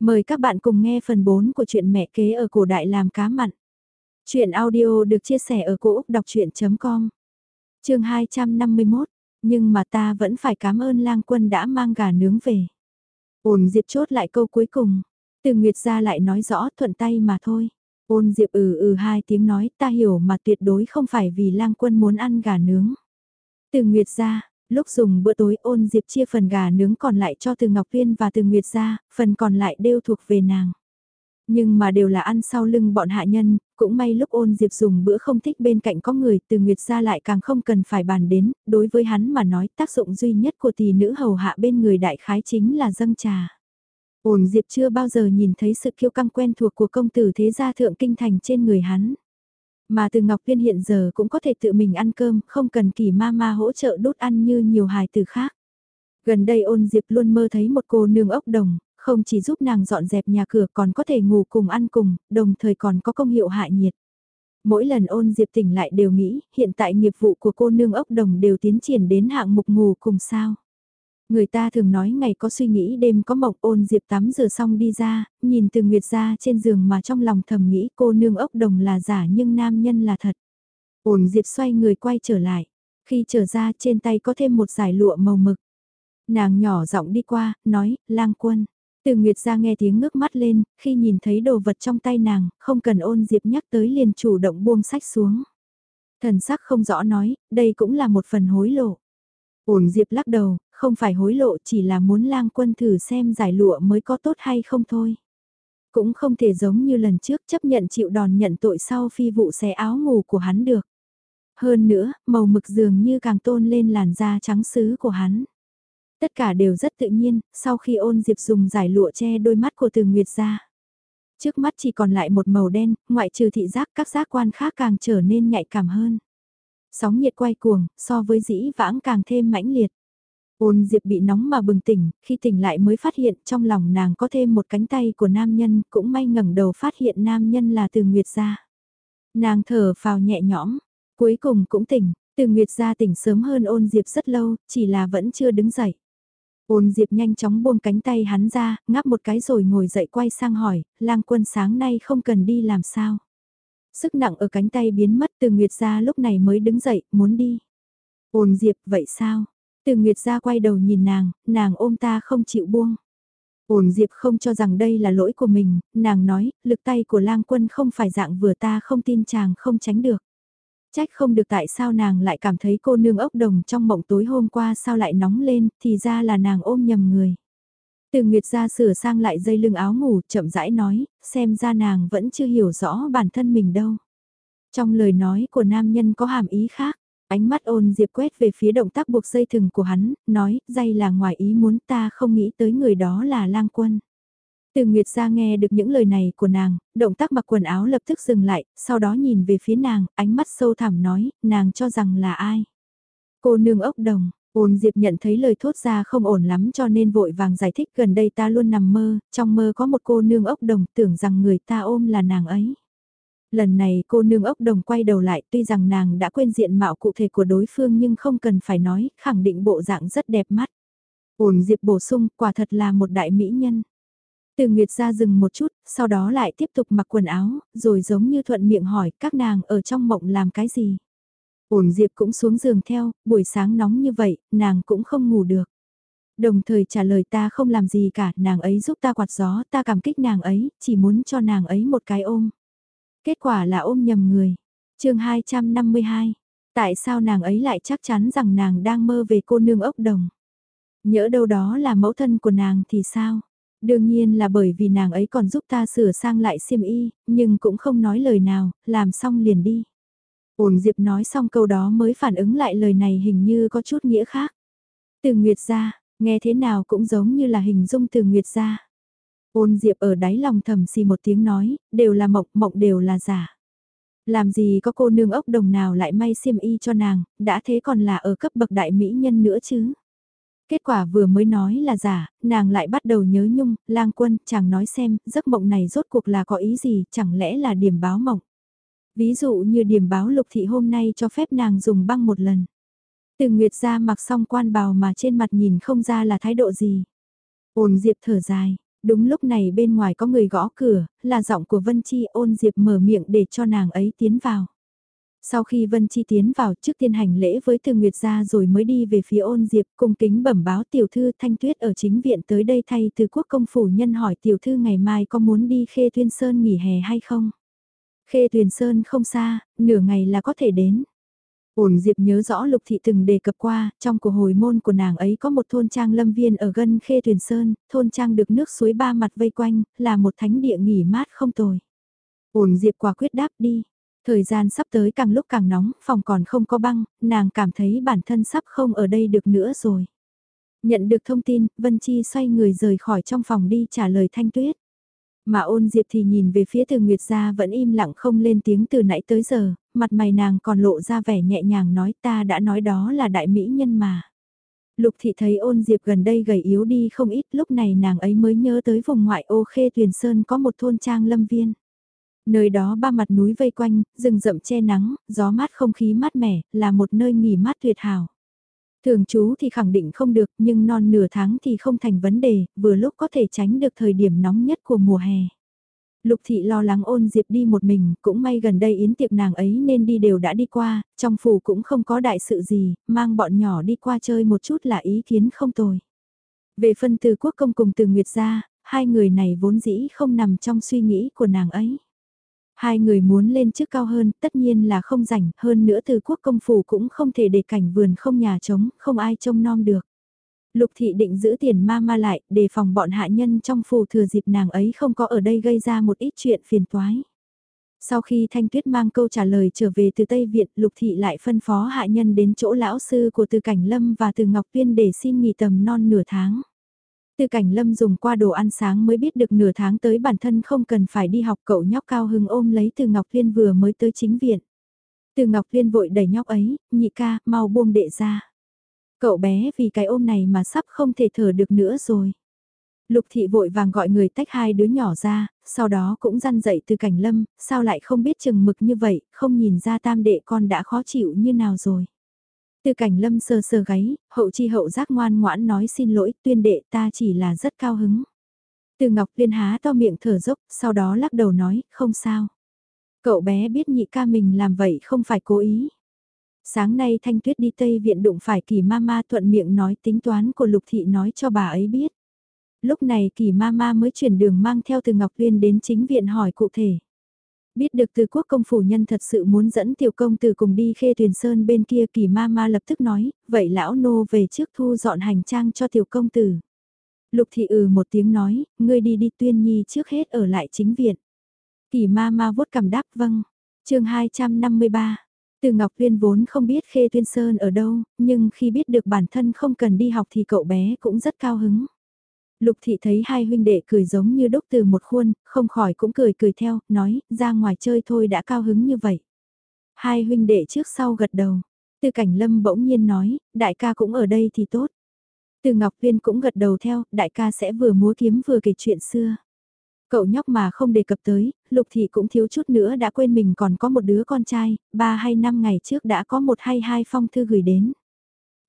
Mời các bạn cùng nghe phần 4 của truyện mẹ kế ở cổ đại làm cá mặn. Chuyện audio được chia sẻ ở cỗ đọc chuyện.com Trường 251, nhưng mà ta vẫn phải cảm ơn lang quân đã mang gà nướng về. Ôn Diệp chốt lại câu cuối cùng, từ Nguyệt ra lại nói rõ thuận tay mà thôi. Ôn Diệp ừ ừ hai tiếng nói ta hiểu mà tuyệt đối không phải vì lang quân muốn ăn gà nướng. Từ Nguyệt ra, lúc dùng bữa tối ôn diệp chia phần gà nướng còn lại cho từ Ngọc Viên và từ Nguyệt ra, phần còn lại đều thuộc về nàng. Nhưng mà đều là ăn sau lưng bọn hạ nhân, cũng may lúc ôn diệp dùng bữa không thích bên cạnh có người từ Nguyệt ra lại càng không cần phải bàn đến, đối với hắn mà nói tác dụng duy nhất của tỷ nữ hầu hạ bên người đại khái chính là dâng trà. Ôn diệp chưa bao giờ nhìn thấy sự kiêu căng quen thuộc của công tử thế gia thượng kinh thành trên người hắn. Mà từ Ngọc Viên hiện giờ cũng có thể tự mình ăn cơm, không cần kỳ ma ma hỗ trợ đốt ăn như nhiều hài từ khác. Gần đây ôn Diệp luôn mơ thấy một cô nương ốc đồng, không chỉ giúp nàng dọn dẹp nhà cửa còn có thể ngủ cùng ăn cùng, đồng thời còn có công hiệu hạ nhiệt. Mỗi lần ôn Diệp tỉnh lại đều nghĩ, hiện tại nghiệp vụ của cô nương ốc đồng đều tiến triển đến hạng mục ngủ cùng sao. Người ta thường nói ngày có suy nghĩ đêm có mộng ôn diệp tắm rửa xong đi ra, nhìn từ nguyệt ra trên giường mà trong lòng thầm nghĩ cô nương ốc đồng là giả nhưng nam nhân là thật. Ôn diệp xoay người quay trở lại, khi trở ra trên tay có thêm một giải lụa màu mực. Nàng nhỏ giọng đi qua, nói, lang quân. Từ Nguyệt ra nghe tiếng ngước mắt lên, khi nhìn thấy đồ vật trong tay nàng, không cần ôn diệp nhắc tới liền chủ động buông sách xuống. Thần sắc không rõ nói, đây cũng là một phần hối lộ. Ôn diệp lắc đầu, không phải hối lộ chỉ là muốn lang quân thử xem giải lụa mới có tốt hay không thôi. Cũng không thể giống như lần trước chấp nhận chịu đòn nhận tội sau phi vụ xé áo ngủ của hắn được. Hơn nữa, màu mực dường như càng tôn lên làn da trắng sứ của hắn. Tất cả đều rất tự nhiên, sau khi ôn diệp dùng giải lụa che đôi mắt của từ Nguyệt ra. Trước mắt chỉ còn lại một màu đen, ngoại trừ thị giác các giác quan khác càng trở nên nhạy cảm hơn. Sóng nhiệt quay cuồng, so với dĩ vãng càng thêm mãnh liệt. Ôn Diệp bị nóng mà bừng tỉnh, khi tỉnh lại mới phát hiện trong lòng nàng có thêm một cánh tay của nam nhân, cũng may ngẩng đầu phát hiện nam nhân là từ Nguyệt gia. Nàng thở phào nhẹ nhõm, cuối cùng cũng tỉnh, từ Nguyệt gia tỉnh sớm hơn ôn Diệp rất lâu, chỉ là vẫn chưa đứng dậy. Ôn Diệp nhanh chóng buông cánh tay hắn ra, ngáp một cái rồi ngồi dậy quay sang hỏi, lang quân sáng nay không cần đi làm sao. Sức nặng ở cánh tay biến mất từ Nguyệt gia lúc này mới đứng dậy, muốn đi. Ôn Diệp, vậy sao? Từ Nguyệt ra quay đầu nhìn nàng, nàng ôm ta không chịu buông. Ổn Diệp không cho rằng đây là lỗi của mình, nàng nói, lực tay của lang quân không phải dạng vừa ta không tin chàng không tránh được. Trách không được tại sao nàng lại cảm thấy cô nương ốc đồng trong mộng tối hôm qua sao lại nóng lên, thì ra là nàng ôm nhầm người. Từ Nguyệt ra sửa sang lại dây lưng áo ngủ, chậm rãi nói, xem ra nàng vẫn chưa hiểu rõ bản thân mình đâu. Trong lời nói của nam nhân có hàm ý khác, Ánh mắt ôn diệp quét về phía động tác buộc dây thừng của hắn, nói, dây là ngoài ý muốn ta không nghĩ tới người đó là lang quân. Từ Nguyệt ra nghe được những lời này của nàng, động tác mặc quần áo lập tức dừng lại, sau đó nhìn về phía nàng, ánh mắt sâu thẳm nói, nàng cho rằng là ai. Cô nương ốc đồng, ôn diệp nhận thấy lời thốt ra không ổn lắm cho nên vội vàng giải thích gần đây ta luôn nằm mơ, trong mơ có một cô nương ốc đồng tưởng rằng người ta ôm là nàng ấy. Lần này cô nương ốc đồng quay đầu lại tuy rằng nàng đã quên diện mạo cụ thể của đối phương nhưng không cần phải nói, khẳng định bộ dạng rất đẹp mắt. Ổn Diệp bổ sung, quả thật là một đại mỹ nhân. Từ Nguyệt ra dừng một chút, sau đó lại tiếp tục mặc quần áo, rồi giống như thuận miệng hỏi các nàng ở trong mộng làm cái gì. Ổn Diệp cũng xuống giường theo, buổi sáng nóng như vậy, nàng cũng không ngủ được. Đồng thời trả lời ta không làm gì cả, nàng ấy giúp ta quạt gió, ta cảm kích nàng ấy, chỉ muốn cho nàng ấy một cái ôm. Kết quả là ôm nhầm người. chương 252. Tại sao nàng ấy lại chắc chắn rằng nàng đang mơ về cô nương ốc đồng? Nhỡ đâu đó là mẫu thân của nàng thì sao? Đương nhiên là bởi vì nàng ấy còn giúp ta sửa sang lại xiêm y, nhưng cũng không nói lời nào, làm xong liền đi. Ổn Diệp nói xong câu đó mới phản ứng lại lời này hình như có chút nghĩa khác. Từ Nguyệt ra, nghe thế nào cũng giống như là hình dung từ Nguyệt ra. Ôn Diệp ở đáy lòng thầm xì một tiếng nói, đều là mộng, mộng đều là giả. Làm gì có cô nương ốc đồng nào lại may xiêm y cho nàng, đã thế còn là ở cấp bậc đại mỹ nhân nữa chứ. Kết quả vừa mới nói là giả, nàng lại bắt đầu nhớ nhung, lang quân, chàng nói xem, giấc mộng này rốt cuộc là có ý gì, chẳng lẽ là điểm báo mộng. Ví dụ như điểm báo lục thị hôm nay cho phép nàng dùng băng một lần. Từ Nguyệt ra mặc xong quan bào mà trên mặt nhìn không ra là thái độ gì. Ôn Diệp thở dài, Đúng lúc này bên ngoài có người gõ cửa, là giọng của Vân Chi ôn Diệp mở miệng để cho nàng ấy tiến vào. Sau khi Vân Chi tiến vào trước tiên hành lễ với Từ Nguyệt gia rồi mới đi về phía ôn Diệp cung kính bẩm báo tiểu thư Thanh Tuyết ở chính viện tới đây thay từ quốc công phủ nhân hỏi tiểu thư ngày mai có muốn đi Khê Tuyên Sơn nghỉ hè hay không. Khê Tuyền Sơn không xa, nửa ngày là có thể đến. Ổn Diệp nhớ rõ Lục Thị từng đề cập qua, trong của hồi môn của nàng ấy có một thôn trang lâm viên ở gần Khê Thuyền Sơn, thôn trang được nước suối ba mặt vây quanh, là một thánh địa nghỉ mát không tồi. Ổn Diệp quả quyết đáp đi. Thời gian sắp tới càng lúc càng nóng, phòng còn không có băng, nàng cảm thấy bản thân sắp không ở đây được nữa rồi. Nhận được thông tin, Vân Chi xoay người rời khỏi trong phòng đi trả lời Thanh Tuyết. Mà ôn diệp thì nhìn về phía từ Nguyệt gia vẫn im lặng không lên tiếng từ nãy tới giờ, mặt mày nàng còn lộ ra vẻ nhẹ nhàng nói ta đã nói đó là đại mỹ nhân mà. Lục thị thấy ôn diệp gần đây gầy yếu đi không ít lúc này nàng ấy mới nhớ tới vùng ngoại ô khê tuyền sơn có một thôn trang lâm viên. Nơi đó ba mặt núi vây quanh, rừng rậm che nắng, gió mát không khí mát mẻ, là một nơi nghỉ mát tuyệt hảo. Thường chú thì khẳng định không được, nhưng non nửa tháng thì không thành vấn đề, vừa lúc có thể tránh được thời điểm nóng nhất của mùa hè. Lục thị lo lắng ôn diệp đi một mình, cũng may gần đây yến tiệc nàng ấy nên đi đều đã đi qua, trong phủ cũng không có đại sự gì, mang bọn nhỏ đi qua chơi một chút là ý kiến không tồi. Về phân từ quốc công cùng từ Nguyệt gia, hai người này vốn dĩ không nằm trong suy nghĩ của nàng ấy. Hai người muốn lên chức cao hơn, tất nhiên là không rảnh, hơn nữa từ quốc công phủ cũng không thể để cảnh vườn không nhà trống, không ai trông nom được. Lục thị định giữ tiền ma ma lại, đề phòng bọn hạ nhân trong phủ thừa dịp nàng ấy không có ở đây gây ra một ít chuyện phiền toái. Sau khi Thanh Tuyết mang câu trả lời trở về từ Tây Viện, Lục Thị lại phân phó hạ nhân đến chỗ lão sư của Từ Cảnh Lâm và Từ Ngọc Tuyên để xin nghỉ tầm non nửa tháng. Từ cảnh lâm dùng qua đồ ăn sáng mới biết được nửa tháng tới bản thân không cần phải đi học cậu nhóc cao hưng ôm lấy từ Ngọc Liên vừa mới tới chính viện. Từ Ngọc Liên vội đẩy nhóc ấy, nhị ca, mau buông đệ ra. Cậu bé vì cái ôm này mà sắp không thể thở được nữa rồi. Lục thị vội vàng gọi người tách hai đứa nhỏ ra, sau đó cũng răn dậy từ cảnh lâm, sao lại không biết chừng mực như vậy, không nhìn ra tam đệ con đã khó chịu như nào rồi. Từ cảnh lâm sờ sờ gáy, hậu chi hậu giác ngoan ngoãn nói xin lỗi, tuyên đệ ta chỉ là rất cao hứng. Từ Ngọc Liên há to miệng thở dốc, sau đó lắc đầu nói, không sao. Cậu bé biết nhị ca mình làm vậy không phải cố ý. Sáng nay Thanh Tuyết đi Tây Viện đụng phải kỳ ma ma thuận miệng nói tính toán của Lục Thị nói cho bà ấy biết. Lúc này kỳ ma ma mới chuyển đường mang theo từ Ngọc Liên đến chính viện hỏi cụ thể. Biết được từ quốc công phủ nhân thật sự muốn dẫn tiểu công tử cùng đi khê thuyền sơn bên kia kỳ ma ma lập tức nói, vậy lão nô về trước thu dọn hành trang cho tiểu công tử. Lục thị ừ một tiếng nói, ngươi đi đi tuyên nhi trước hết ở lại chính viện. Kỳ ma ma vuốt cầm đáp vâng. chương 253. Từ Ngọc Tuyên vốn không biết Khê Tuyên Sơn ở đâu, nhưng khi biết được bản thân không cần đi học thì cậu bé cũng rất cao hứng. Lục thị thấy hai huynh đệ cười giống như đúc từ một khuôn, không khỏi cũng cười cười theo, nói, ra ngoài chơi thôi đã cao hứng như vậy. Hai huynh đệ trước sau gật đầu. Từ cảnh lâm bỗng nhiên nói, đại ca cũng ở đây thì tốt. Từ Ngọc Viên cũng gật đầu theo, đại ca sẽ vừa múa kiếm vừa kể chuyện xưa. Cậu nhóc mà không đề cập tới, Lục Thị cũng thiếu chút nữa đã quên mình còn có một đứa con trai, ba hay năm ngày trước đã có một hay hai phong thư gửi đến.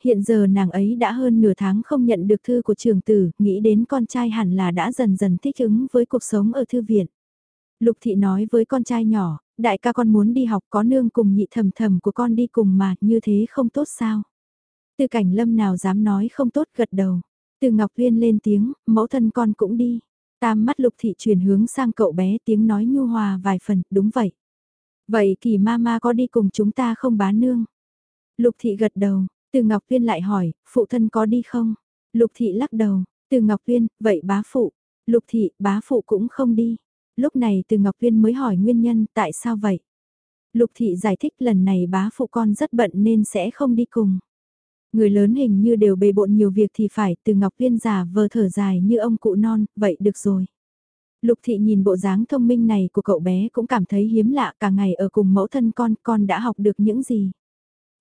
Hiện giờ nàng ấy đã hơn nửa tháng không nhận được thư của trường tử, nghĩ đến con trai hẳn là đã dần dần thích ứng với cuộc sống ở thư viện. Lục thị nói với con trai nhỏ, đại ca con muốn đi học có nương cùng nhị thầm thầm của con đi cùng mà như thế không tốt sao. Từ cảnh lâm nào dám nói không tốt gật đầu. Từ Ngọc Viên lên tiếng, mẫu thân con cũng đi. Tam mắt lục thị chuyển hướng sang cậu bé tiếng nói nhu hòa vài phần, đúng vậy. Vậy kỳ ma ma có đi cùng chúng ta không bá nương? Lục thị gật đầu, từ Ngọc Viên lại hỏi, phụ thân có đi không? Lục thị lắc đầu, từ Ngọc Viên, vậy bá phụ. Lục thị, bá phụ cũng không đi. Lúc này từ Ngọc Viên mới hỏi nguyên nhân tại sao vậy? Lục thị giải thích lần này bá phụ con rất bận nên sẽ không đi cùng. Người lớn hình như đều bề bộn nhiều việc thì phải từ Ngọc Viên già vờ thở dài như ông cụ non, vậy được rồi. Lục thị nhìn bộ dáng thông minh này của cậu bé cũng cảm thấy hiếm lạ cả ngày ở cùng mẫu thân con, con đã học được những gì.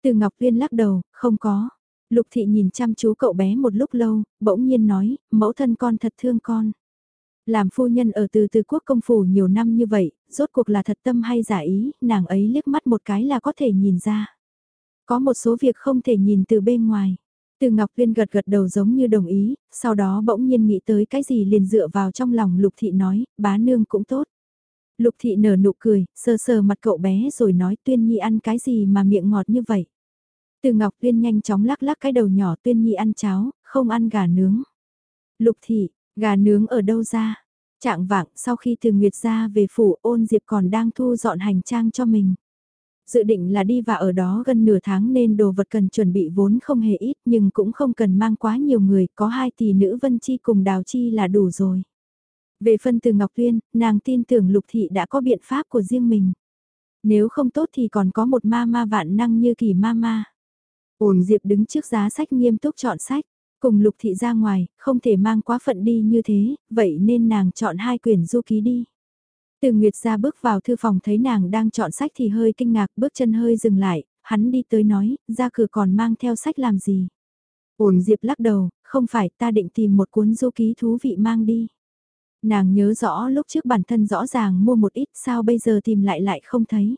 Từ Ngọc Viên lắc đầu, không có. Lục thị nhìn chăm chú cậu bé một lúc lâu, bỗng nhiên nói, mẫu thân con thật thương con. Làm phu nhân ở từ từ quốc công phủ nhiều năm như vậy, rốt cuộc là thật tâm hay giả ý, nàng ấy liếc mắt một cái là có thể nhìn ra. Có một số việc không thể nhìn từ bên ngoài. Từ Ngọc Viên gật gật đầu giống như đồng ý, sau đó bỗng nhiên nghĩ tới cái gì liền dựa vào trong lòng Lục Thị nói, bá nương cũng tốt. Lục Thị nở nụ cười, sờ sờ mặt cậu bé rồi nói Tuyên Nhi ăn cái gì mà miệng ngọt như vậy. Từ Ngọc Tuyên nhanh chóng lắc lắc cái đầu nhỏ Tuyên Nhi ăn cháo, không ăn gà nướng. Lục Thị, gà nướng ở đâu ra? Trạng vạng sau khi từ Nguyệt ra về phủ ôn Diệp còn đang thu dọn hành trang cho mình dự định là đi và ở đó gần nửa tháng nên đồ vật cần chuẩn bị vốn không hề ít nhưng cũng không cần mang quá nhiều người, có hai tỷ nữ Vân Chi cùng Đào Chi là đủ rồi. Về phân từ Ngọc Tuyên, nàng tin tưởng Lục Thị đã có biện pháp của riêng mình. Nếu không tốt thì còn có một ma ma vạn năng như kỳ ma ma. Ổn Diệp đứng trước giá sách nghiêm túc chọn sách, cùng Lục Thị ra ngoài, không thể mang quá phận đi như thế, vậy nên nàng chọn hai quyển du ký đi. Từ Nguyệt ra bước vào thư phòng thấy nàng đang chọn sách thì hơi kinh ngạc bước chân hơi dừng lại, hắn đi tới nói, ra cửa còn mang theo sách làm gì. Ổn Diệp lắc đầu, không phải ta định tìm một cuốn du ký thú vị mang đi. Nàng nhớ rõ lúc trước bản thân rõ ràng mua một ít sao bây giờ tìm lại lại không thấy.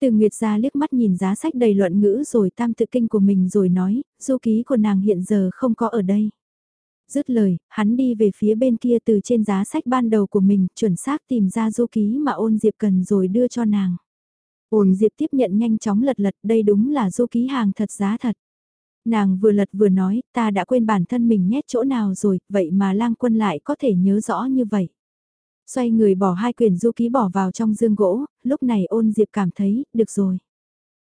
Từ Nguyệt ra liếc mắt nhìn giá sách đầy luận ngữ rồi tam tự kinh của mình rồi nói, du ký của nàng hiện giờ không có ở đây. Dứt lời, hắn đi về phía bên kia từ trên giá sách ban đầu của mình, chuẩn xác tìm ra du ký mà ôn Diệp cần rồi đưa cho nàng. Ôn Diệp tiếp nhận nhanh chóng lật lật, đây đúng là du ký hàng thật giá thật. Nàng vừa lật vừa nói, ta đã quên bản thân mình nhét chỗ nào rồi, vậy mà lang quân lại có thể nhớ rõ như vậy. Xoay người bỏ hai quyển du ký bỏ vào trong dương gỗ, lúc này ôn Diệp cảm thấy, được rồi.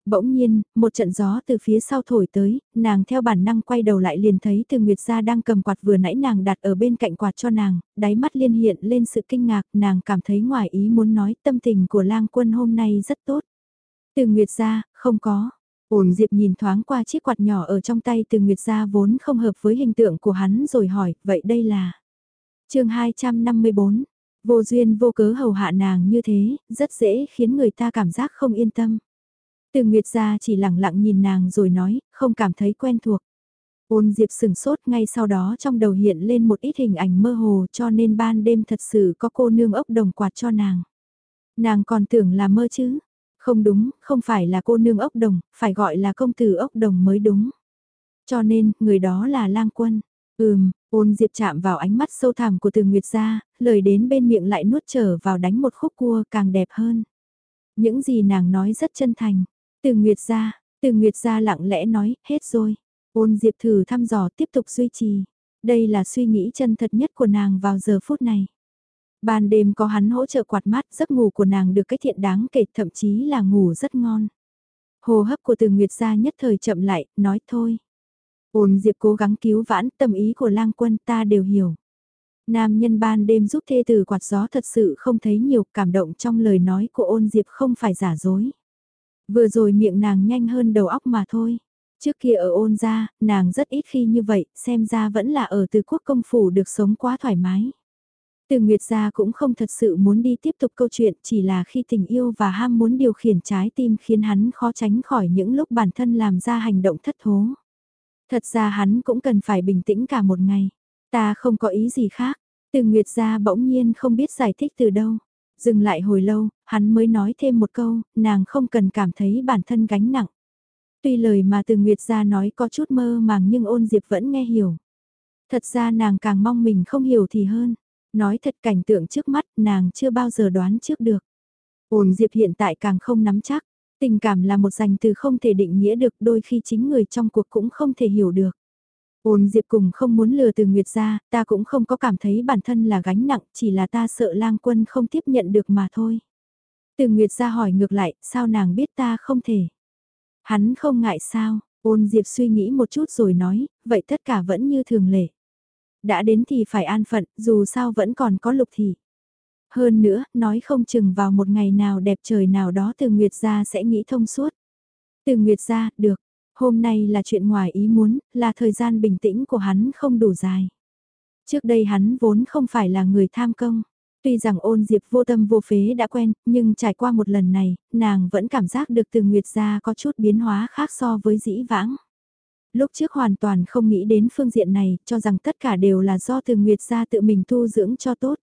Bỗng nhiên, một trận gió từ phía sau thổi tới, nàng theo bản năng quay đầu lại liền thấy từ Nguyệt gia đang cầm quạt vừa nãy nàng đặt ở bên cạnh quạt cho nàng, đáy mắt liên hiện lên sự kinh ngạc, nàng cảm thấy ngoài ý muốn nói tâm tình của lang quân hôm nay rất tốt. Từ Nguyệt gia, không có. Ổn Diệp nhìn thoáng qua chiếc quạt nhỏ ở trong tay từ Nguyệt gia vốn không hợp với hình tượng của hắn rồi hỏi, vậy đây là... chương 254, vô duyên vô cớ hầu hạ nàng như thế, rất dễ khiến người ta cảm giác không yên tâm. Từ Nguyệt ra chỉ lặng lặng nhìn nàng rồi nói, không cảm thấy quen thuộc. Ôn Diệp sừng sốt ngay sau đó trong đầu hiện lên một ít hình ảnh mơ hồ cho nên ban đêm thật sự có cô nương ốc đồng quạt cho nàng. Nàng còn tưởng là mơ chứ. Không đúng, không phải là cô nương ốc đồng, phải gọi là công tử ốc đồng mới đúng. Cho nên, người đó là lang quân. Ừm, ôn Diệp chạm vào ánh mắt sâu thẳm của từ Nguyệt gia, lời đến bên miệng lại nuốt trở vào đánh một khúc cua càng đẹp hơn. Những gì nàng nói rất chân thành, từ Nguyệt ra, từ Nguyệt ra lặng lẽ nói, hết rồi. Ôn Diệp thử thăm dò tiếp tục duy trì. Đây là suy nghĩ chân thật nhất của nàng vào giờ phút này. Ban đêm có hắn hỗ trợ quạt mát, giấc ngủ của nàng được cách thiện đáng kể, thậm chí là ngủ rất ngon. Hồ hấp của từ Nguyệt gia nhất thời chậm lại, nói thôi. Ôn Diệp cố gắng cứu vãn tâm ý của lang quân ta đều hiểu. Nam nhân ban đêm giúp thê tử quạt gió thật sự không thấy nhiều cảm động trong lời nói của ôn Diệp không phải giả dối. Vừa rồi miệng nàng nhanh hơn đầu óc mà thôi. Trước kia ở ôn gia, nàng rất ít khi như vậy, xem ra vẫn là ở từ quốc công phủ được sống quá thoải mái. Từ Nguyệt gia cũng không thật sự muốn đi tiếp tục câu chuyện chỉ là khi tình yêu và ham muốn điều khiển trái tim khiến hắn khó tránh khỏi những lúc bản thân làm ra hành động thất thố. Thật ra hắn cũng cần phải bình tĩnh cả một ngày. Ta không có ý gì khác. Từ Nguyệt gia bỗng nhiên không biết giải thích từ đâu. Dừng lại hồi lâu, hắn mới nói thêm một câu, nàng không cần cảm thấy bản thân gánh nặng. Tuy lời mà từ Nguyệt gia nói có chút mơ màng nhưng ôn diệp vẫn nghe hiểu. Thật ra nàng càng mong mình không hiểu thì hơn. Nói thật cảnh tượng trước mắt nàng chưa bao giờ đoán trước được. Ôn diệp hiện tại càng không nắm chắc. Tình cảm là một danh từ không thể định nghĩa được đôi khi chính người trong cuộc cũng không thể hiểu được. Ôn Diệp cùng không muốn lừa từ Nguyệt ra, ta cũng không có cảm thấy bản thân là gánh nặng, chỉ là ta sợ lang quân không tiếp nhận được mà thôi. Từ Nguyệt ra hỏi ngược lại, sao nàng biết ta không thể? Hắn không ngại sao, ôn Diệp suy nghĩ một chút rồi nói, vậy tất cả vẫn như thường lệ. Đã đến thì phải an phận, dù sao vẫn còn có lục thị Hơn nữa, nói không chừng vào một ngày nào đẹp trời nào đó từ Nguyệt ra sẽ nghĩ thông suốt. Từ Nguyệt ra, được, Hôm nay là chuyện ngoài ý muốn, là thời gian bình tĩnh của hắn không đủ dài. Trước đây hắn vốn không phải là người tham công. Tuy rằng ôn diệp vô tâm vô phế đã quen, nhưng trải qua một lần này, nàng vẫn cảm giác được từ Nguyệt gia có chút biến hóa khác so với dĩ vãng. Lúc trước hoàn toàn không nghĩ đến phương diện này, cho rằng tất cả đều là do từ Nguyệt gia tự mình tu dưỡng cho tốt.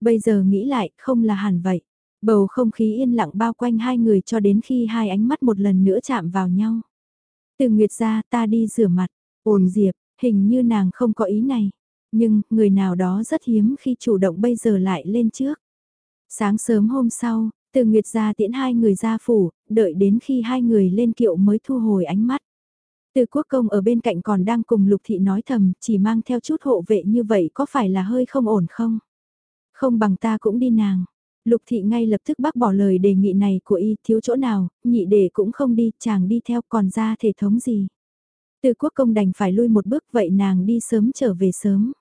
Bây giờ nghĩ lại, không là hẳn vậy. Bầu không khí yên lặng bao quanh hai người cho đến khi hai ánh mắt một lần nữa chạm vào nhau. Từ Nguyệt ra ta đi rửa mặt. ồn Diệp, hình như nàng không có ý này. Nhưng, người nào đó rất hiếm khi chủ động bây giờ lại lên trước. Sáng sớm hôm sau, từ Nguyệt ra tiễn hai người ra phủ, đợi đến khi hai người lên kiệu mới thu hồi ánh mắt. Từ quốc công ở bên cạnh còn đang cùng lục thị nói thầm, chỉ mang theo chút hộ vệ như vậy có phải là hơi không ổn không? Không bằng ta cũng đi nàng. Lục thị ngay lập tức bác bỏ lời đề nghị này của y thiếu chỗ nào, nhị đề cũng không đi, chàng đi theo còn ra thể thống gì. Từ quốc công đành phải lui một bước vậy nàng đi sớm trở về sớm.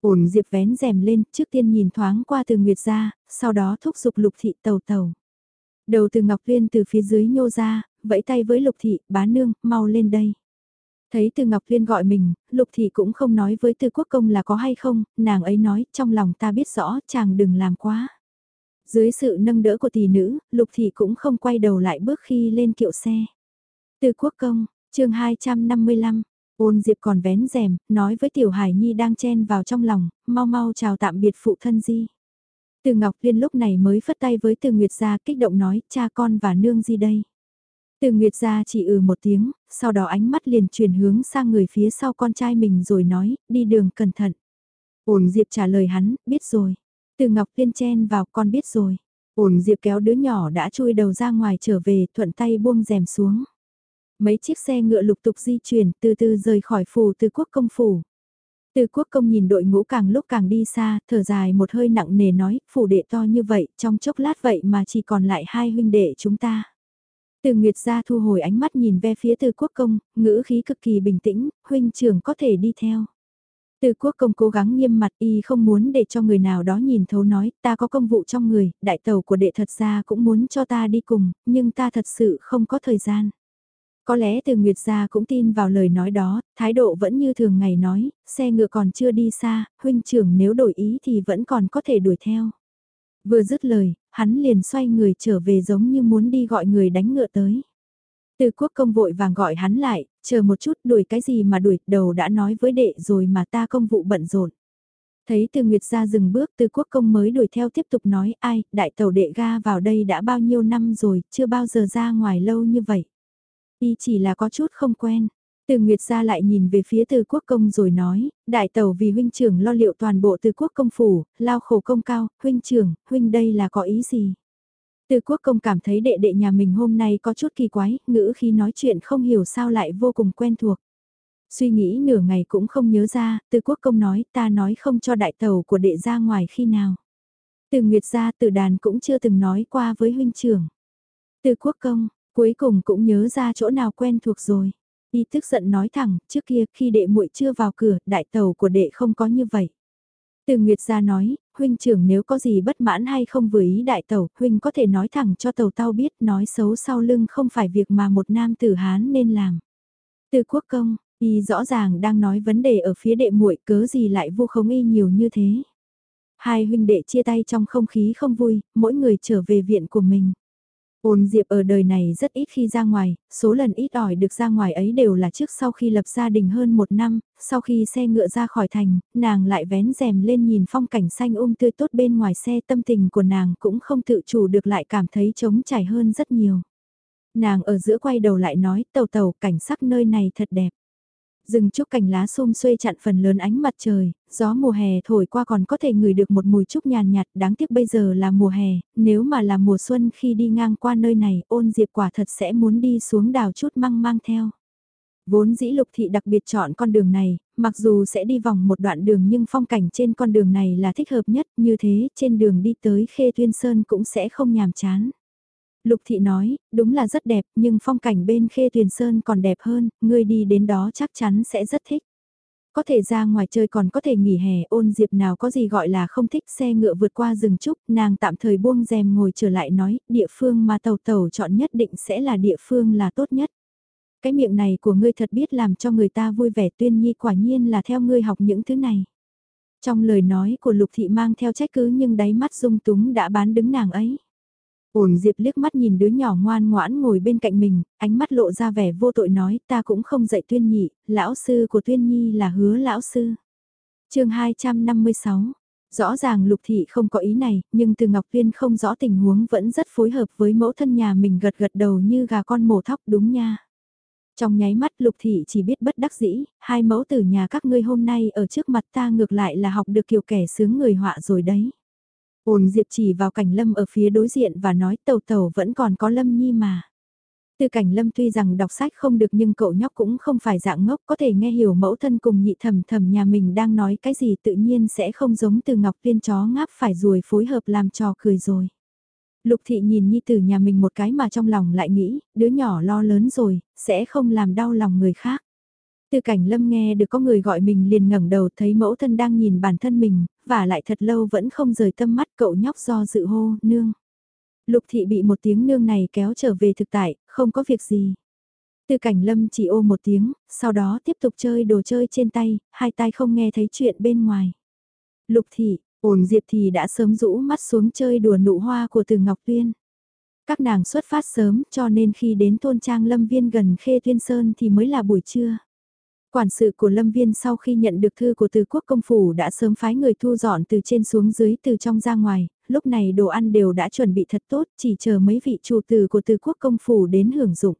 Ổn Diệp vén rèm lên, trước tiên nhìn thoáng qua từ Nguyệt ra, sau đó thúc giục lục thị tàu tàu. Đầu từ Ngọc Liên từ phía dưới nhô ra, vẫy tay với lục thị, bá nương, mau lên đây. Thấy từ Ngọc Liên gọi mình, lục thị cũng không nói với từ quốc công là có hay không, nàng ấy nói, trong lòng ta biết rõ, chàng đừng làm quá. Dưới sự nâng đỡ của tỷ nữ, lục thị cũng không quay đầu lại bước khi lên kiệu xe. Từ quốc công, chương 255, ôn diệp còn vén rèm, nói với tiểu hải nhi đang chen vào trong lòng, mau mau chào tạm biệt phụ thân di. Từ Ngọc Liên lúc này mới phất tay với Từ Nguyệt gia kích động nói, cha con và nương di đây. Từ Nguyệt ra chỉ ừ một tiếng, sau đó ánh mắt liền chuyển hướng sang người phía sau con trai mình rồi nói, đi đường cẩn thận. Ổn Diệp trả lời hắn, biết rồi. Từ Ngọc Liên chen vào con biết rồi. Ổn Diệp kéo đứa nhỏ đã chui đầu ra ngoài trở về thuận tay buông rèm xuống. Mấy chiếc xe ngựa lục tục di chuyển từ từ rời khỏi phủ từ quốc công phủ. Từ quốc công nhìn đội ngũ càng lúc càng đi xa, thở dài một hơi nặng nề nói, phủ đệ to như vậy, trong chốc lát vậy mà chỉ còn lại hai huynh đệ chúng ta. Từ Nguyệt ra thu hồi ánh mắt nhìn về phía từ quốc công, ngữ khí cực kỳ bình tĩnh, huynh trưởng có thể đi theo. Từ quốc công cố gắng nghiêm mặt y không muốn để cho người nào đó nhìn thấu nói ta có công vụ trong người, đại tàu của đệ thật ra cũng muốn cho ta đi cùng, nhưng ta thật sự không có thời gian. Có lẽ từ Nguyệt gia cũng tin vào lời nói đó, thái độ vẫn như thường ngày nói, xe ngựa còn chưa đi xa, huynh trưởng nếu đổi ý thì vẫn còn có thể đuổi theo. Vừa dứt lời, hắn liền xoay người trở về giống như muốn đi gọi người đánh ngựa tới. Từ quốc công vội vàng gọi hắn lại, chờ một chút đuổi cái gì mà đuổi, đầu đã nói với đệ rồi mà ta công vụ bận rộn. Thấy từ Nguyệt ra dừng bước từ quốc công mới đuổi theo tiếp tục nói ai, đại tàu đệ ga vào đây đã bao nhiêu năm rồi, chưa bao giờ ra ngoài lâu như vậy. Y chỉ là có chút không quen. Từ Nguyệt ra lại nhìn về phía từ quốc công rồi nói, đại tàu vì huynh trưởng lo liệu toàn bộ từ quốc công phủ, lao khổ công cao, huynh trưởng, huynh đây là có ý gì? Từ quốc công cảm thấy đệ đệ nhà mình hôm nay có chút kỳ quái, ngữ khi nói chuyện không hiểu sao lại vô cùng quen thuộc. Suy nghĩ nửa ngày cũng không nhớ ra, từ quốc công nói ta nói không cho đại tàu của đệ ra ngoài khi nào. Từ Nguyệt ra từ đàn cũng chưa từng nói qua với huynh trưởng. Từ quốc công, cuối cùng cũng nhớ ra chỗ nào quen thuộc rồi. Y tức giận nói thẳng, trước kia khi đệ muội chưa vào cửa, đại tàu của đệ không có như vậy. Từ Nguyệt gia nói, huynh trưởng nếu có gì bất mãn hay không vừa ý đại tàu, huynh có thể nói thẳng cho tàu tao biết nói xấu sau lưng không phải việc mà một nam tử Hán nên làm. Từ quốc công, y rõ ràng đang nói vấn đề ở phía đệ muội cớ gì lại vu khống y nhiều như thế. Hai huynh đệ chia tay trong không khí không vui, mỗi người trở về viện của mình. Ôn Diệp ở đời này rất ít khi ra ngoài, số lần ít ỏi được ra ngoài ấy đều là trước sau khi lập gia đình hơn một năm, sau khi xe ngựa ra khỏi thành, nàng lại vén rèm lên nhìn phong cảnh xanh um tươi tốt bên ngoài xe tâm tình của nàng cũng không tự chủ được lại cảm thấy trống trải hơn rất nhiều. Nàng ở giữa quay đầu lại nói tàu tàu cảnh sắc nơi này thật đẹp rừng trúc cành lá xôm xuê chặn phần lớn ánh mặt trời, gió mùa hè thổi qua còn có thể ngửi được một mùi trúc nhàn nhạt, đáng tiếc bây giờ là mùa hè, nếu mà là mùa xuân khi đi ngang qua nơi này, ôn diệp quả thật sẽ muốn đi xuống đào chút măng mang theo. Vốn dĩ lục thị đặc biệt chọn con đường này, mặc dù sẽ đi vòng một đoạn đường nhưng phong cảnh trên con đường này là thích hợp nhất, như thế trên đường đi tới Khê Tuyên Sơn cũng sẽ không nhàm chán. Lục thị nói, đúng là rất đẹp, nhưng phong cảnh bên khê tuyền sơn còn đẹp hơn, ngươi đi đến đó chắc chắn sẽ rất thích. Có thể ra ngoài chơi còn có thể nghỉ hè ôn diệp nào có gì gọi là không thích xe ngựa vượt qua rừng trúc, nàng tạm thời buông rèm ngồi trở lại nói, địa phương mà tàu tàu chọn nhất định sẽ là địa phương là tốt nhất. Cái miệng này của ngươi thật biết làm cho người ta vui vẻ tuyên nhi quả nhiên là theo ngươi học những thứ này. Trong lời nói của lục thị mang theo trách cứ nhưng đáy mắt dung túng đã bán đứng nàng ấy. Ổn Diệp liếc mắt nhìn đứa nhỏ ngoan ngoãn ngồi bên cạnh mình, ánh mắt lộ ra vẻ vô tội nói ta cũng không dạy Tuyên Nhị, lão sư của Tuyên Nhi là hứa lão sư. chương 256 Rõ ràng Lục Thị không có ý này, nhưng từ Ngọc Tuyên không rõ tình huống vẫn rất phối hợp với mẫu thân nhà mình gật gật đầu như gà con mổ thóc đúng nha. Trong nháy mắt lục thị chỉ biết bất đắc dĩ, hai mẫu tử nhà các ngươi hôm nay ở trước mặt ta ngược lại là học được kiểu kẻ sướng người họa rồi đấy. Ôn Diệp chỉ vào cảnh lâm ở phía đối diện và nói tàu tàu vẫn còn có lâm nhi mà. Từ cảnh lâm tuy rằng đọc sách không được nhưng cậu nhóc cũng không phải dạng ngốc có thể nghe hiểu mẫu thân cùng nhị thầm thầm nhà mình đang nói cái gì tự nhiên sẽ không giống từ ngọc viên chó ngáp phải ruồi phối hợp làm trò cười rồi. Lục thị nhìn nhi tử nhà mình một cái mà trong lòng lại nghĩ, đứa nhỏ lo lớn rồi, sẽ không làm đau lòng người khác. Từ cảnh lâm nghe được có người gọi mình liền ngẩng đầu thấy mẫu thân đang nhìn bản thân mình, và lại thật lâu vẫn không rời tâm mắt cậu nhóc do dự hô, nương. Lục thị bị một tiếng nương này kéo trở về thực tại, không có việc gì. Từ cảnh lâm chỉ ô một tiếng, sau đó tiếp tục chơi đồ chơi trên tay, hai tay không nghe thấy chuyện bên ngoài. Lục thị, ổn diệp thì đã sớm rũ mắt xuống chơi đùa nụ hoa của từ Ngọc Tuyên. Các nàng xuất phát sớm cho nên khi đến thôn trang lâm viên gần khê tuyên sơn thì mới là buổi trưa. Quản sự của Lâm Viên sau khi nhận được thư của từ quốc công phủ đã sớm phái người thu dọn từ trên xuống dưới từ trong ra ngoài, lúc này đồ ăn đều đã chuẩn bị thật tốt, chỉ chờ mấy vị chủ tử của từ quốc công phủ đến hưởng dụng.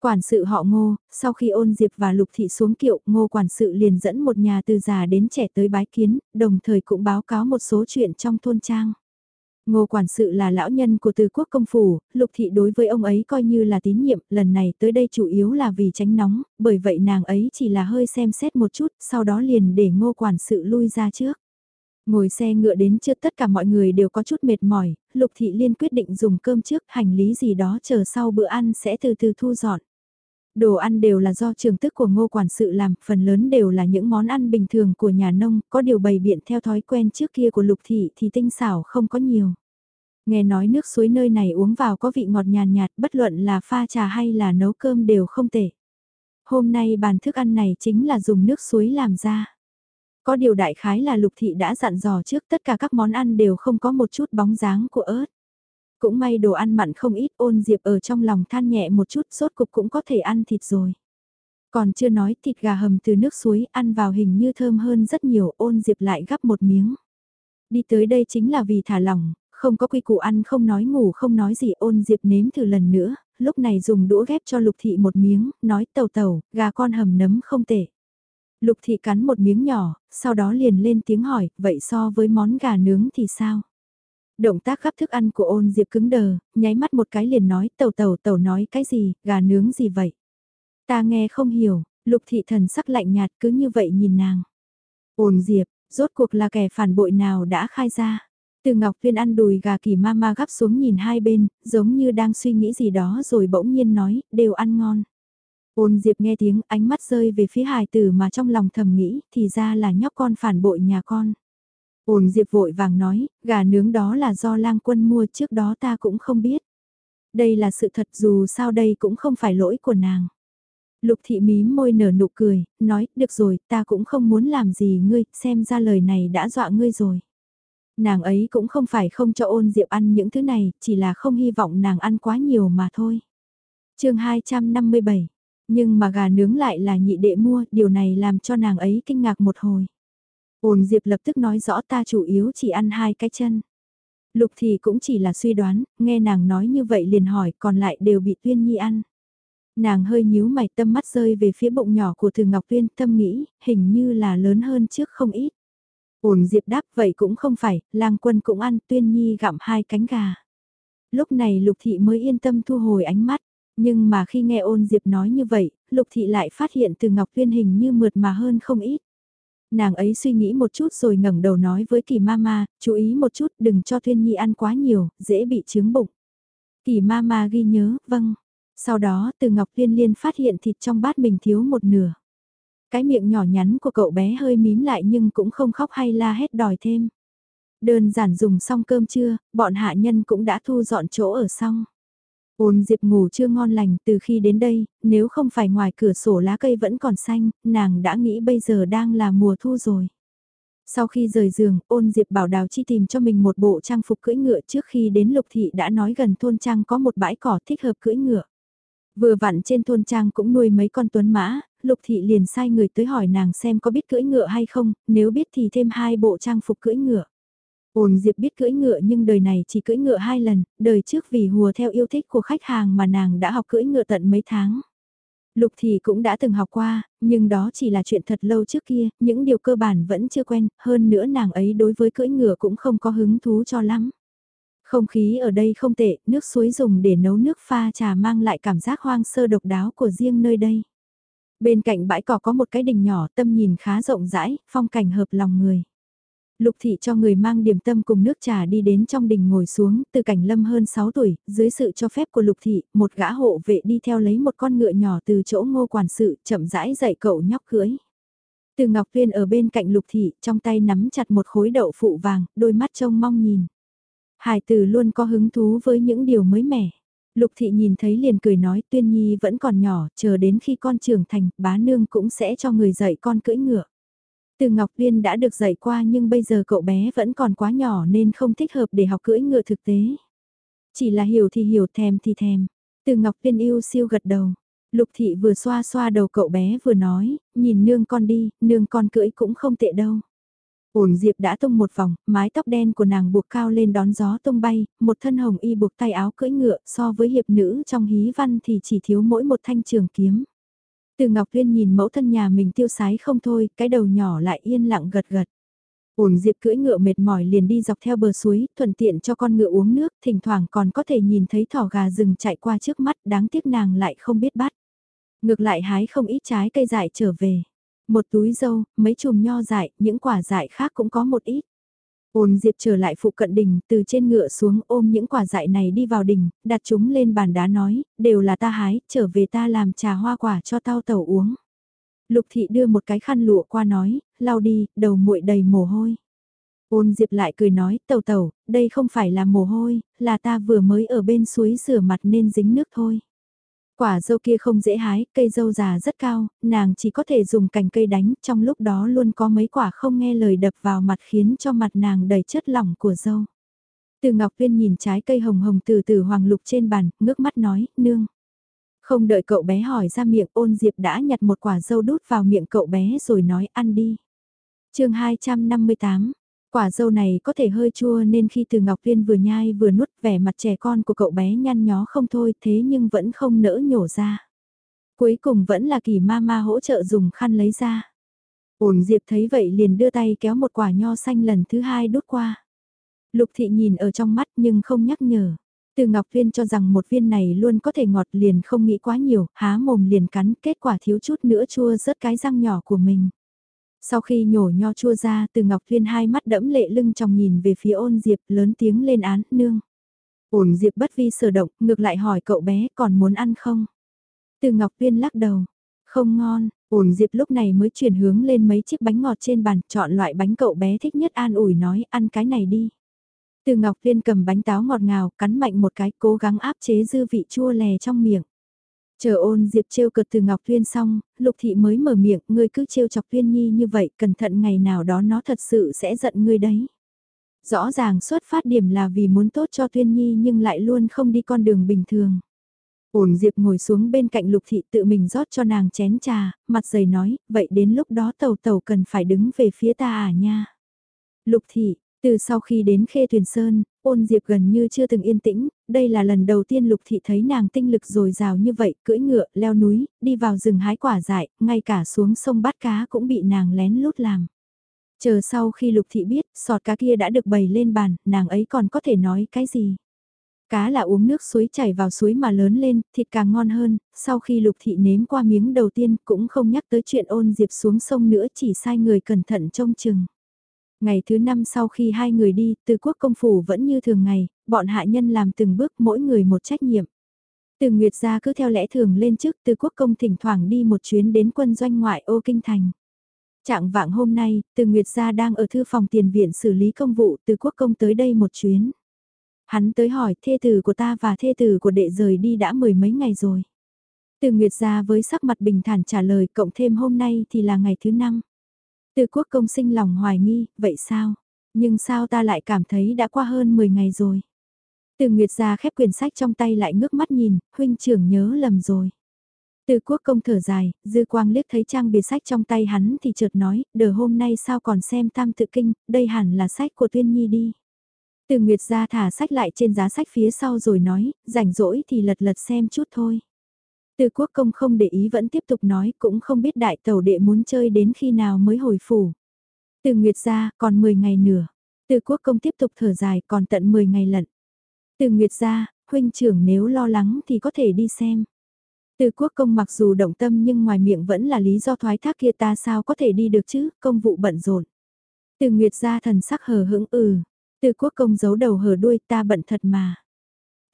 Quản sự họ ngô, sau khi ôn diệp và lục thị xuống kiệu, ngô quản sự liền dẫn một nhà từ già đến trẻ tới bái kiến, đồng thời cũng báo cáo một số chuyện trong thôn trang. Ngô quản sự là lão nhân của từ quốc công phủ, lục thị đối với ông ấy coi như là tín nhiệm, lần này tới đây chủ yếu là vì tránh nóng, bởi vậy nàng ấy chỉ là hơi xem xét một chút, sau đó liền để ngô quản sự lui ra trước. Ngồi xe ngựa đến trước tất cả mọi người đều có chút mệt mỏi, lục thị liên quyết định dùng cơm trước, hành lý gì đó chờ sau bữa ăn sẽ từ từ thu dọn. Đồ ăn đều là do trường tức của ngô quản sự làm, phần lớn đều là những món ăn bình thường của nhà nông, có điều bày biện theo thói quen trước kia của lục thị thì tinh xảo không có nhiều. Nghe nói nước suối nơi này uống vào có vị ngọt nhàn nhạt, bất luận là pha trà hay là nấu cơm đều không tệ. Hôm nay bàn thức ăn này chính là dùng nước suối làm ra. Có điều đại khái là lục thị đã dặn dò trước tất cả các món ăn đều không có một chút bóng dáng của ớt. Cũng may đồ ăn mặn không ít ôn diệp ở trong lòng than nhẹ một chút sốt cục cũng có thể ăn thịt rồi. Còn chưa nói thịt gà hầm từ nước suối ăn vào hình như thơm hơn rất nhiều ôn diệp lại gắp một miếng. Đi tới đây chính là vì thả lỏng, không có quy củ ăn không nói ngủ không nói gì ôn diệp nếm thử lần nữa, lúc này dùng đũa ghép cho lục thị một miếng, nói tàu tàu, gà con hầm nấm không tệ. Lục thị cắn một miếng nhỏ, sau đó liền lên tiếng hỏi, vậy so với món gà nướng thì sao? Động tác gắp thức ăn của ôn diệp cứng đờ, nháy mắt một cái liền nói tàu tàu tàu nói cái gì, gà nướng gì vậy? Ta nghe không hiểu, lục thị thần sắc lạnh nhạt cứ như vậy nhìn nàng. Ôn diệp, rốt cuộc là kẻ phản bội nào đã khai ra? Từ Ngọc Viên ăn đùi gà kỳ ma ma gắp xuống nhìn hai bên, giống như đang suy nghĩ gì đó rồi bỗng nhiên nói, đều ăn ngon. Ôn Diệp nghe tiếng ánh mắt rơi về phía hài tử mà trong lòng thầm nghĩ, thì ra là nhóc con phản bội nhà con. Ôn Diệp vội vàng nói, gà nướng đó là do lang quân mua trước đó ta cũng không biết. Đây là sự thật dù sao đây cũng không phải lỗi của nàng. Lục thị mím môi nở nụ cười, nói, được rồi, ta cũng không muốn làm gì ngươi, xem ra lời này đã dọa ngươi rồi. Nàng ấy cũng không phải không cho ôn diệp ăn những thứ này, chỉ là không hy vọng nàng ăn quá nhiều mà thôi. chương 257, nhưng mà gà nướng lại là nhị đệ mua, điều này làm cho nàng ấy kinh ngạc một hồi. Ôn diệp lập tức nói rõ ta chủ yếu chỉ ăn hai cái chân. Lục thì cũng chỉ là suy đoán, nghe nàng nói như vậy liền hỏi còn lại đều bị tuyên nhi ăn. Nàng hơi nhíu mày tâm mắt rơi về phía bụng nhỏ của Từ Ngọc Tuyên tâm nghĩ, hình như là lớn hơn trước không ít. Ổn Diệp đáp vậy cũng không phải, lang quân cũng ăn tuyên nhi gặm hai cánh gà. Lúc này Lục Thị mới yên tâm thu hồi ánh mắt, nhưng mà khi nghe ôn Diệp nói như vậy, Lục Thị lại phát hiện từ Ngọc Tuyên hình như mượt mà hơn không ít. Nàng ấy suy nghĩ một chút rồi ngẩng đầu nói với kỳ mama, chú ý một chút đừng cho Thuyên Nhi ăn quá nhiều, dễ bị trướng bụng. Kỳ mama ghi nhớ, vâng. Sau đó từ Ngọc liên liên phát hiện thịt trong bát mình thiếu một nửa. Cái miệng nhỏ nhắn của cậu bé hơi mím lại nhưng cũng không khóc hay la hét đòi thêm. Đơn giản dùng xong cơm trưa, bọn hạ nhân cũng đã thu dọn chỗ ở xong. Ôn Diệp ngủ chưa ngon lành từ khi đến đây, nếu không phải ngoài cửa sổ lá cây vẫn còn xanh, nàng đã nghĩ bây giờ đang là mùa thu rồi. Sau khi rời giường, ôn Diệp bảo Đào Chi tìm cho mình một bộ trang phục cưỡi ngựa trước khi đến Lục Thị đã nói gần thôn trang có một bãi cỏ thích hợp cưỡi ngựa. Vừa vặn trên thôn trang cũng nuôi mấy con tuấn mã, Lục Thị liền sai người tới hỏi nàng xem có biết cưỡi ngựa hay không, nếu biết thì thêm hai bộ trang phục cưỡi ngựa. Ôn Diệp biết cưỡi ngựa nhưng đời này chỉ cưỡi ngựa hai lần, đời trước vì hùa theo yêu thích của khách hàng mà nàng đã học cưỡi ngựa tận mấy tháng. Lục thì cũng đã từng học qua, nhưng đó chỉ là chuyện thật lâu trước kia, những điều cơ bản vẫn chưa quen, hơn nữa nàng ấy đối với cưỡi ngựa cũng không có hứng thú cho lắm. Không khí ở đây không tệ, nước suối dùng để nấu nước pha trà mang lại cảm giác hoang sơ độc đáo của riêng nơi đây. Bên cạnh bãi cỏ có một cái đình nhỏ tâm nhìn khá rộng rãi, phong cảnh hợp lòng người. Lục thị cho người mang điểm tâm cùng nước trà đi đến trong đình ngồi xuống, từ cảnh lâm hơn 6 tuổi, dưới sự cho phép của lục thị, một gã hộ vệ đi theo lấy một con ngựa nhỏ từ chỗ ngô quản sự, chậm rãi dạy cậu nhóc cưỡi. Từ Ngọc Tuyên ở bên cạnh lục thị, trong tay nắm chặt một khối đậu phụ vàng, đôi mắt trông mong nhìn. Hải tử luôn có hứng thú với những điều mới mẻ. Lục thị nhìn thấy liền cười nói tuyên nhi vẫn còn nhỏ, chờ đến khi con trưởng thành, bá nương cũng sẽ cho người dạy con cưỡi ngựa. Từ Ngọc Viên đã được dạy qua nhưng bây giờ cậu bé vẫn còn quá nhỏ nên không thích hợp để học cưỡi ngựa thực tế. Chỉ là hiểu thì hiểu thèm thì thèm. Từ Ngọc Viên yêu siêu gật đầu. Lục thị vừa xoa xoa đầu cậu bé vừa nói, nhìn nương con đi, nương con cưỡi cũng không tệ đâu. Ổn Diệp đã tung một vòng, mái tóc đen của nàng buộc cao lên đón gió tung bay, một thân hồng y buộc tay áo cưỡi ngựa so với hiệp nữ trong hí văn thì chỉ thiếu mỗi một thanh trường kiếm. Từ Ngọc Liên nhìn mẫu thân nhà mình tiêu sái không thôi, cái đầu nhỏ lại yên lặng gật gật. Ổn Diệp cưỡi ngựa mệt mỏi liền đi dọc theo bờ suối, thuận tiện cho con ngựa uống nước, thỉnh thoảng còn có thể nhìn thấy thỏ gà rừng chạy qua trước mắt, đáng tiếc nàng lại không biết bắt. Ngược lại hái không ít trái cây dại trở về. Một túi dâu, mấy chùm nho dại, những quả dại khác cũng có một ít. Ôn Diệp trở lại phụ cận đỉnh, từ trên ngựa xuống ôm những quả dại này đi vào đỉnh, đặt chúng lên bàn đá nói, đều là ta hái, trở về ta làm trà hoa quả cho tao tàu uống. Lục thị đưa một cái khăn lụa qua nói, lau đi, đầu muội đầy mồ hôi. Ôn Diệp lại cười nói, tàu tàu, đây không phải là mồ hôi, là ta vừa mới ở bên suối rửa mặt nên dính nước thôi. Quả dâu kia không dễ hái, cây dâu già rất cao, nàng chỉ có thể dùng cành cây đánh, trong lúc đó luôn có mấy quả không nghe lời đập vào mặt khiến cho mặt nàng đầy chất lỏng của dâu. Từ Ngọc Viên nhìn trái cây hồng hồng từ từ hoàng lục trên bàn, ngước mắt nói, nương. Không đợi cậu bé hỏi ra miệng ôn diệp đã nhặt một quả dâu đút vào miệng cậu bé rồi nói ăn đi. chương 258, Quả dâu này có thể hơi chua nên khi từ Ngọc Viên vừa nhai vừa nuốt vẻ mặt trẻ con của cậu bé nhăn nhó không thôi thế nhưng vẫn không nỡ nhổ ra. Cuối cùng vẫn là kỳ ma ma hỗ trợ dùng khăn lấy ra. Ổn Diệp thấy vậy liền đưa tay kéo một quả nho xanh lần thứ hai đút qua. Lục thị nhìn ở trong mắt nhưng không nhắc nhở. Từ Ngọc Viên cho rằng một viên này luôn có thể ngọt liền không nghĩ quá nhiều, há mồm liền cắn, kết quả thiếu chút nữa chua rớt cái răng nhỏ của mình. Sau khi nhổ nho chua ra từ Ngọc Thuyên hai mắt đẫm lệ lưng trong nhìn về phía ôn Diệp lớn tiếng lên án, nương. Ôn Diệp bất vi sở động, ngược lại hỏi cậu bé còn muốn ăn không? Từ Ngọc Thuyên lắc đầu, không ngon, ổn Diệp lúc này mới chuyển hướng lên mấy chiếc bánh ngọt trên bàn, chọn loại bánh cậu bé thích nhất an ủi nói ăn cái này đi. Từ Ngọc Tuyên cầm bánh táo ngọt ngào, cắn mạnh một cái, cố gắng áp chế dư vị chua lè trong miệng. Chờ ôn Diệp trêu cực từ Ngọc Tuyên xong, Lục Thị mới mở miệng, ngươi cứ trêu chọc Tuyên Nhi như vậy, cẩn thận ngày nào đó nó thật sự sẽ giận ngươi đấy. Rõ ràng xuất phát điểm là vì muốn tốt cho Tuyên Nhi nhưng lại luôn không đi con đường bình thường. Ôn Diệp ngồi xuống bên cạnh Lục Thị tự mình rót cho nàng chén trà, mặt dày nói, vậy đến lúc đó tàu tàu cần phải đứng về phía ta à nha. Lục Thị, từ sau khi đến Khê Tuyền Sơn, ôn diệp gần như chưa từng yên tĩnh, đây là lần đầu tiên lục thị thấy nàng tinh lực dồi dào như vậy, cưỡi ngựa, leo núi, đi vào rừng hái quả dại, ngay cả xuống sông bắt cá cũng bị nàng lén lút làm. Chờ sau khi lục thị biết, sọt cá kia đã được bày lên bàn, nàng ấy còn có thể nói cái gì? Cá là uống nước suối chảy vào suối mà lớn lên, thịt càng ngon hơn, sau khi lục thị nếm qua miếng đầu tiên cũng không nhắc tới chuyện ôn diệp xuống sông nữa chỉ sai người cẩn thận trông chừng. Ngày thứ năm sau khi hai người đi, từ quốc công phủ vẫn như thường ngày, bọn hạ nhân làm từng bước mỗi người một trách nhiệm. Từ Nguyệt gia cứ theo lẽ thường lên trước từ quốc công thỉnh thoảng đi một chuyến đến quân doanh ngoại ô kinh thành. Trạng vạng hôm nay, từ Nguyệt gia đang ở thư phòng tiền viện xử lý công vụ từ quốc công tới đây một chuyến. Hắn tới hỏi thê tử của ta và thê tử của đệ rời đi đã mười mấy ngày rồi. Từ Nguyệt gia với sắc mặt bình thản trả lời cộng thêm hôm nay thì là ngày thứ năm. Từ quốc công sinh lòng hoài nghi, vậy sao? Nhưng sao ta lại cảm thấy đã qua hơn 10 ngày rồi? Từ Nguyệt ra khép quyển sách trong tay lại ngước mắt nhìn, huynh trưởng nhớ lầm rồi. Từ quốc công thở dài, dư quang liếc thấy trang bìa sách trong tay hắn thì chợt nói, đờ hôm nay sao còn xem tam tự kinh, đây hẳn là sách của tuyên nhi đi. Từ Nguyệt ra thả sách lại trên giá sách phía sau rồi nói, rảnh rỗi thì lật lật xem chút thôi. Từ quốc công không để ý vẫn tiếp tục nói cũng không biết đại tàu đệ muốn chơi đến khi nào mới hồi phủ. Từ Nguyệt ra còn 10 ngày nữa. Từ quốc công tiếp tục thở dài còn tận 10 ngày lận. Từ Nguyệt ra, huynh trưởng nếu lo lắng thì có thể đi xem. Từ quốc công mặc dù động tâm nhưng ngoài miệng vẫn là lý do thoái thác kia ta sao có thể đi được chứ, công vụ bận rộn. Từ Nguyệt ra thần sắc hờ hững ừ, từ quốc công giấu đầu hờ đuôi ta bận thật mà.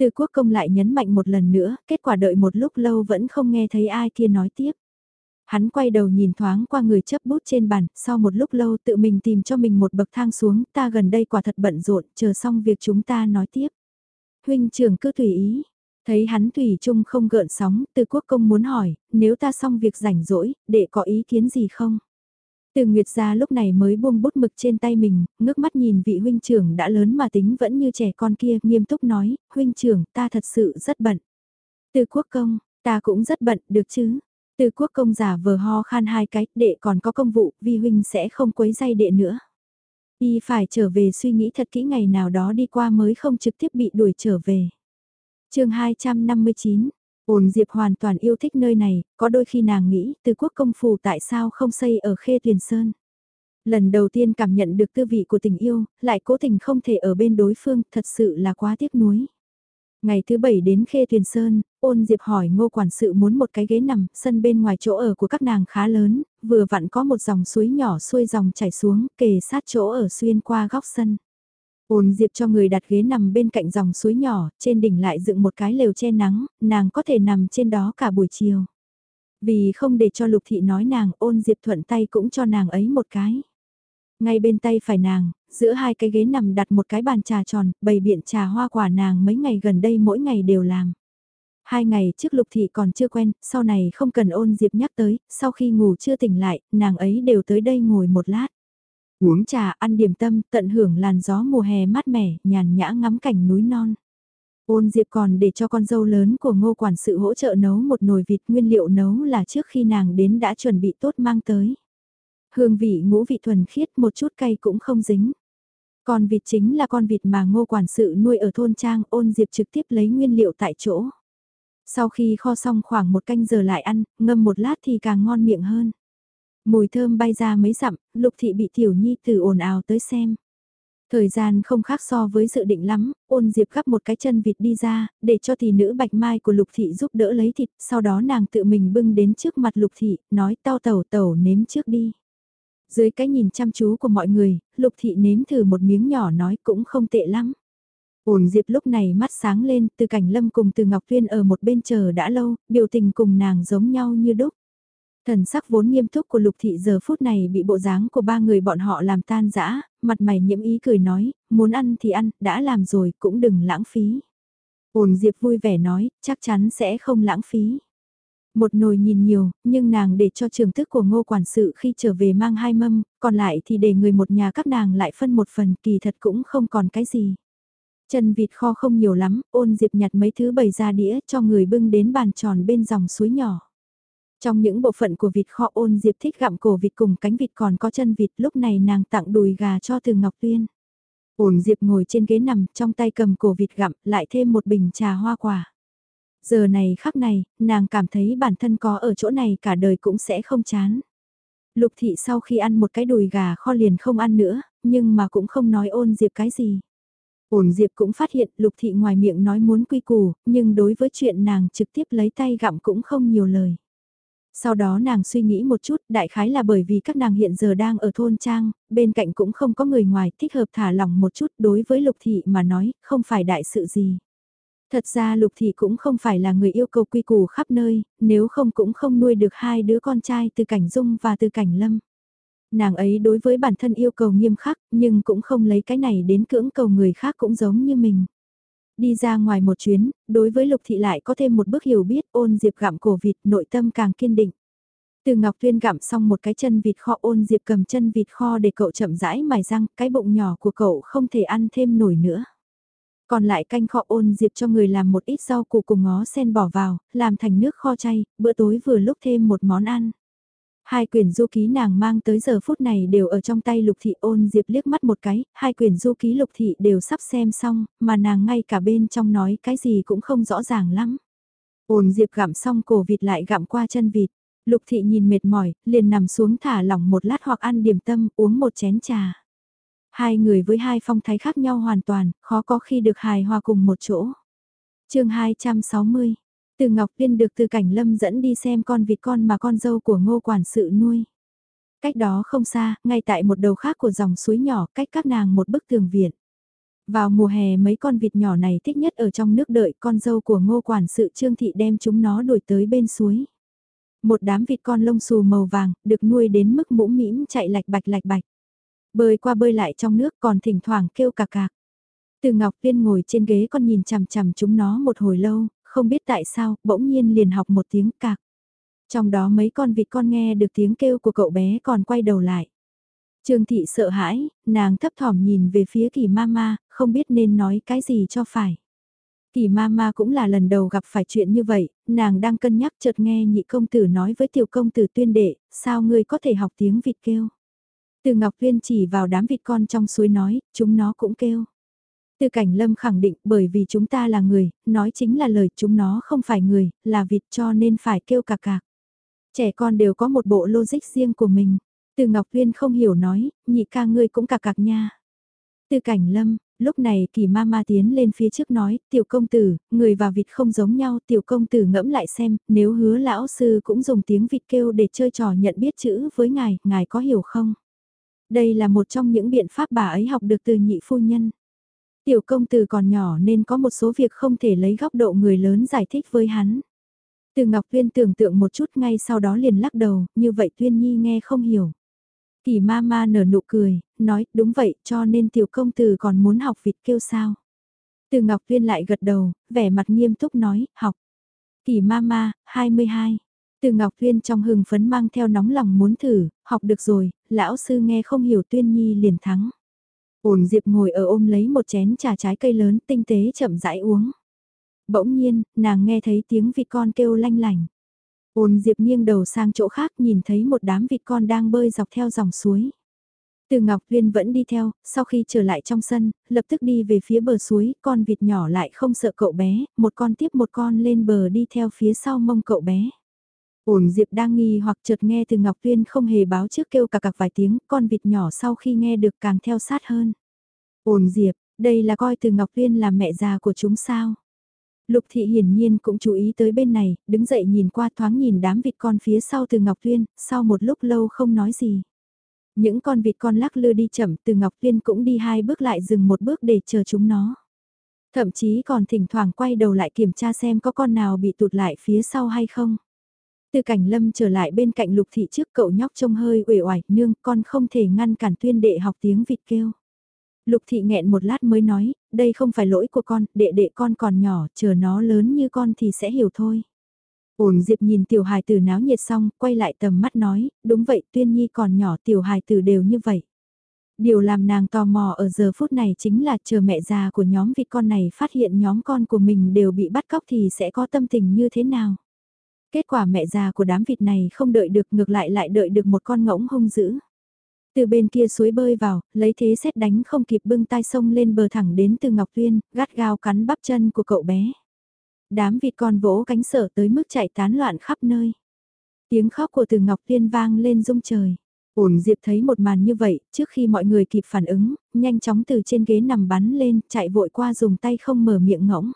Từ quốc công lại nhấn mạnh một lần nữa, kết quả đợi một lúc lâu vẫn không nghe thấy ai kia nói tiếp. Hắn quay đầu nhìn thoáng qua người chấp bút trên bàn, sau một lúc lâu tự mình tìm cho mình một bậc thang xuống, ta gần đây quả thật bận rộn, chờ xong việc chúng ta nói tiếp. Huynh trưởng cứ tùy ý, thấy hắn tùy chung không gợn sóng, từ quốc công muốn hỏi, nếu ta xong việc rảnh rỗi, để có ý kiến gì không? Từ Nguyệt gia lúc này mới buông bút mực trên tay mình, ngước mắt nhìn vị huynh trưởng đã lớn mà tính vẫn như trẻ con kia, nghiêm túc nói, huynh trưởng, ta thật sự rất bận. Từ quốc công, ta cũng rất bận, được chứ? Từ quốc công giả vờ ho khan hai cái, đệ còn có công vụ, vi huynh sẽ không quấy dây đệ nữa. Y phải trở về suy nghĩ thật kỹ ngày nào đó đi qua mới không trực tiếp bị đuổi trở về. chương 259, Ôn Diệp hoàn toàn yêu thích nơi này, có đôi khi nàng nghĩ từ quốc công phủ tại sao không xây ở khê tuyền sơn. Lần đầu tiên cảm nhận được tư vị của tình yêu, lại cố tình không thể ở bên đối phương, thật sự là quá tiếc nuối. Ngày thứ bảy đến Khê Tuyền Sơn, ôn Diệp hỏi ngô quản sự muốn một cái ghế nằm, sân bên ngoài chỗ ở của các nàng khá lớn, vừa vặn có một dòng suối nhỏ xuôi dòng chảy xuống, kề sát chỗ ở xuyên qua góc sân. Ôn Diệp cho người đặt ghế nằm bên cạnh dòng suối nhỏ, trên đỉnh lại dựng một cái lều che nắng, nàng có thể nằm trên đó cả buổi chiều. Vì không để cho Lục Thị nói nàng, ôn Diệp thuận tay cũng cho nàng ấy một cái. Ngay bên tay phải nàng, giữa hai cái ghế nằm đặt một cái bàn trà tròn, bày biện trà hoa quả nàng mấy ngày gần đây mỗi ngày đều làm. Hai ngày trước lục thị còn chưa quen, sau này không cần ôn diệp nhắc tới, sau khi ngủ chưa tỉnh lại, nàng ấy đều tới đây ngồi một lát. Uống trà, ăn điểm tâm, tận hưởng làn gió mùa hè mát mẻ, nhàn nhã ngắm cảnh núi non. Ôn Diệp còn để cho con dâu lớn của ngô quản sự hỗ trợ nấu một nồi vịt nguyên liệu nấu là trước khi nàng đến đã chuẩn bị tốt mang tới. Hương vị ngũ vị thuần khiết một chút cay cũng không dính. Con vịt chính là con vịt mà ngô quản sự nuôi ở thôn trang ôn diệp trực tiếp lấy nguyên liệu tại chỗ. Sau khi kho xong khoảng một canh giờ lại ăn, ngâm một lát thì càng ngon miệng hơn. Mùi thơm bay ra mấy dặm, lục thị bị tiểu nhi từ ồn ào tới xem. Thời gian không khác so với dự định lắm, ôn diệp gắp một cái chân vịt đi ra, để cho tỷ nữ bạch mai của lục thị giúp đỡ lấy thịt, sau đó nàng tự mình bưng đến trước mặt lục thị, nói tao tẩu tẩu nếm trước đi. Dưới cái nhìn chăm chú của mọi người, Lục Thị nếm thử một miếng nhỏ nói cũng không tệ lắm. Ổn Diệp lúc này mắt sáng lên, từ cảnh lâm cùng từ Ngọc Tuyên ở một bên chờ đã lâu, biểu tình cùng nàng giống nhau như đúc. Thần sắc vốn nghiêm túc của Lục Thị giờ phút này bị bộ dáng của ba người bọn họ làm tan rã, mặt mày nhiễm ý cười nói, muốn ăn thì ăn, đã làm rồi cũng đừng lãng phí. Ổn Diệp vui vẻ nói, chắc chắn sẽ không lãng phí. Một nồi nhìn nhiều, nhưng nàng để cho trường thức của ngô quản sự khi trở về mang hai mâm, còn lại thì để người một nhà các nàng lại phân một phần kỳ thật cũng không còn cái gì. Chân vịt kho không nhiều lắm, ôn diệp nhặt mấy thứ bày ra đĩa cho người bưng đến bàn tròn bên dòng suối nhỏ. Trong những bộ phận của vịt kho ôn diệp thích gặm cổ vịt cùng cánh vịt còn có chân vịt lúc này nàng tặng đùi gà cho từ Ngọc Tuyên. Ôn diệp ngồi trên ghế nằm trong tay cầm cổ vịt gặm lại thêm một bình trà hoa quả. Giờ này khắc này, nàng cảm thấy bản thân có ở chỗ này cả đời cũng sẽ không chán. Lục thị sau khi ăn một cái đùi gà kho liền không ăn nữa, nhưng mà cũng không nói ôn diệp cái gì. Ôn diệp cũng phát hiện lục thị ngoài miệng nói muốn quy củ, nhưng đối với chuyện nàng trực tiếp lấy tay gặm cũng không nhiều lời. Sau đó nàng suy nghĩ một chút, đại khái là bởi vì các nàng hiện giờ đang ở thôn trang, bên cạnh cũng không có người ngoài thích hợp thả lỏng một chút đối với lục thị mà nói, không phải đại sự gì. Thật ra Lục Thị cũng không phải là người yêu cầu quy củ khắp nơi, nếu không cũng không nuôi được hai đứa con trai từ cảnh dung và từ cảnh lâm. Nàng ấy đối với bản thân yêu cầu nghiêm khắc, nhưng cũng không lấy cái này đến cưỡng cầu người khác cũng giống như mình. Đi ra ngoài một chuyến, đối với Lục Thị lại có thêm một bước hiểu biết ôn diệp gặm cổ vịt nội tâm càng kiên định. Từ Ngọc Tuyên gặm xong một cái chân vịt kho ôn diệp cầm chân vịt kho để cậu chậm rãi mài răng, cái bụng nhỏ của cậu không thể ăn thêm nổi nữa. Còn lại canh kho ôn diệp cho người làm một ít rau củ cùng ngó sen bỏ vào, làm thành nước kho chay, bữa tối vừa lúc thêm một món ăn. Hai quyển du ký nàng mang tới giờ phút này đều ở trong tay lục thị ôn diệp liếc mắt một cái, hai quyển du ký lục thị đều sắp xem xong, mà nàng ngay cả bên trong nói cái gì cũng không rõ ràng lắm. Ôn Diệp gặm xong cổ vịt lại gặm qua chân vịt. Lục thị nhìn mệt mỏi, liền nằm xuống thả lỏng một lát hoặc ăn điểm tâm, uống một chén trà. Hai người với hai phong thái khác nhau hoàn toàn, khó có khi được hài hòa cùng một chỗ. chương 260, từ Ngọc Liên được từ Cảnh Lâm dẫn đi xem con vịt con mà con dâu của ngô quản sự nuôi. Cách đó không xa, ngay tại một đầu khác của dòng suối nhỏ, cách các nàng một bức tường viện. Vào mùa hè mấy con vịt nhỏ này thích nhất ở trong nước đợi con dâu của ngô quản sự Trương Thị đem chúng nó đuổi tới bên suối. Một đám vịt con lông xù màu vàng, được nuôi đến mức mũ mĩm chạy lạch bạch lạch bạch. Bơi qua bơi lại trong nước còn thỉnh thoảng kêu cà cạc. Từ Ngọc Viên ngồi trên ghế con nhìn chằm chằm chúng nó một hồi lâu, không biết tại sao, bỗng nhiên liền học một tiếng cạc. Trong đó mấy con vịt con nghe được tiếng kêu của cậu bé còn quay đầu lại. Trương Thị sợ hãi, nàng thấp thỏm nhìn về phía kỳ mama, không biết nên nói cái gì cho phải. Kỳ mama cũng là lần đầu gặp phải chuyện như vậy, nàng đang cân nhắc chợt nghe nhị công tử nói với tiểu công tử tuyên đệ, sao ngươi có thể học tiếng vịt kêu. Từ Ngọc Viên chỉ vào đám vịt con trong suối nói, chúng nó cũng kêu. Tư cảnh lâm khẳng định bởi vì chúng ta là người, nói chính là lời chúng nó không phải người, là vịt cho nên phải kêu cạc cạc. Trẻ con đều có một bộ logic riêng của mình. Từ Ngọc Viên không hiểu nói, nhị ca ngươi cũng cạc cạc nha. Tư cảnh lâm, lúc này kỳ ma ma tiến lên phía trước nói, tiểu công tử, người và vịt không giống nhau, tiểu công tử ngẫm lại xem, nếu hứa lão sư cũng dùng tiếng vịt kêu để chơi trò nhận biết chữ với ngài, ngài có hiểu không? Đây là một trong những biện pháp bà ấy học được từ nhị phu nhân. Tiểu công tử còn nhỏ nên có một số việc không thể lấy góc độ người lớn giải thích với hắn. Từ Ngọc Tuyên tưởng tượng một chút ngay sau đó liền lắc đầu, như vậy Tuyên Nhi nghe không hiểu. Kỳ ma ma nở nụ cười, nói, đúng vậy, cho nên tiểu công tử còn muốn học vịt kêu sao. Từ Ngọc Tuyên lại gật đầu, vẻ mặt nghiêm túc nói, học. Kỳ ma ma, 22. Từ Ngọc Tuyên trong hừng phấn mang theo nóng lòng muốn thử, học được rồi, lão sư nghe không hiểu Tuyên Nhi liền thắng. Ổn Diệp ngồi ở ôm lấy một chén trà trái cây lớn tinh tế chậm rãi uống. Bỗng nhiên, nàng nghe thấy tiếng vịt con kêu lanh lành. Ôn Diệp nghiêng đầu sang chỗ khác nhìn thấy một đám vịt con đang bơi dọc theo dòng suối. Từ Ngọc Viên vẫn đi theo, sau khi trở lại trong sân, lập tức đi về phía bờ suối, con vịt nhỏ lại không sợ cậu bé, một con tiếp một con lên bờ đi theo phía sau mông cậu bé. Ổn Diệp đang nghi hoặc chợt nghe từ Ngọc Viên không hề báo trước kêu cả cặc vài tiếng, con vịt nhỏ sau khi nghe được càng theo sát hơn. Ổn Diệp, đây là coi từ Ngọc Viên là mẹ già của chúng sao? Lục thị hiển nhiên cũng chú ý tới bên này, đứng dậy nhìn qua thoáng nhìn đám vịt con phía sau từ Ngọc Tuyên, sau một lúc lâu không nói gì. Những con vịt con lắc lư đi chậm từ Ngọc Tuyên cũng đi hai bước lại dừng một bước để chờ chúng nó. Thậm chí còn thỉnh thoảng quay đầu lại kiểm tra xem có con nào bị tụt lại phía sau hay không. Từ cảnh lâm trở lại bên cạnh lục thị trước cậu nhóc trông hơi uể oải, nương con không thể ngăn cản tuyên đệ học tiếng vịt kêu. Lục thị nghẹn một lát mới nói, đây không phải lỗi của con, đệ đệ con còn nhỏ, chờ nó lớn như con thì sẽ hiểu thôi. Ổn Diệp nhìn tiểu hài tử náo nhiệt xong, quay lại tầm mắt nói, đúng vậy tuyên nhi còn nhỏ tiểu hài tử đều như vậy. Điều làm nàng tò mò ở giờ phút này chính là chờ mẹ già của nhóm vịt con này phát hiện nhóm con của mình đều bị bắt cóc thì sẽ có tâm tình như thế nào. Kết quả mẹ già của đám vịt này không đợi được ngược lại lại đợi được một con ngỗng hung dữ. Từ bên kia suối bơi vào, lấy thế xét đánh không kịp bưng tay sông lên bờ thẳng đến từ Ngọc Tuyên, gắt gao cắn bắp chân của cậu bé. Đám vịt con vỗ cánh sở tới mức chạy tán loạn khắp nơi. Tiếng khóc của từ Ngọc Tuyên vang lên rung trời. Ổn Diệp thấy một màn như vậy, trước khi mọi người kịp phản ứng, nhanh chóng từ trên ghế nằm bắn lên, chạy vội qua dùng tay không mở miệng ngỗng.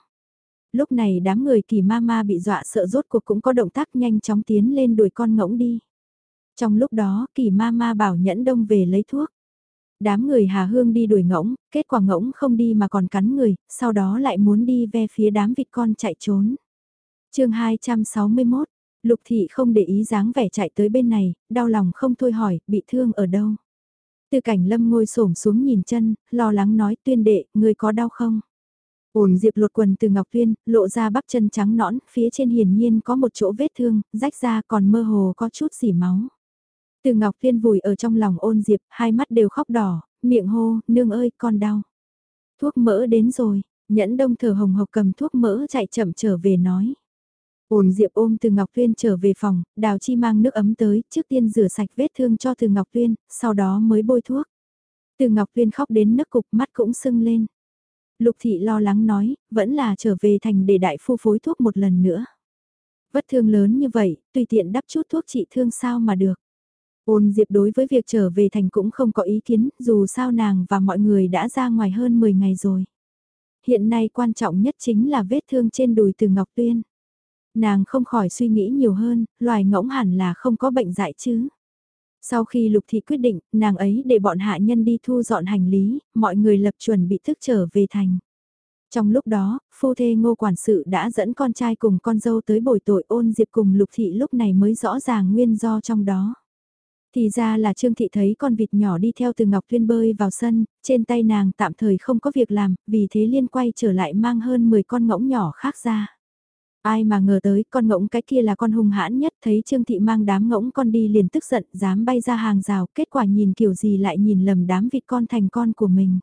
Lúc này đám người kỳ ma ma bị dọa sợ rốt cuộc cũng có động tác nhanh chóng tiến lên đuổi con ngỗng đi. Trong lúc đó, kỳ ma ma bảo nhẫn đông về lấy thuốc. Đám người Hà Hương đi đuổi ngỗng, kết quả ngỗng không đi mà còn cắn người, sau đó lại muốn đi ve phía đám vịt con chạy trốn. chương 261, Lục Thị không để ý dáng vẻ chạy tới bên này, đau lòng không thôi hỏi, bị thương ở đâu. Từ cảnh lâm ngồi xổm xuống nhìn chân, lo lắng nói tuyên đệ, người có đau không? Ổn diệp lột quần từ Ngọc Tuyên, lộ ra bắp chân trắng nõn, phía trên hiển nhiên có một chỗ vết thương, rách ra còn mơ hồ có chút xỉ máu. Từ Ngọc Viên vùi ở trong lòng ôn diệp, hai mắt đều khóc đỏ, miệng hô, nương ơi, con đau. Thuốc mỡ đến rồi, nhẫn đông thở hồng hộc cầm thuốc mỡ chạy chậm trở về nói. Ôn Diệp ôm từ Ngọc Tuyên trở về phòng, Đào Chi mang nước ấm tới, trước tiên rửa sạch vết thương cho từ Ngọc Tuyên, sau đó mới bôi thuốc. Từ Ngọc Tuyên khóc đến nước cục mắt cũng sưng lên. Lục Thị lo lắng nói, vẫn là trở về thành để đại phu phối thuốc một lần nữa. Vất thương lớn như vậy, tùy tiện đắp chút thuốc trị thương sao mà được. Ôn Diệp đối với việc trở về thành cũng không có ý kiến, dù sao nàng và mọi người đã ra ngoài hơn 10 ngày rồi. Hiện nay quan trọng nhất chính là vết thương trên đùi từ Ngọc Tuyên. Nàng không khỏi suy nghĩ nhiều hơn, loài ngỗng hẳn là không có bệnh dại chứ. Sau khi Lục Thị quyết định, nàng ấy để bọn hạ nhân đi thu dọn hành lý, mọi người lập chuẩn bị thức trở về thành. Trong lúc đó, phu thê ngô quản sự đã dẫn con trai cùng con dâu tới bồi tội ôn diệp cùng Lục Thị lúc này mới rõ ràng nguyên do trong đó. Thì ra là Trương Thị thấy con vịt nhỏ đi theo từ Ngọc Tuyên bơi vào sân, trên tay nàng tạm thời không có việc làm, vì thế liên quay trở lại mang hơn 10 con ngỗng nhỏ khác ra. Ai mà ngờ tới con ngỗng cái kia là con hung hãn nhất thấy Trương Thị mang đám ngỗng con đi liền tức giận dám bay ra hàng rào kết quả nhìn kiểu gì lại nhìn lầm đám vịt con thành con của mình.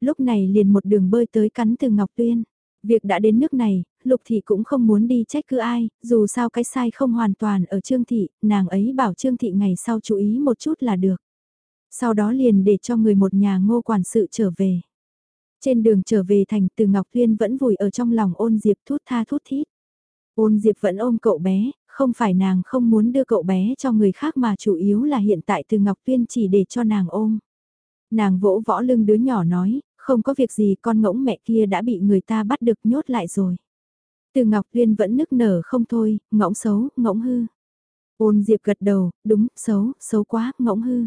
Lúc này liền một đường bơi tới cắn từ Ngọc Tuyên. Việc đã đến nước này, Lục Thị cũng không muốn đi trách cứ ai, dù sao cái sai không hoàn toàn ở Trương Thị, nàng ấy bảo Trương Thị ngày sau chú ý một chút là được. Sau đó liền để cho người một nhà ngô quản sự trở về. Trên đường trở về thành từ Ngọc Tuyên vẫn vùi ở trong lòng ôn diệp thút tha thút thít. Ôn diệp vẫn ôm cậu bé, không phải nàng không muốn đưa cậu bé cho người khác mà chủ yếu là hiện tại từ Ngọc Tuyên chỉ để cho nàng ôm. Nàng vỗ võ lưng đứa nhỏ nói, không có việc gì con ngỗng mẹ kia đã bị người ta bắt được nhốt lại rồi. Từ Ngọc Tuyên vẫn nức nở không thôi, ngỗng xấu, ngỗng hư. Ôn Diệp gật đầu, đúng, xấu, xấu quá, ngỗng hư.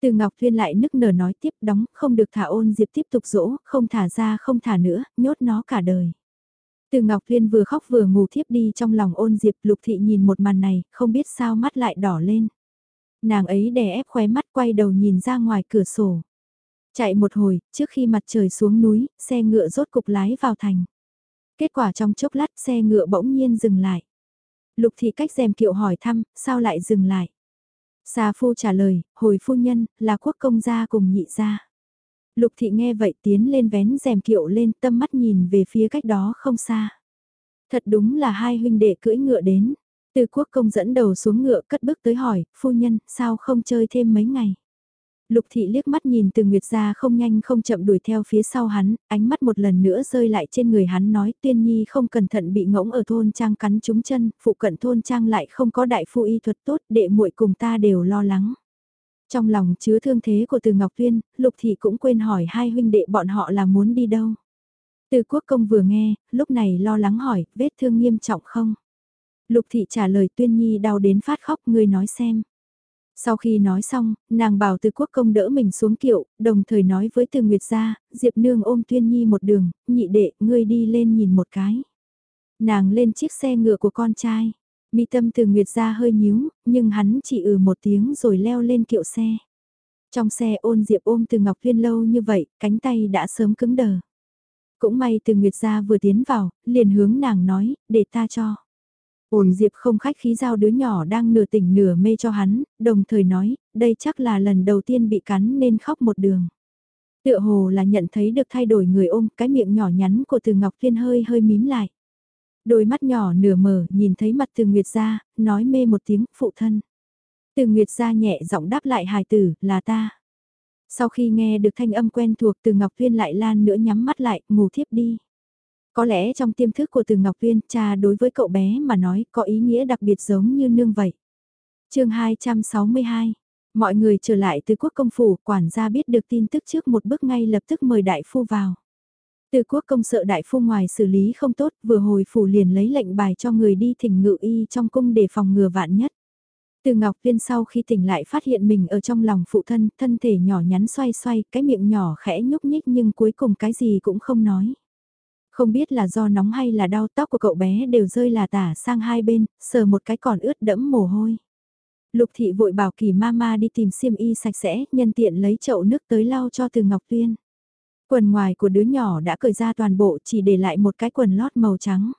Từ Ngọc Tuyên lại nức nở nói tiếp đóng, không được thả ôn Diệp tiếp tục dỗ, không thả ra không thả nữa, nhốt nó cả đời. Từ Ngọc Tuyên vừa khóc vừa ngủ thiếp đi trong lòng ôn Diệp lục thị nhìn một màn này, không biết sao mắt lại đỏ lên. Nàng ấy đè ép khóe mắt quay đầu nhìn ra ngoài cửa sổ. Chạy một hồi, trước khi mặt trời xuống núi, xe ngựa rốt cục lái vào thành. Kết quả trong chốc lát xe ngựa bỗng nhiên dừng lại. Lục thị cách dèm kiệu hỏi thăm, sao lại dừng lại? Xà phu trả lời, hồi phu nhân, là quốc công gia cùng nhị gia. Lục thị nghe vậy tiến lên vén rèm kiệu lên tâm mắt nhìn về phía cách đó không xa. Thật đúng là hai huynh đệ cưỡi ngựa đến. Từ quốc công dẫn đầu xuống ngựa cất bước tới hỏi, phu nhân, sao không chơi thêm mấy ngày? Lục thị liếc mắt nhìn từ Nguyệt ra không nhanh không chậm đuổi theo phía sau hắn, ánh mắt một lần nữa rơi lại trên người hắn nói tuyên nhi không cẩn thận bị ngỗng ở thôn trang cắn trúng chân, phụ cận thôn trang lại không có đại phu y thuật tốt, đệ muội cùng ta đều lo lắng. Trong lòng chứa thương thế của từ Ngọc Tuyên, Lục thị cũng quên hỏi hai huynh đệ bọn họ là muốn đi đâu. Từ quốc công vừa nghe, lúc này lo lắng hỏi, vết thương nghiêm trọng không? Lục thị trả lời tuyên nhi đau đến phát khóc ngươi nói xem. Sau khi nói xong, nàng bảo từ quốc công đỡ mình xuống kiệu, đồng thời nói với từ Nguyệt gia, Diệp Nương ôm Tuyên Nhi một đường, nhị đệ, ngươi đi lên nhìn một cái. Nàng lên chiếc xe ngựa của con trai, mi tâm từ Nguyệt gia hơi nhíu, nhưng hắn chỉ ừ một tiếng rồi leo lên kiệu xe. Trong xe ôn Diệp ôm từ Ngọc Tuyên lâu như vậy, cánh tay đã sớm cứng đờ. Cũng may từ Nguyệt gia vừa tiến vào, liền hướng nàng nói, để ta cho. Ôn Diệp không khách khí giao đứa nhỏ đang nửa tỉnh nửa mê cho hắn, đồng thời nói, đây chắc là lần đầu tiên bị cắn nên khóc một đường. Tựa hồ là nhận thấy được thay đổi người ôm, cái miệng nhỏ nhắn của Từ Ngọc Thiên hơi hơi mím lại. Đôi mắt nhỏ nửa mở, nhìn thấy mặt Từ Nguyệt gia, nói mê một tiếng, phụ thân. Từ Nguyệt gia nhẹ giọng đáp lại hài tử, là ta. Sau khi nghe được thanh âm quen thuộc Từ Ngọc Viên lại lan nữa nhắm mắt lại, ngủ thiếp đi. Có lẽ trong tiềm thức của từ Ngọc Viên, cha đối với cậu bé mà nói có ý nghĩa đặc biệt giống như nương vậy. chương 262, mọi người trở lại từ quốc công phủ, quản gia biết được tin tức trước một bước ngay lập tức mời đại phu vào. Từ quốc công sợ đại phu ngoài xử lý không tốt, vừa hồi phủ liền lấy lệnh bài cho người đi thỉnh ngự y trong cung để phòng ngừa vạn nhất. Từ Ngọc Viên sau khi tỉnh lại phát hiện mình ở trong lòng phụ thân, thân thể nhỏ nhắn xoay xoay, cái miệng nhỏ khẽ nhúc nhích nhưng cuối cùng cái gì cũng không nói. Không biết là do nóng hay là đau tóc của cậu bé đều rơi là tả sang hai bên, sờ một cái còn ướt đẫm mồ hôi. Lục thị vội bảo kỳ mama đi tìm xiêm y sạch sẽ, nhân tiện lấy chậu nước tới lau cho từ Ngọc Tuyên. Quần ngoài của đứa nhỏ đã cởi ra toàn bộ chỉ để lại một cái quần lót màu trắng.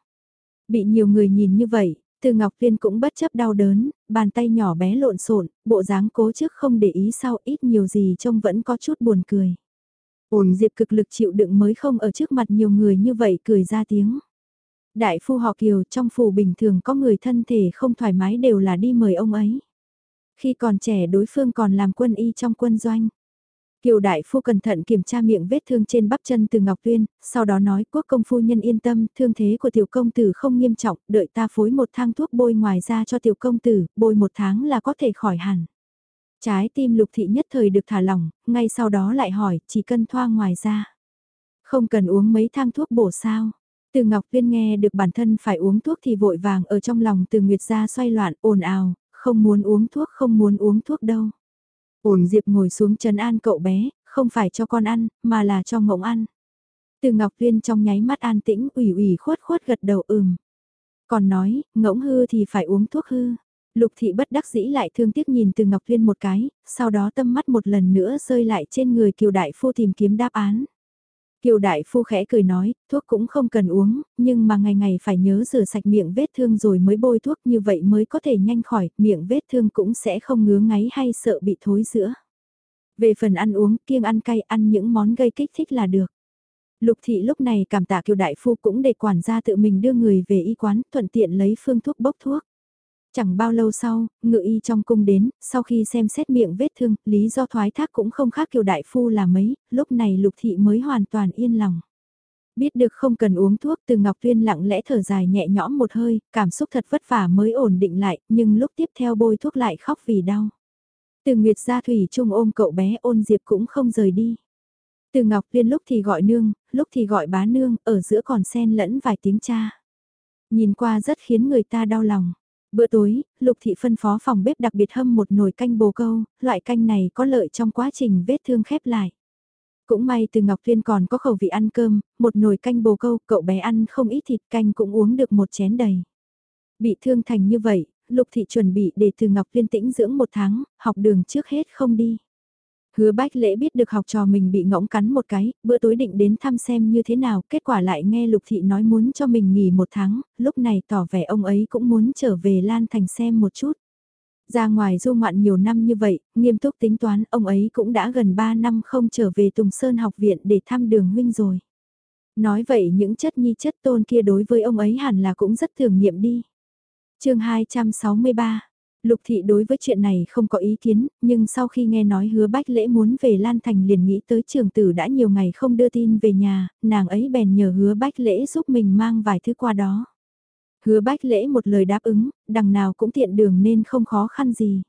Bị nhiều người nhìn như vậy, từ Ngọc Tuyên cũng bất chấp đau đớn, bàn tay nhỏ bé lộn xộn, bộ dáng cố trước không để ý sau ít nhiều gì trông vẫn có chút buồn cười. Ổn Diệp cực lực chịu đựng mới không ở trước mặt nhiều người như vậy cười ra tiếng. Đại phu họ Kiều trong phủ bình thường có người thân thể không thoải mái đều là đi mời ông ấy. Khi còn trẻ đối phương còn làm quân y trong quân doanh. Kiều đại phu cẩn thận kiểm tra miệng vết thương trên bắp chân từ Ngọc Tuyên, sau đó nói quốc công phu nhân yên tâm, thương thế của tiểu công tử không nghiêm trọng, đợi ta phối một thang thuốc bôi ngoài ra cho tiểu công tử, bôi một tháng là có thể khỏi hẳn. Trái tim lục thị nhất thời được thả lỏng, ngay sau đó lại hỏi, chỉ cần thoa ngoài ra. Không cần uống mấy thang thuốc bổ sao. Từ Ngọc Tuyên nghe được bản thân phải uống thuốc thì vội vàng ở trong lòng từ Nguyệt ra xoay loạn ồn ào, không muốn uống thuốc không muốn uống thuốc đâu. Ổn Diệp ngồi xuống trấn an cậu bé, không phải cho con ăn, mà là cho ngỗng ăn. Từ Ngọc Viên trong nháy mắt an tĩnh ủy ủy khuất khuất gật đầu ừm. Còn nói, ngỗng hư thì phải uống thuốc hư. Lục thị bất đắc dĩ lại thương tiếc nhìn từ Ngọc Viên một cái, sau đó tâm mắt một lần nữa rơi lại trên người kiều đại phu tìm kiếm đáp án. Kiều đại phu khẽ cười nói, thuốc cũng không cần uống, nhưng mà ngày ngày phải nhớ rửa sạch miệng vết thương rồi mới bôi thuốc như vậy mới có thể nhanh khỏi, miệng vết thương cũng sẽ không ngứa ngáy hay sợ bị thối giữa. Về phần ăn uống, kiêng ăn cay ăn những món gây kích thích là được. Lục thị lúc này cảm tạ kiều đại phu cũng để quản gia tự mình đưa người về y quán, thuận tiện lấy phương thuốc bốc thuốc. Chẳng bao lâu sau, ngự y trong cung đến, sau khi xem xét miệng vết thương, lý do thoái thác cũng không khác kiểu đại phu là mấy, lúc này lục thị mới hoàn toàn yên lòng. Biết được không cần uống thuốc từ Ngọc Tuyên lặng lẽ thở dài nhẹ nhõm một hơi, cảm xúc thật vất vả mới ổn định lại, nhưng lúc tiếp theo bôi thuốc lại khóc vì đau. Từ Nguyệt gia thủy trung ôm cậu bé ôn diệp cũng không rời đi. Từ Ngọc Tuyên lúc thì gọi nương, lúc thì gọi bá nương, ở giữa còn xen lẫn vài tiếng cha. Nhìn qua rất khiến người ta đau lòng. Bữa tối, Lục Thị phân phó phòng bếp đặc biệt hâm một nồi canh bồ câu, loại canh này có lợi trong quá trình vết thương khép lại. Cũng may từ Ngọc Thuyên còn có khẩu vị ăn cơm, một nồi canh bồ câu, cậu bé ăn không ít thịt canh cũng uống được một chén đầy. Bị thương thành như vậy, Lục Thị chuẩn bị để từ Ngọc Thuyên tĩnh dưỡng một tháng, học đường trước hết không đi. Hứa bách lễ biết được học trò mình bị ngỗng cắn một cái, bữa tối định đến thăm xem như thế nào, kết quả lại nghe Lục Thị nói muốn cho mình nghỉ một tháng, lúc này tỏ vẻ ông ấy cũng muốn trở về Lan Thành xem một chút. Ra ngoài du ngoạn nhiều năm như vậy, nghiêm túc tính toán, ông ấy cũng đã gần 3 năm không trở về Tùng Sơn học viện để thăm đường huynh rồi. Nói vậy những chất nhi chất tôn kia đối với ông ấy hẳn là cũng rất thường nghiệm đi. chương 263 Lục thị đối với chuyện này không có ý kiến, nhưng sau khi nghe nói hứa bách lễ muốn về Lan Thành liền nghĩ tới trường tử đã nhiều ngày không đưa tin về nhà, nàng ấy bèn nhờ hứa bách lễ giúp mình mang vài thứ qua đó. Hứa bách lễ một lời đáp ứng, đằng nào cũng tiện đường nên không khó khăn gì.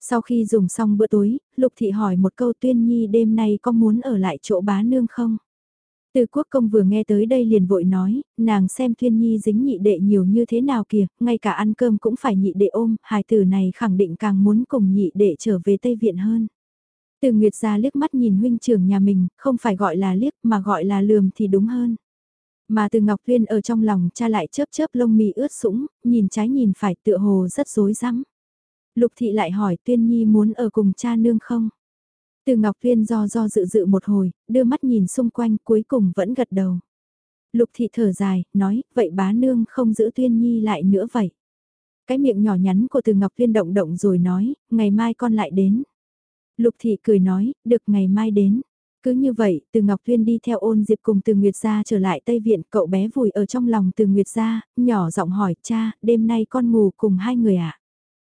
Sau khi dùng xong bữa tối, Lục thị hỏi một câu tuyên nhi đêm nay có muốn ở lại chỗ bá nương không? Từ quốc công vừa nghe tới đây liền vội nói, nàng xem Thuyên Nhi dính nhị đệ nhiều như thế nào kìa, ngay cả ăn cơm cũng phải nhị đệ ôm, hài tử này khẳng định càng muốn cùng nhị đệ trở về Tây Viện hơn. Từ Nguyệt ra liếc mắt nhìn huynh trưởng nhà mình, không phải gọi là liếc mà gọi là lườm thì đúng hơn. Mà từ Ngọc Tuyên ở trong lòng cha lại chớp chớp lông mì ướt sũng, nhìn trái nhìn phải tựa hồ rất rối rắm. Lục thị lại hỏi Tuyên Nhi muốn ở cùng cha nương không? Từ Ngọc Thuyên do do dự dự một hồi, đưa mắt nhìn xung quanh cuối cùng vẫn gật đầu. Lục thị thở dài, nói, vậy bá nương không giữ Tuyên Nhi lại nữa vậy. Cái miệng nhỏ nhắn của từ Ngọc Thuyên động động rồi nói, ngày mai con lại đến. Lục thị cười nói, được ngày mai đến. Cứ như vậy, từ Ngọc Thuyên đi theo ôn diệp cùng từ Nguyệt Gia trở lại Tây Viện, cậu bé vùi ở trong lòng từ Nguyệt Gia, nhỏ giọng hỏi, cha, đêm nay con ngủ cùng hai người ạ? À?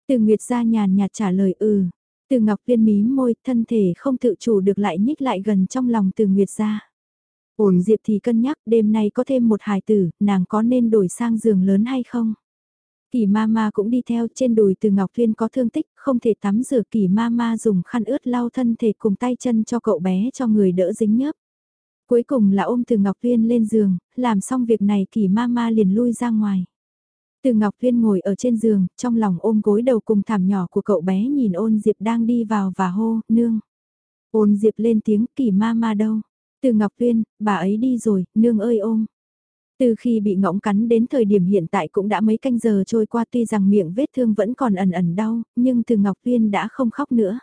Từ Nguyệt Gia nhàn nhạt trả lời ừ, từ Ngọc Viên mí môi, thân thể không tự chủ được lại nhích lại gần trong lòng từ Nguyệt ra. Ổn Diệp thì cân nhắc đêm nay có thêm một hài tử, nàng có nên đổi sang giường lớn hay không? Kỳ ma ma cũng đi theo trên đùi từ Ngọc Viên có thương tích, không thể tắm rửa kỳ ma ma dùng khăn ướt lau thân thể cùng tay chân cho cậu bé cho người đỡ dính nhớp. Cuối cùng là ôm từ Ngọc Viên lên giường, làm xong việc này kỳ ma ma liền lui ra ngoài. Từ Ngọc Viên ngồi ở trên giường, trong lòng ôm gối đầu cùng thảm nhỏ của cậu bé nhìn ôn Diệp đang đi vào và hô, nương. Ôn Diệp lên tiếng kỳ ma ma đâu. Từ Ngọc Viên, bà ấy đi rồi, nương ơi ôm. Từ khi bị ngỗng cắn đến thời điểm hiện tại cũng đã mấy canh giờ trôi qua tuy rằng miệng vết thương vẫn còn ẩn ẩn đau, nhưng từ Ngọc Viên đã không khóc nữa.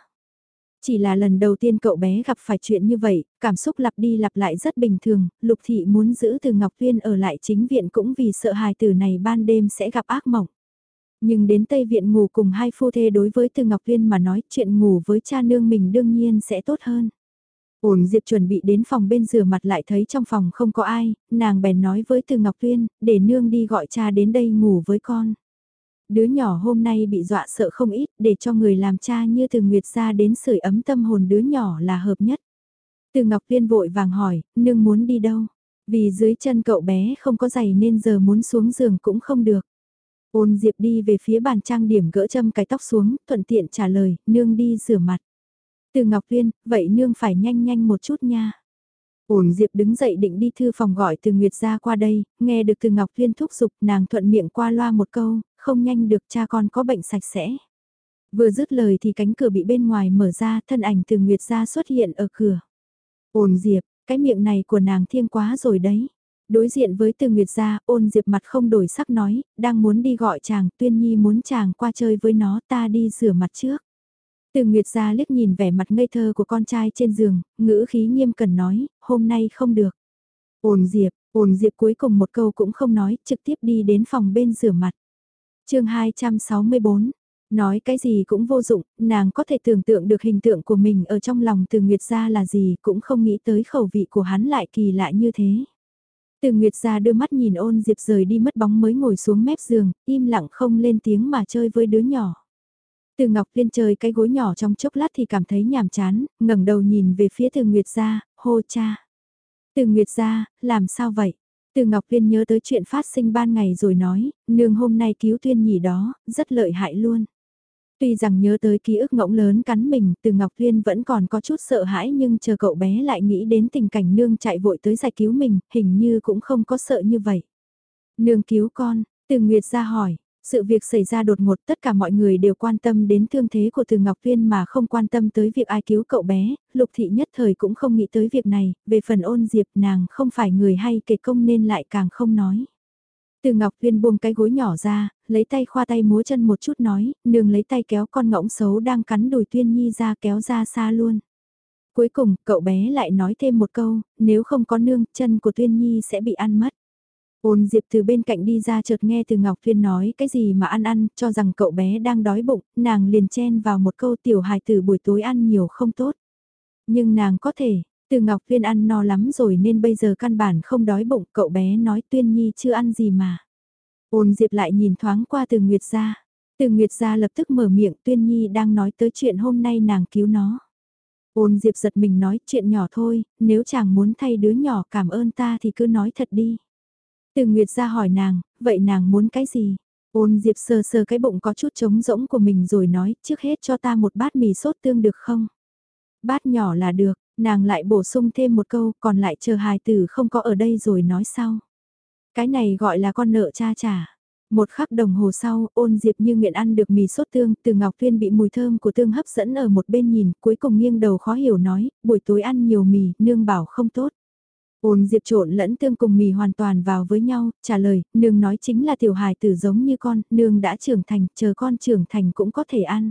Chỉ là lần đầu tiên cậu bé gặp phải chuyện như vậy, cảm xúc lặp đi lặp lại rất bình thường, Lục Thị muốn giữ từ Ngọc Viên ở lại chính viện cũng vì sợ hài tử này ban đêm sẽ gặp ác mộng. Nhưng đến Tây Viện ngủ cùng hai phu thê đối với Từ Ngọc Viên mà nói chuyện ngủ với cha nương mình đương nhiên sẽ tốt hơn. Ổn Diệp chuẩn bị đến phòng bên rửa mặt lại thấy trong phòng không có ai, nàng bèn nói với Từ Ngọc Viên, để nương đi gọi cha đến đây ngủ với con. Đứa nhỏ hôm nay bị dọa sợ không ít để cho người làm cha như từ Nguyệt ra đến sưởi ấm tâm hồn đứa nhỏ là hợp nhất. Từ Ngọc Liên vội vàng hỏi, nương muốn đi đâu? Vì dưới chân cậu bé không có giày nên giờ muốn xuống giường cũng không được. Ôn Diệp đi về phía bàn trang điểm gỡ châm cái tóc xuống, thuận tiện trả lời, nương đi rửa mặt. Từ Ngọc Liên, vậy nương phải nhanh nhanh một chút nha. Ôn Diệp đứng dậy định đi thư phòng gọi từ Nguyệt ra qua đây, nghe được từ Ngọc Liên thúc giục nàng thuận miệng qua loa một câu, không nhanh được cha con có bệnh sạch sẽ. Vừa dứt lời thì cánh cửa bị bên ngoài mở ra, thân ảnh từ Nguyệt ra xuất hiện ở cửa. Ôn Diệp, cái miệng này của nàng thiêng quá rồi đấy. Đối diện với từ Nguyệt gia, ôn Diệp mặt không đổi sắc nói, đang muốn đi gọi chàng, tuyên nhi muốn chàng qua chơi với nó ta đi rửa mặt trước. Từ Nguyệt gia liếc nhìn vẻ mặt ngây thơ của con trai trên giường, ngữ khí nghiêm cần nói, hôm nay không được. Ôn Diệp, ôn Diệp cuối cùng một câu cũng không nói, trực tiếp đi đến phòng bên rửa mặt chương 264, Nói cái gì cũng vô dụng, nàng có thể tưởng tượng được hình tượng của mình ở trong lòng từ Nguyệt gia là gì cũng không nghĩ tới khẩu vị của hắn lại kỳ lạ như thế. Từ Nguyệt gia đưa mắt nhìn ôn Diệp rời đi mất bóng mới ngồi xuống mép giường, im lặng không lên tiếng mà chơi với đứa nhỏ. Từ Ngọc Liên chơi cái gối nhỏ trong chốc lát thì cảm thấy nhàm chán, ngẩng đầu nhìn về phía Từ Nguyệt gia, hô cha. Từ Nguyệt gia, làm sao vậy? Từ Ngọc Liên nhớ tới chuyện phát sinh ban ngày rồi nói, nương hôm nay cứu tuyên nhỉ đó, rất lợi hại luôn. Tuy rằng nhớ tới ký ức ngỗng lớn cắn mình, từ Ngọc Liên vẫn còn có chút sợ hãi nhưng chờ cậu bé lại nghĩ đến tình cảnh nương chạy vội tới giải cứu mình, hình như cũng không có sợ như vậy. Nương cứu con, từ Nguyệt ra hỏi, sự việc xảy ra đột ngột tất cả mọi người đều quan tâm đến thương thế của Từ Ngọc Viên mà không quan tâm tới việc ai cứu cậu bé, Lục Thị nhất thời cũng không nghĩ tới việc này, về phần ôn diệp nàng không phải người hay kể công nên lại càng không nói. Từ Ngọc Viên buông cái gối nhỏ ra, lấy tay khoa tay múa chân một chút nói, nương lấy tay kéo con ngỗng xấu đang cắn đùi Tuyên Nhi ra kéo ra xa luôn. Cuối cùng, cậu bé lại nói thêm một câu, nếu không có nương, chân của Tuyên Nhi sẽ bị ăn mất. Ôn Diệp từ bên cạnh đi ra chợt nghe từ Ngọc Thuyên nói cái gì mà ăn ăn, cho rằng cậu bé đang đói bụng, nàng liền chen vào một câu tiểu hài từ buổi tối ăn nhiều không tốt. Nhưng nàng có thể, từ Ngọc Thuyên ăn no lắm rồi nên bây giờ căn bản không đói bụng, cậu bé nói Tuyên Nhi chưa ăn gì mà. Ôn Diệp lại nhìn thoáng qua từ Nguyệt gia. Từ Nguyệt gia lập tức mở miệng Tuyên Nhi đang nói tới chuyện hôm nay nàng cứu nó. Ôn Diệp giật mình nói chuyện nhỏ thôi, nếu chàng muốn thay đứa nhỏ cảm ơn ta thì cứ nói thật đi. Từ Nguyệt ra hỏi nàng, vậy nàng muốn cái gì? Ôn Diệp sờ sờ cái bụng có chút trống rỗng của mình rồi nói, trước hết cho ta một bát mì sốt tương được không? Bát nhỏ là được, nàng lại bổ sung thêm một câu, còn lại chờ hài tử không có ở đây rồi nói sau. Cái này gọi là con nợ cha trả. Một khắc đồng hồ sau, ôn diệp như nguyện ăn được mì sốt tương, từ Ngọc Tuyên bị mùi thơm của tương hấp dẫn ở một bên nhìn, cuối cùng nghiêng đầu khó hiểu nói, buổi tối ăn nhiều mì, nương bảo không tốt. Ôn diệp trộn lẫn tương cùng mì hoàn toàn vào với nhau, trả lời, nương nói chính là tiểu hài tử giống như con, nương đã trưởng thành, chờ con trưởng thành cũng có thể ăn.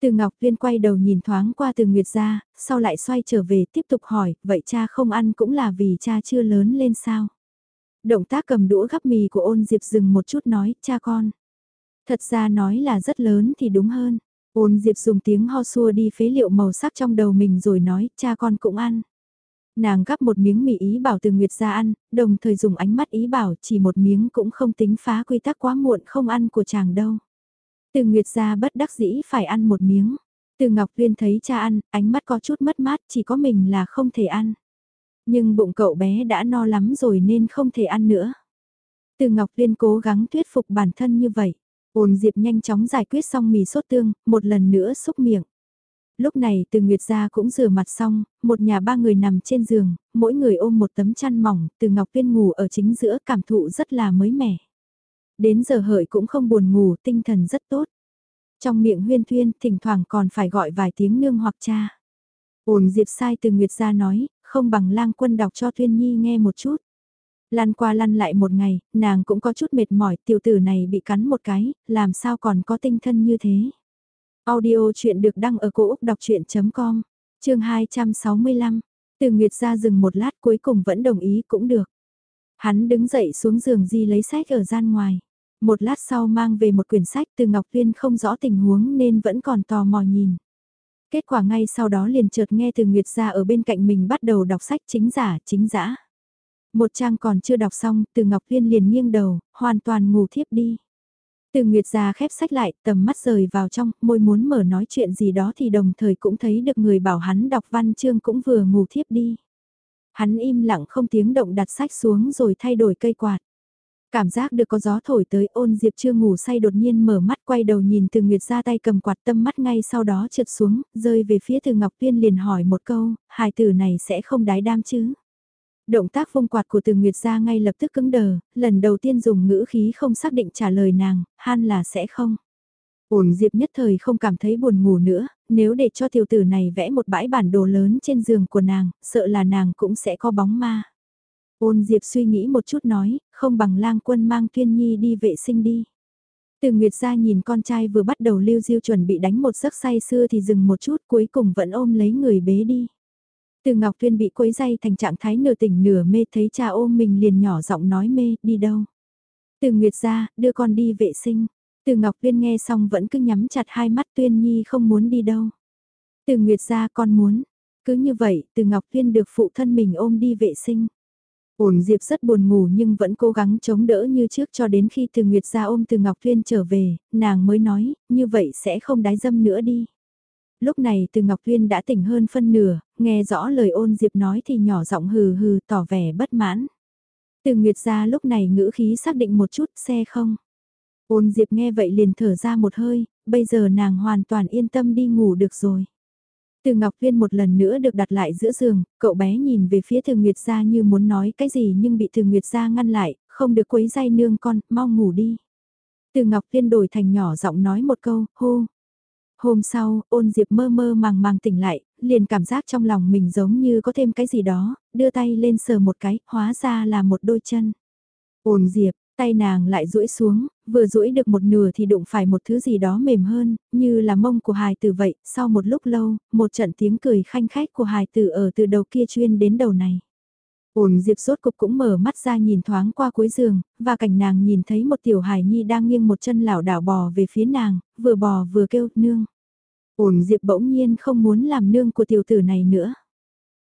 Từ Ngọc Viên quay đầu nhìn thoáng qua từ Nguyệt ra, sau lại xoay trở về tiếp tục hỏi, vậy cha không ăn cũng là vì cha chưa lớn lên sao? Động tác cầm đũa gắp mì của ôn Diệp dừng một chút nói, cha con. Thật ra nói là rất lớn thì đúng hơn. Ôn Diệp dùng tiếng ho xua đi phế liệu màu sắc trong đầu mình rồi nói, cha con cũng ăn. Nàng gắp một miếng mì ý bảo từ Nguyệt ra ăn, đồng thời dùng ánh mắt ý bảo chỉ một miếng cũng không tính phá quy tắc quá muộn không ăn của chàng đâu. Từ Nguyệt ra bất đắc dĩ phải ăn một miếng. Từ Ngọc Viên thấy cha ăn, ánh mắt có chút mất mát, chỉ có mình là không thể ăn. Nhưng bụng cậu bé đã no lắm rồi nên không thể ăn nữa. Từ Ngọc Viên cố gắng thuyết phục bản thân như vậy. Ôn Diệp nhanh chóng giải quyết xong mì sốt tương, một lần nữa xúc miệng. Lúc này từ Nguyệt gia cũng rửa mặt xong, một nhà ba người nằm trên giường, mỗi người ôm một tấm chăn mỏng, từ Ngọc Viên ngủ ở chính giữa cảm thụ rất là mới mẻ. Đến giờ hợi cũng không buồn ngủ, tinh thần rất tốt. Trong miệng huyên thuyên, thỉnh thoảng còn phải gọi vài tiếng nương hoặc cha. Ổn Diệp sai từ Nguyệt gia nói, không bằng lang quân đọc cho Thuyên Nhi nghe một chút. Lăn qua lăn lại một ngày, nàng cũng có chút mệt mỏi, tiểu tử này bị cắn một cái, làm sao còn có tinh thân như thế. Audio chuyện được đăng ở cổ Úc đọc chuyện.com, chương 265, từ Nguyệt ra dừng một lát cuối cùng vẫn đồng ý cũng được. Hắn đứng dậy xuống giường di lấy sách ở gian ngoài. Một lát sau mang về một quyển sách từ Ngọc Viên không rõ tình huống nên vẫn còn tò mò nhìn. Kết quả ngay sau đó liền chợt nghe từ Nguyệt ra ở bên cạnh mình bắt đầu đọc sách chính giả, chính giả. Một trang còn chưa đọc xong, từ Ngọc Viên liền nghiêng đầu, hoàn toàn ngủ thiếp đi. Từ Nguyệt ra khép sách lại, tầm mắt rời vào trong, môi muốn mở nói chuyện gì đó thì đồng thời cũng thấy được người bảo hắn đọc văn chương cũng vừa ngủ thiếp đi. Hắn im lặng không tiếng động đặt sách xuống rồi thay đổi cây quạt. Cảm giác được có gió thổi tới ôn Diệp chưa ngủ say đột nhiên mở mắt quay đầu nhìn từ Nguyệt ra tay cầm quạt tâm mắt ngay sau đó trượt xuống, rơi về phía từ Ngọc Tuyên liền hỏi một câu, hài tử này sẽ không đái đam chứ? Động tác vung quạt của từ Nguyệt ra ngay lập tức cứng đờ, lần đầu tiên dùng ngữ khí không xác định trả lời nàng, han là sẽ không. Ổn Diệp nhất thời không cảm thấy buồn ngủ nữa, nếu để cho tiểu tử này vẽ một bãi bản đồ lớn trên giường của nàng, sợ là nàng cũng sẽ có bóng ma. Ôn Diệp suy nghĩ một chút nói, không bằng lang quân mang Tuyên Nhi đi vệ sinh đi. Từ Nguyệt ra nhìn con trai vừa bắt đầu lưu diêu chuẩn bị đánh một giấc say xưa thì dừng một chút cuối cùng vẫn ôm lấy người bế đi. Từ Ngọc Tuyên bị quấy dây thành trạng thái nửa tỉnh nửa mê thấy cha ôm mình liền nhỏ giọng nói mê, đi đâu. Từ Nguyệt ra, đưa con đi vệ sinh. Từ Ngọc Tuyên nghe xong vẫn cứ nhắm chặt hai mắt Tuyên Nhi không muốn đi đâu. Từ Nguyệt ra con muốn. Cứ như vậy, từ Ngọc Tuyên được phụ thân mình ôm đi vệ sinh. Ổn Diệp rất buồn ngủ nhưng vẫn cố gắng chống đỡ như trước cho đến khi Từ Nguyệt ra ôm Từ Ngọc Tuyên trở về, nàng mới nói, như vậy sẽ không đái dâm nữa đi. Lúc này Từ Ngọc Thuyên đã tỉnh hơn phân nửa, nghe rõ lời ôn Diệp nói thì nhỏ giọng hừ hừ tỏ vẻ bất mãn. Từ Nguyệt ra lúc này ngữ khí xác định một chút xe không. Ôn Diệp nghe vậy liền thở ra một hơi, bây giờ nàng hoàn toàn yên tâm đi ngủ được rồi. Từ Ngọc Viên một lần nữa được đặt lại giữa giường, cậu bé nhìn về phía Thường Nguyệt Gia như muốn nói cái gì nhưng bị Thường Nguyệt Gia ngăn lại, không được quấy dây nương con, mau ngủ đi. Từ Ngọc Viên đổi thành nhỏ giọng nói một câu, hô. Hôm sau, ôn diệp mơ mơ màng màng tỉnh lại, liền cảm giác trong lòng mình giống như có thêm cái gì đó, đưa tay lên sờ một cái, hóa ra là một đôi chân. Ôn diệp, Tay nàng lại duỗi xuống, vừa duỗi được một nửa thì đụng phải một thứ gì đó mềm hơn, như là mông của hài tử vậy, sau một lúc lâu, một trận tiếng cười khanh khách của hài tử ở từ đầu kia chuyên đến đầu này. Ổn Diệp rốt cục cũng mở mắt ra nhìn thoáng qua cuối giường, và cảnh nàng nhìn thấy một tiểu hài nhi đang nghiêng một chân lảo đảo bò về phía nàng, vừa bò vừa kêu, nương. Ổn Diệp bỗng nhiên không muốn làm nương của tiểu tử này nữa.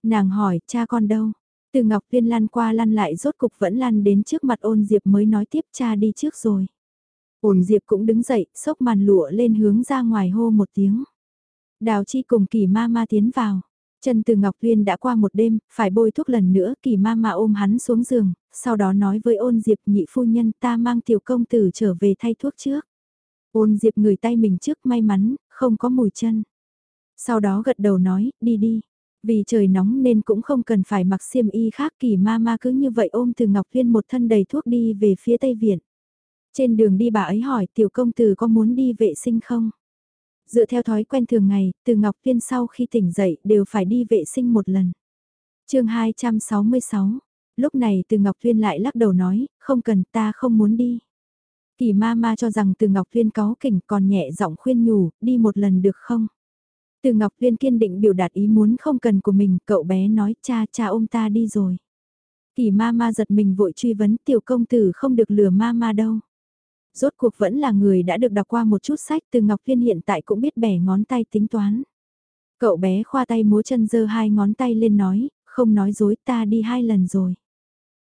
Nàng hỏi, cha con đâu? Từ Ngọc Viên lăn qua lăn lại rốt cục vẫn lăn đến trước mặt ôn Diệp mới nói tiếp cha đi trước rồi. Ôn Diệp cũng đứng dậy, xốc màn lụa lên hướng ra ngoài hô một tiếng. Đào Chi cùng kỳ ma ma tiến vào. Chân từ Ngọc Viên đã qua một đêm, phải bôi thuốc lần nữa, kỳ ma ma ôm hắn xuống giường, sau đó nói với ôn Diệp nhị phu nhân ta mang tiểu công tử trở về thay thuốc trước. Ôn Diệp ngửi tay mình trước may mắn, không có mùi chân. Sau đó gật đầu nói, đi đi. Vì trời nóng nên cũng không cần phải mặc xiêm y khác kỳ ma ma cứ như vậy ôm từ Ngọc Viên một thân đầy thuốc đi về phía Tây Viện. Trên đường đi bà ấy hỏi tiểu công tử có muốn đi vệ sinh không? Dựa theo thói quen thường ngày, từ Ngọc Viên sau khi tỉnh dậy đều phải đi vệ sinh một lần. chương 266, lúc này từ Ngọc Viên lại lắc đầu nói, không cần ta không muốn đi. Kỳ ma ma cho rằng từ Ngọc Viên có kỉnh còn nhẹ giọng khuyên nhủ, đi một lần được không? Từ Ngọc Viên kiên định biểu đạt ý muốn không cần của mình, cậu bé nói cha cha ôm ta đi rồi. Kỳ ma ma giật mình vội truy vấn tiểu công tử không được lừa ma ma đâu. Rốt cuộc vẫn là người đã được đọc qua một chút sách từ Ngọc Viên hiện tại cũng biết bẻ ngón tay tính toán. Cậu bé khoa tay múa chân giơ hai ngón tay lên nói, không nói dối ta đi hai lần rồi.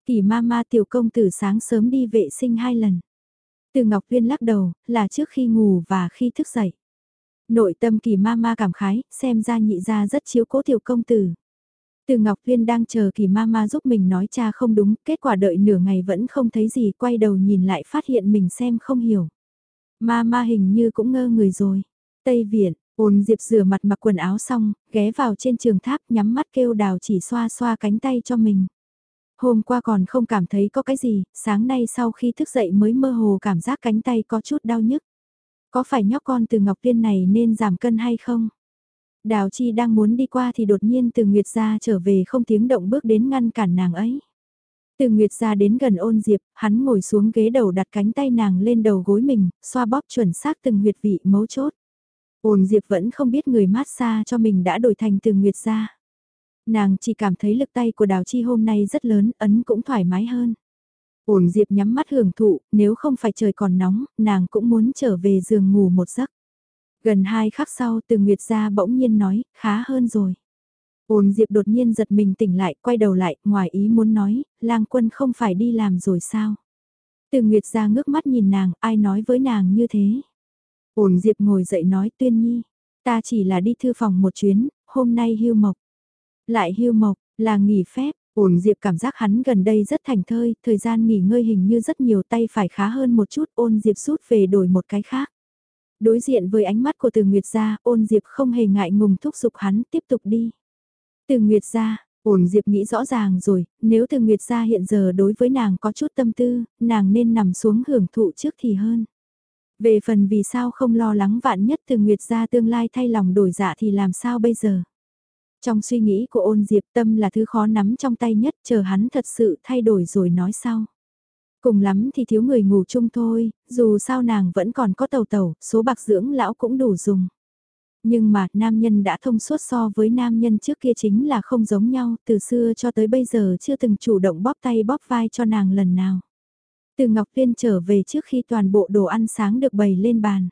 Kỳ ma ma tiểu công tử sáng sớm đi vệ sinh hai lần. Từ Ngọc Viên lắc đầu, là trước khi ngủ và khi thức dậy. Nội tâm kỳ ma ma cảm khái, xem ra nhị ra rất chiếu cố tiểu công tử. Từ Ngọc Viên đang chờ kỳ Mama giúp mình nói cha không đúng, kết quả đợi nửa ngày vẫn không thấy gì, quay đầu nhìn lại phát hiện mình xem không hiểu. Mama hình như cũng ngơ người rồi. Tây Viện, ôn Diệp rửa mặt mặc quần áo xong, ghé vào trên trường tháp nhắm mắt kêu đào chỉ xoa xoa cánh tay cho mình. Hôm qua còn không cảm thấy có cái gì, sáng nay sau khi thức dậy mới mơ hồ cảm giác cánh tay có chút đau nhức. Có phải nhóc con từ Ngọc Viên này nên giảm cân hay không? Đào Chi đang muốn đi qua thì đột nhiên từ Nguyệt gia trở về không tiếng động bước đến ngăn cản nàng ấy. Từ Nguyệt gia đến gần ôn diệp, hắn ngồi xuống ghế đầu đặt cánh tay nàng lên đầu gối mình, xoa bóp chuẩn xác từng huyệt vị mấu chốt. Ôn diệp vẫn không biết người mát xa cho mình đã đổi thành từ Nguyệt gia. Nàng chỉ cảm thấy lực tay của Đào Chi hôm nay rất lớn, ấn cũng thoải mái hơn. Ổn Diệp nhắm mắt hưởng thụ, nếu không phải trời còn nóng, nàng cũng muốn trở về giường ngủ một giấc. Gần hai khắc sau từ Nguyệt ra bỗng nhiên nói, khá hơn rồi. Ôn Diệp đột nhiên giật mình tỉnh lại, quay đầu lại, ngoài ý muốn nói, lang quân không phải đi làm rồi sao? Từ Nguyệt ra ngước mắt nhìn nàng, ai nói với nàng như thế. Ôn Diệp ngồi dậy nói tuyên nhi, ta chỉ là đi thư phòng một chuyến, hôm nay hưu mộc. Lại hưu mộc, là nghỉ phép, ổn Diệp cảm giác hắn gần đây rất thành thơi, thời gian nghỉ ngơi hình như rất nhiều tay phải khá hơn một chút, ôn Diệp rút về đổi một cái khác. Đối diện với ánh mắt của từ Nguyệt gia, ôn Diệp không hề ngại ngùng thúc giục hắn tiếp tục đi. Từ Nguyệt gia, ổn Diệp nghĩ rõ ràng rồi, nếu từ Nguyệt gia hiện giờ đối với nàng có chút tâm tư, nàng nên nằm xuống hưởng thụ trước thì hơn. Về phần vì sao không lo lắng vạn nhất từ Nguyệt gia tương lai thay lòng đổi dạ thì làm sao bây giờ? Trong suy nghĩ của ôn Diệp tâm là thứ khó nắm trong tay nhất chờ hắn thật sự thay đổi rồi nói sau. Cùng lắm thì thiếu người ngủ chung thôi, dù sao nàng vẫn còn có tàu tàu, số bạc dưỡng lão cũng đủ dùng. Nhưng mà nam nhân đã thông suốt so với nam nhân trước kia chính là không giống nhau, từ xưa cho tới bây giờ chưa từng chủ động bóp tay bóp vai cho nàng lần nào. Từ Ngọc liên trở về trước khi toàn bộ đồ ăn sáng được bày lên bàn.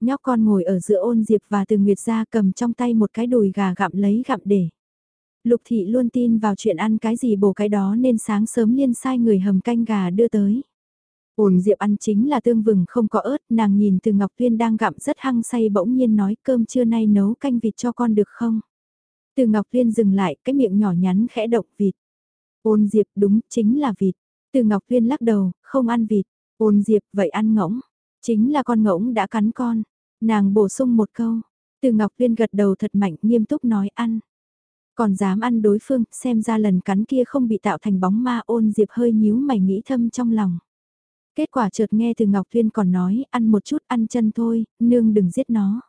Nhóc con ngồi ở giữa ôn diệp và từ Nguyệt ra cầm trong tay một cái đùi gà gặm lấy gặm để. Lục thị luôn tin vào chuyện ăn cái gì bổ cái đó nên sáng sớm liên sai người hầm canh gà đưa tới. Ổn Diệp ăn chính là tương vừng không có ớt, nàng nhìn từ Ngọc Tuyên đang gặm rất hăng say bỗng nhiên nói cơm trưa nay nấu canh vịt cho con được không? Từ Ngọc Tuyên dừng lại, cái miệng nhỏ nhắn khẽ động vịt. Ôn Diệp đúng, chính là vịt. Từ Ngọc Tuyên lắc đầu, không ăn vịt. Ôn Diệp, vậy ăn ngỗng. Chính là con ngỗng đã cắn con. Nàng bổ sung một câu. Từ Ngọc Tuyên gật đầu thật mạnh nghiêm túc nói ăn. Còn dám ăn đối phương, xem ra lần cắn kia không bị tạo thành bóng ma ôn Diệp hơi nhíu mày nghĩ thâm trong lòng. Kết quả chợt nghe từ Ngọc Tuyên còn nói, ăn một chút ăn chân thôi, nương đừng giết nó.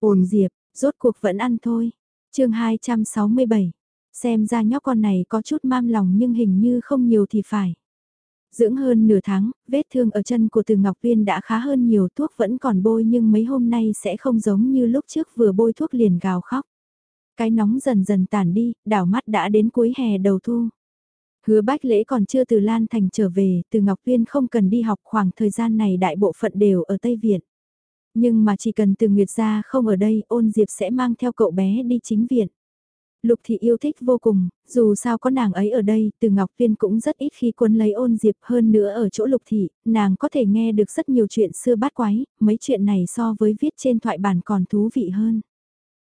Ôn Diệp, rốt cuộc vẫn ăn thôi. chương 267, xem ra nhóc con này có chút mam lòng nhưng hình như không nhiều thì phải. Dưỡng hơn nửa tháng, vết thương ở chân của từ Ngọc Viên đã khá hơn nhiều thuốc vẫn còn bôi nhưng mấy hôm nay sẽ không giống như lúc trước vừa bôi thuốc liền gào khóc. Cái nóng dần dần tản đi, đảo mắt đã đến cuối hè đầu thu. Hứa bách lễ còn chưa từ Lan Thành trở về, từ Ngọc Viên không cần đi học khoảng thời gian này đại bộ phận đều ở Tây Viện. Nhưng mà chỉ cần từ Nguyệt gia không ở đây, ôn diệp sẽ mang theo cậu bé đi chính viện. Lục thị yêu thích vô cùng, dù sao có nàng ấy ở đây, từ Ngọc Viên cũng rất ít khi cuốn lấy ôn diệp hơn nữa ở chỗ lục thị, nàng có thể nghe được rất nhiều chuyện xưa bát quái, mấy chuyện này so với viết trên thoại bản còn thú vị hơn.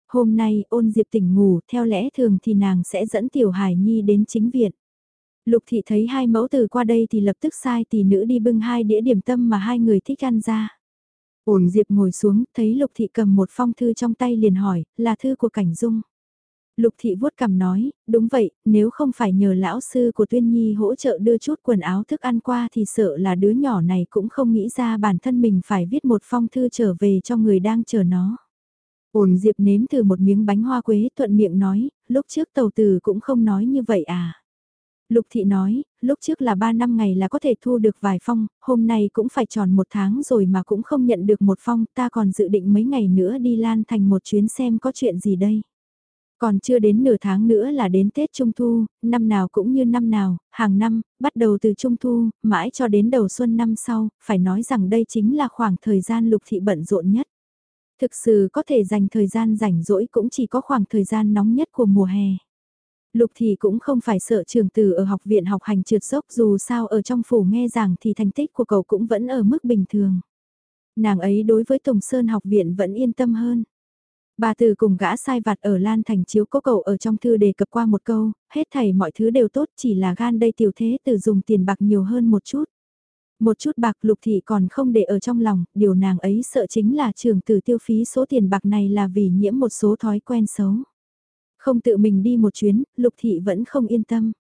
Hôm nay ôn diệp tỉnh ngủ, theo lẽ thường thì nàng sẽ dẫn tiểu hải nhi đến chính viện. Lục thị thấy hai mẫu từ qua đây thì lập tức sai tỷ nữ đi bưng hai đĩa điểm tâm mà hai người thích ăn ra. Ổn Diệp ngồi xuống, thấy Lục thị cầm một phong thư trong tay liền hỏi, là thư của Cảnh Dung. Lục thị vuốt cằm nói, đúng vậy, nếu không phải nhờ lão sư của Tuyên Nhi hỗ trợ đưa chút quần áo thức ăn qua thì sợ là đứa nhỏ này cũng không nghĩ ra bản thân mình phải viết một phong thư trở về cho người đang chờ nó. Ổn Diệp nếm từ một miếng bánh hoa quế thuận miệng nói, lúc trước tàu từ cũng không nói như vậy à. Lục thị nói, lúc trước là 3 năm ngày là có thể thu được vài phong, hôm nay cũng phải tròn một tháng rồi mà cũng không nhận được một phong, ta còn dự định mấy ngày nữa đi Lan Thành một chuyến xem có chuyện gì đây. Còn chưa đến nửa tháng nữa là đến Tết Trung Thu, năm nào cũng như năm nào, hàng năm, bắt đầu từ Trung Thu, mãi cho đến đầu xuân năm sau, phải nói rằng đây chính là khoảng thời gian lục thị bận rộn nhất. Thực sự có thể dành thời gian rảnh rỗi cũng chỉ có khoảng thời gian nóng nhất của mùa hè. Lục thì cũng không phải sợ trường tử ở học viện học hành trượt dốc dù sao ở trong phủ nghe giảng thì thành tích của cậu cũng vẫn ở mức bình thường. Nàng ấy đối với Tùng Sơn học viện vẫn yên tâm hơn. Bà từ cùng gã sai vặt ở Lan Thành chiếu có cậu ở trong thư đề cập qua một câu, hết thảy mọi thứ đều tốt chỉ là gan đây tiểu thế từ dùng tiền bạc nhiều hơn một chút. Một chút bạc lục thị còn không để ở trong lòng, điều nàng ấy sợ chính là trường tử tiêu phí số tiền bạc này là vì nhiễm một số thói quen xấu. Không tự mình đi một chuyến, lục thị vẫn không yên tâm.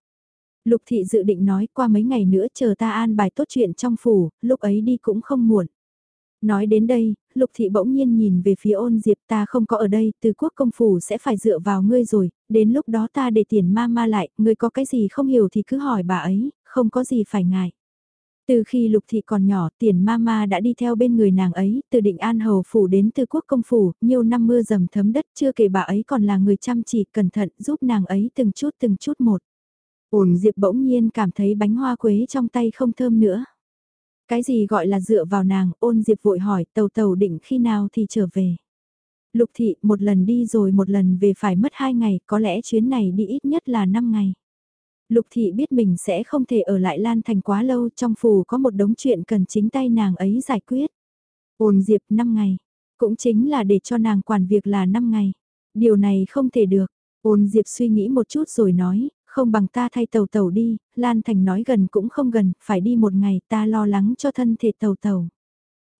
Lục thị dự định nói qua mấy ngày nữa chờ ta an bài tốt chuyện trong phủ, lúc ấy đi cũng không muộn. Nói đến đây, Lục Thị bỗng nhiên nhìn về phía ôn diệp ta không có ở đây, từ quốc công phủ sẽ phải dựa vào ngươi rồi, đến lúc đó ta để tiền ma ma lại, ngươi có cái gì không hiểu thì cứ hỏi bà ấy, không có gì phải ngại. Từ khi Lục Thị còn nhỏ, tiền mama đã đi theo bên người nàng ấy, từ định An Hầu Phủ đến từ quốc công phủ, nhiều năm mưa dầm thấm đất chưa kể bà ấy còn là người chăm chỉ cẩn thận giúp nàng ấy từng chút từng chút một. Ổn Diệp bỗng nhiên cảm thấy bánh hoa quế trong tay không thơm nữa. Cái gì gọi là dựa vào nàng, ôn Diệp vội hỏi tàu tàu định khi nào thì trở về. Lục Thị một lần đi rồi một lần về phải mất hai ngày, có lẽ chuyến này đi ít nhất là năm ngày. Lục thị biết mình sẽ không thể ở lại Lan Thành quá lâu trong phủ có một đống chuyện cần chính tay nàng ấy giải quyết. Ôn Diệp 5 ngày, cũng chính là để cho nàng quản việc là 5 ngày. Điều này không thể được. Ôn Diệp suy nghĩ một chút rồi nói, không bằng ta thay tàu tàu đi, Lan Thành nói gần cũng không gần, phải đi một ngày ta lo lắng cho thân thể tàu tàu.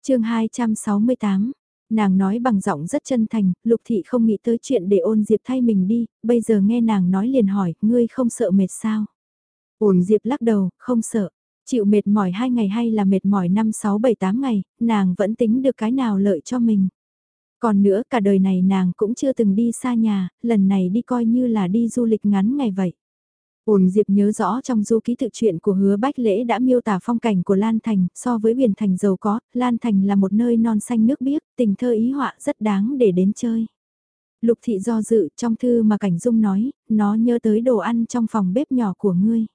chương 268, nàng nói bằng giọng rất chân thành, Lục Thị không nghĩ tới chuyện để ôn Diệp thay mình đi, bây giờ nghe nàng nói liền hỏi, ngươi không sợ mệt sao? Ôn Diệp lắc đầu, không sợ. Chịu mệt mỏi 2 ngày hay là mệt mỏi 5, 6, 7, 8 ngày, nàng vẫn tính được cái nào lợi cho mình. Còn nữa cả đời này nàng cũng chưa từng đi xa nhà, lần này đi coi như là đi du lịch ngắn ngày vậy. Ôn Diệp nhớ rõ trong du ký tự truyện của hứa Bách Lễ đã miêu tả phong cảnh của Lan Thành, so với huyền thành giàu có, Lan Thành là một nơi non xanh nước biếc, tình thơ ý họa rất đáng để đến chơi. Lục thị do dự trong thư mà Cảnh Dung nói, nó nhớ tới đồ ăn trong phòng bếp nhỏ của ngươi.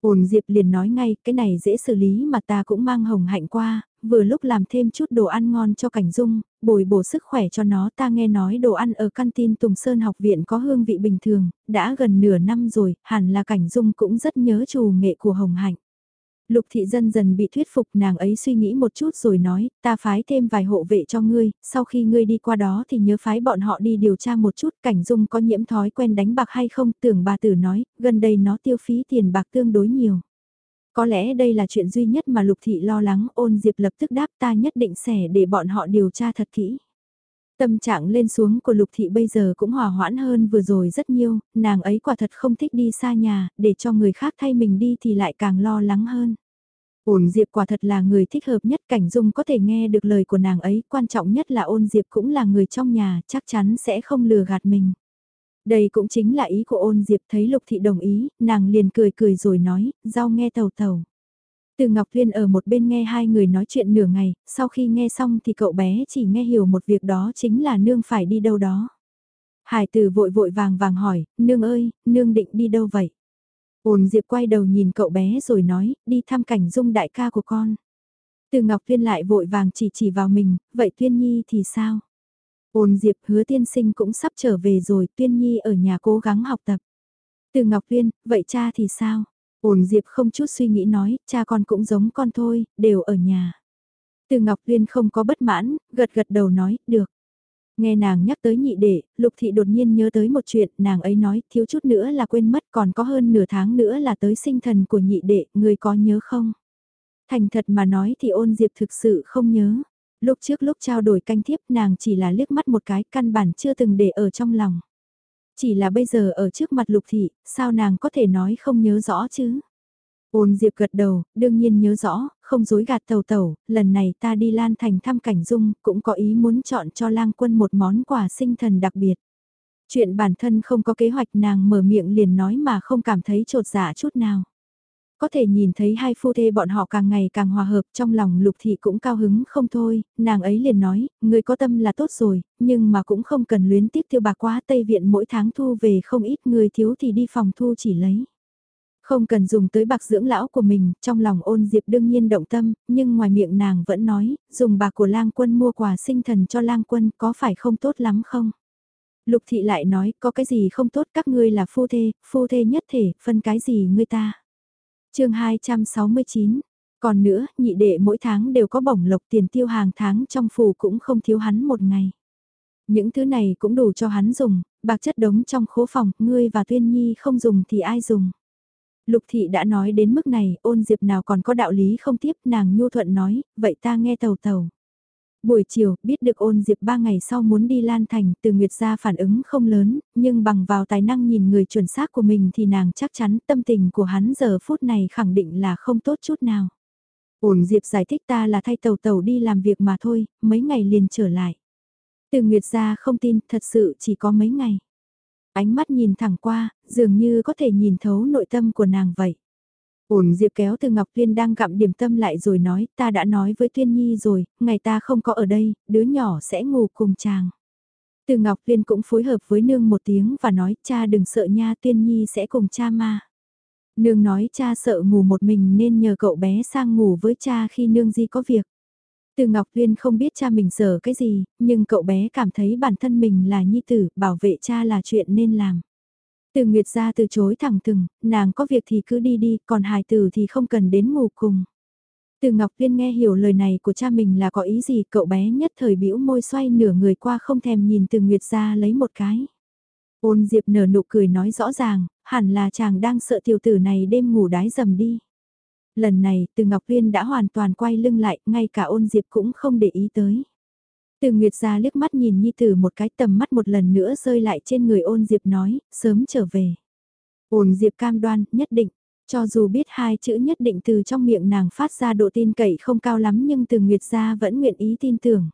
Ôn Diệp liền nói ngay, cái này dễ xử lý mà ta cũng mang hồng hạnh qua, vừa lúc làm thêm chút đồ ăn ngon cho Cảnh Dung, bồi bổ sức khỏe cho nó ta nghe nói đồ ăn ở canteen Tùng Sơn học viện có hương vị bình thường, đã gần nửa năm rồi, hẳn là Cảnh Dung cũng rất nhớ chủ nghệ của hồng hạnh. Lục thị dân dần bị thuyết phục nàng ấy suy nghĩ một chút rồi nói, ta phái thêm vài hộ vệ cho ngươi, sau khi ngươi đi qua đó thì nhớ phái bọn họ đi điều tra một chút cảnh dung có nhiễm thói quen đánh bạc hay không, tưởng bà tử nói, gần đây nó tiêu phí tiền bạc tương đối nhiều. Có lẽ đây là chuyện duy nhất mà Lục Thị lo lắng ôn Diệp lập tức đáp ta nhất định sẽ để bọn họ điều tra thật kỹ. Tâm trạng lên xuống của Lục Thị bây giờ cũng hòa hoãn hơn vừa rồi rất nhiều, nàng ấy quả thật không thích đi xa nhà, để cho người khác thay mình đi thì lại càng lo lắng hơn. Ôn Diệp quả thật là người thích hợp nhất Cảnh Dung có thể nghe được lời của nàng ấy, quan trọng nhất là ôn Diệp cũng là người trong nhà, chắc chắn sẽ không lừa gạt mình. Đây cũng chính là ý của ôn Diệp thấy Lục Thị đồng ý, nàng liền cười cười rồi nói, giao nghe tàu tàu. Từ Ngọc Viên ở một bên nghe hai người nói chuyện nửa ngày, sau khi nghe xong thì cậu bé chỉ nghe hiểu một việc đó chính là nương phải đi đâu đó. Hải tử vội vội vàng vàng hỏi, nương ơi, nương định đi đâu vậy? Ôn Diệp quay đầu nhìn cậu bé rồi nói, đi thăm cảnh dung đại ca của con. Từ Ngọc Viên lại vội vàng chỉ chỉ vào mình, vậy Tuyên Nhi thì sao? Ôn Diệp hứa tiên sinh cũng sắp trở về rồi, Tuyên Nhi ở nhà cố gắng học tập. Từ Ngọc Viên, vậy cha thì sao? Ôn Diệp không chút suy nghĩ nói, cha con cũng giống con thôi, đều ở nhà. Từ Ngọc Viên không có bất mãn, gật gật đầu nói, được. Nghe nàng nhắc tới nhị đệ, Lục Thị đột nhiên nhớ tới một chuyện, nàng ấy nói, thiếu chút nữa là quên mất còn có hơn nửa tháng nữa là tới sinh thần của nhị đệ, người có nhớ không? Thành thật mà nói thì ôn Diệp thực sự không nhớ. Lúc trước lúc trao đổi canh thiếp nàng chỉ là liếc mắt một cái căn bản chưa từng để ở trong lòng. Chỉ là bây giờ ở trước mặt lục thị, sao nàng có thể nói không nhớ rõ chứ? Ôn Diệp gật đầu, đương nhiên nhớ rõ, không dối gạt tàu tàu, lần này ta đi Lan Thành thăm cảnh dung, cũng có ý muốn chọn cho lang quân một món quà sinh thần đặc biệt. Chuyện bản thân không có kế hoạch nàng mở miệng liền nói mà không cảm thấy trột dạ chút nào. Có thể nhìn thấy hai phu thê bọn họ càng ngày càng hòa hợp trong lòng lục thị cũng cao hứng không thôi, nàng ấy liền nói, người có tâm là tốt rồi, nhưng mà cũng không cần luyến tiếc tiêu bạc quá Tây Viện mỗi tháng thu về không ít người thiếu thì đi phòng thu chỉ lấy. Không cần dùng tới bạc dưỡng lão của mình, trong lòng ôn diệp đương nhiên động tâm, nhưng ngoài miệng nàng vẫn nói, dùng bạc của lang quân mua quà sinh thần cho lang quân có phải không tốt lắm không? Lục thị lại nói, có cái gì không tốt các ngươi là phu thê, phu thê nhất thể, phân cái gì ngươi ta? Chương 269, còn nữa, nhị đệ mỗi tháng đều có bổng lộc tiền tiêu hàng tháng trong phủ cũng không thiếu hắn một ngày. Những thứ này cũng đủ cho hắn dùng, bạc chất đống trong khố phòng, ngươi và Tuyên Nhi không dùng thì ai dùng. Lục thị đã nói đến mức này, ôn diệp nào còn có đạo lý không tiếp, nàng nhu thuận nói, vậy ta nghe tàu tàu. Buổi chiều, biết được ôn diệp ba ngày sau muốn đi Lan Thành, từ Nguyệt ra phản ứng không lớn, nhưng bằng vào tài năng nhìn người chuẩn xác của mình thì nàng chắc chắn tâm tình của hắn giờ phút này khẳng định là không tốt chút nào. Ôn diệp giải thích ta là thay tàu tàu đi làm việc mà thôi, mấy ngày liền trở lại. Từ Nguyệt ra không tin, thật sự chỉ có mấy ngày. Ánh mắt nhìn thẳng qua, dường như có thể nhìn thấu nội tâm của nàng vậy. Ổn Diệp kéo từ Ngọc Tuyên đang gặm điểm tâm lại rồi nói, ta đã nói với Tuyên Nhi rồi, ngày ta không có ở đây, đứa nhỏ sẽ ngủ cùng chàng. Từ Ngọc Tuyên cũng phối hợp với nương một tiếng và nói, cha đừng sợ nha Tuyên Nhi sẽ cùng cha ma. Nương nói cha sợ ngủ một mình nên nhờ cậu bé sang ngủ với cha khi nương di có việc. Từ Ngọc Tuyên không biết cha mình sợ cái gì, nhưng cậu bé cảm thấy bản thân mình là nhi tử, bảo vệ cha là chuyện nên làm. Từ Nguyệt ra từ chối thẳng thừng, nàng có việc thì cứ đi đi, còn hài tử thì không cần đến ngủ cùng. Từ Ngọc Viên nghe hiểu lời này của cha mình là có ý gì, cậu bé nhất thời bĩu môi xoay nửa người qua không thèm nhìn từ Nguyệt ra lấy một cái. Ôn Diệp nở nụ cười nói rõ ràng, hẳn là chàng đang sợ tiểu tử này đêm ngủ đái dầm đi. Lần này, từ Ngọc Viên đã hoàn toàn quay lưng lại, ngay cả ôn Diệp cũng không để ý tới. Từ Nguyệt ra liếc mắt nhìn Nhi Tử một cái tầm mắt một lần nữa rơi lại trên người ôn Diệp nói, sớm trở về. Ôn Diệp cam đoan, nhất định, cho dù biết hai chữ nhất định từ trong miệng nàng phát ra độ tin cậy không cao lắm nhưng từ Nguyệt ra vẫn nguyện ý tin tưởng.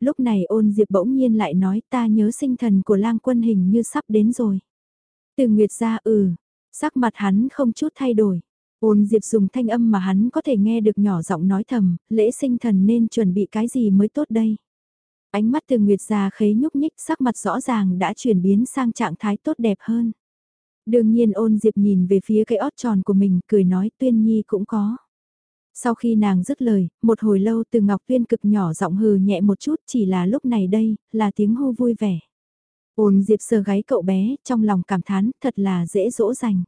Lúc này ôn Diệp bỗng nhiên lại nói ta nhớ sinh thần của lang quân hình như sắp đến rồi. Từ Nguyệt ra ừ, sắc mặt hắn không chút thay đổi. Ôn Diệp dùng thanh âm mà hắn có thể nghe được nhỏ giọng nói thầm, lễ sinh thần nên chuẩn bị cái gì mới tốt đây. Ánh mắt từ Nguyệt già khấy nhúc nhích sắc mặt rõ ràng đã chuyển biến sang trạng thái tốt đẹp hơn. Đương nhiên ôn Diệp nhìn về phía cái ót tròn của mình cười nói tuyên nhi cũng có. Sau khi nàng dứt lời, một hồi lâu từ Ngọc Tuyên cực nhỏ giọng hừ nhẹ một chút chỉ là lúc này đây, là tiếng hô vui vẻ. Ôn Diệp sờ gáy cậu bé, trong lòng cảm thán, thật là dễ dỗ dành.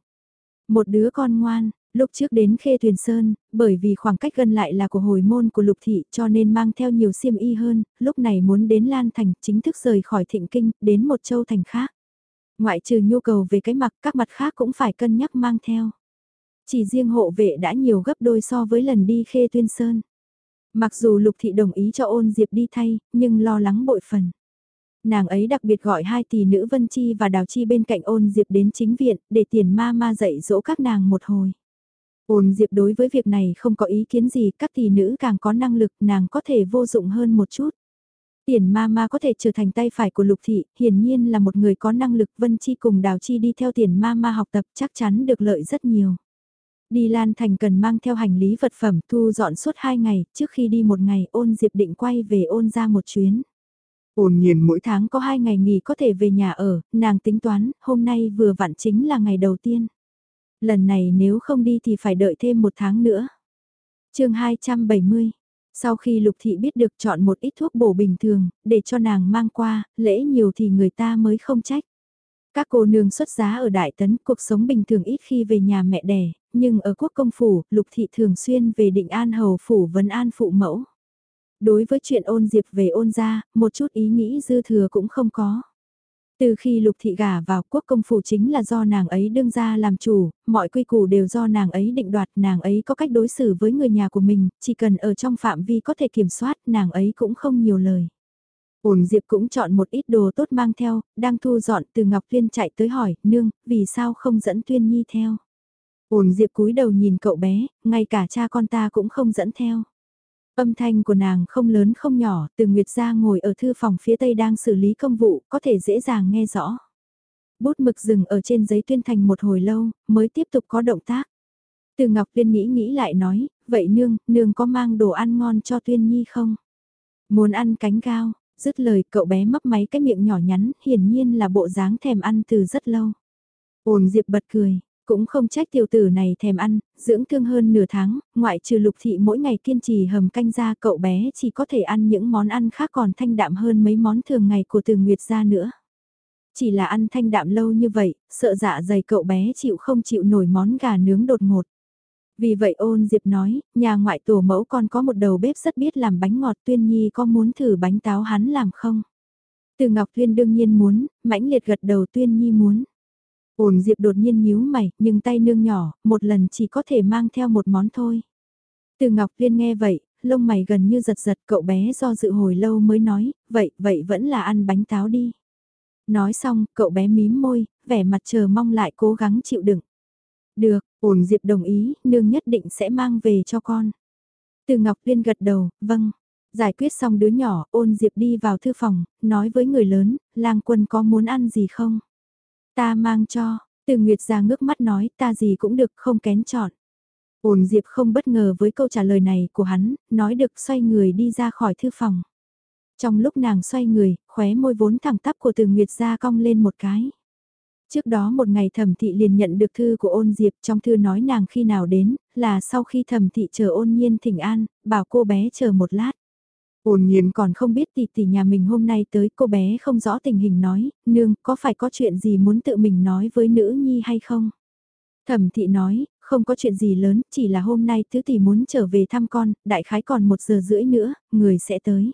Một đứa con ngoan, Lúc trước đến Khê Thuyền Sơn, bởi vì khoảng cách gần lại là của hồi môn của Lục Thị cho nên mang theo nhiều xiêm y hơn, lúc này muốn đến Lan Thành chính thức rời khỏi Thịnh Kinh, đến một châu thành khác. Ngoại trừ nhu cầu về cái mặc các mặt khác cũng phải cân nhắc mang theo. Chỉ riêng hộ vệ đã nhiều gấp đôi so với lần đi Khê Tuyên Sơn. Mặc dù Lục Thị đồng ý cho ôn Diệp đi thay, nhưng lo lắng bội phần nàng ấy đặc biệt gọi hai tỷ nữ Vân Chi và Đào Chi bên cạnh ôn Diệp đến chính viện, để tiền ma ma dạy dỗ các nàng một hồi. Ôn Diệp đối với việc này không có ý kiến gì, các tỷ nữ càng có năng lực nàng có thể vô dụng hơn một chút. Tiền ma ma có thể trở thành tay phải của lục thị, hiển nhiên là một người có năng lực Vân Chi cùng Đào Chi đi theo tiền ma ma học tập chắc chắn được lợi rất nhiều. Đi Lan Thành cần mang theo hành lý vật phẩm thu dọn suốt hai ngày, trước khi đi một ngày ôn Diệp định quay về ôn ra một chuyến. Ôn nhiên mỗi tháng có hai ngày nghỉ có thể về nhà ở, nàng tính toán, hôm nay vừa vặn chính là ngày đầu tiên. Lần này nếu không đi thì phải đợi thêm một tháng nữa. chương 270 Sau khi Lục Thị biết được chọn một ít thuốc bổ bình thường, để cho nàng mang qua, lễ nhiều thì người ta mới không trách. Các cô nương xuất giá ở Đại Tấn, cuộc sống bình thường ít khi về nhà mẹ đẻ, nhưng ở quốc công phủ, Lục Thị thường xuyên về định an hầu phủ vấn an phụ mẫu. Đối với chuyện ôn diệp về ôn ra, một chút ý nghĩ dư thừa cũng không có. Từ khi lục thị gả vào quốc công phủ chính là do nàng ấy đương ra làm chủ, mọi quy củ đều do nàng ấy định đoạt, nàng ấy có cách đối xử với người nhà của mình, chỉ cần ở trong phạm vi có thể kiểm soát, nàng ấy cũng không nhiều lời. Ổn Diệp cũng chọn một ít đồ tốt mang theo, đang thu dọn từ Ngọc Tuyên chạy tới hỏi, nương, vì sao không dẫn Tuyên Nhi theo? Ổn Diệp cúi đầu nhìn cậu bé, ngay cả cha con ta cũng không dẫn theo. Âm thanh của nàng không lớn không nhỏ, từ Nguyệt gia ngồi ở thư phòng phía tây đang xử lý công vụ, có thể dễ dàng nghe rõ. Bút mực dừng ở trên giấy tuyên thành một hồi lâu, mới tiếp tục có động tác. Từ Ngọc Tuyên nghĩ nghĩ lại nói, vậy nương, nương có mang đồ ăn ngon cho Tuyên Nhi không? Muốn ăn cánh gao, dứt lời cậu bé mấp máy cái miệng nhỏ nhắn, hiển nhiên là bộ dáng thèm ăn từ rất lâu. Ôn Diệp bật cười, cũng không trách tiểu tử này thèm ăn, dưỡng thương hơn nửa tháng, ngoại trừ lục thị mỗi ngày kiên trì hầm canh ra cậu bé chỉ có thể ăn những món ăn khác còn thanh đạm hơn mấy món thường ngày của từ Nguyệt ra nữa. Chỉ là ăn thanh đạm lâu như vậy, sợ dạ dày cậu bé chịu không chịu nổi món gà nướng đột ngột. Vì vậy ôn Diệp nói, nhà ngoại tổ mẫu con có một đầu bếp rất biết làm bánh ngọt tuyên nhi có muốn thử bánh táo hắn làm không? Từ Ngọc Tuyên đương nhiên muốn, mãnh liệt gật đầu tuyên nhi muốn. Ổn Diệp đột nhiên nhíu mày, nhưng tay nương nhỏ, một lần chỉ có thể mang theo một món thôi. Từ Ngọc Liên nghe vậy, lông mày gần như giật giật cậu bé do dự hồi lâu mới nói, vậy, vậy vẫn là ăn bánh táo đi. Nói xong, cậu bé mím môi, vẻ mặt chờ mong lại cố gắng chịu đựng. Được, ổn Diệp đồng ý, nương nhất định sẽ mang về cho con. Từ Ngọc Liên gật đầu, vâng. Giải quyết xong đứa nhỏ, ôn Diệp đi vào thư phòng, nói với người lớn, lang quân có muốn ăn gì không? Ta mang cho, từ Nguyệt ra ngước mắt nói ta gì cũng được không kén chọn. Ôn Diệp không bất ngờ với câu trả lời này của hắn, nói được xoay người đi ra khỏi thư phòng. Trong lúc nàng xoay người, khóe môi vốn thẳng tắp của từ Nguyệt ra cong lên một cái. Trước đó một ngày thẩm thị liền nhận được thư của ôn Diệp trong thư nói nàng khi nào đến, là sau khi thẩm thị chờ ôn nhiên thỉnh an, bảo cô bé chờ một lát. Ôn nhiên còn không biết tỷ tỷ nhà mình hôm nay tới cô bé không rõ tình hình nói, nương có phải có chuyện gì muốn tự mình nói với nữ nhi hay không? Thẩm thị nói, không có chuyện gì lớn, chỉ là hôm nay tứ tỷ muốn trở về thăm con, đại khái còn một giờ rưỡi nữa, người sẽ tới.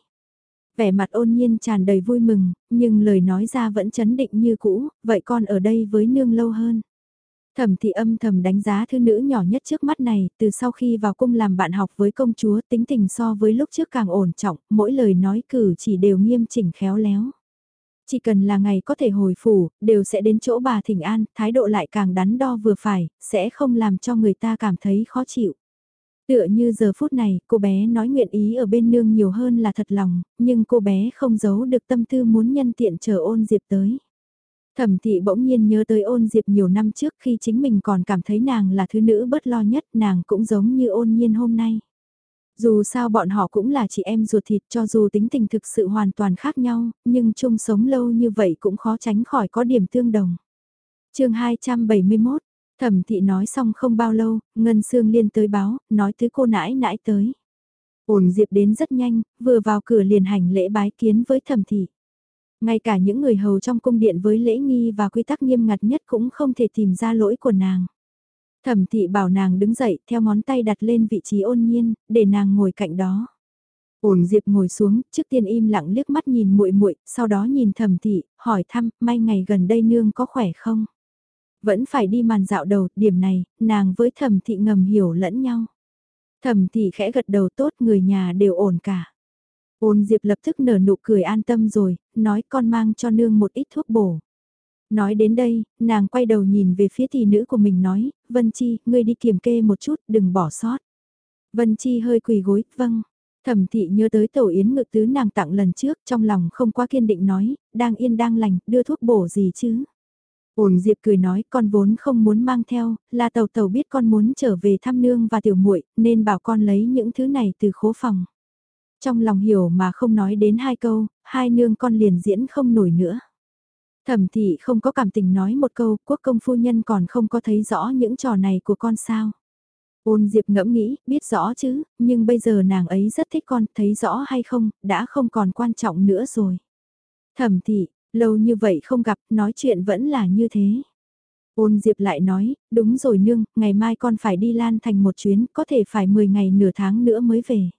Vẻ mặt ôn nhiên tràn đầy vui mừng, nhưng lời nói ra vẫn chấn định như cũ, vậy con ở đây với nương lâu hơn. Thẩm thị âm thầm đánh giá thư nữ nhỏ nhất trước mắt này, từ sau khi vào cung làm bạn học với công chúa tính tình so với lúc trước càng ổn trọng, mỗi lời nói cử chỉ đều nghiêm chỉnh khéo léo. Chỉ cần là ngày có thể hồi phủ, đều sẽ đến chỗ bà thỉnh an, thái độ lại càng đắn đo vừa phải, sẽ không làm cho người ta cảm thấy khó chịu. Tựa như giờ phút này, cô bé nói nguyện ý ở bên nương nhiều hơn là thật lòng, nhưng cô bé không giấu được tâm tư muốn nhân tiện chờ ôn diệp tới. Thẩm thị bỗng nhiên nhớ tới ôn diệp nhiều năm trước khi chính mình còn cảm thấy nàng là thứ nữ bất lo nhất nàng cũng giống như ôn nhiên hôm nay. Dù sao bọn họ cũng là chị em ruột thịt cho dù tính tình thực sự hoàn toàn khác nhau, nhưng chung sống lâu như vậy cũng khó tránh khỏi có điểm tương đồng. chương 271, thẩm thị nói xong không bao lâu, Ngân Sương Liên tới báo, nói thứ cô nãi nãi tới. Ôn diệp đến rất nhanh, vừa vào cửa liền hành lễ bái kiến với thẩm thị. Ngay cả những người hầu trong cung điện với lễ nghi và quy tắc nghiêm ngặt nhất cũng không thể tìm ra lỗi của nàng. Thẩm thị bảo nàng đứng dậy theo ngón tay đặt lên vị trí ôn nhiên, để nàng ngồi cạnh đó. Ổn Diệp ngồi xuống, trước tiên im lặng liếc mắt nhìn muội muội, sau đó nhìn Thẩm thị, hỏi thăm, may ngày gần đây nương có khỏe không? Vẫn phải đi màn dạo đầu, điểm này, nàng với Thẩm thị ngầm hiểu lẫn nhau. Thẩm thị khẽ gật đầu tốt, người nhà đều ổn cả. Ôn Diệp lập tức nở nụ cười an tâm rồi, nói con mang cho nương một ít thuốc bổ. Nói đến đây, nàng quay đầu nhìn về phía thị nữ của mình nói, Vân Chi, ngươi đi kiểm kê một chút, đừng bỏ sót. Vân Chi hơi quỳ gối, vâng. Thẩm thị nhớ tới tổ yến ngự tứ nàng tặng lần trước, trong lòng không quá kiên định nói, đang yên đang lành, đưa thuốc bổ gì chứ. Ổn Diệp cười nói, con vốn không muốn mang theo, là tàu tàu biết con muốn trở về thăm nương và tiểu muội nên bảo con lấy những thứ này từ khố phòng. Trong lòng hiểu mà không nói đến hai câu, hai nương con liền diễn không nổi nữa. Thẩm thị không có cảm tình nói một câu, quốc công phu nhân còn không có thấy rõ những trò này của con sao. Ôn Diệp ngẫm nghĩ, biết rõ chứ, nhưng bây giờ nàng ấy rất thích con, thấy rõ hay không, đã không còn quan trọng nữa rồi. Thẩm thị, lâu như vậy không gặp, nói chuyện vẫn là như thế. Ôn Diệp lại nói, đúng rồi nương, ngày mai con phải đi Lan Thành một chuyến, có thể phải 10 ngày nửa tháng nữa mới về.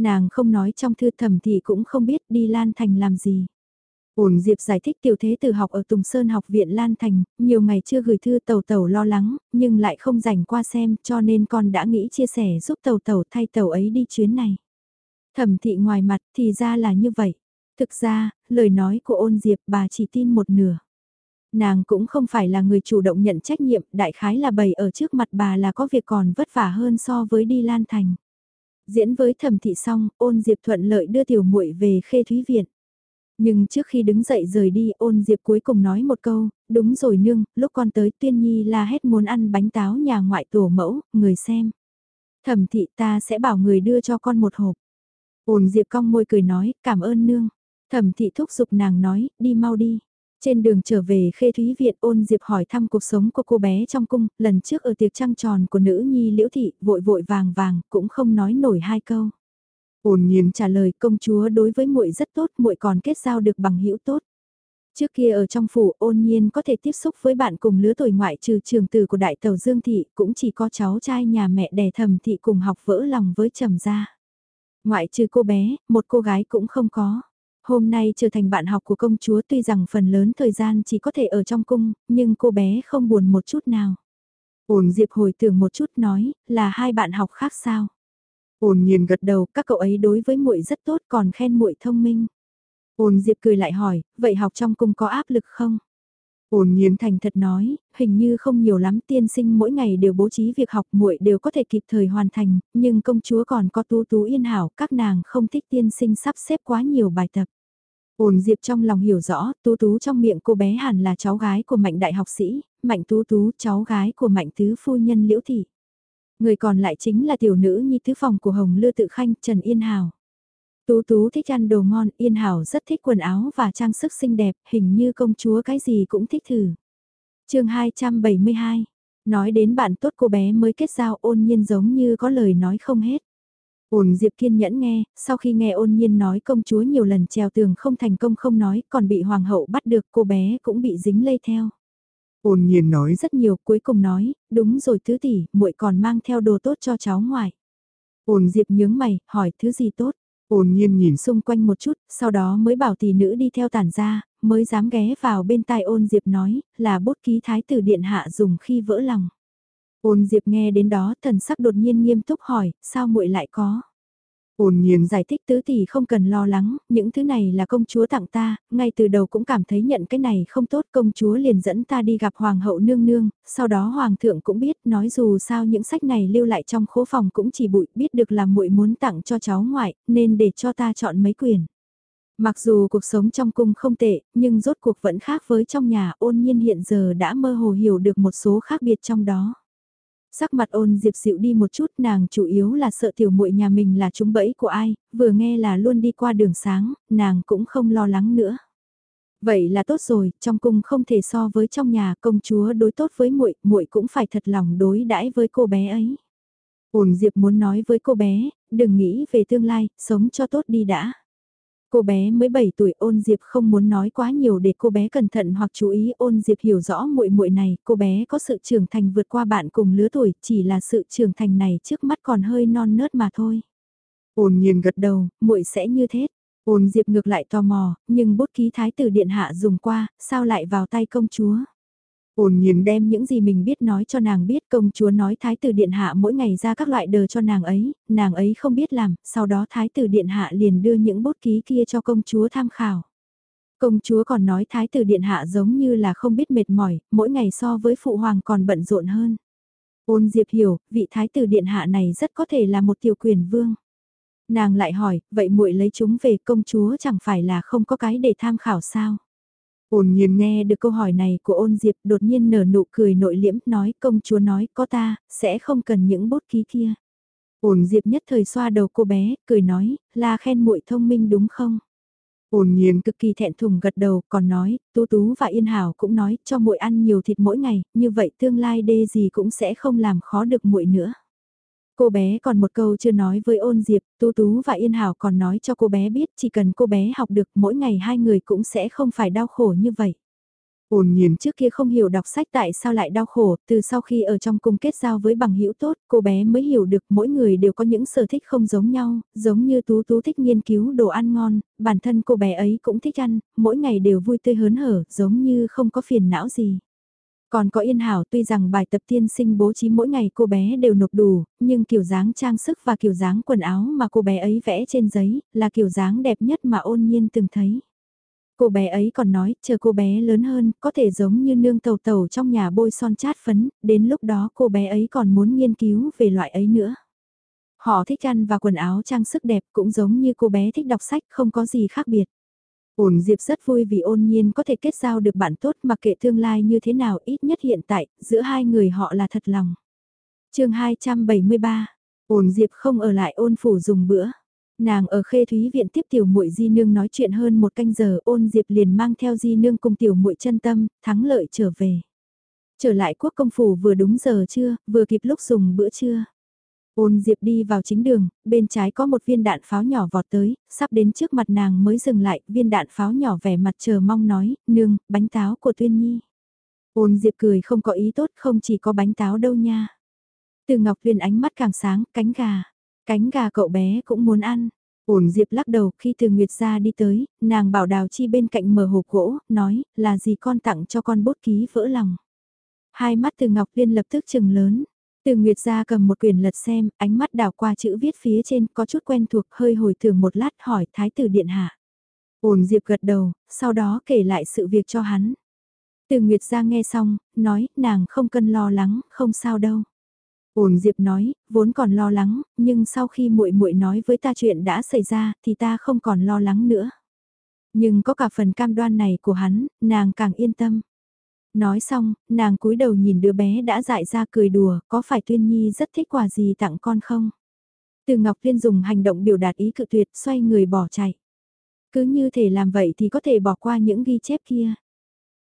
Nàng không nói trong thư thẩm thị cũng không biết đi Lan Thành làm gì. Ổn Diệp giải thích tiểu thế tử học ở Tùng Sơn học viện Lan Thành, nhiều ngày chưa gửi thư tàu tàu lo lắng, nhưng lại không rảnh qua xem cho nên con đã nghĩ chia sẻ giúp tàu tàu thay tàu ấy đi chuyến này. Thẩm thị ngoài mặt thì ra là như vậy. Thực ra, lời nói của ôn Diệp bà chỉ tin một nửa. Nàng cũng không phải là người chủ động nhận trách nhiệm, đại khái là bày ở trước mặt bà là có việc còn vất vả hơn so với đi Lan Thành. Diễn với thẩm thị xong, ôn Diệp thuận lợi đưa tiểu muội về khê thúy viện. Nhưng trước khi đứng dậy rời đi ôn diệp cuối cùng nói một câu, đúng rồi nương, lúc con tới tuyên nhi la hét muốn ăn bánh táo nhà ngoại tổ mẫu, người xem. Thẩm thị ta sẽ bảo người đưa cho con một hộp. Ôn diệp cong môi cười nói, cảm ơn nương. Thẩm thị thúc giục nàng nói, đi mau đi. Trên đường trở về Khê Thúy Viện ôn Diệp hỏi thăm cuộc sống của cô bé trong cung, lần trước ở tiệc trăng tròn của nữ nhi liễu thị, vội vội vàng vàng, cũng không nói nổi hai câu. Ôn nhiên trả lời công chúa đối với muội rất tốt, muội còn kết giao được bằng hữu tốt. Trước kia ở trong phủ ôn nhiên có thể tiếp xúc với bạn cùng lứa tuổi ngoại trừ trường tử của đại tàu Dương Thị cũng chỉ có cháu trai nhà mẹ đẻ thầm thị cùng học vỡ lòng với trầm gia. Ngoại trừ cô bé, một cô gái cũng không có. Hôm nay trở thành bạn học của công chúa tuy rằng phần lớn thời gian chỉ có thể ở trong cung, nhưng cô bé không buồn một chút nào. ổn Diệp hồi tưởng một chút nói, là hai bạn học khác sao? ổn nhiên gật đầu, các cậu ấy đối với muội rất tốt còn khen muội thông minh. ổn Diệp cười lại hỏi, vậy học trong cung có áp lực không? ổn nhiên thành thật nói, hình như không nhiều lắm tiên sinh mỗi ngày đều bố trí việc học muội đều có thể kịp thời hoàn thành, nhưng công chúa còn có tú tú yên hảo, các nàng không thích tiên sinh sắp xếp quá nhiều bài tập. Ôn Diệp trong lòng hiểu rõ, tú tú trong miệng cô bé hẳn là cháu gái của mạnh đại học sĩ, mạnh tú tú cháu gái của mạnh tứ phu nhân liễu thị. Người còn lại chính là tiểu nữ nhi tứ phòng của Hồng Lư Tự Khanh Trần Yên Hảo. Tú Tú thích ăn đồ ngon, Yên Hảo rất thích quần áo và trang sức xinh đẹp, hình như công chúa cái gì cũng thích thử. chương 272, nói đến bạn tốt cô bé mới kết giao ôn nhiên giống như có lời nói không hết. Ôn Diệp kiên nhẫn nghe, sau khi nghe ôn nhiên nói công chúa nhiều lần trèo tường không thành công không nói, còn bị hoàng hậu bắt được cô bé cũng bị dính lây theo. Ôn nhiên nói rất nhiều, cuối cùng nói, đúng rồi thứ tỷ, muội còn mang theo đồ tốt cho cháu ngoại. Ôn Diệp nhướng mày, hỏi thứ gì tốt. Ôn nhiên nhìn xung quanh một chút, sau đó mới bảo tỷ nữ đi theo tản ra, mới dám ghé vào bên tai ôn Diệp nói, là bút ký thái tử điện hạ dùng khi vỡ lòng. Ôn Diệp nghe đến đó thần sắc đột nhiên nghiêm túc hỏi, sao muội lại có? Ôn nhiên giải thích tứ tỷ không cần lo lắng, những thứ này là công chúa tặng ta, ngay từ đầu cũng cảm thấy nhận cái này không tốt công chúa liền dẫn ta đi gặp hoàng hậu nương nương, sau đó hoàng thượng cũng biết nói dù sao những sách này lưu lại trong khố phòng cũng chỉ bụi biết được là muội muốn tặng cho cháu ngoại, nên để cho ta chọn mấy quyền. Mặc dù cuộc sống trong cung không tệ, nhưng rốt cuộc vẫn khác với trong nhà ôn nhiên hiện giờ đã mơ hồ hiểu được một số khác biệt trong đó. Sắc mặt ôn diệp dịu đi một chút nàng chủ yếu là sợ tiểu muội nhà mình là trúng bẫy của ai, vừa nghe là luôn đi qua đường sáng, nàng cũng không lo lắng nữa. Vậy là tốt rồi, trong cung không thể so với trong nhà công chúa đối tốt với muội, muội cũng phải thật lòng đối đãi với cô bé ấy. Ôn Diệp muốn nói với cô bé, đừng nghĩ về tương lai, sống cho tốt đi đã. Cô bé mới 7 tuổi ôn Diệp không muốn nói quá nhiều để cô bé cẩn thận hoặc chú ý ôn Diệp hiểu rõ muội muội này, cô bé có sự trưởng thành vượt qua bạn cùng lứa tuổi, chỉ là sự trưởng thành này trước mắt còn hơi non nớt mà thôi. Ôn nhiên gật đầu, muội sẽ như thế. Ôn Diệp ngược lại tò mò, nhưng bút ký thái tử điện hạ dùng qua, sao lại vào tay công chúa? Ôn nhiên đem những gì mình biết nói cho nàng biết công chúa nói thái tử điện hạ mỗi ngày ra các loại đờ cho nàng ấy, nàng ấy không biết làm, sau đó thái tử điện hạ liền đưa những bút ký kia cho công chúa tham khảo. Công chúa còn nói thái tử điện hạ giống như là không biết mệt mỏi, mỗi ngày so với phụ hoàng còn bận rộn hơn. Ôn Diệp hiểu, vị thái tử điện hạ này rất có thể là một tiểu quyền vương. Nàng lại hỏi, vậy muội lấy chúng về công chúa chẳng phải là không có cái để tham khảo sao? Ôn nhiên nghe được câu hỏi này của ôn diệp đột nhiên nở nụ cười nội liễm nói công chúa nói có ta, sẽ không cần những bút ký kia. Ôn diệp nhất thời xoa đầu cô bé, cười nói, là khen muội thông minh đúng không? Ôn nhiên cực kỳ thẹn thùng gật đầu, còn nói, Tú Tú và Yên Hảo cũng nói, cho muội ăn nhiều thịt mỗi ngày, như vậy tương lai đê gì cũng sẽ không làm khó được muội nữa. Cô bé còn một câu chưa nói với ôn diệp, Tú Tú và Yên Hảo còn nói cho cô bé biết chỉ cần cô bé học được mỗi ngày hai người cũng sẽ không phải đau khổ như vậy. Ôn nhiên trước kia không hiểu đọc sách tại sao lại đau khổ, từ sau khi ở trong cung kết giao với bằng hữu tốt, cô bé mới hiểu được mỗi người đều có những sở thích không giống nhau, giống như Tú Tú thích nghiên cứu đồ ăn ngon, bản thân cô bé ấy cũng thích ăn, mỗi ngày đều vui tươi hớn hở, giống như không có phiền não gì. Còn có Yên Hảo tuy rằng bài tập tiên sinh bố trí mỗi ngày cô bé đều nộp đủ, nhưng kiểu dáng trang sức và kiểu dáng quần áo mà cô bé ấy vẽ trên giấy là kiểu dáng đẹp nhất mà ôn nhiên từng thấy. Cô bé ấy còn nói, chờ cô bé lớn hơn, có thể giống như nương tàu tàu trong nhà bôi son chát phấn, đến lúc đó cô bé ấy còn muốn nghiên cứu về loại ấy nữa. Họ thích ăn và quần áo trang sức đẹp cũng giống như cô bé thích đọc sách không có gì khác biệt. Ổn Diệp rất vui vì ôn nhiên có thể kết giao được bạn tốt mặc kệ tương lai như thế nào ít nhất hiện tại, giữa hai người họ là thật lòng. chương 273, Ổn Diệp không ở lại ôn phủ dùng bữa. Nàng ở khê thúy viện tiếp tiểu muội di nương nói chuyện hơn một canh giờ ôn Diệp liền mang theo di nương cùng tiểu muội chân tâm, thắng lợi trở về. Trở lại quốc công phủ vừa đúng giờ chưa, vừa kịp lúc dùng bữa trưa. Ôn Diệp đi vào chính đường, bên trái có một viên đạn pháo nhỏ vọt tới, sắp đến trước mặt nàng mới dừng lại, viên đạn pháo nhỏ vẻ mặt chờ mong nói, nương, bánh táo của Tuyên Nhi. Ôn Diệp cười không có ý tốt, không chỉ có bánh táo đâu nha. Từ Ngọc Viên ánh mắt càng sáng, cánh gà. Cánh gà cậu bé cũng muốn ăn. Ôn Diệp lắc đầu khi từ Nguyệt ra đi tới, nàng bảo đào chi bên cạnh mở hộp gỗ, nói, là gì con tặng cho con bút ký vỡ lòng. Hai mắt từ Ngọc Viên lập tức chừng lớn, từ Nguyệt ra cầm một quyển lật xem, ánh mắt đảo qua chữ viết phía trên có chút quen thuộc hơi hồi tưởng một lát hỏi Thái tử Điện Hạ. Ổn Diệp gật đầu, sau đó kể lại sự việc cho hắn. Từ Nguyệt ra nghe xong, nói, nàng không cần lo lắng, không sao đâu. Ổn Diệp nói, vốn còn lo lắng, nhưng sau khi muội muội nói với ta chuyện đã xảy ra, thì ta không còn lo lắng nữa. Nhưng có cả phần cam đoan này của hắn, nàng càng yên tâm. Nói xong, nàng cúi đầu nhìn đứa bé đã dại ra cười đùa, có phải Tuyên Nhi rất thích quà gì tặng con không? Từ Ngọc Liên dùng hành động biểu đạt ý cự tuyệt xoay người bỏ chạy. Cứ như thể làm vậy thì có thể bỏ qua những ghi chép kia.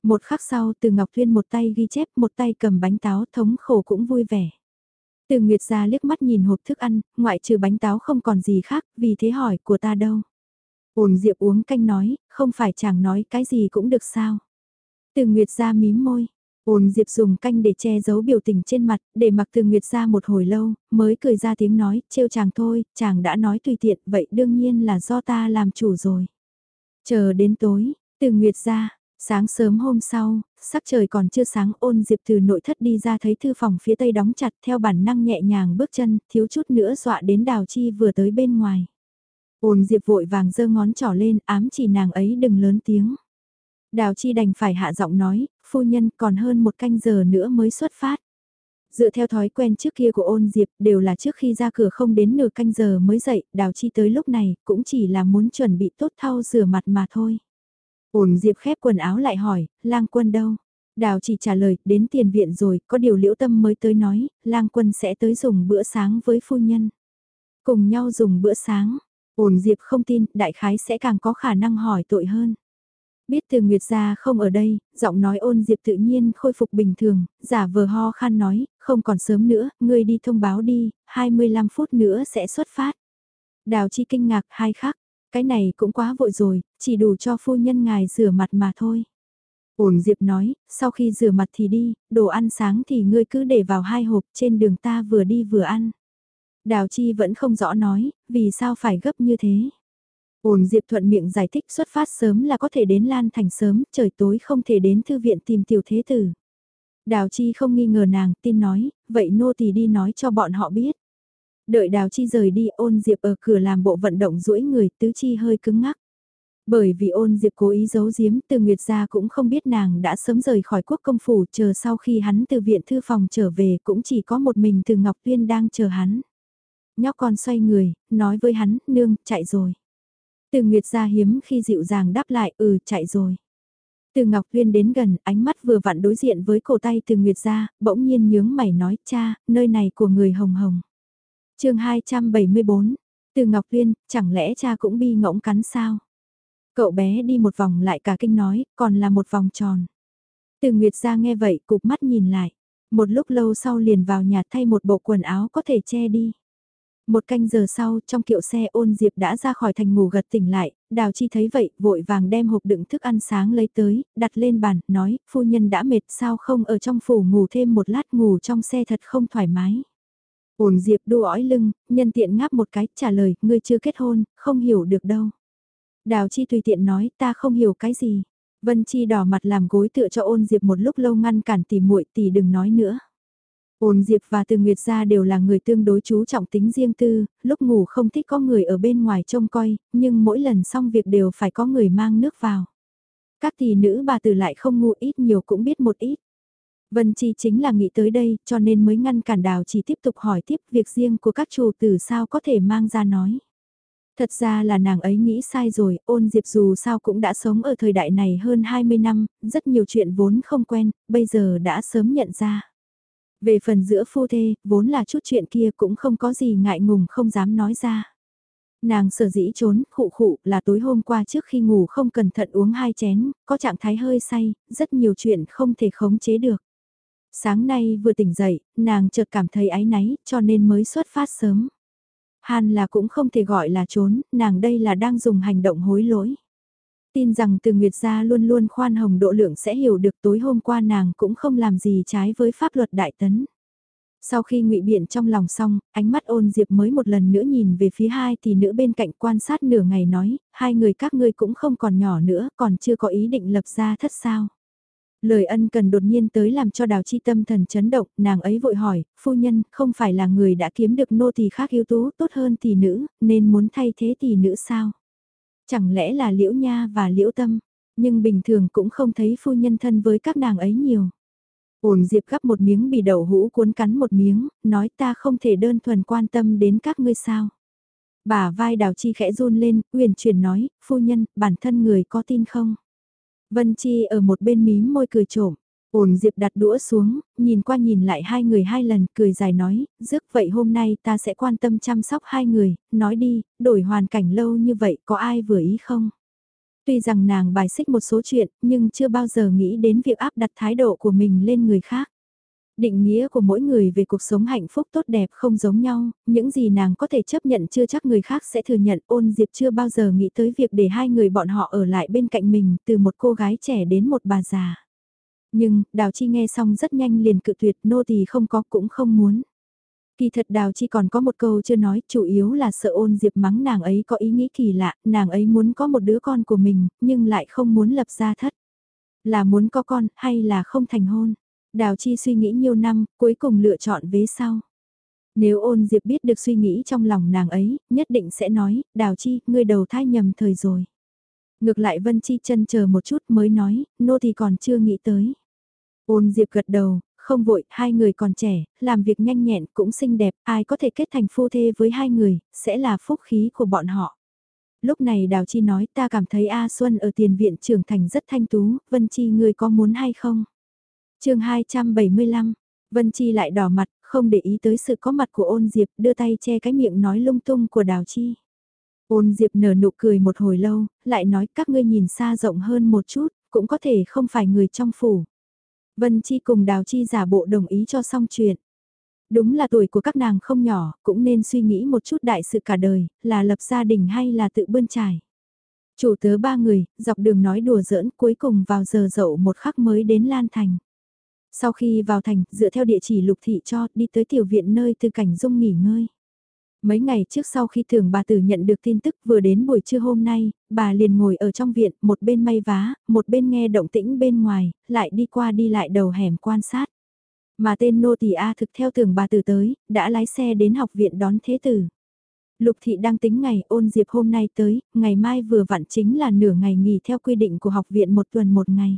Một khắc sau từ Ngọc Liên một tay ghi chép một tay cầm bánh táo thống khổ cũng vui vẻ. Từ Nguyệt ra liếc mắt nhìn hộp thức ăn, ngoại trừ bánh táo không còn gì khác, vì thế hỏi của ta đâu. ổn Diệp uống canh nói, không phải chàng nói cái gì cũng được sao. Từ Nguyệt ra mím môi. Ôn Diệp dùng canh để che giấu biểu tình trên mặt, để mặc Từ Nguyệt ra một hồi lâu, mới cười ra tiếng nói, trêu chàng thôi, chàng đã nói tùy tiện, vậy đương nhiên là do ta làm chủ rồi. Chờ đến tối, Từ Nguyệt ra, sáng sớm hôm sau, sắc trời còn chưa sáng ôn Diệp từ nội thất đi ra thấy thư phòng phía tây đóng chặt theo bản năng nhẹ nhàng bước chân, thiếu chút nữa dọa đến đào chi vừa tới bên ngoài. Ôn Diệp vội vàng giơ ngón trỏ lên ám chỉ nàng ấy đừng lớn tiếng. Đào Chi đành phải hạ giọng nói, phu nhân còn hơn một canh giờ nữa mới xuất phát. Dựa theo thói quen trước kia của ôn diệp đều là trước khi ra cửa không đến nửa canh giờ mới dậy, đào chi tới lúc này cũng chỉ là muốn chuẩn bị tốt thau rửa mặt mà thôi. Ôn diệp khép quần áo lại hỏi, lang quân đâu? Đào chỉ trả lời, đến tiền viện rồi, có điều liễu tâm mới tới nói, lang quân sẽ tới dùng bữa sáng với phu nhân. Cùng nhau dùng bữa sáng, ôn diệp không tin, đại khái sẽ càng có khả năng hỏi tội hơn. Biết từ Nguyệt gia không ở đây, giọng nói ôn diệp tự nhiên khôi phục bình thường, giả vờ ho khan nói, không còn sớm nữa, ngươi đi thông báo đi, 25 phút nữa sẽ xuất phát. Đào chi kinh ngạc hai khắc, cái này cũng quá vội rồi, chỉ đủ cho phu nhân ngài rửa mặt mà thôi. Ôn Diệp nói, sau khi rửa mặt thì đi, đồ ăn sáng thì ngươi cứ để vào hai hộp trên đường ta vừa đi vừa ăn. Đào Chi vẫn không rõ nói, vì sao phải gấp như thế. Ôn Diệp thuận miệng giải thích xuất phát sớm là có thể đến Lan Thành sớm, trời tối không thể đến thư viện tìm tiểu thế tử. Đào Chi không nghi ngờ nàng, tin nói, vậy nô tỳ đi nói cho bọn họ biết. Đợi Đào Chi rời đi ôn Diệp ở cửa làm bộ vận động duỗi người, tứ chi hơi cứng ngắc. Bởi vì ôn Diệp cố ý giấu giếm, từ Nguyệt gia cũng không biết nàng đã sớm rời khỏi quốc công phủ, chờ sau khi hắn từ viện thư phòng trở về cũng chỉ có một mình từ Ngọc Tuyên đang chờ hắn. Nhóc con xoay người, nói với hắn, nương, chạy rồi. Từ Nguyệt ra hiếm khi dịu dàng đáp lại ừ chạy rồi. Từ Ngọc Viên đến gần, ánh mắt vừa vặn đối diện với cổ tay từ Nguyệt ra, bỗng nhiên nhướng mày nói cha, nơi này của người hồng hồng. chương 274, từ Ngọc Viên, chẳng lẽ cha cũng bi ngỗng cắn sao? Cậu bé đi một vòng lại cả kinh nói, còn là một vòng tròn. Từ Nguyệt ra nghe vậy, cục mắt nhìn lại. Một lúc lâu sau liền vào nhà thay một bộ quần áo có thể che đi. Một canh giờ sau, trong kiệu xe ôn diệp đã ra khỏi thành ngủ gật tỉnh lại, đào chi thấy vậy, vội vàng đem hộp đựng thức ăn sáng lấy tới, đặt lên bàn, nói, phu nhân đã mệt sao không ở trong phủ ngủ thêm một lát ngủ trong xe thật không thoải mái. Ôn diệp đu ói lưng, nhân tiện ngáp một cái, trả lời, ngươi chưa kết hôn, không hiểu được đâu. Đào chi tùy tiện nói, ta không hiểu cái gì. Vân Chi đỏ mặt làm gối tựa cho ôn diệp một lúc lâu ngăn cản tỷ muội tỷ đừng nói nữa. Ôn Diệp và Từ Nguyệt gia đều là người tương đối chú trọng tính riêng tư, lúc ngủ không thích có người ở bên ngoài trông coi, nhưng mỗi lần xong việc đều phải có người mang nước vào. Các tỷ nữ bà từ lại không ngu ít nhiều cũng biết một ít. Vân Chi chính là nghĩ tới đây cho nên mới ngăn cản đào chỉ tiếp tục hỏi tiếp việc riêng của các chủ tử sao có thể mang ra nói. Thật ra là nàng ấy nghĩ sai rồi, ôn diệp dù sao cũng đã sống ở thời đại này hơn 20 năm, rất nhiều chuyện vốn không quen, bây giờ đã sớm nhận ra. Về phần giữa phu thê, vốn là chút chuyện kia cũng không có gì ngại ngùng không dám nói ra. Nàng sở dĩ trốn, khụ khụ là tối hôm qua trước khi ngủ không cẩn thận uống hai chén, có trạng thái hơi say, rất nhiều chuyện không thể khống chế được. Sáng nay vừa tỉnh dậy, nàng chợt cảm thấy áy náy, cho nên mới xuất phát sớm. Hàn là cũng không thể gọi là trốn, nàng đây là đang dùng hành động hối lỗi. Tin rằng từ Nguyệt gia luôn luôn khoan hồng độ lượng sẽ hiểu được tối hôm qua nàng cũng không làm gì trái với pháp luật đại tấn. Sau khi ngụy biện trong lòng xong, ánh mắt ôn diệp mới một lần nữa nhìn về phía hai thì nữ bên cạnh quan sát nửa ngày nói, hai người các ngươi cũng không còn nhỏ nữa, còn chưa có ý định lập ra thất sao. Lời ân cần đột nhiên tới làm cho đào chi tâm thần chấn động, nàng ấy vội hỏi, phu nhân, không phải là người đã kiếm được nô tỳ khác yếu tố tốt hơn tỷ nữ, nên muốn thay thế tỷ nữ sao? Chẳng lẽ là liễu nha và liễu tâm, nhưng bình thường cũng không thấy phu nhân thân với các nàng ấy nhiều. Ổn Diệp gắp một miếng bì đậu hũ cuốn cắn một miếng, nói ta không thể đơn thuần quan tâm đến các ngươi sao. Bà vai đào chi khẽ run lên, uyển chuyển nói, phu nhân, bản thân người có tin không? Vân Chi ở một bên mím môi cười trộm, Ổn Diệp đặt đũa xuống, nhìn qua nhìn lại hai người hai lần, cười dài nói, dứt vậy hôm nay ta sẽ quan tâm chăm sóc hai người, nói đi, đổi hoàn cảnh lâu như vậy có ai vừa ý không? Tuy rằng nàng bài xích một số chuyện, nhưng chưa bao giờ nghĩ đến việc áp đặt thái độ của mình lên người khác. Định nghĩa của mỗi người về cuộc sống hạnh phúc tốt đẹp không giống nhau, những gì nàng có thể chấp nhận chưa chắc người khác sẽ thừa nhận ôn diệp chưa bao giờ nghĩ tới việc để hai người bọn họ ở lại bên cạnh mình từ một cô gái trẻ đến một bà già. Nhưng, Đào Chi nghe xong rất nhanh liền cự tuyệt nô tỳ không có cũng không muốn. Kỳ thật Đào Chi còn có một câu chưa nói, chủ yếu là sợ ôn diệp mắng nàng ấy có ý nghĩ kỳ lạ, nàng ấy muốn có một đứa con của mình, nhưng lại không muốn lập gia thất. Là muốn có con, hay là không thành hôn? Đào Chi suy nghĩ nhiều năm, cuối cùng lựa chọn vế sau. Nếu ôn diệp biết được suy nghĩ trong lòng nàng ấy, nhất định sẽ nói, Đào Chi, ngươi đầu thai nhầm thời rồi. Ngược lại Vân Chi chân chờ một chút mới nói, nô thì còn chưa nghĩ tới. Ôn diệp gật đầu, không vội, hai người còn trẻ, làm việc nhanh nhẹn cũng xinh đẹp, ai có thể kết thành phu thê với hai người, sẽ là phúc khí của bọn họ. Lúc này Đào Chi nói ta cảm thấy A Xuân ở tiền viện trưởng thành rất thanh tú, Vân Chi ngươi có muốn hay không? chương 275, Vân Chi lại đỏ mặt, không để ý tới sự có mặt của ôn diệp, đưa tay che cái miệng nói lung tung của Đào Chi. Ôn diệp nở nụ cười một hồi lâu, lại nói các ngươi nhìn xa rộng hơn một chút, cũng có thể không phải người trong phủ. Vân Chi cùng Đào Chi giả bộ đồng ý cho xong chuyện. Đúng là tuổi của các nàng không nhỏ, cũng nên suy nghĩ một chút đại sự cả đời, là lập gia đình hay là tự bươn trải. Chủ tớ ba người, dọc đường nói đùa giỡn cuối cùng vào giờ dậu một khắc mới đến Lan Thành. Sau khi vào thành, dựa theo địa chỉ lục thị cho, đi tới tiểu viện nơi từ cảnh dung nghỉ ngơi. Mấy ngày trước sau khi thường bà tử nhận được tin tức vừa đến buổi trưa hôm nay, bà liền ngồi ở trong viện, một bên may vá, một bên nghe động tĩnh bên ngoài, lại đi qua đi lại đầu hẻm quan sát. Mà tên nô tỳ A thực theo thường bà tử tới, đã lái xe đến học viện đón thế tử. Lục thị đang tính ngày ôn diệp hôm nay tới, ngày mai vừa vặn chính là nửa ngày nghỉ theo quy định của học viện một tuần một ngày.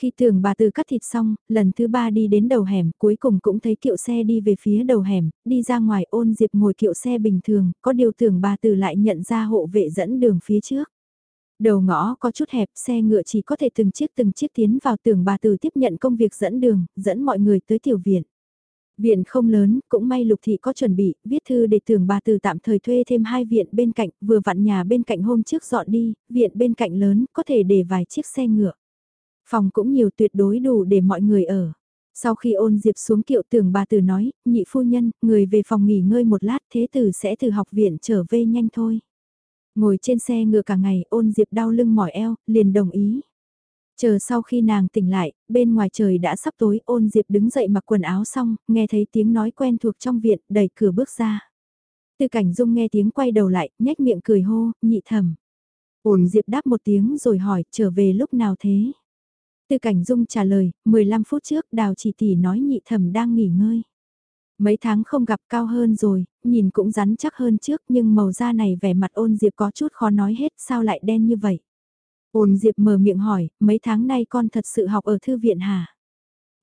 Khi tưởng bà từ cắt thịt xong, lần thứ ba đi đến đầu hẻm, cuối cùng cũng thấy kiệu xe đi về phía đầu hẻm, đi ra ngoài ôn diệp ngồi kiệu xe bình thường, có điều tưởng bà từ lại nhận ra hộ vệ dẫn đường phía trước. Đầu ngõ có chút hẹp, xe ngựa chỉ có thể từng chiếc từng chiếc tiến vào tưởng bà từ tiếp nhận công việc dẫn đường, dẫn mọi người tới tiểu viện. Viện không lớn, cũng may lục thị có chuẩn bị, viết thư để tưởng bà từ tạm thời thuê thêm hai viện bên cạnh, vừa vặn nhà bên cạnh hôm trước dọn đi, viện bên cạnh lớn, có thể để vài chiếc xe ngựa. Phòng cũng nhiều tuyệt đối đủ để mọi người ở. Sau khi ôn diệp xuống kiệu tưởng bà tử nói, nhị phu nhân, người về phòng nghỉ ngơi một lát thế tử sẽ từ học viện trở về nhanh thôi. Ngồi trên xe ngựa cả ngày ôn diệp đau lưng mỏi eo, liền đồng ý. Chờ sau khi nàng tỉnh lại, bên ngoài trời đã sắp tối ôn diệp đứng dậy mặc quần áo xong, nghe thấy tiếng nói quen thuộc trong viện, đẩy cửa bước ra. Từ cảnh dung nghe tiếng quay đầu lại, nhếch miệng cười hô, nhị thầm. Ôn diệp đáp một tiếng rồi hỏi, trở về lúc nào thế? Tư Cảnh Dung trả lời, 15 phút trước đào chỉ tỷ nói nhị thẩm đang nghỉ ngơi. Mấy tháng không gặp cao hơn rồi, nhìn cũng rắn chắc hơn trước nhưng màu da này vẻ mặt ôn diệp có chút khó nói hết sao lại đen như vậy. Ôn diệp mở miệng hỏi, mấy tháng nay con thật sự học ở thư viện hả?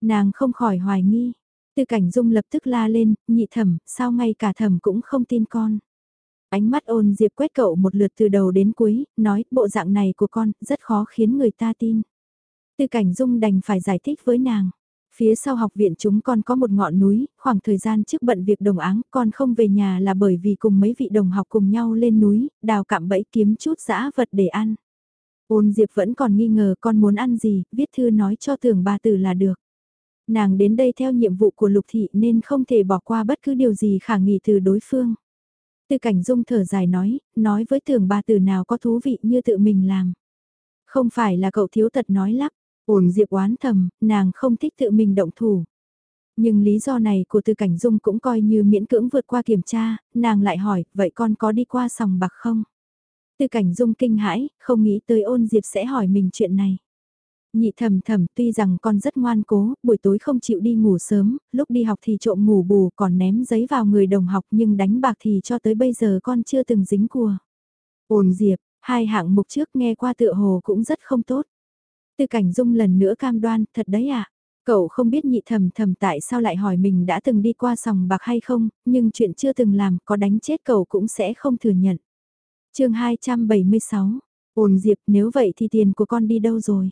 Nàng không khỏi hoài nghi. Tư cảnh dung lập tức la lên, nhị thẩm, sao ngay cả thẩm cũng không tin con. Ánh mắt ôn diệp quét cậu một lượt từ đầu đến cuối, nói bộ dạng này của con rất khó khiến người ta tin. Tư Cảnh Dung đành phải giải thích với nàng. Phía sau học viện chúng con có một ngọn núi, khoảng thời gian trước bận việc đồng áng, con không về nhà là bởi vì cùng mấy vị đồng học cùng nhau lên núi, đào cạm bẫy kiếm chút dã vật để ăn. Ôn Diệp vẫn còn nghi ngờ con muốn ăn gì, viết thư nói cho tưởng bà tử là được. Nàng đến đây theo nhiệm vụ của Lục Thị nên không thể bỏ qua bất cứ điều gì khả nghi từ đối phương. Tư cảnh dung thở dài nói, nói với tưởng bà tử nào có thú vị như tự mình làm. Không phải là cậu thiếu tật nói lắp, Ổn Diệp oán thầm, nàng không thích tự mình động thủ. Nhưng lý do này của Từ Cảnh Dung cũng coi như miễn cưỡng vượt qua kiểm tra, nàng lại hỏi, vậy con có đi qua sòng bạc không? Từ Cảnh Dung kinh hãi, không nghĩ tới ôn Diệp sẽ hỏi mình chuyện này. Nhị thầm thầm tuy rằng con rất ngoan cố, buổi tối không chịu đi ngủ sớm, lúc đi học thì trộm ngủ bù còn ném giấy vào người đồng học nhưng đánh bạc thì cho tới bây giờ con chưa từng dính cua. Ôn Diệp, hai hạng mục trước nghe qua tựa hồ cũng rất không tốt. Tư cảnh dung lần nữa cam đoan, thật đấy à? Cậu không biết nhị thầm thầm tại sao lại hỏi mình đã từng đi qua sòng bạc hay không, nhưng chuyện chưa từng làm có đánh chết cậu cũng sẽ không thừa nhận. chương 276, ồn diệp nếu vậy thì tiền của con đi đâu rồi?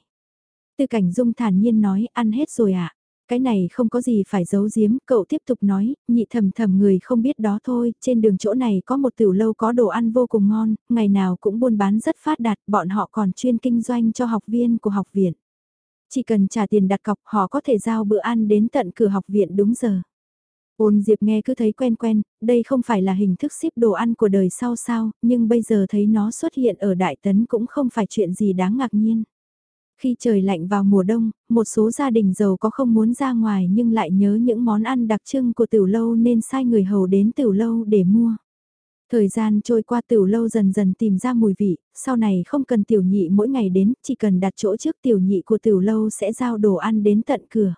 Tư cảnh dung thản nhiên nói ăn hết rồi ạ. À? Cái này không có gì phải giấu giếm, cậu tiếp tục nói, nhị thầm thầm người không biết đó thôi, trên đường chỗ này có một tiểu lâu có đồ ăn vô cùng ngon, ngày nào cũng buôn bán rất phát đạt, bọn họ còn chuyên kinh doanh cho học viên của học viện. Chỉ cần trả tiền đặt cọc họ có thể giao bữa ăn đến tận cửa học viện đúng giờ. Ôn Diệp nghe cứ thấy quen quen, đây không phải là hình thức ship đồ ăn của đời sau sao, nhưng bây giờ thấy nó xuất hiện ở Đại Tấn cũng không phải chuyện gì đáng ngạc nhiên. Khi trời lạnh vào mùa đông, một số gia đình giàu có không muốn ra ngoài nhưng lại nhớ những món ăn đặc trưng của tiểu lâu nên sai người hầu đến tiểu lâu để mua. Thời gian trôi qua tiểu lâu dần dần tìm ra mùi vị, sau này không cần tiểu nhị mỗi ngày đến, chỉ cần đặt chỗ trước tiểu nhị của tiểu lâu sẽ giao đồ ăn đến tận cửa.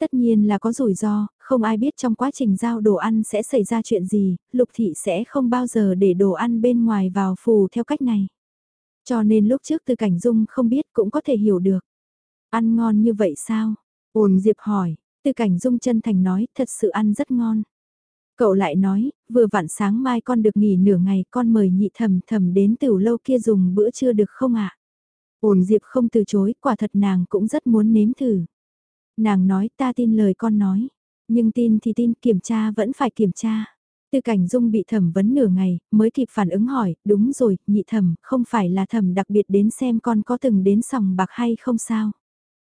Tất nhiên là có rủi ro, không ai biết trong quá trình giao đồ ăn sẽ xảy ra chuyện gì, lục thị sẽ không bao giờ để đồ ăn bên ngoài vào phù theo cách này. Cho nên lúc trước từ cảnh dung không biết cũng có thể hiểu được. Ăn ngon như vậy sao? Ôn Diệp hỏi, từ cảnh dung chân thành nói thật sự ăn rất ngon. Cậu lại nói, vừa vặn sáng mai con được nghỉ nửa ngày con mời nhị thầm thầm đến từ lâu kia dùng bữa trưa được không ạ? À? Ôn Diệp không từ chối, quả thật nàng cũng rất muốn nếm thử. Nàng nói ta tin lời con nói, nhưng tin thì tin kiểm tra vẫn phải kiểm tra. Tư cảnh dung bị thẩm vấn nửa ngày, mới kịp phản ứng hỏi, đúng rồi, nhị thẩm, không phải là thẩm đặc biệt đến xem con có từng đến sòng bạc hay không sao?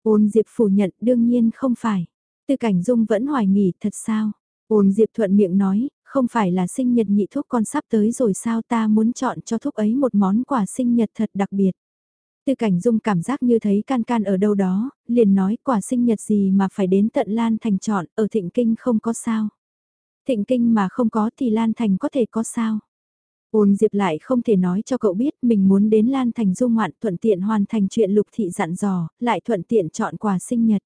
Ôn Diệp phủ nhận, đương nhiên không phải. Tư cảnh dung vẫn hoài nghỉ, thật sao? Ôn Diệp thuận miệng nói, không phải là sinh nhật nhị thúc con sắp tới rồi sao ta muốn chọn cho thúc ấy một món quà sinh nhật thật đặc biệt. Tư cảnh dung cảm giác như thấy can can ở đâu đó, liền nói quả sinh nhật gì mà phải đến tận Lan Thành chọn, ở thịnh kinh không có sao. Thịnh kinh mà không có thì Lan Thành có thể có sao. Ôn Diệp lại không thể nói cho cậu biết mình muốn đến Lan Thành du ngoạn thuận tiện hoàn thành chuyện lục thị dặn dò, lại thuận tiện chọn quà sinh nhật.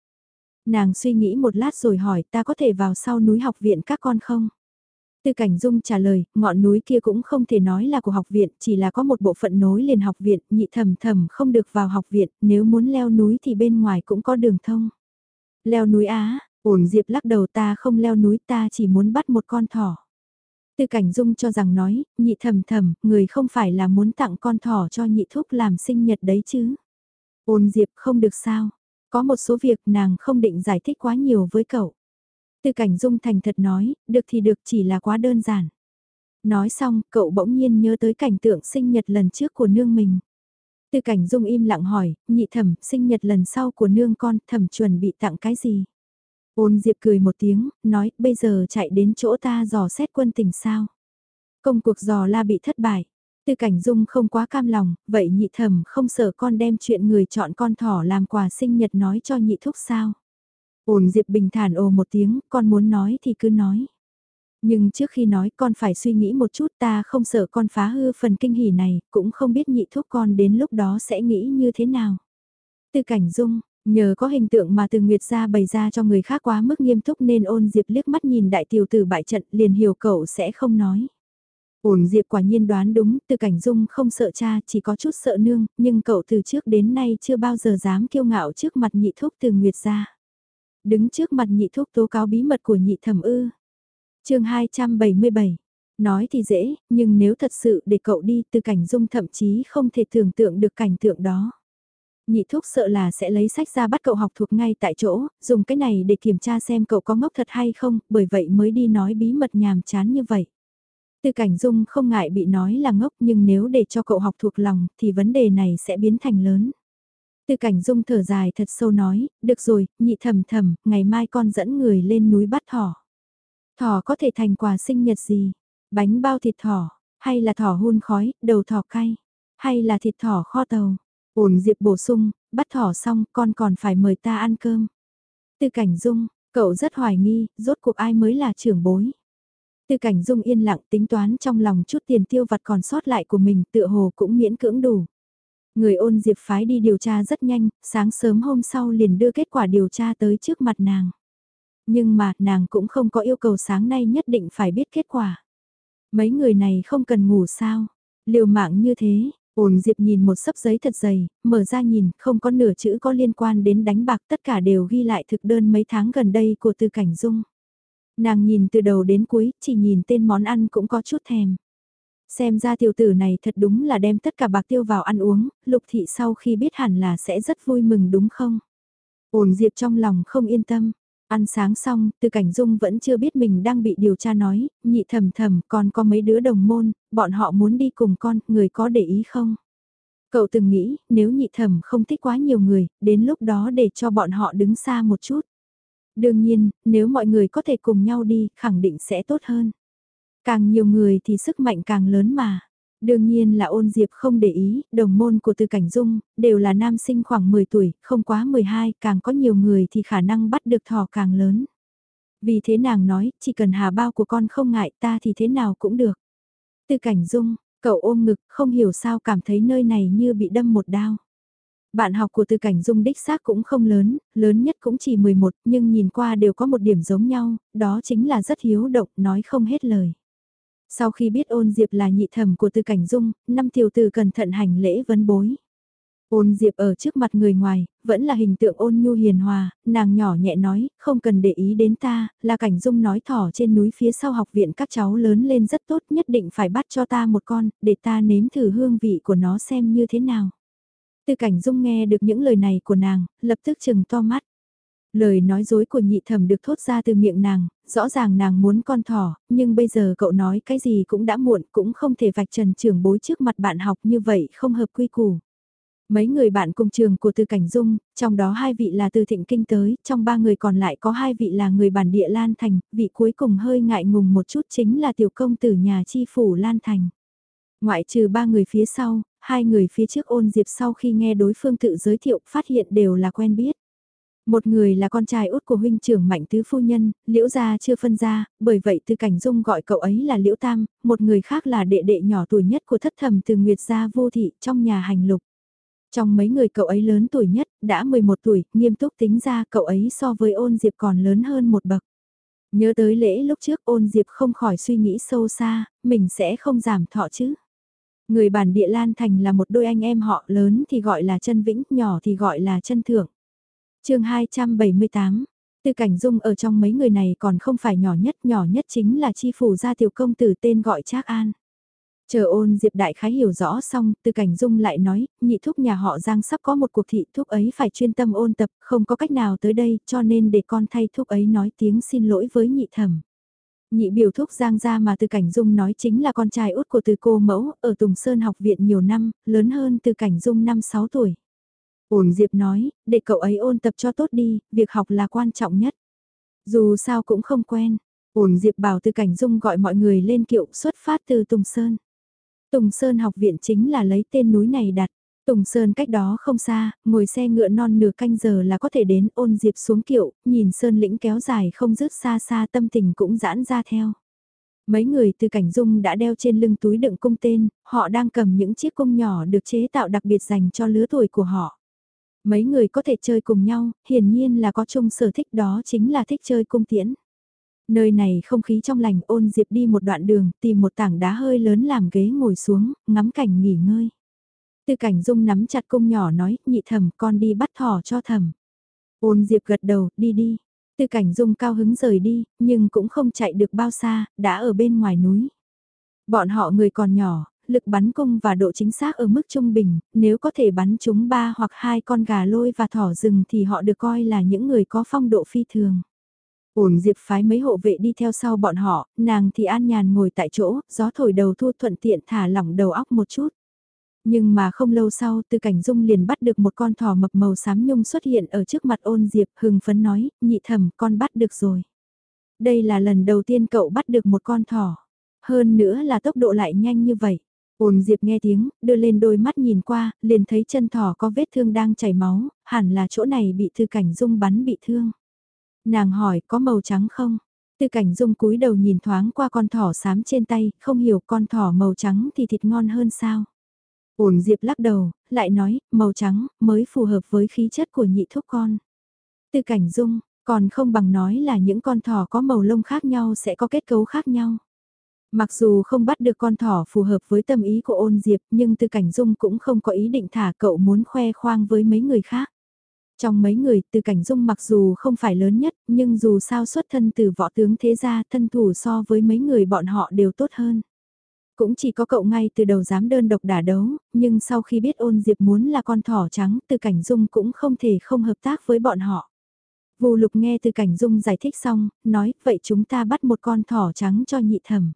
Nàng suy nghĩ một lát rồi hỏi ta có thể vào sau núi học viện các con không? Tư Cảnh Dung trả lời, ngọn núi kia cũng không thể nói là của học viện, chỉ là có một bộ phận nối liền học viện, nhị thầm thầm không được vào học viện, nếu muốn leo núi thì bên ngoài cũng có đường thông. Leo núi Á, Uổng Diệp lắc đầu ta không leo núi ta chỉ muốn bắt một con thỏ. Tư Cảnh Dung cho rằng nói, nhị thầm thầm, người không phải là muốn tặng con thỏ cho nhị thúc làm sinh nhật đấy chứ. Ôn Diệp không được sao, có một số việc nàng không định giải thích quá nhiều với cậu. Tư cảnh dung thành thật nói, được thì được chỉ là quá đơn giản. Nói xong, cậu bỗng nhiên nhớ tới cảnh tượng sinh nhật lần trước của nương mình. Tư cảnh dung im lặng hỏi, nhị thẩm, sinh nhật lần sau của nương con, thẩm chuẩn bị tặng cái gì? Ôn Diệp cười một tiếng, nói, bây giờ chạy đến chỗ ta dò xét quân tình sao? Công cuộc dò la bị thất bại. Tư cảnh dung không quá cam lòng, vậy nhị thẩm không sợ con đem chuyện người chọn con thỏ làm quà sinh nhật nói cho nhị thúc sao? Ổn Diệp bình thản ồ một tiếng, con muốn nói thì cứ nói. Nhưng trước khi nói con phải suy nghĩ một chút ta không sợ con phá hư phần kinh hỉ này, cũng không biết nhị thúc con đến lúc đó sẽ nghĩ như thế nào. Tư cảnh dung, nhờ có hình tượng mà từ Nguyệt ra bày ra cho người khác quá mức nghiêm túc nên ôn Diệp liếc mắt nhìn đại tiểu tử bại trận liền hiểu cậu sẽ không nói. Ổn Diệp quả nhiên đoán đúng, từ cảnh dung không sợ cha chỉ có chút sợ nương, nhưng cậu từ trước đến nay chưa bao giờ dám kiêu ngạo trước mặt nhị thúc từ Nguyệt ra. Đứng trước mặt nhị thúc tố cáo bí mật của nhị thẩm ư. chương 277. Nói thì dễ, nhưng nếu thật sự để cậu đi từ cảnh dung thậm chí không thể tưởng tượng được cảnh tượng đó. Nhị thúc sợ là sẽ lấy sách ra bắt cậu học thuộc ngay tại chỗ, dùng cái này để kiểm tra xem cậu có ngốc thật hay không, bởi vậy mới đi nói bí mật nhàm chán như vậy. tư cảnh dung không ngại bị nói là ngốc nhưng nếu để cho cậu học thuộc lòng thì vấn đề này sẽ biến thành lớn. tư cảnh dung thở dài thật sâu nói, được rồi, nhị thầm thầm, ngày mai con dẫn người lên núi bắt thỏ. Thỏ có thể thành quà sinh nhật gì? Bánh bao thịt thỏ, hay là thỏ hun khói, đầu thỏ cay, hay là thịt thỏ kho tàu? Uồn diệp bổ sung, bắt thỏ xong con còn phải mời ta ăn cơm. Từ cảnh dung, cậu rất hoài nghi, rốt cuộc ai mới là trưởng bối. Từ cảnh dung yên lặng tính toán trong lòng chút tiền tiêu vặt còn sót lại của mình tựa hồ cũng miễn cưỡng đủ. Người ôn diệp phái đi điều tra rất nhanh, sáng sớm hôm sau liền đưa kết quả điều tra tới trước mặt nàng. Nhưng mà nàng cũng không có yêu cầu sáng nay nhất định phải biết kết quả. Mấy người này không cần ngủ sao, liều mạng như thế, ổn diệp nhìn một sấp giấy thật dày, mở ra nhìn, không có nửa chữ có liên quan đến đánh bạc tất cả đều ghi lại thực đơn mấy tháng gần đây của Tư Cảnh Dung. Nàng nhìn từ đầu đến cuối, chỉ nhìn tên món ăn cũng có chút thèm. Xem ra tiểu tử này thật đúng là đem tất cả bạc tiêu vào ăn uống, lục thị sau khi biết hẳn là sẽ rất vui mừng đúng không? Ổn Diệp trong lòng không yên tâm. Ăn sáng xong, từ cảnh dung vẫn chưa biết mình đang bị điều tra nói, nhị thầm thầm còn có mấy đứa đồng môn, bọn họ muốn đi cùng con, người có để ý không? Cậu từng nghĩ, nếu nhị thẩm không thích quá nhiều người, đến lúc đó để cho bọn họ đứng xa một chút. Đương nhiên, nếu mọi người có thể cùng nhau đi, khẳng định sẽ tốt hơn. Càng nhiều người thì sức mạnh càng lớn mà. Đương nhiên là ôn diệp không để ý, đồng môn của Từ Cảnh Dung, đều là nam sinh khoảng 10 tuổi, không quá 12, càng có nhiều người thì khả năng bắt được thỏ càng lớn. Vì thế nàng nói, chỉ cần hà bao của con không ngại ta thì thế nào cũng được. Từ Cảnh Dung, cậu ôm ngực, không hiểu sao cảm thấy nơi này như bị đâm một đao. Bạn học của Từ Cảnh Dung đích xác cũng không lớn, lớn nhất cũng chỉ 11, nhưng nhìn qua đều có một điểm giống nhau, đó chính là rất hiếu động, nói không hết lời. Sau khi biết ôn diệp là nhị thẩm của tư Cảnh Dung, năm tiểu tử cẩn thận hành lễ vấn bối. Ôn diệp ở trước mặt người ngoài, vẫn là hình tượng ôn nhu hiền hòa, nàng nhỏ nhẹ nói, không cần để ý đến ta, là Cảnh Dung nói thỏ trên núi phía sau học viện các cháu lớn lên rất tốt nhất định phải bắt cho ta một con, để ta nếm thử hương vị của nó xem như thế nào. tư Cảnh Dung nghe được những lời này của nàng, lập tức chừng to mắt. Lời nói dối của nhị thẩm được thốt ra từ miệng nàng, rõ ràng nàng muốn con thỏ, nhưng bây giờ cậu nói cái gì cũng đã muộn, cũng không thể vạch trần trưởng bối trước mặt bạn học như vậy không hợp quy củ. Mấy người bạn cùng trường của Từ Cảnh Dung, trong đó hai vị là từ Thịnh Kinh tới, trong ba người còn lại có hai vị là người bản địa Lan Thành, vị cuối cùng hơi ngại ngùng một chút chính là tiểu công tử nhà chi phủ Lan Thành. Ngoại trừ ba người phía sau, hai người phía trước ôn diệp sau khi nghe đối phương tự giới thiệu phát hiện đều là quen biết. Một người là con trai út của huynh trưởng mạnh tứ phu nhân, liễu gia chưa phân ra, bởi vậy từ cảnh dung gọi cậu ấy là liễu tam, một người khác là đệ đệ nhỏ tuổi nhất của thất thầm từ nguyệt gia vô thị trong nhà hành lục. Trong mấy người cậu ấy lớn tuổi nhất, đã 11 tuổi, nghiêm túc tính ra cậu ấy so với ôn diệp còn lớn hơn một bậc. Nhớ tới lễ lúc trước ôn diệp không khỏi suy nghĩ sâu xa, mình sẽ không giảm thọ chứ. Người bản địa Lan Thành là một đôi anh em họ lớn thì gọi là chân vĩnh, nhỏ thì gọi là chân thượng chương 278, Tư Cảnh Dung ở trong mấy người này còn không phải nhỏ nhất, nhỏ nhất chính là chi phủ gia tiểu công tử tên gọi Trác An. Chờ ôn Diệp Đại Khái hiểu rõ xong, Tư Cảnh Dung lại nói, nhị thúc nhà họ Giang sắp có một cuộc thị thúc ấy phải chuyên tâm ôn tập, không có cách nào tới đây, cho nên để con thay thúc ấy nói tiếng xin lỗi với nhị thẩm. Nhị biểu thúc Giang gia mà Từ Cảnh Dung nói chính là con trai út của Từ cô mẫu, ở Tùng Sơn học viện nhiều năm, lớn hơn Từ Cảnh Dung 5-6 tuổi ổn Diệp nói, để cậu ấy ôn tập cho tốt đi, việc học là quan trọng nhất. Dù sao cũng không quen, ổn Diệp bảo từ cảnh dung gọi mọi người lên kiệu xuất phát từ Tùng Sơn. Tùng Sơn học viện chính là lấy tên núi này đặt. Tùng Sơn cách đó không xa, ngồi xe ngựa non nửa canh giờ là có thể đến ôn diệp xuống kiệu, nhìn Sơn lĩnh kéo dài không dứt xa xa tâm tình cũng giãn ra theo. Mấy người từ cảnh dung đã đeo trên lưng túi đựng cung tên, họ đang cầm những chiếc cung nhỏ được chế tạo đặc biệt dành cho lứa tuổi của họ. Mấy người có thể chơi cùng nhau, hiển nhiên là có chung sở thích đó chính là thích chơi cung tiễn. Nơi này không khí trong lành ôn diệp đi một đoạn đường, tìm một tảng đá hơi lớn làm ghế ngồi xuống, ngắm cảnh nghỉ ngơi. Tư cảnh dung nắm chặt cung nhỏ nói, nhị thẩm con đi bắt thỏ cho thẩm. Ôn diệp gật đầu, đi đi. Tư cảnh dung cao hứng rời đi, nhưng cũng không chạy được bao xa, đã ở bên ngoài núi. Bọn họ người còn nhỏ, lực bắn cung và độ chính xác ở mức trung bình, nếu có thể bắn chúng ba hoặc hai con gà lôi và thỏ rừng thì họ được coi là những người có phong độ phi thường. Ổn Diệp phái mấy hộ vệ đi theo sau bọn họ, nàng thì an nhàn ngồi tại chỗ, gió thổi đầu thu thuận tiện thả lỏng đầu óc một chút. Nhưng mà không lâu sau, từ cảnh dung liền bắt được một con thỏ mập màu xám nhung xuất hiện ở trước mặt ôn Diệp, hừng phấn nói, nhị thẩm, con bắt được rồi. Đây là lần đầu tiên cậu bắt được một con thỏ. Hơn nữa là tốc độ lại nhanh như vậy. Ôn Diệp nghe tiếng, đưa lên đôi mắt nhìn qua, liền thấy chân thỏ có vết thương đang chảy máu, hẳn là chỗ này bị Tư Cảnh Dung bắn bị thương. Nàng hỏi có màu trắng không? Tư Cảnh Dung cúi đầu nhìn thoáng qua con thỏ xám trên tay, không hiểu con thỏ màu trắng thì thịt ngon hơn sao? Ôn Diệp lắc đầu, lại nói, màu trắng mới phù hợp với khí chất của nhị thúc con. Tư Cảnh Dung, còn không bằng nói là những con thỏ có màu lông khác nhau sẽ có kết cấu khác nhau. Mặc dù không bắt được con thỏ phù hợp với tâm ý của ôn diệp nhưng từ cảnh dung cũng không có ý định thả cậu muốn khoe khoang với mấy người khác. Trong mấy người từ cảnh dung mặc dù không phải lớn nhất nhưng dù sao xuất thân từ võ tướng thế gia thân thủ so với mấy người bọn họ đều tốt hơn. Cũng chỉ có cậu ngay từ đầu dám đơn độc đả đấu, nhưng sau khi biết ôn diệp muốn là con thỏ trắng từ cảnh dung cũng không thể không hợp tác với bọn họ. Vù lục nghe từ cảnh dung giải thích xong, nói vậy chúng ta bắt một con thỏ trắng cho nhị thẩm.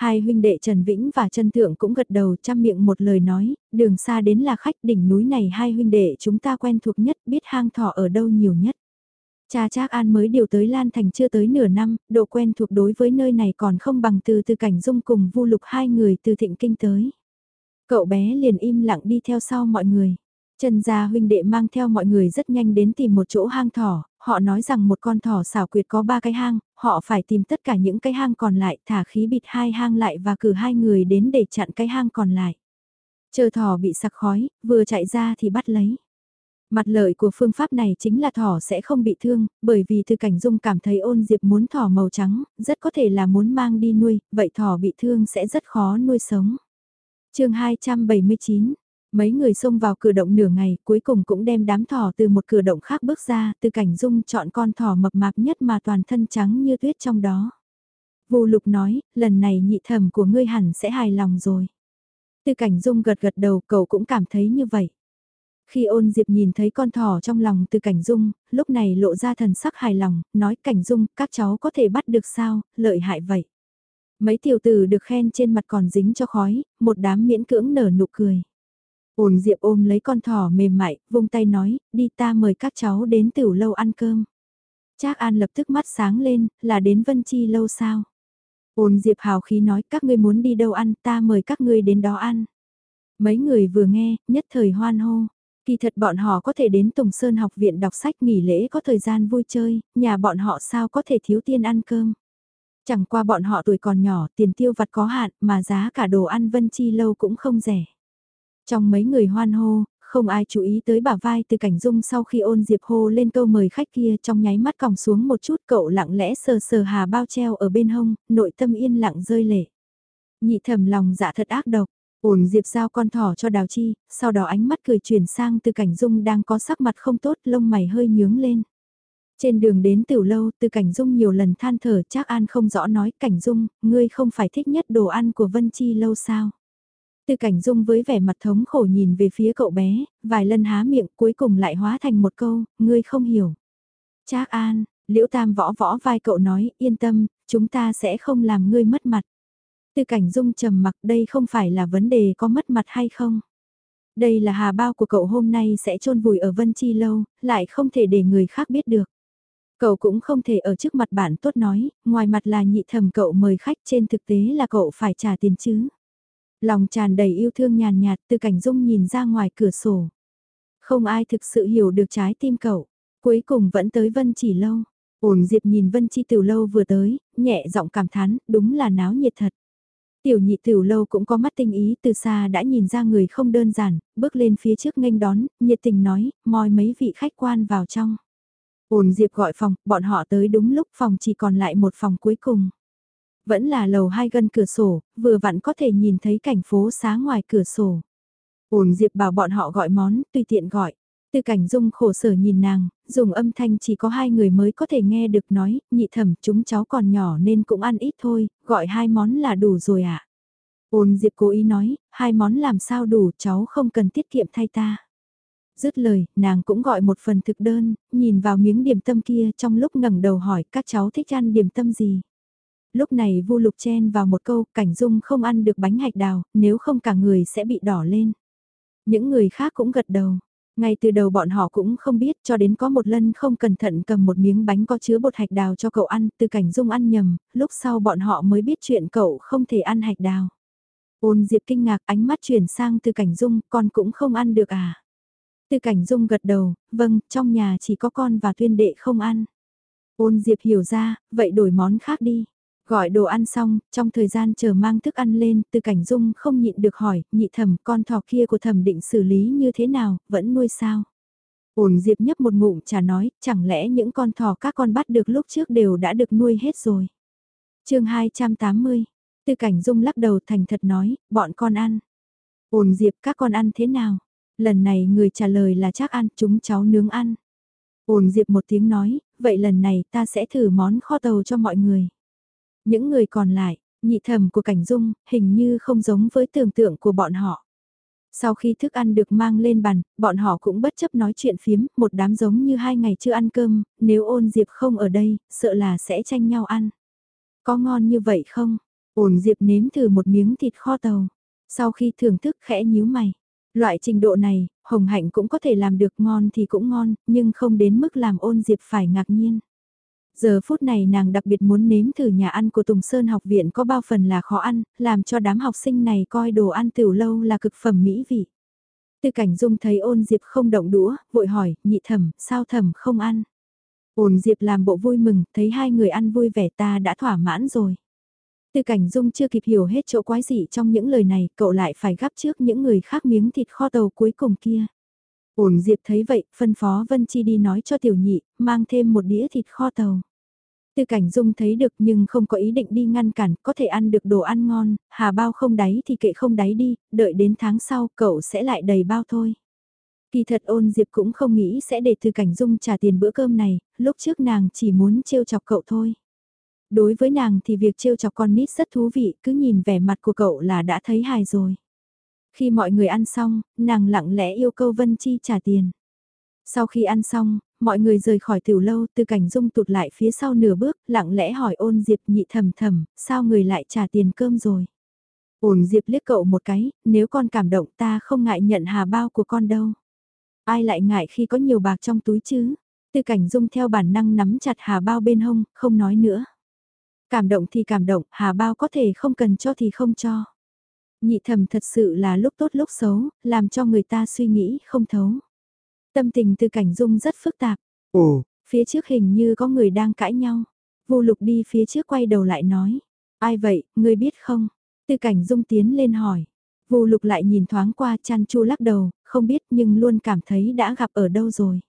Hai huynh đệ Trần Vĩnh và trần Thượng cũng gật đầu chăm miệng một lời nói, đường xa đến là khách đỉnh núi này hai huynh đệ chúng ta quen thuộc nhất biết hang thỏ ở đâu nhiều nhất. Cha Trác An mới điều tới Lan Thành chưa tới nửa năm, độ quen thuộc đối với nơi này còn không bằng từ từ cảnh dung cùng vu lục hai người từ thịnh kinh tới. Cậu bé liền im lặng đi theo sau mọi người. Trần gia huynh đệ mang theo mọi người rất nhanh đến tìm một chỗ hang thỏ, họ nói rằng một con thỏ xảo quyệt có ba cái hang, họ phải tìm tất cả những cái hang còn lại, thả khí bịt hai hang lại và cử hai người đến để chặn cái hang còn lại. Chờ thỏ bị sặc khói, vừa chạy ra thì bắt lấy. Mặt lợi của phương pháp này chính là thỏ sẽ không bị thương, bởi vì từ cảnh dung cảm thấy ôn diệp muốn thỏ màu trắng, rất có thể là muốn mang đi nuôi, vậy thỏ bị thương sẽ rất khó nuôi sống. chương 279 Mấy người xông vào cửa động nửa ngày, cuối cùng cũng đem đám thỏ từ một cửa động khác bước ra, từ cảnh dung chọn con thỏ mập mạp nhất mà toàn thân trắng như tuyết trong đó. Vô lục nói, lần này nhị thẩm của ngươi hẳn sẽ hài lòng rồi. Từ cảnh dung gật gật đầu cậu cũng cảm thấy như vậy. Khi ôn diệp nhìn thấy con thỏ trong lòng từ cảnh dung, lúc này lộ ra thần sắc hài lòng, nói cảnh dung, các cháu có thể bắt được sao, lợi hại vậy. Mấy tiểu tử được khen trên mặt còn dính cho khói, một đám miễn cưỡng nở nụ cười. Ôn diệp ôm lấy con thỏ mềm mại, vung tay nói, đi ta mời các cháu đến tiểu lâu ăn cơm. Trác An lập tức mắt sáng lên, là đến Vân Chi lâu sao? Ôn Diệp hào khí nói các ngươi muốn đi đâu ăn ta mời các ngươi đến đó ăn. Mấy người vừa nghe, nhất thời hoan hô. Kỳ thật bọn họ có thể đến Tùng Sơn học viện đọc sách nghỉ lễ có thời gian vui chơi, nhà bọn họ sao có thể thiếu tiền ăn cơm. Chẳng qua bọn họ tuổi còn nhỏ, tiền tiêu vặt có hạn mà giá cả đồ ăn Vân Chi lâu cũng không rẻ. Trong mấy người hoan hô, không ai chú ý tới bả vai từ cảnh dung sau khi ôn diệp hô lên câu mời khách kia trong nháy mắt còng xuống một chút cậu lặng lẽ sờ sờ hà bao treo ở bên hông, nội tâm yên lặng rơi lệ. Nhị thầm lòng dạ thật ác độc, ổn diệp giao con thỏ cho đào chi, sau đó ánh mắt cười chuyển sang từ cảnh dung đang có sắc mặt không tốt lông mày hơi nhướng lên. Trên đường đến tiểu lâu, từ cảnh dung nhiều lần than thở chắc an không rõ nói cảnh dung, ngươi không phải thích nhất đồ ăn của Vân Chi lâu sao. Từ cảnh dung với vẻ mặt thống khổ nhìn về phía cậu bé, vài lần há miệng cuối cùng lại hóa thành một câu, ngươi không hiểu. Trác an, liễu tam võ võ vai cậu nói, yên tâm, chúng ta sẽ không làm ngươi mất mặt. Từ cảnh dung trầm mặc đây không phải là vấn đề có mất mặt hay không. Đây là hà bao của cậu hôm nay sẽ chôn vùi ở Vân Chi Lâu, lại không thể để người khác biết được. Cậu cũng không thể ở trước mặt bạn tốt nói, ngoài mặt là nhị thầm cậu mời khách trên thực tế là cậu phải trả tiền chứ. Lòng tràn đầy yêu thương nhàn nhạt từ cảnh dung nhìn ra ngoài cửa sổ. Không ai thực sự hiểu được trái tim cậu. Cuối cùng vẫn tới Vân Chỉ Lâu. Ổn Diệp nhìn Vân Chi Tiểu Lâu vừa tới, nhẹ giọng cảm thán, đúng là náo nhiệt thật. Tiểu nhị Tiểu Lâu cũng có mắt tinh ý từ xa đã nhìn ra người không đơn giản, bước lên phía trước nghênh đón, nhiệt tình nói, mời mấy vị khách quan vào trong. Ổn Diệp gọi phòng, bọn họ tới đúng lúc phòng chỉ còn lại một phòng cuối cùng. Vẫn là lầu hai gần cửa sổ, vừa vặn có thể nhìn thấy cảnh phố xá ngoài cửa sổ. Ổn Diệp bảo bọn họ gọi món, tùy tiện gọi. Từ cảnh dung khổ sở nhìn nàng, dùng âm thanh chỉ có hai người mới có thể nghe được nói, nhị thẩm chúng cháu còn nhỏ nên cũng ăn ít thôi, gọi hai món là đủ rồi ạ. À? Ôn Diệp cố ý nói, hai món làm sao đủ cháu không cần tiết kiệm thay ta. Dứt lời, nàng cũng gọi một phần thực đơn, nhìn vào miếng điểm tâm kia trong lúc ngẩng đầu hỏi các cháu thích ăn điểm tâm gì. Lúc này Vu Lục chen vào một câu, Cảnh Dung không ăn được bánh hạch đào, nếu không cả người sẽ bị đỏ lên. Những người khác cũng gật đầu. Ngay từ đầu bọn họ cũng không biết cho đến có một lần không cẩn thận cầm một miếng bánh có chứa bột hạch đào cho cậu ăn, từ cảnh dung ăn nhầm, lúc sau bọn họ mới biết chuyện cậu không thể ăn hạch đào. Ôn Diệp kinh ngạc ánh mắt chuyển sang từ cảnh dung, con cũng không ăn được à. Từ cảnh dung gật đầu, vâng, trong nhà chỉ có con và tuyên đệ không ăn. Ôn Diệp hiểu ra, vậy đổi món khác đi. Gọi đồ ăn xong, trong thời gian chờ mang thức ăn lên, từ cảnh dung không nhịn được hỏi, nhị thẩm con thỏ kia của thẩm định xử lý như thế nào, vẫn nuôi sao? Ổn Diệp nhấp một ngụm trà nói, chẳng lẽ những con thỏ các con bắt được lúc trước đều đã được nuôi hết rồi? chương 280, từ cảnh dung lắc đầu thành thật nói, bọn con ăn. Ổn Diệp các con ăn thế nào? Lần này người trả lời là chắc ăn, chúng cháu nướng ăn. Ổn Diệp một tiếng nói, vậy lần này ta sẽ thử món kho tàu cho mọi người. Những người còn lại, nhị thẩm của cảnh dung, hình như không giống với tưởng tượng của bọn họ. Sau khi thức ăn được mang lên bàn, bọn họ cũng bất chấp nói chuyện phiếm, một đám giống như hai ngày chưa ăn cơm, nếu ôn diệp không ở đây, sợ là sẽ tranh nhau ăn. Có ngon như vậy không? ôn Diệp nếm thử một miếng thịt kho tàu. Sau khi thưởng thức khẽ nhíu mày. Loại trình độ này, Hồng Hạnh cũng có thể làm được ngon thì cũng ngon, nhưng không đến mức làm ôn Diệp phải ngạc nhiên. Giờ phút này nàng đặc biệt muốn nếm thử nhà ăn của Tùng Sơn học viện có bao phần là khó ăn, làm cho đám học sinh này coi đồ ăn tiểu lâu là cực phẩm mỹ vị. Tư cảnh dung thấy ôn Diệp không động đũa, vội hỏi, nhị thẩm, sao thẩm không ăn? Ôn Diệp làm bộ vui mừng, thấy hai người ăn vui vẻ ta đã thỏa mãn rồi. Tư cảnh dung chưa kịp hiểu hết chỗ quái dị trong những lời này, cậu lại phải gắp trước những người khác miếng thịt kho tàu cuối cùng kia. Ổn Diệp thấy vậy, phân phó Vân Chi đi nói cho tiểu nhị, mang thêm một đĩa thịt kho tàu. Tư cảnh dung thấy được nhưng không có ý định đi ngăn cản, có thể ăn được đồ ăn ngon, hà bao không đáy thì kệ không đáy đi, đợi đến tháng sau cậu sẽ lại đầy bao thôi. Kỳ thật ôn Diệp cũng không nghĩ sẽ để Tư cảnh dung trả tiền bữa cơm này, lúc trước nàng chỉ muốn trêu chọc cậu thôi. Đối với nàng thì việc trêu chọc con nít rất thú vị, cứ nhìn vẻ mặt của cậu là đã thấy hài rồi. Khi mọi người ăn xong, nàng lặng lẽ yêu cầu Vân Chi trả tiền. Sau khi ăn xong, mọi người rời khỏi tiểu lâu từ cảnh dung tụt lại phía sau nửa bước, lặng lẽ hỏi ôn diệp nhị thầm thầm, sao người lại trả tiền cơm rồi. Ôn diệp liếc cậu một cái, nếu con cảm động ta không ngại nhận hà bao của con đâu. Ai lại ngại khi có nhiều bạc trong túi chứ? Tư cảnh dung theo bản năng nắm chặt hà bao bên hông, không nói nữa. Cảm động thì cảm động, hà bao có thể không cần cho thì không cho. Nhị thầm thật sự là lúc tốt lúc xấu, làm cho người ta suy nghĩ không thấu. Tâm tình từ cảnh dung rất phức tạp. Ồ, phía trước hình như có người đang cãi nhau. Vô lục đi phía trước quay đầu lại nói. Ai vậy, ngươi biết không? Từ cảnh dung tiến lên hỏi. Vô lục lại nhìn thoáng qua chăn chu lắc đầu, không biết nhưng luôn cảm thấy đã gặp ở đâu rồi.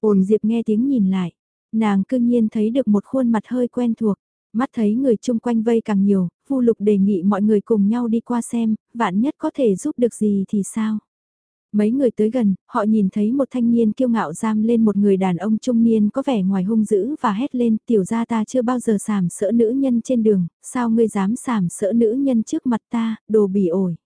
Ôn Diệp nghe tiếng nhìn lại, nàng cư nhiên thấy được một khuôn mặt hơi quen thuộc, mắt thấy người chung quanh vây càng nhiều, Vu Lục đề nghị mọi người cùng nhau đi qua xem, vạn nhất có thể giúp được gì thì sao. Mấy người tới gần, họ nhìn thấy một thanh niên kiêu ngạo giam lên một người đàn ông trung niên có vẻ ngoài hung dữ và hét lên tiểu gia ta chưa bao giờ sàm sỡ nữ nhân trên đường, sao ngươi dám sàm sỡ nữ nhân trước mặt ta, đồ bỉ ổi.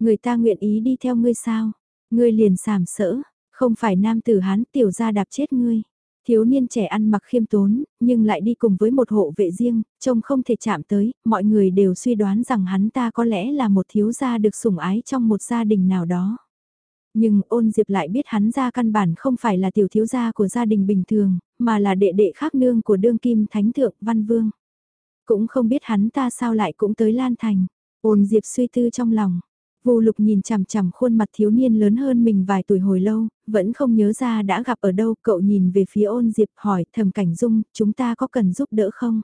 Người ta nguyện ý đi theo ngươi sao, ngươi liền sàm sỡ, không phải nam tử hán tiểu gia đạp chết ngươi. Thiếu niên trẻ ăn mặc khiêm tốn, nhưng lại đi cùng với một hộ vệ riêng, trông không thể chạm tới, mọi người đều suy đoán rằng hắn ta có lẽ là một thiếu gia được sủng ái trong một gia đình nào đó. Nhưng ôn diệp lại biết hắn ra căn bản không phải là tiểu thiếu gia của gia đình bình thường, mà là đệ đệ khác nương của đương kim thánh thượng văn vương. Cũng không biết hắn ta sao lại cũng tới Lan Thành. Ôn diệp suy tư trong lòng. Vô lục nhìn chằm chằm khuôn mặt thiếu niên lớn hơn mình vài tuổi hồi lâu, vẫn không nhớ ra đã gặp ở đâu. Cậu nhìn về phía ôn diệp hỏi thầm cảnh dung, chúng ta có cần giúp đỡ không?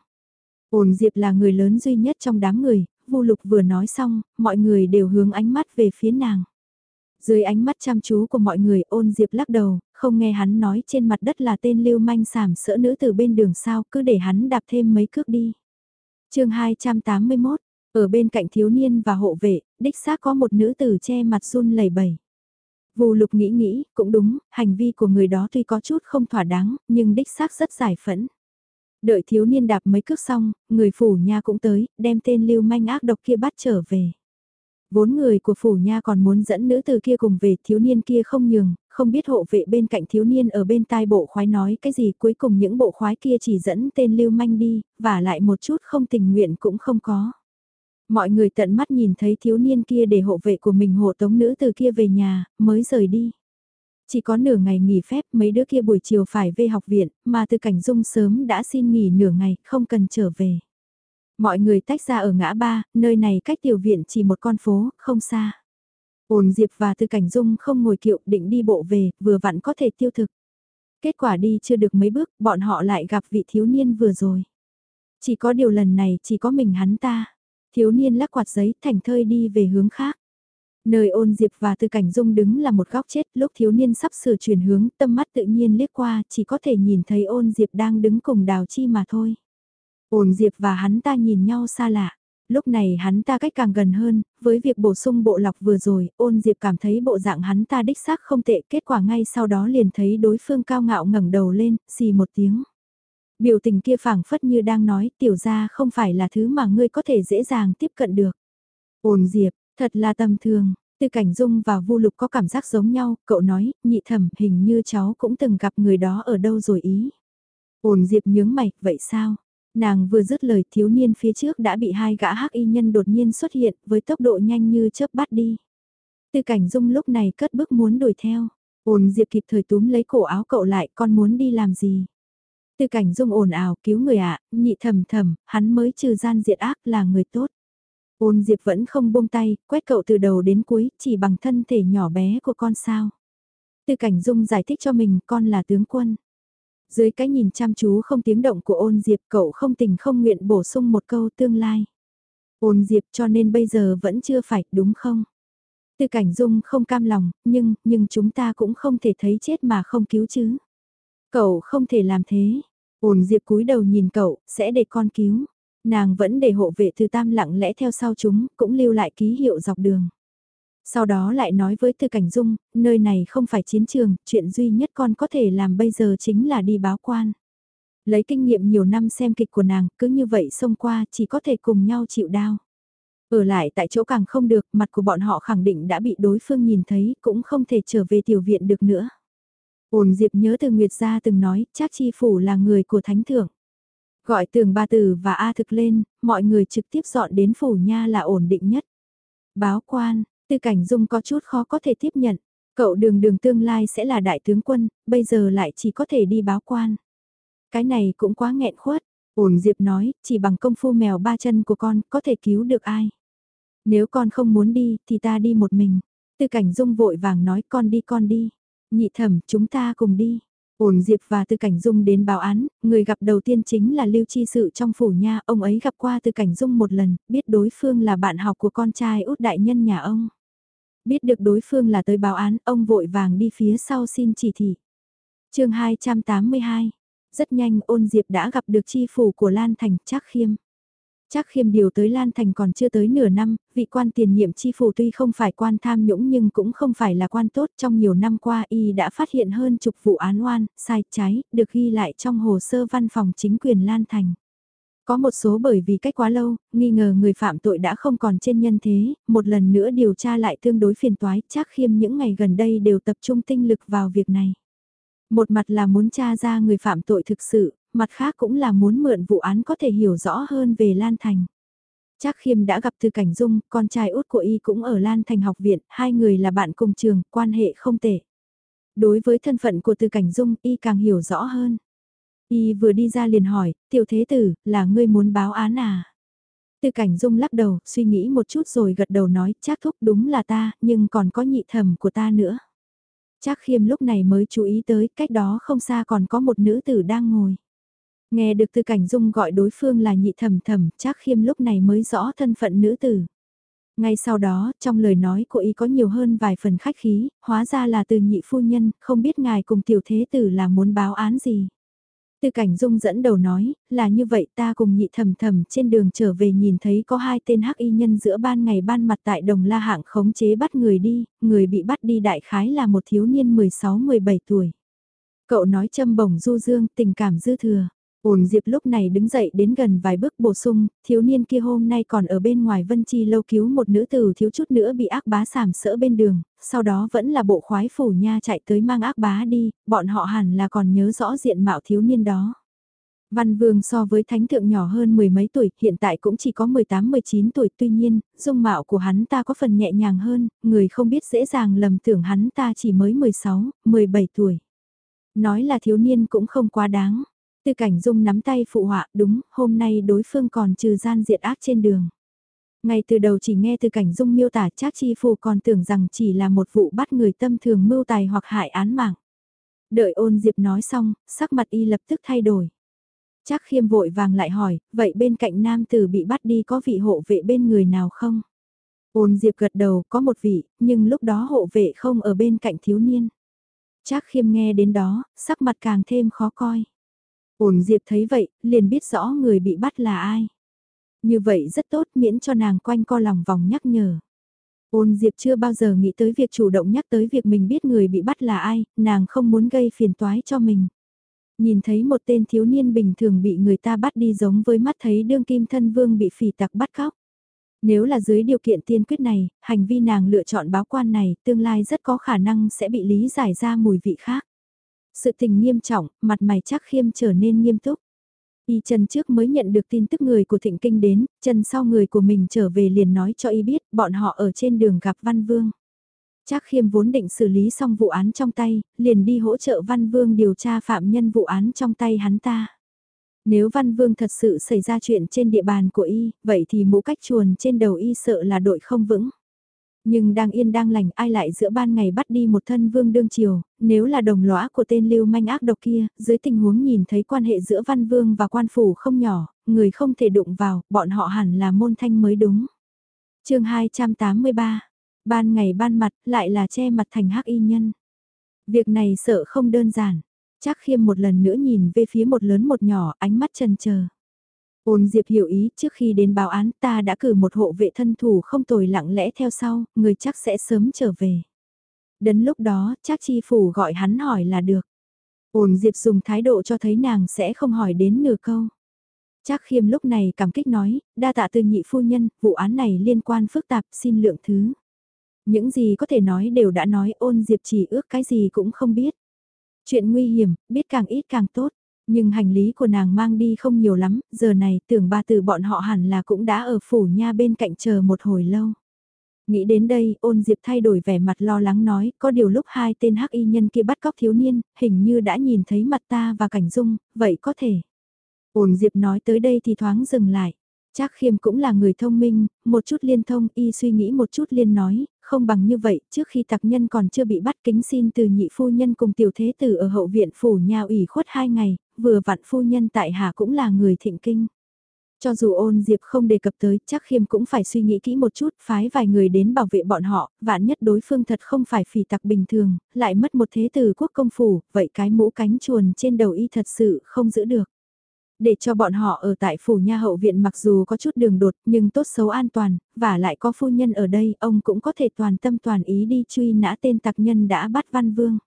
Ôn diệp là người lớn duy nhất trong đám người, vô lục vừa nói xong, mọi người đều hướng ánh mắt về phía nàng. Dưới ánh mắt chăm chú của mọi người ôn diệp lắc đầu, không nghe hắn nói trên mặt đất là tên lưu manh sảm sỡ nữ từ bên đường sao cứ để hắn đạp thêm mấy cước đi. chương 281, ở bên cạnh thiếu niên và hộ vệ, đích xác có một nữ tử che mặt run lẩy bẩy. Vù lục nghĩ nghĩ, cũng đúng, hành vi của người đó tuy có chút không thỏa đáng, nhưng đích xác rất giải phẫn. Đợi thiếu niên đạp mấy cước xong, người phủ nha cũng tới, đem tên lưu manh ác độc kia bắt trở về. Vốn người của phủ nha còn muốn dẫn nữ từ kia cùng về thiếu niên kia không nhường, không biết hộ vệ bên cạnh thiếu niên ở bên tai bộ khoái nói cái gì cuối cùng những bộ khoái kia chỉ dẫn tên lưu manh đi, và lại một chút không tình nguyện cũng không có. Mọi người tận mắt nhìn thấy thiếu niên kia để hộ vệ của mình hộ tống nữ từ kia về nhà, mới rời đi. Chỉ có nửa ngày nghỉ phép mấy đứa kia buổi chiều phải về học viện, mà từ cảnh dung sớm đã xin nghỉ nửa ngày, không cần trở về. Mọi người tách ra ở ngã ba, nơi này cách tiểu viện chỉ một con phố, không xa. Ôn Diệp và Từ Cảnh Dung không ngồi kiệu định đi bộ về, vừa vặn có thể tiêu thực. Kết quả đi chưa được mấy bước, bọn họ lại gặp vị thiếu niên vừa rồi. Chỉ có điều lần này chỉ có mình hắn ta. Thiếu niên lắc quạt giấy thành thơi đi về hướng khác. Nơi ôn diệp và từ cảnh dung đứng là một góc chết lúc thiếu niên sắp sửa chuyển hướng tâm mắt tự nhiên liếc qua chỉ có thể nhìn thấy ôn diệp đang đứng cùng đào chi mà thôi. Ôn diệp và hắn ta nhìn nhau xa lạ. Lúc này hắn ta cách càng gần hơn, với việc bổ sung bộ lọc vừa rồi, ôn diệp cảm thấy bộ dạng hắn ta đích xác không tệ, kết quả ngay sau đó liền thấy đối phương cao ngạo ngẩng đầu lên, xì một tiếng. Biểu tình kia phảng phất như đang nói tiểu ra không phải là thứ mà ngươi có thể dễ dàng tiếp cận được. Ôn diệp, thật là tầm thường, từ cảnh dung và vu lục có cảm giác giống nhau, cậu nói, nhị thẩm hình như cháu cũng từng gặp người đó ở đâu rồi ý. Ôn diệp nhướng mày, vậy sao? Nàng vừa dứt lời thiếu niên phía trước đã bị hai gã hắc y nhân đột nhiên xuất hiện với tốc độ nhanh như chớp bắt đi. Tư cảnh dung lúc này cất bước muốn đuổi theo. Ôn Diệp kịp thời túm lấy cổ áo cậu lại con muốn đi làm gì. Tư cảnh dung ồn ào cứu người ạ, nhị thầm thầm, hắn mới trừ gian diệt ác là người tốt. Ôn Diệp vẫn không buông tay, quét cậu từ đầu đến cuối, chỉ bằng thân thể nhỏ bé của con sao. Tư cảnh dung giải thích cho mình con là tướng quân. Dưới cái nhìn chăm chú không tiếng động của ôn Diệp cậu không tình không nguyện bổ sung một câu tương lai. Ôn Diệp cho nên bây giờ vẫn chưa phải, đúng không? Tư cảnh dung không cam lòng, nhưng, nhưng chúng ta cũng không thể thấy chết mà không cứu chứ. Cậu không thể làm thế. Ôn Diệp cúi đầu nhìn cậu, sẽ để con cứu. Nàng vẫn để hộ vệ từ tam lặng lẽ theo sau chúng, cũng lưu lại ký hiệu dọc đường. Sau đó lại nói với Tư Cảnh Dung, nơi này không phải chiến trường, chuyện duy nhất con có thể làm bây giờ chính là đi báo quan. Lấy kinh nghiệm nhiều năm xem kịch của nàng, cứ như vậy xông qua chỉ có thể cùng nhau chịu đau. Ở lại tại chỗ càng không được, mặt của bọn họ khẳng định đã bị đối phương nhìn thấy, cũng không thể trở về tiểu viện được nữa. Ôn Diệp nhớ từ Nguyệt gia từng nói, chắc chi phủ là người của thánh thượng. Gọi tường ba tử và A thực lên, mọi người trực tiếp dọn đến phủ nha là ổn định nhất. Báo quan, tư cảnh dung có chút khó có thể tiếp nhận. Cậu đường đường tương lai sẽ là đại tướng quân, bây giờ lại chỉ có thể đi báo quan. Cái này cũng quá nghẹn khuất. Ổn Diệp nói, chỉ bằng công phu mèo ba chân của con, có thể cứu được ai. Nếu con không muốn đi, thì ta đi một mình. Tư cảnh dung vội vàng nói con đi con đi. Nhị thẩm, chúng ta cùng đi. Ổn Diệp và Tư Cảnh Dung đến báo án, người gặp đầu tiên chính là Lưu Chi Sự trong phủ nha, ông ấy gặp qua Tư Cảnh Dung một lần, biết đối phương là bạn học của con trai út đại nhân nhà ông. Biết được đối phương là tới báo án, ông vội vàng đi phía sau xin chỉ thị. chương 282, rất nhanh ôn Diệp đã gặp được chi phủ của Lan Thành, Trác Khiêm. Chắc khiêm điều tới Lan Thành còn chưa tới nửa năm, vị quan tiền nhiệm chi phủ tuy không phải quan tham nhũng nhưng cũng không phải là quan tốt trong nhiều năm qua y đã phát hiện hơn chục vụ án oan, sai, trái, được ghi lại trong hồ sơ văn phòng chính quyền Lan Thành. Có một số bởi vì cách quá lâu, nghi ngờ người phạm tội đã không còn trên nhân thế, một lần nữa điều tra lại tương đối phiền toái, chắc khiêm những ngày gần đây đều tập trung tinh lực vào việc này. Một mặt là muốn tra ra người phạm tội thực sự, mặt khác cũng là muốn mượn vụ án có thể hiểu rõ hơn về Lan Thành. Trác Khiêm đã gặp Từ Cảnh Dung, con trai út của y cũng ở Lan Thành học viện, hai người là bạn cùng trường, quan hệ không tệ. Đối với thân phận của Từ Cảnh Dung, y càng hiểu rõ hơn. Y vừa đi ra liền hỏi, tiểu thế tử, là ngươi muốn báo án à? Từ Cảnh Dung lắc đầu, suy nghĩ một chút rồi gật đầu nói, chắc thúc đúng là ta, nhưng còn có nhị thẩm của ta nữa. chắc Khiêm lúc này mới chú ý tới, cách đó không xa còn có một nữ tử đang ngồi. Nghe được từ cảnh dung gọi đối phương là nhị thầm thầm, chắc khiêm lúc này mới rõ thân phận nữ tử. Ngay sau đó, trong lời nói của y có nhiều hơn vài phần khách khí, hóa ra là từ nhị phu nhân, không biết ngài cùng tiểu thế tử là muốn báo án gì tư cảnh dung dẫn đầu nói, là như vậy ta cùng nhị thầm thầm trên đường trở về nhìn thấy có hai tên hắc y nhân giữa ban ngày ban mặt tại đồng la hạng khống chế bắt người đi, người bị bắt đi đại khái là một thiếu niên 16-17 tuổi. Cậu nói châm bổng du dương, tình cảm dư thừa. Ổn Diệp lúc này đứng dậy đến gần vài bước bổ sung, thiếu niên kia hôm nay còn ở bên ngoài Vân Chi lâu cứu một nữ tử thiếu chút nữa bị ác bá sàm sỡ bên đường, sau đó vẫn là bộ khoái phủ nha chạy tới mang ác bá đi, bọn họ hẳn là còn nhớ rõ diện mạo thiếu niên đó. Văn Vương so với thánh thượng nhỏ hơn mười mấy tuổi, hiện tại cũng chỉ có 18-19 tuổi, tuy nhiên, dung mạo của hắn ta có phần nhẹ nhàng hơn, người không biết dễ dàng lầm tưởng hắn ta chỉ mới 16, 17 tuổi. Nói là thiếu niên cũng không quá đáng. Tư cảnh dung nắm tay phụ họa, đúng, hôm nay đối phương còn trừ gian diệt ác trên đường. Ngay từ đầu chỉ nghe từ cảnh dung miêu tả chắc Chi phù, còn tưởng rằng chỉ là một vụ bắt người tâm thường mưu tài hoặc hại án mạng. Đợi ôn Diệp nói xong, sắc mặt y lập tức thay đổi. Trác khiêm vội vàng lại hỏi, vậy bên cạnh nam tử bị bắt đi có vị hộ vệ bên người nào không? Ôn Diệp gật đầu có một vị, nhưng lúc đó hộ vệ không ở bên cạnh thiếu niên. Trác khiêm nghe đến đó, sắc mặt càng thêm khó coi. Ổn Diệp thấy vậy, liền biết rõ người bị bắt là ai. Như vậy rất tốt miễn cho nàng quanh co lòng vòng nhắc nhở. Ôn Diệp chưa bao giờ nghĩ tới việc chủ động nhắc tới việc mình biết người bị bắt là ai, nàng không muốn gây phiền toái cho mình. Nhìn thấy một tên thiếu niên bình thường bị người ta bắt đi giống với mắt thấy đương kim thân vương bị phỉ tặc bắt cóc. Nếu là dưới điều kiện tiên quyết này, hành vi nàng lựa chọn báo quan này tương lai rất có khả năng sẽ bị lý giải ra mùi vị khác. Sự tình nghiêm trọng, mặt mày chắc khiêm trở nên nghiêm túc. Y chân trước mới nhận được tin tức người của thịnh kinh đến, chân sau người của mình trở về liền nói cho y biết bọn họ ở trên đường gặp Văn Vương. Trác khiêm vốn định xử lý xong vụ án trong tay, liền đi hỗ trợ Văn Vương điều tra phạm nhân vụ án trong tay hắn ta. Nếu Văn Vương thật sự xảy ra chuyện trên địa bàn của y, vậy thì mũ cách chuồn trên đầu y sợ là đội không vững. Nhưng đang yên đang lành ai lại giữa ban ngày bắt đi một thân vương đương triều, nếu là đồng lõa của tên lưu manh ác độc kia, dưới tình huống nhìn thấy quan hệ giữa văn vương và quan phủ không nhỏ, người không thể đụng vào, bọn họ hẳn là môn thanh mới đúng. chương 283, ban ngày ban mặt lại là che mặt thành hắc y nhân. Việc này sợ không đơn giản, chắc khiêm một lần nữa nhìn về phía một lớn một nhỏ ánh mắt trần chờ Ôn Diệp hiểu ý trước khi đến báo án ta đã cử một hộ vệ thân thủ không tồi lặng lẽ theo sau, người chắc sẽ sớm trở về. Đến lúc đó, chắc chi phủ gọi hắn hỏi là được. Ôn Diệp dùng thái độ cho thấy nàng sẽ không hỏi đến nửa câu. Chắc khiêm lúc này cảm kích nói, đa tạ từ nhị phu nhân, vụ án này liên quan phức tạp, xin lượng thứ. Những gì có thể nói đều đã nói ôn Diệp chỉ ước cái gì cũng không biết. Chuyện nguy hiểm, biết càng ít càng tốt. Nhưng hành lý của nàng mang đi không nhiều lắm, giờ này tưởng ba từ bọn họ hẳn là cũng đã ở phủ nha bên cạnh chờ một hồi lâu. Nghĩ đến đây, ôn diệp thay đổi vẻ mặt lo lắng nói, có điều lúc hai tên hắc y nhân kia bắt cóc thiếu niên, hình như đã nhìn thấy mặt ta và cảnh dung, vậy có thể. Ôn diệp nói tới đây thì thoáng dừng lại. Trác khiêm cũng là người thông minh, một chút liên thông y suy nghĩ một chút liên nói, không bằng như vậy, trước khi tặc nhân còn chưa bị bắt kính xin từ nhị phu nhân cùng tiểu thế tử ở hậu viện phủ nhà ủy khuất hai ngày, vừa vặn phu nhân tại hạ cũng là người thịnh kinh. Cho dù ôn diệp không đề cập tới, chắc khiêm cũng phải suy nghĩ kỹ một chút, phái vài người đến bảo vệ bọn họ, vạn nhất đối phương thật không phải phỉ tặc bình thường, lại mất một thế tử quốc công phủ, vậy cái mũ cánh chuồn trên đầu y thật sự không giữ được. Để cho bọn họ ở tại phủ nha hậu viện mặc dù có chút đường đột nhưng tốt xấu an toàn, và lại có phu nhân ở đây, ông cũng có thể toàn tâm toàn ý đi truy nã tên tặc nhân đã bắt Văn Vương.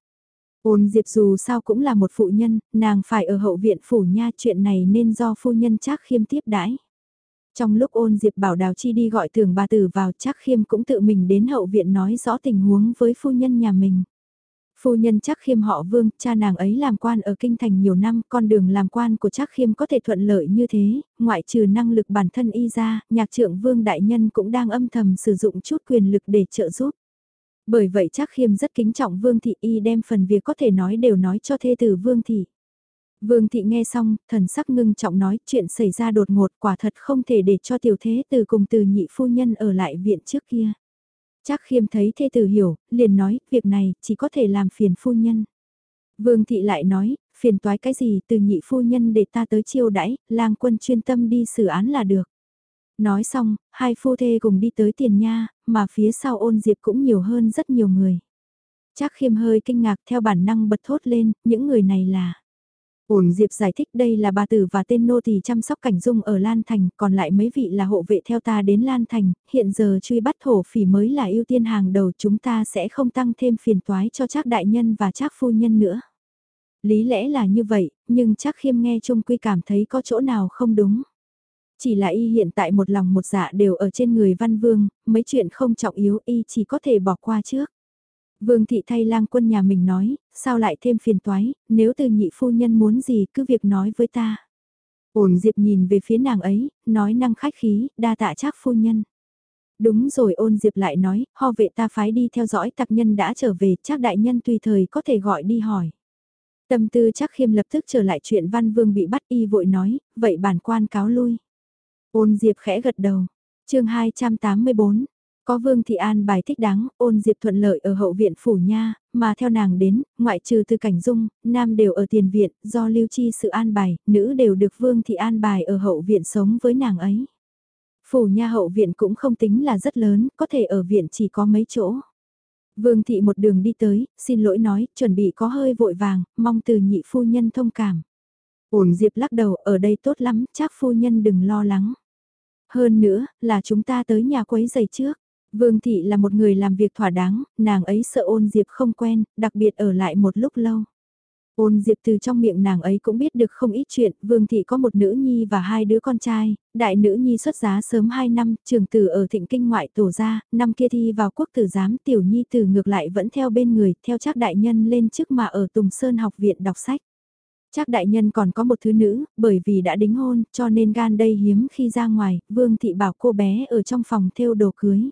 Ôn Diệp dù sao cũng là một phụ nhân, nàng phải ở hậu viện phủ nha chuyện này nên do phu nhân Trác Khiêm tiếp đãi. Trong lúc ôn Diệp bảo Đào Chi đi gọi thường bà tử vào Trác Khiêm cũng tự mình đến hậu viện nói rõ tình huống với phu nhân nhà mình. Phu nhân chắc Khiêm họ Vương, cha nàng ấy làm quan ở kinh thành nhiều năm, con đường làm quan của chắc Khiêm có thể thuận lợi như thế, ngoại trừ năng lực bản thân y ra, nhạc trưởng Vương đại nhân cũng đang âm thầm sử dụng chút quyền lực để trợ giúp. Bởi vậy chắc khiêm rất kính trọng Vương Thị y đem phần việc có thể nói đều nói cho thê tử Vương Thị. Vương Thị nghe xong, thần sắc ngưng trọng nói chuyện xảy ra đột ngột quả thật không thể để cho tiểu thế từ cùng từ nhị phu nhân ở lại viện trước kia. Chắc khiêm thấy thê tử hiểu, liền nói, việc này chỉ có thể làm phiền phu nhân. Vương Thị lại nói, phiền toái cái gì từ nhị phu nhân để ta tới chiêu đãi, lang quân chuyên tâm đi xử án là được. Nói xong, hai phu thê cùng đi tới tiền nha, mà phía sau ôn diệp cũng nhiều hơn rất nhiều người. Chắc khiêm hơi kinh ngạc theo bản năng bật thốt lên, những người này là... Ổn Diệp giải thích đây là bà tử và tên nô tỳ chăm sóc cảnh dung ở Lan Thành, còn lại mấy vị là hộ vệ theo ta đến Lan Thành, hiện giờ truy bắt thổ phỉ mới là ưu tiên hàng đầu chúng ta sẽ không tăng thêm phiền toái cho Trác đại nhân và Trác phu nhân nữa. Lý lẽ là như vậy, nhưng chắc khiêm nghe chung quy cảm thấy có chỗ nào không đúng. Chỉ là y hiện tại một lòng một dạ đều ở trên người văn vương, mấy chuyện không trọng yếu y chỉ có thể bỏ qua trước. Vương thị thay lang quân nhà mình nói, sao lại thêm phiền toái, nếu từ nhị phu nhân muốn gì cứ việc nói với ta. Ổn Diệp nhìn về phía nàng ấy, nói năng khách khí, đa tạ chắc phu nhân. Đúng rồi ôn Diệp lại nói, ho vệ ta phái đi theo dõi tặc nhân đã trở về, chắc đại nhân tùy thời có thể gọi đi hỏi. Tâm tư chắc khiêm lập tức trở lại chuyện văn vương bị bắt y vội nói, vậy bản quan cáo lui. Ôn Diệp khẽ gật đầu. chương 284, có Vương Thị An bài thích đáng, ôn Diệp thuận lợi ở hậu viện phủ nha, mà theo nàng đến, ngoại trừ từ cảnh dung, nam đều ở tiền viện, do lưu chi sự an bài, nữ đều được Vương Thị An bài ở hậu viện sống với nàng ấy. Phủ nha hậu viện cũng không tính là rất lớn, có thể ở viện chỉ có mấy chỗ. Vương Thị một đường đi tới, xin lỗi nói, chuẩn bị có hơi vội vàng, mong từ nhị phu nhân thông cảm. Ổn Diệp lắc đầu, ở đây tốt lắm, chắc phu nhân đừng lo lắng. Hơn nữa, là chúng ta tới nhà quấy giày trước. Vương Thị là một người làm việc thỏa đáng, nàng ấy sợ ôn Diệp không quen, đặc biệt ở lại một lúc lâu. Ôn Diệp từ trong miệng nàng ấy cũng biết được không ít chuyện, Vương Thị có một nữ nhi và hai đứa con trai, đại nữ nhi xuất giá sớm 2 năm, trường tử ở thịnh kinh ngoại tổ gia, năm kia thi vào quốc tử giám tiểu nhi tử ngược lại vẫn theo bên người, theo chắc đại nhân lên trước mà ở Tùng Sơn học viện đọc sách. Chắc đại nhân còn có một thứ nữ, bởi vì đã đính hôn, cho nên gan đây hiếm khi ra ngoài, Vương Thị bảo cô bé ở trong phòng thêu đồ cưới.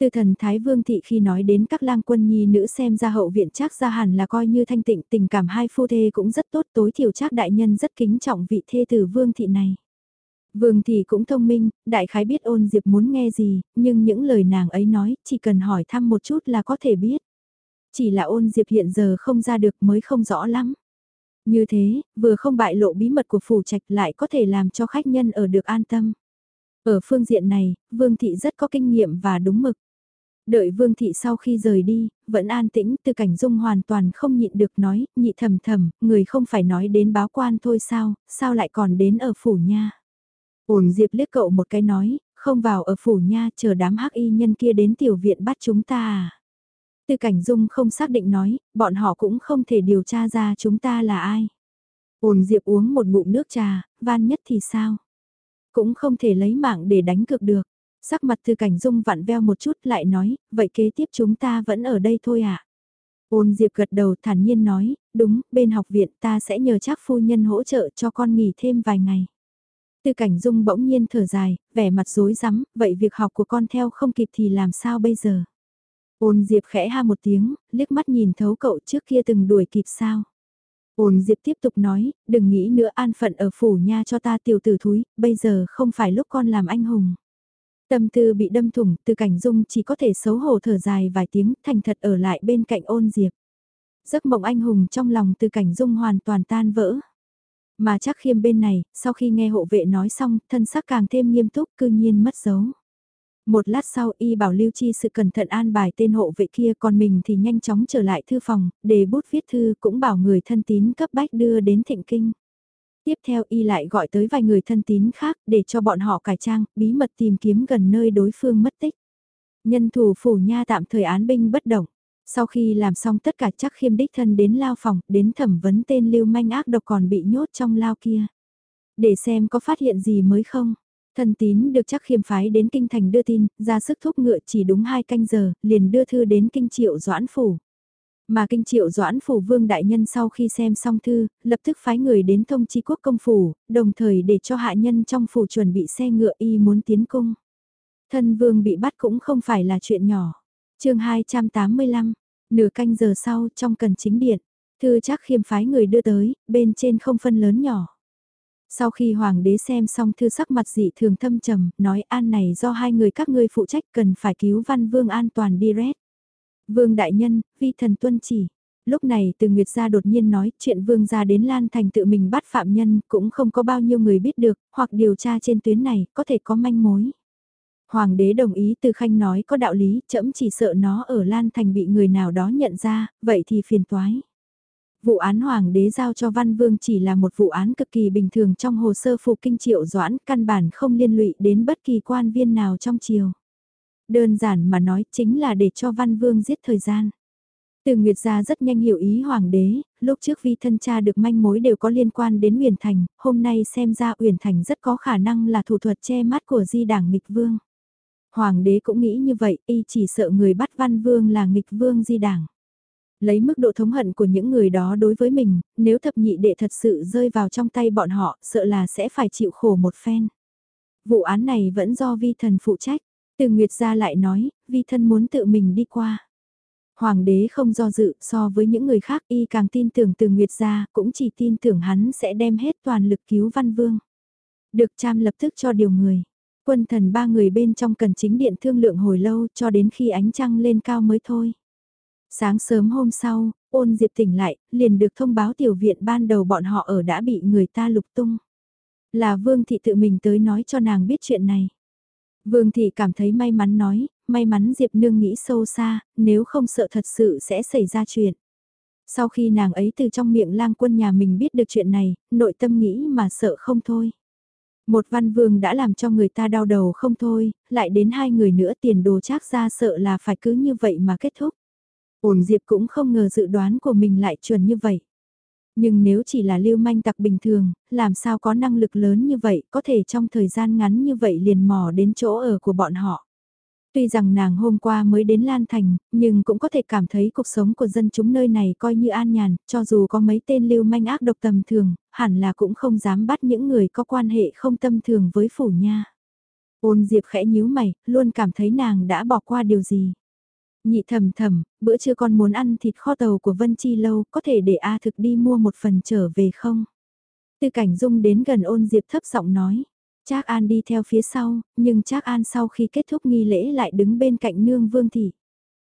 Từ thần Thái Vương Thị khi nói đến các lang quân nhi nữ xem ra hậu viện chắc ra hẳn là coi như thanh tịnh tình cảm hai phu thê cũng rất tốt tối thiểu chắc đại nhân rất kính trọng vị thê tử Vương Thị này. Vương Thị cũng thông minh, đại khái biết ôn diệp muốn nghe gì, nhưng những lời nàng ấy nói chỉ cần hỏi thăm một chút là có thể biết. Chỉ là ôn diệp hiện giờ không ra được mới không rõ lắm. Như thế, vừa không bại lộ bí mật của phủ trạch lại có thể làm cho khách nhân ở được an tâm. Ở phương diện này, Vương Thị rất có kinh nghiệm và đúng mực. Đợi Vương Thị sau khi rời đi, vẫn an tĩnh từ cảnh dung hoàn toàn không nhịn được nói, nhị thầm thầm, người không phải nói đến báo quan thôi sao, sao lại còn đến ở phủ nha. Ổn Diệp liếc cậu một cái nói, không vào ở phủ nha chờ đám hắc y nhân kia đến tiểu viện bắt chúng ta à. Từ cảnh dung không xác định nói, bọn họ cũng không thể điều tra ra chúng ta là ai. Ổn Diệp uống một ngụm nước trà, van nhất thì sao? Cũng không thể lấy mạng để đánh cược được. Sắc mặt từ cảnh dung vặn veo một chút lại nói, vậy kế tiếp chúng ta vẫn ở đây thôi à? Ôn Diệp gật đầu thản nhiên nói, đúng, bên học viện ta sẽ nhờ chắc phu nhân hỗ trợ cho con nghỉ thêm vài ngày. Từ cảnh dung bỗng nhiên thở dài, vẻ mặt rối rắm, vậy việc học của con theo không kịp thì làm sao bây giờ? Ôn Diệp khẽ ha một tiếng, liếc mắt nhìn thấu cậu trước kia từng đuổi kịp sao? Ôn Diệp tiếp tục nói, đừng nghĩ nữa an phận ở phủ nha cho ta tiểu tử thúi, bây giờ không phải lúc con làm anh hùng. Tâm tư bị đâm thủng, từ cảnh dung chỉ có thể xấu hổ thở dài vài tiếng, thành thật ở lại bên cạnh ôn Diệp. Giấc mộng anh hùng trong lòng từ cảnh dung hoàn toàn tan vỡ. Mà chắc khiêm bên này, sau khi nghe hộ vệ nói xong, thân sắc càng thêm nghiêm túc cư nhiên mất dấu. Một lát sau y bảo Lưu Chi sự cẩn thận an bài tên hộ vệ kia còn mình thì nhanh chóng trở lại thư phòng, để bút viết thư cũng bảo người thân tín cấp bách đưa đến thịnh kinh. Tiếp theo y lại gọi tới vài người thân tín khác để cho bọn họ cải trang, bí mật tìm kiếm gần nơi đối phương mất tích. Nhân thủ phủ nha tạm thời án binh bất động. Sau khi làm xong tất cả chắc khiêm đích thân đến lao phòng, đến thẩm vấn tên lưu manh ác độc còn bị nhốt trong lao kia. Để xem có phát hiện gì mới không. Thân tín được chắc khiêm phái đến kinh thành đưa tin, ra sức thúc ngựa chỉ đúng hai canh giờ, liền đưa thư đến kinh triệu doãn phủ. Mà kinh triệu doãn phủ vương đại nhân sau khi xem xong thư, lập tức phái người đến thông chi quốc công phủ, đồng thời để cho hạ nhân trong phủ chuẩn bị xe ngựa y muốn tiến cung. Thân vương bị bắt cũng không phải là chuyện nhỏ. chương 285, nửa canh giờ sau trong cần chính điện, thư chắc khiêm phái người đưa tới, bên trên không phân lớn nhỏ. Sau khi hoàng đế xem xong thư sắc mặt dị thường thâm trầm, nói an này do hai người các ngươi phụ trách cần phải cứu văn vương an toàn đi rét. Vương đại nhân, vi thần tuân chỉ. Lúc này từ Nguyệt gia đột nhiên nói chuyện vương gia đến Lan Thành tự mình bắt phạm nhân cũng không có bao nhiêu người biết được, hoặc điều tra trên tuyến này có thể có manh mối. Hoàng đế đồng ý từ khanh nói có đạo lý, chậm chỉ sợ nó ở Lan Thành bị người nào đó nhận ra, vậy thì phiền toái. Vụ án Hoàng đế giao cho Văn Vương chỉ là một vụ án cực kỳ bình thường trong hồ sơ Phục kinh triệu doãn, căn bản không liên lụy đến bất kỳ quan viên nào trong triều. Đơn giản mà nói chính là để cho Văn Vương giết thời gian. Từ Nguyệt gia rất nhanh hiểu ý Hoàng đế, lúc trước vi thân cha được manh mối đều có liên quan đến Uyển Thành, hôm nay xem ra Uyển Thành rất có khả năng là thủ thuật che mắt của di đảng nghịch vương. Hoàng đế cũng nghĩ như vậy, y chỉ sợ người bắt Văn Vương là nghịch vương di đảng. Lấy mức độ thống hận của những người đó đối với mình, nếu thập nhị đệ thật sự rơi vào trong tay bọn họ, sợ là sẽ phải chịu khổ một phen. Vụ án này vẫn do vi thần phụ trách. Từ Nguyệt gia lại nói, vi thân muốn tự mình đi qua. Hoàng đế không do dự so với những người khác y càng tin tưởng từ Nguyệt gia cũng chỉ tin tưởng hắn sẽ đem hết toàn lực cứu Văn Vương. Được Cham lập tức cho điều người. Quân thần ba người bên trong cần chính điện thương lượng hồi lâu cho đến khi ánh trăng lên cao mới thôi. Sáng sớm hôm sau, ôn diệp tỉnh lại, liền được thông báo tiểu viện ban đầu bọn họ ở đã bị người ta lục tung. Là Vương Thị tự mình tới nói cho nàng biết chuyện này. Vương Thị cảm thấy may mắn nói, may mắn Diệp Nương nghĩ sâu xa, nếu không sợ thật sự sẽ xảy ra chuyện. Sau khi nàng ấy từ trong miệng lang quân nhà mình biết được chuyện này, nội tâm nghĩ mà sợ không thôi. Một văn vương đã làm cho người ta đau đầu không thôi, lại đến hai người nữa tiền đồ chắc ra sợ là phải cứ như vậy mà kết thúc. Ổn Diệp cũng không ngờ dự đoán của mình lại chuẩn như vậy. Nhưng nếu chỉ là lưu manh tặc bình thường, làm sao có năng lực lớn như vậy, có thể trong thời gian ngắn như vậy liền mò đến chỗ ở của bọn họ. Tuy rằng nàng hôm qua mới đến Lan Thành, nhưng cũng có thể cảm thấy cuộc sống của dân chúng nơi này coi như an nhàn, cho dù có mấy tên lưu manh ác độc tầm thường, hẳn là cũng không dám bắt những người có quan hệ không tâm thường với phủ nha. Ôn Diệp khẽ nhíu mày, luôn cảm thấy nàng đã bỏ qua điều gì. Nhị thầm thầm, bữa trưa con muốn ăn thịt kho tàu của Vân Chi Lâu, có thể để A thực đi mua một phần trở về không? Tư cảnh dung đến gần ôn Diệp thấp giọng nói. Trác An đi theo phía sau, nhưng Trác An sau khi kết thúc nghi lễ lại đứng bên cạnh nương Vương Thị.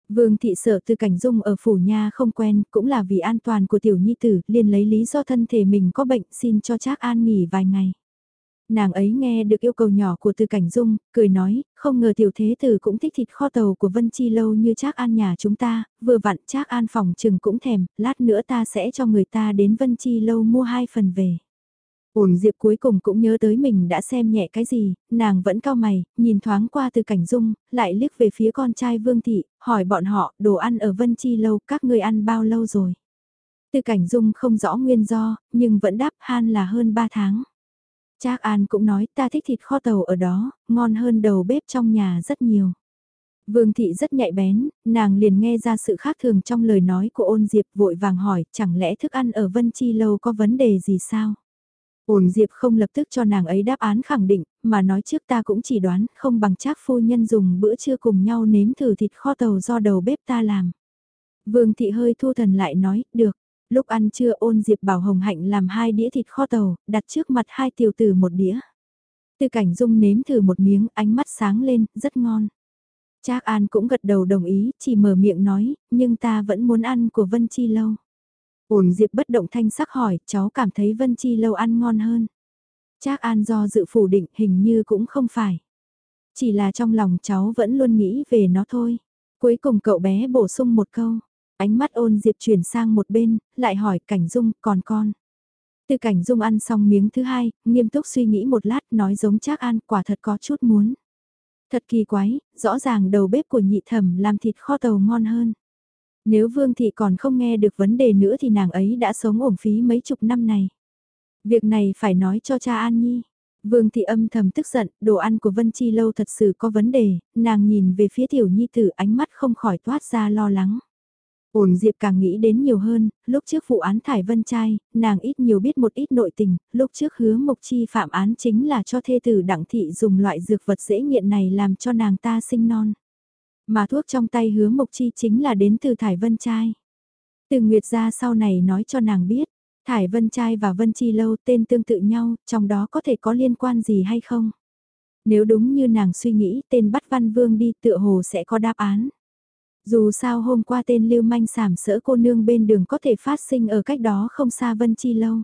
Vương Thị sợ Tư cảnh dung ở phủ nha không quen, cũng là vì an toàn của tiểu nhi tử, liền lấy lý do thân thể mình có bệnh xin cho Trác An nghỉ vài ngày. Nàng ấy nghe được yêu cầu nhỏ của Từ Cảnh Dung, cười nói, không ngờ tiểu thế tử cũng thích thịt kho tàu của Vân Chi lâu như Trác An nhà chúng ta, vừa vặn Trác An phòng trừng cũng thèm, lát nữa ta sẽ cho người ta đến Vân Chi lâu mua hai phần về. Ổn Diệp cuối cùng cũng nhớ tới mình đã xem nhẹ cái gì, nàng vẫn cao mày, nhìn thoáng qua từ cảnh dung, lại liếc về phía con trai Vương Thị, hỏi bọn họ, đồ ăn ở Vân Chi lâu, các ngươi ăn bao lâu rồi? Từ cảnh dung không rõ nguyên do, nhưng vẫn đáp han là hơn 3 tháng. Trác An cũng nói ta thích thịt kho tàu ở đó, ngon hơn đầu bếp trong nhà rất nhiều. Vương thị rất nhạy bén, nàng liền nghe ra sự khác thường trong lời nói của ôn diệp vội vàng hỏi chẳng lẽ thức ăn ở Vân Chi Lâu có vấn đề gì sao? Ôn diệp không lập tức cho nàng ấy đáp án khẳng định, mà nói trước ta cũng chỉ đoán không bằng Trác phu nhân dùng bữa trưa cùng nhau nếm thử thịt kho tàu do đầu bếp ta làm. Vương thị hơi thu thần lại nói, được, Lúc ăn trưa ôn Diệp Bảo Hồng Hạnh làm hai đĩa thịt kho tàu, đặt trước mặt hai tiểu tử một đĩa. Từ cảnh dung nếm thử một miếng, ánh mắt sáng lên, rất ngon. Trác An cũng gật đầu đồng ý, chỉ mở miệng nói, nhưng ta vẫn muốn ăn của Vân Chi Lâu. Ôn Diệp bất động thanh sắc hỏi, cháu cảm thấy Vân Chi Lâu ăn ngon hơn. Trác An do dự phủ định hình như cũng không phải. Chỉ là trong lòng cháu vẫn luôn nghĩ về nó thôi. Cuối cùng cậu bé bổ sung một câu. Ánh mắt ôn diệp chuyển sang một bên, lại hỏi cảnh dung còn con. Từ cảnh dung ăn xong miếng thứ hai, nghiêm túc suy nghĩ một lát nói giống chắc an quả thật có chút muốn. Thật kỳ quái, rõ ràng đầu bếp của nhị thẩm làm thịt kho tàu ngon hơn. Nếu Vương Thị còn không nghe được vấn đề nữa thì nàng ấy đã sống ổn phí mấy chục năm này. Việc này phải nói cho cha An Nhi. Vương Thị âm thầm tức giận, đồ ăn của Vân Chi Lâu thật sự có vấn đề, nàng nhìn về phía tiểu nhi tử ánh mắt không khỏi toát ra lo lắng. Ổn Diệp càng nghĩ đến nhiều hơn, lúc trước vụ án Thải Vân Trai, nàng ít nhiều biết một ít nội tình, lúc trước hứa Mộc Chi phạm án chính là cho thê tử Đặng Thị dùng loại dược vật dễ nghiện này làm cho nàng ta sinh non. Mà thuốc trong tay hứa Mộc Chi chính là đến từ Thải Vân Trai. Từ Nguyệt ra sau này nói cho nàng biết, Thải Vân Trai và Vân Chi Lâu tên tương tự nhau, trong đó có thể có liên quan gì hay không? Nếu đúng như nàng suy nghĩ tên bắt Văn Vương đi tựa hồ sẽ có đáp án. Dù sao hôm qua tên lưu manh sảm sỡ cô nương bên đường có thể phát sinh ở cách đó không xa Vân Chi Lâu.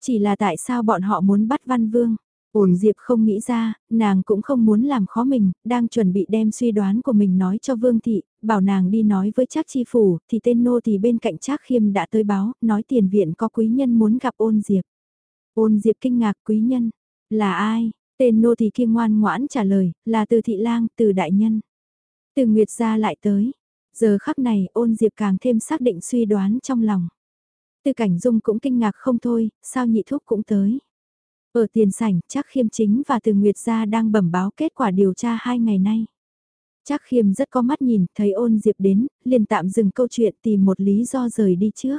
Chỉ là tại sao bọn họ muốn bắt Văn Vương? Ổn Diệp không nghĩ ra, nàng cũng không muốn làm khó mình, đang chuẩn bị đem suy đoán của mình nói cho Vương Thị, bảo nàng đi nói với Trác Chi Phủ, thì tên nô thì bên cạnh Trác Khiêm đã tới báo, nói tiền viện có quý nhân muốn gặp ôn Diệp. Ôn Diệp kinh ngạc quý nhân, là ai? Tên nô thì kia ngoan ngoãn trả lời, là từ thị lang, từ đại nhân. Từ Nguyệt gia lại tới, Giờ khắc này ôn diệp càng thêm xác định suy đoán trong lòng. tư cảnh dung cũng kinh ngạc không thôi, sao nhị thúc cũng tới. Ở tiền sảnh, chắc khiêm chính và từ Nguyệt gia đang bẩm báo kết quả điều tra hai ngày nay. Chắc khiêm rất có mắt nhìn, thấy ôn diệp đến, liền tạm dừng câu chuyện tìm một lý do rời đi trước.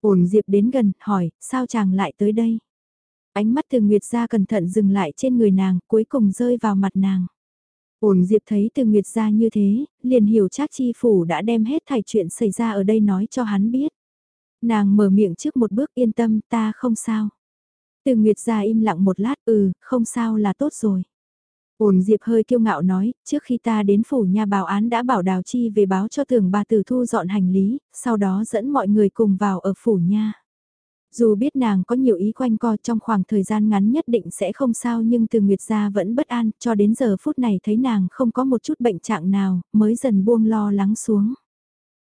Ôn diệp đến gần, hỏi, sao chàng lại tới đây? Ánh mắt từ Nguyệt gia cẩn thận dừng lại trên người nàng, cuối cùng rơi vào mặt nàng. Ổn Diệp thấy từ Nguyệt ra như thế, liền hiểu chắc chi phủ đã đem hết thảy chuyện xảy ra ở đây nói cho hắn biết. Nàng mở miệng trước một bước yên tâm ta không sao. Từ Nguyệt ra im lặng một lát ừ, không sao là tốt rồi. Ổn Diệp hơi kiêu ngạo nói, trước khi ta đến phủ nhà bảo án đã bảo Đào Chi về báo cho tưởng bà tử thu dọn hành lý, sau đó dẫn mọi người cùng vào ở phủ nha. Dù biết nàng có nhiều ý quanh co trong khoảng thời gian ngắn nhất định sẽ không sao nhưng từ Nguyệt gia vẫn bất an cho đến giờ phút này thấy nàng không có một chút bệnh trạng nào mới dần buông lo lắng xuống.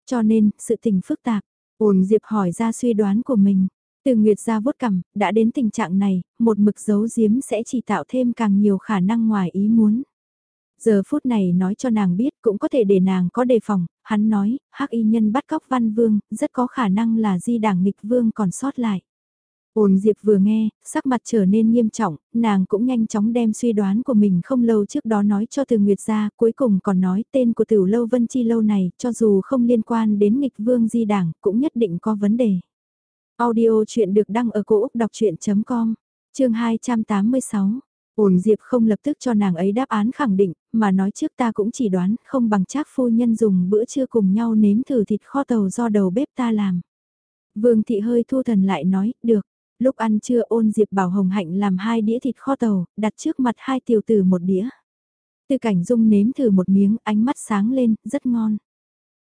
Cho nên, sự tình phức tạp, ổn Diệp hỏi ra suy đoán của mình. Từ Nguyệt gia vốt cằm, đã đến tình trạng này, một mực giấu giếm sẽ chỉ tạo thêm càng nhiều khả năng ngoài ý muốn. Giờ phút này nói cho nàng biết cũng có thể để nàng có đề phòng, hắn nói, hắc y nhân bắt cóc văn vương, rất có khả năng là di đảng nghịch vương còn sót lại. Ôn Diệp vừa nghe, sắc mặt trở nên nghiêm trọng, nàng cũng nhanh chóng đem suy đoán của mình không lâu trước đó nói cho Từ Nguyệt ra, cuối cùng còn nói tên của tiểu lâu Vân Chi lâu này, cho dù không liên quan đến nghịch vương di đảng, cũng nhất định có vấn đề. Audio chuyện được đăng ở cổ Úc đọc chuyện.com, chương 286. Ôn Diệp không lập tức cho nàng ấy đáp án khẳng định, mà nói trước ta cũng chỉ đoán, không bằng chắc phu nhân dùng bữa trưa cùng nhau nếm thử thịt kho tàu do đầu bếp ta làm. Vương thị hơi thu thần lại nói, được, lúc ăn trưa ôn Diệp bảo Hồng Hạnh làm hai đĩa thịt kho tàu, đặt trước mặt hai tiểu tử một đĩa. Tư cảnh dung nếm thử một miếng, ánh mắt sáng lên, rất ngon.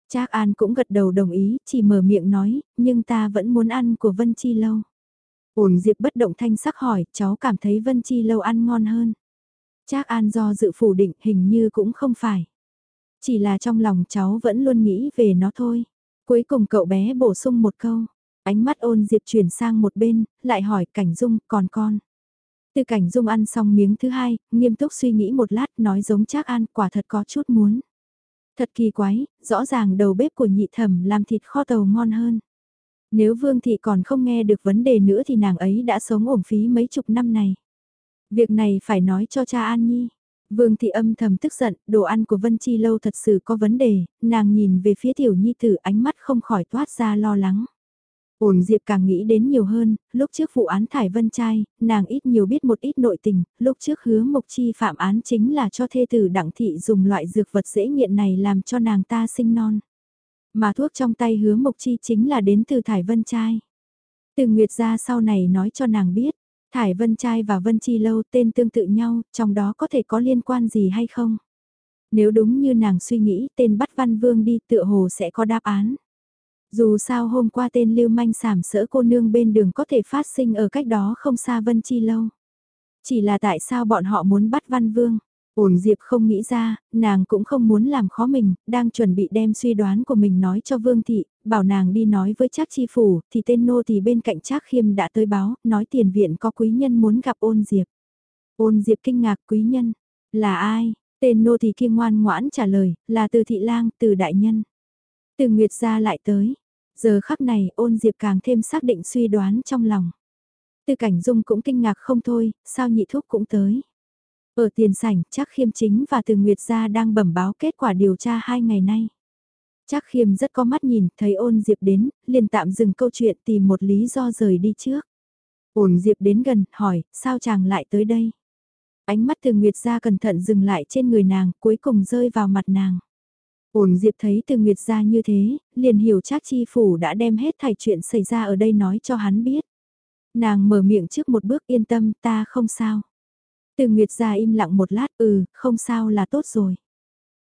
Trác An cũng gật đầu đồng ý, chỉ mở miệng nói, nhưng ta vẫn muốn ăn của Vân Chi Lâu. Ổn Diệp bất động thanh sắc hỏi, cháu cảm thấy Vân Chi Lâu ăn ngon hơn. Trác An do dự phủ định hình như cũng không phải. Chỉ là trong lòng cháu vẫn luôn nghĩ về nó thôi. Cuối cùng cậu bé bổ sung một câu. Ánh mắt ôn Diệp chuyển sang một bên, lại hỏi Cảnh Dung còn con. Từ Cảnh Dung ăn xong miếng thứ hai, nghiêm túc suy nghĩ một lát nói giống Trác An quả thật có chút muốn. Thật kỳ quái, rõ ràng đầu bếp của nhị thẩm làm thịt kho tàu ngon hơn. Nếu Vương Thị còn không nghe được vấn đề nữa thì nàng ấy đã sống ổn phí mấy chục năm này. Việc này phải nói cho cha An Nhi. Vương Thị âm thầm tức giận, đồ ăn của Vân Chi Lâu thật sự có vấn đề, nàng nhìn về phía tiểu nhi tử ánh mắt không khỏi toát ra lo lắng. Ổn Diệp càng nghĩ đến nhiều hơn, lúc trước vụ án Thải Vân Trai, nàng ít nhiều biết một ít nội tình, lúc trước hứa Mộc Chi phạm án chính là cho thê tử Đặng Thị dùng loại dược vật dễ nghiện này làm cho nàng ta sinh non. Mà thuốc trong tay hứa Mộc Chi chính là đến từ Thải Vân Trai. Từ Nguyệt ra sau này nói cho nàng biết, Thải Vân Trai và Vân Chi Lâu tên tương tự nhau, trong đó có thể có liên quan gì hay không? Nếu đúng như nàng suy nghĩ tên bắt Văn Vương đi tựa hồ sẽ có đáp án. Dù sao hôm qua tên lưu manh sảm sỡ cô nương bên đường có thể phát sinh ở cách đó không xa Vân Chi Lâu. Chỉ là tại sao bọn họ muốn bắt Văn Vương? Ổn Diệp không nghĩ ra, nàng cũng không muốn làm khó mình, đang chuẩn bị đem suy đoán của mình nói cho Vương Thị, bảo nàng đi nói với Trác Chi Phủ, thì tên nô thì bên cạnh Trác Khiêm đã tới báo, nói tiền viện có quý nhân muốn gặp ôn Diệp. Ôn Diệp kinh ngạc quý nhân, là ai? Tên nô thì kia ngoan ngoãn trả lời, là từ thị lang, từ đại nhân. Từ Nguyệt gia lại tới, Giờ khắc này ôn diệp càng thêm xác định suy đoán trong lòng. Từ cảnh dung cũng kinh ngạc không thôi, sao nhị thúc cũng tới. Ở tiền sảnh, chắc khiêm chính và từ Nguyệt gia đang bẩm báo kết quả điều tra hai ngày nay. Chắc khiêm rất có mắt nhìn, thấy ôn diệp đến, liền tạm dừng câu chuyện tìm một lý do rời đi trước. Ôn diệp đến gần, hỏi, sao chàng lại tới đây? Ánh mắt từ Nguyệt gia cẩn thận dừng lại trên người nàng, cuối cùng rơi vào mặt nàng. Ổn Diệp thấy từ Nguyệt ra như thế, liền hiểu chắc chi phủ đã đem hết thảy chuyện xảy ra ở đây nói cho hắn biết. Nàng mở miệng trước một bước yên tâm ta không sao. Từ Nguyệt ra im lặng một lát ừ, không sao là tốt rồi.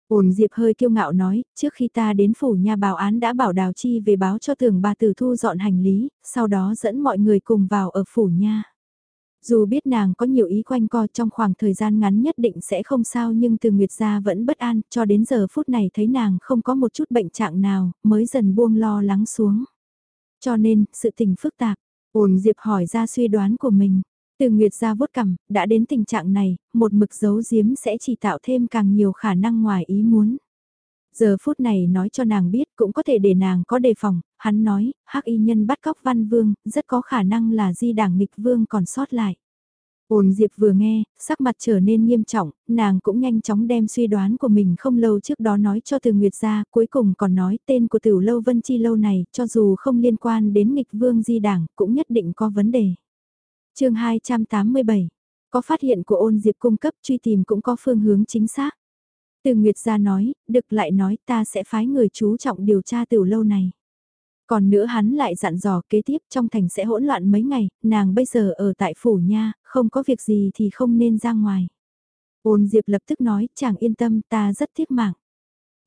Ổn Diệp hơi kiêu ngạo nói, trước khi ta đến phủ nhà bảo án đã bảo Đào Chi về báo cho tưởng bà tử thu dọn hành lý, sau đó dẫn mọi người cùng vào ở phủ nha. Dù biết nàng có nhiều ý quanh co trong khoảng thời gian ngắn nhất định sẽ không sao nhưng từ Nguyệt gia vẫn bất an cho đến giờ phút này thấy nàng không có một chút bệnh trạng nào mới dần buông lo lắng xuống. Cho nên, sự tình phức tạp, ổn Diệp hỏi ra suy đoán của mình. Từ Nguyệt gia vuốt cằm, đã đến tình trạng này, một mực giấu giếm sẽ chỉ tạo thêm càng nhiều khả năng ngoài ý muốn. Giờ phút này nói cho nàng biết cũng có thể để nàng có đề phòng, hắn nói, hắc y nhân bắt cóc văn vương, rất có khả năng là di đảng nghịch vương còn sót lại. Ôn Diệp vừa nghe, sắc mặt trở nên nghiêm trọng, nàng cũng nhanh chóng đem suy đoán của mình không lâu trước đó nói cho Từ Nguyệt ra, cuối cùng còn nói tên của Tửu lâu Vân Chi lâu này, cho dù không liên quan đến nghịch vương di đảng, cũng nhất định có vấn đề chương 287, có phát hiện của ôn Diệp cung cấp truy tìm cũng có phương hướng chính xác. Từ Nguyệt gia nói, được lại nói ta sẽ phái người chú trọng điều tra từ lâu này. Còn nữa hắn lại dặn dò kế tiếp trong thành sẽ hỗn loạn mấy ngày, nàng bây giờ ở tại phủ nha, không có việc gì thì không nên ra ngoài. Ôn Diệp lập tức nói, chàng yên tâm ta rất tiếc mạng.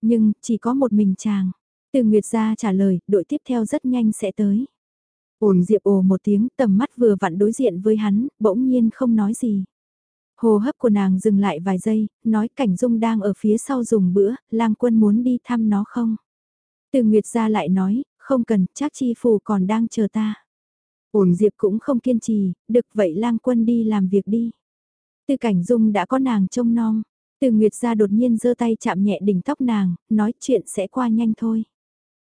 Nhưng, chỉ có một mình chàng. Từ Nguyệt gia trả lời, đội tiếp theo rất nhanh sẽ tới. Ôn Diệp ồ một tiếng, tầm mắt vừa vặn đối diện với hắn, bỗng nhiên không nói gì. Hồ hấp của nàng dừng lại vài giây, nói cảnh dung đang ở phía sau dùng bữa, lang quân muốn đi thăm nó không? Từ Nguyệt ra lại nói, không cần, chắc chi Phù còn đang chờ ta. Ổn Diệp cũng không kiên trì, được vậy lang quân đi làm việc đi. Từ cảnh dung đã có nàng trông non, từ Nguyệt ra đột nhiên giơ tay chạm nhẹ đỉnh tóc nàng, nói chuyện sẽ qua nhanh thôi.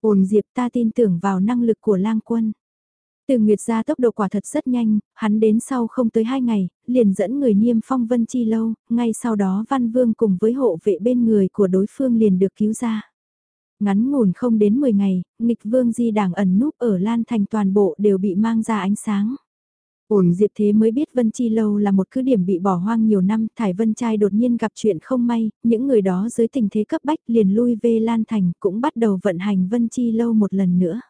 Ổn Diệp ta tin tưởng vào năng lực của lang quân. Từ Nguyệt ra tốc độ quả thật rất nhanh, hắn đến sau không tới hai ngày, liền dẫn người niêm phong Vân Chi Lâu, ngay sau đó Văn Vương cùng với hộ vệ bên người của đối phương liền được cứu ra. Ngắn ngủn không đến 10 ngày, nghịch vương di đảng ẩn núp ở Lan Thành toàn bộ đều bị mang ra ánh sáng. Ổn Diệp Thế mới biết Vân Chi Lâu là một cứ điểm bị bỏ hoang nhiều năm, Thải Vân Trai đột nhiên gặp chuyện không may, những người đó dưới tình thế cấp bách liền lui về Lan Thành cũng bắt đầu vận hành Vân Chi Lâu một lần nữa.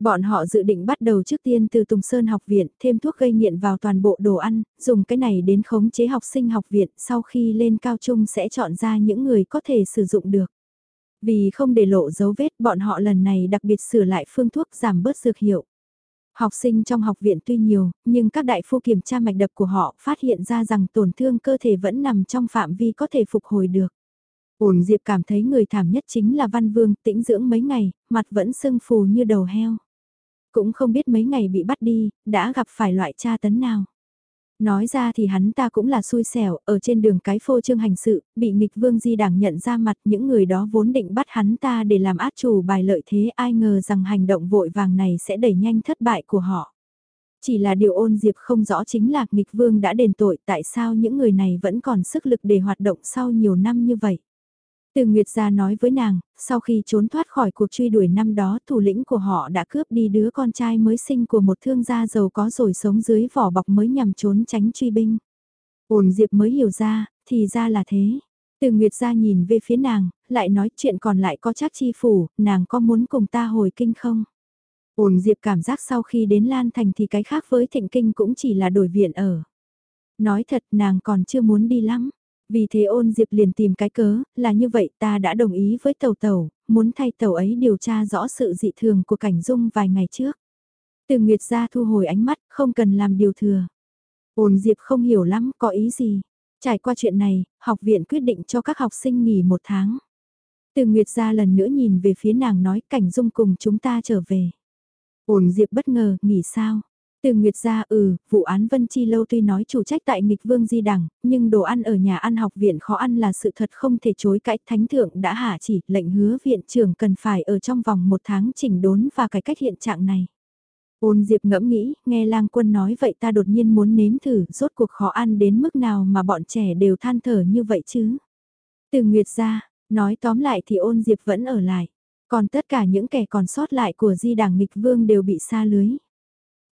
Bọn họ dự định bắt đầu trước tiên từ Tùng Sơn học viện, thêm thuốc gây nghiện vào toàn bộ đồ ăn, dùng cái này đến khống chế học sinh học viện, sau khi lên cao trung sẽ chọn ra những người có thể sử dụng được. Vì không để lộ dấu vết bọn họ lần này đặc biệt sửa lại phương thuốc giảm bớt dược hiệu. Học sinh trong học viện tuy nhiều, nhưng các đại phu kiểm tra mạch đập của họ phát hiện ra rằng tổn thương cơ thể vẫn nằm trong phạm vi có thể phục hồi được. Ổn Diệp cảm thấy người thảm nhất chính là Văn Vương, tĩnh dưỡng mấy ngày, mặt vẫn sưng phù như đầu heo. Cũng không biết mấy ngày bị bắt đi, đã gặp phải loại tra tấn nào. Nói ra thì hắn ta cũng là xui xẻo, ở trên đường cái phô trương hành sự, bị nghịch vương di đảng nhận ra mặt những người đó vốn định bắt hắn ta để làm át chủ bài lợi thế ai ngờ rằng hành động vội vàng này sẽ đẩy nhanh thất bại của họ. Chỉ là điều ôn diệp không rõ chính là nghịch vương đã đền tội tại sao những người này vẫn còn sức lực để hoạt động sau nhiều năm như vậy. Từ Nguyệt gia nói với nàng, sau khi trốn thoát khỏi cuộc truy đuổi năm đó thủ lĩnh của họ đã cướp đi đứa con trai mới sinh của một thương gia giàu có rồi sống dưới vỏ bọc mới nhằm trốn tránh truy binh. Ổn Diệp mới hiểu ra, thì ra là thế. Từ Nguyệt gia nhìn về phía nàng, lại nói chuyện còn lại có chắc chi phủ, nàng có muốn cùng ta hồi kinh không? Ổn Diệp cảm giác sau khi đến Lan Thành thì cái khác với thịnh kinh cũng chỉ là đổi viện ở. Nói thật nàng còn chưa muốn đi lắm. Vì thế ôn diệp liền tìm cái cớ, là như vậy ta đã đồng ý với tàu tàu, muốn thay tàu ấy điều tra rõ sự dị thường của cảnh dung vài ngày trước. Từ Nguyệt ra thu hồi ánh mắt, không cần làm điều thừa. Ôn diệp không hiểu lắm, có ý gì. Trải qua chuyện này, học viện quyết định cho các học sinh nghỉ một tháng. Từ Nguyệt ra lần nữa nhìn về phía nàng nói cảnh dung cùng chúng ta trở về. Ôn diệp bất ngờ, nghỉ sao? Từ Nguyệt ra ừ, vụ án Vân Chi Lâu tuy nói chủ trách tại nghịch vương di đẳng, nhưng đồ ăn ở nhà ăn học viện khó ăn là sự thật không thể chối cãi. Thánh thượng đã hạ chỉ lệnh hứa viện trưởng cần phải ở trong vòng một tháng chỉnh đốn và cải cách hiện trạng này. Ôn Diệp ngẫm nghĩ, nghe lang quân nói vậy ta đột nhiên muốn nếm thử rốt cuộc khó ăn đến mức nào mà bọn trẻ đều than thở như vậy chứ. Từ Nguyệt ra, nói tóm lại thì ôn Diệp vẫn ở lại. Còn tất cả những kẻ còn sót lại của di đảng nghịch vương đều bị xa lưới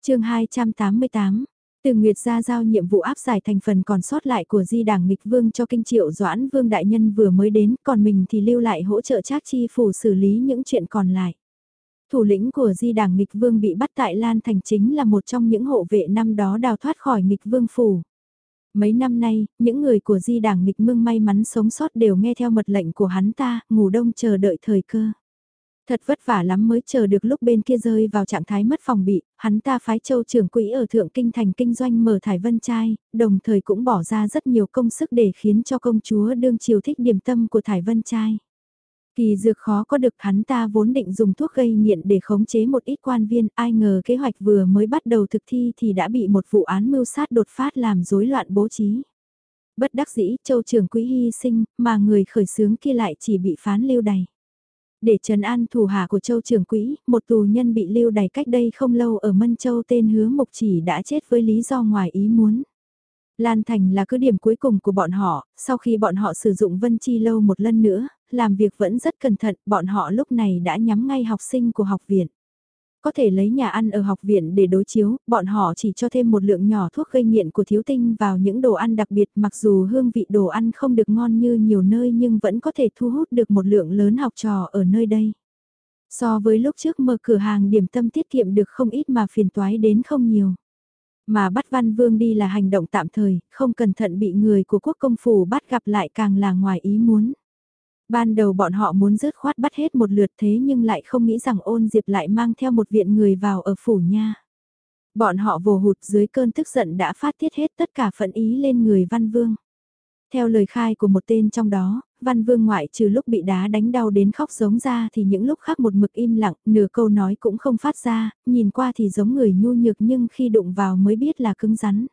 chương 288 từ Nguyệt gia giao nhiệm vụ áp giải thành phần còn sót lại của di đảng nghịch vương cho kinh triệu doãn vương đại nhân vừa mới đến, còn mình thì lưu lại hỗ trợ trác chi phủ xử lý những chuyện còn lại. Thủ lĩnh của di đảng nghịch vương bị bắt tại Lan Thành chính là một trong những hộ vệ năm đó đào thoát khỏi nghịch vương phủ. Mấy năm nay, những người của di đảng nghịch mương may mắn sống sót đều nghe theo mật lệnh của hắn ta, ngủ đông chờ đợi thời cơ. Thật vất vả lắm mới chờ được lúc bên kia rơi vào trạng thái mất phòng bị, hắn ta phái châu trưởng quỹ ở Thượng Kinh Thành kinh doanh mở thải vân trai, đồng thời cũng bỏ ra rất nhiều công sức để khiến cho công chúa đương chiều thích điểm tâm của thải vân trai. Kỳ dược khó có được hắn ta vốn định dùng thuốc gây nghiện để khống chế một ít quan viên, ai ngờ kế hoạch vừa mới bắt đầu thực thi thì đã bị một vụ án mưu sát đột phát làm rối loạn bố trí. Bất đắc dĩ, châu trưởng quỹ hy sinh, mà người khởi xướng kia lại chỉ bị phán lưu đày. Để trấn an thủ hạ của châu trưởng quỹ, một tù nhân bị lưu đày cách đây không lâu ở Mân Châu tên hứa mục chỉ đã chết với lý do ngoài ý muốn. Lan Thành là cứ điểm cuối cùng của bọn họ, sau khi bọn họ sử dụng Vân Chi Lâu một lần nữa, làm việc vẫn rất cẩn thận, bọn họ lúc này đã nhắm ngay học sinh của học viện. Có thể lấy nhà ăn ở học viện để đối chiếu, bọn họ chỉ cho thêm một lượng nhỏ thuốc gây nghiện của thiếu tinh vào những đồ ăn đặc biệt mặc dù hương vị đồ ăn không được ngon như nhiều nơi nhưng vẫn có thể thu hút được một lượng lớn học trò ở nơi đây. So với lúc trước mở cửa hàng điểm tâm tiết kiệm được không ít mà phiền toái đến không nhiều. Mà bắt Văn Vương đi là hành động tạm thời, không cẩn thận bị người của quốc công phủ bắt gặp lại càng là ngoài ý muốn. Ban đầu bọn họ muốn rớt khoát bắt hết một lượt thế nhưng lại không nghĩ rằng ôn diệp lại mang theo một viện người vào ở phủ nha. Bọn họ vồ hụt dưới cơn tức giận đã phát tiết hết tất cả phận ý lên người Văn Vương. Theo lời khai của một tên trong đó, Văn Vương ngoại trừ lúc bị đá đánh đau đến khóc giống ra thì những lúc khác một mực im lặng, nửa câu nói cũng không phát ra, nhìn qua thì giống người nhu nhược nhưng khi đụng vào mới biết là cứng rắn.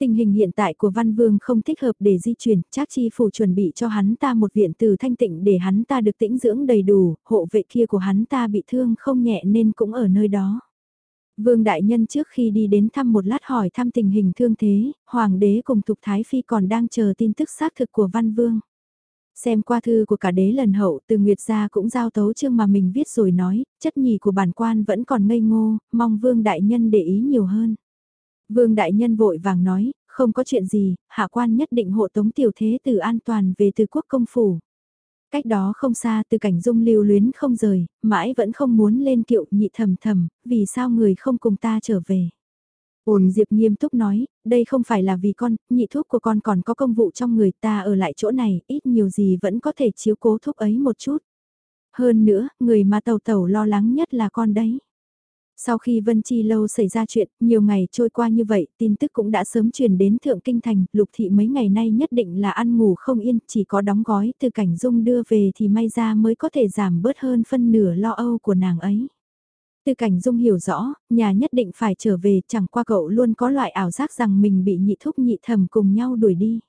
Tình hình hiện tại của Văn Vương không thích hợp để di chuyển, chắc chi phủ chuẩn bị cho hắn ta một viện từ thanh tịnh để hắn ta được tĩnh dưỡng đầy đủ, hộ vệ kia của hắn ta bị thương không nhẹ nên cũng ở nơi đó. Vương Đại Nhân trước khi đi đến thăm một lát hỏi thăm tình hình thương thế, Hoàng đế cùng Thục Thái Phi còn đang chờ tin tức xác thực của Văn Vương. Xem qua thư của cả đế lần hậu từ Nguyệt gia cũng giao tấu chương mà mình viết rồi nói, chất nhì của bản quan vẫn còn ngây ngô, mong Vương Đại Nhân để ý nhiều hơn. Vương Đại Nhân vội vàng nói, không có chuyện gì, hạ quan nhất định hộ tống tiểu thế từ an toàn về từ quốc công phủ. Cách đó không xa từ cảnh dung lưu luyến không rời, mãi vẫn không muốn lên kiệu nhị thầm thầm, vì sao người không cùng ta trở về. Ôn Diệp nghiêm túc nói, đây không phải là vì con, nhị thuốc của con còn có công vụ trong người ta ở lại chỗ này, ít nhiều gì vẫn có thể chiếu cố thuốc ấy một chút. Hơn nữa, người mà tàu tàu lo lắng nhất là con đấy. Sau khi Vân Chi Lâu xảy ra chuyện, nhiều ngày trôi qua như vậy, tin tức cũng đã sớm truyền đến Thượng Kinh Thành, Lục Thị mấy ngày nay nhất định là ăn ngủ không yên, chỉ có đóng gói từ cảnh dung đưa về thì may ra mới có thể giảm bớt hơn phân nửa lo âu của nàng ấy. Từ cảnh dung hiểu rõ, nhà nhất định phải trở về, chẳng qua cậu luôn có loại ảo giác rằng mình bị nhị thúc nhị thầm cùng nhau đuổi đi.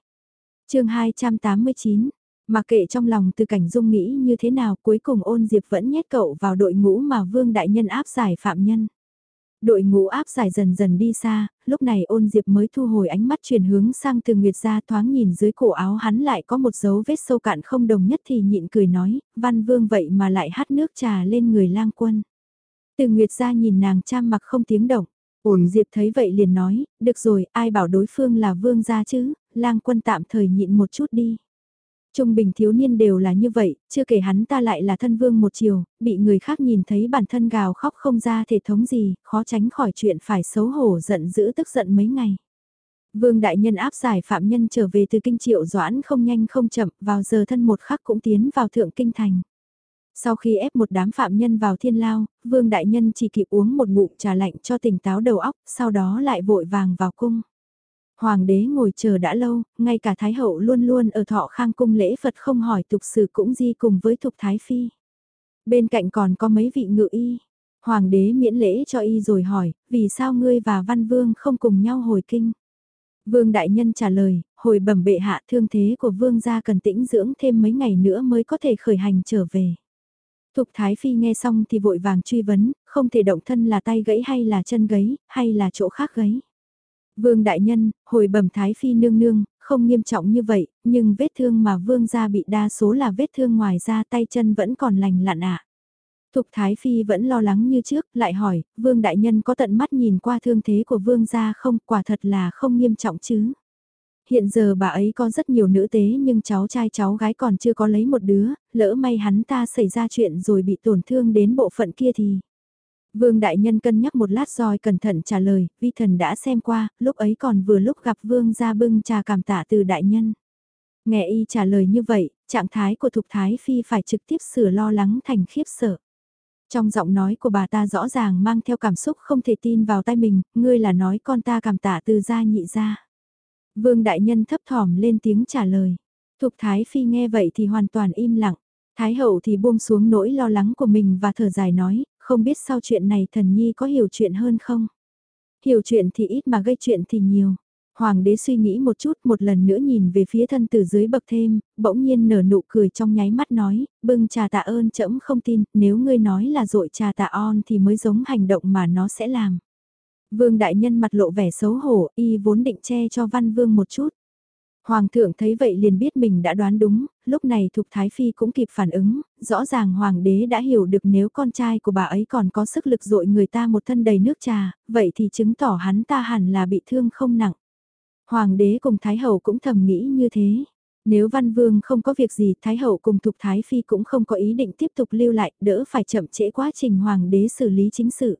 chương 289 mà kệ trong lòng từ cảnh dung nghĩ như thế nào cuối cùng ôn diệp vẫn nhét cậu vào đội ngũ mà vương đại nhân áp giải phạm nhân. Đội ngũ áp giải dần dần đi xa, lúc này ôn diệp mới thu hồi ánh mắt chuyển hướng sang từ nguyệt ra thoáng nhìn dưới cổ áo hắn lại có một dấu vết sâu cạn không đồng nhất thì nhịn cười nói, văn vương vậy mà lại hát nước trà lên người lang quân. Từ nguyệt ra nhìn nàng cha mặc không tiếng động, ôn diệp thấy vậy liền nói, được rồi ai bảo đối phương là vương gia chứ, lang quân tạm thời nhịn một chút đi. Trung bình thiếu niên đều là như vậy, chưa kể hắn ta lại là thân vương một chiều, bị người khác nhìn thấy bản thân gào khóc không ra thể thống gì, khó tránh khỏi chuyện phải xấu hổ giận dữ tức giận mấy ngày. Vương đại nhân áp giải phạm nhân trở về từ kinh triệu doãn không nhanh không chậm, vào giờ thân một khắc cũng tiến vào thượng kinh thành. Sau khi ép một đám phạm nhân vào thiên lao, vương đại nhân chỉ kịp uống một ngụm trà lạnh cho tỉnh táo đầu óc, sau đó lại vội vàng vào cung. Hoàng đế ngồi chờ đã lâu, ngay cả Thái hậu luôn luôn ở thọ khang cung lễ Phật không hỏi tục sự cũng di cùng với thục Thái Phi. Bên cạnh còn có mấy vị ngự y. Hoàng đế miễn lễ cho y rồi hỏi, vì sao ngươi và Văn Vương không cùng nhau hồi kinh? Vương Đại Nhân trả lời, hồi bẩm bệ hạ thương thế của Vương gia cần tĩnh dưỡng thêm mấy ngày nữa mới có thể khởi hành trở về. Thục Thái Phi nghe xong thì vội vàng truy vấn, không thể động thân là tay gãy hay là chân gãy, hay là chỗ khác gãy. Vương đại nhân, hồi bẩm thái phi nương nương, không nghiêm trọng như vậy, nhưng vết thương mà vương gia bị đa số là vết thương ngoài da tay chân vẫn còn lành lặn ạ. À. Thục Thái Phi vẫn lo lắng như trước, lại hỏi, Vương Đại Nhân có tận mắt nhìn qua thương thế của Vương gia không, quả thật là không nghiêm trọng chứ. Hiện giờ bà ấy có rất nhiều nữ tế nhưng cháu trai cháu gái còn chưa có lấy một đứa, lỡ may hắn ta xảy ra chuyện rồi bị tổn thương đến bộ phận kia thì... Vương Đại Nhân cân nhắc một lát rồi cẩn thận trả lời, vi thần đã xem qua, lúc ấy còn vừa lúc gặp Vương ra bưng trà cảm tạ từ Đại Nhân. Nghe y trả lời như vậy, trạng thái của Thục Thái Phi phải trực tiếp sửa lo lắng thành khiếp sợ. Trong giọng nói của bà ta rõ ràng mang theo cảm xúc không thể tin vào tay mình, ngươi là nói con ta cảm tạ từ gia nhị gia. Vương Đại Nhân thấp thỏm lên tiếng trả lời. Thục Thái Phi nghe vậy thì hoàn toàn im lặng. Thái hậu thì buông xuống nỗi lo lắng của mình và thở dài nói, không biết sau chuyện này thần nhi có hiểu chuyện hơn không? Hiểu chuyện thì ít mà gây chuyện thì nhiều. Hoàng đế suy nghĩ một chút một lần nữa nhìn về phía thân từ dưới bậc thêm, bỗng nhiên nở nụ cười trong nháy mắt nói, bưng trà tạ ơn trẫm không tin, nếu ngươi nói là dội trà tạ on thì mới giống hành động mà nó sẽ làm. Vương đại nhân mặt lộ vẻ xấu hổ, y vốn định che cho văn vương một chút. Hoàng thượng thấy vậy liền biết mình đã đoán đúng, lúc này Thục Thái Phi cũng kịp phản ứng, rõ ràng Hoàng đế đã hiểu được nếu con trai của bà ấy còn có sức lực dội người ta một thân đầy nước trà, vậy thì chứng tỏ hắn ta hẳn là bị thương không nặng. Hoàng đế cùng Thái Hậu cũng thầm nghĩ như thế. Nếu Văn Vương không có việc gì, Thái Hậu cùng Thục Thái Phi cũng không có ý định tiếp tục lưu lại, đỡ phải chậm trễ quá trình Hoàng đế xử lý chính sự.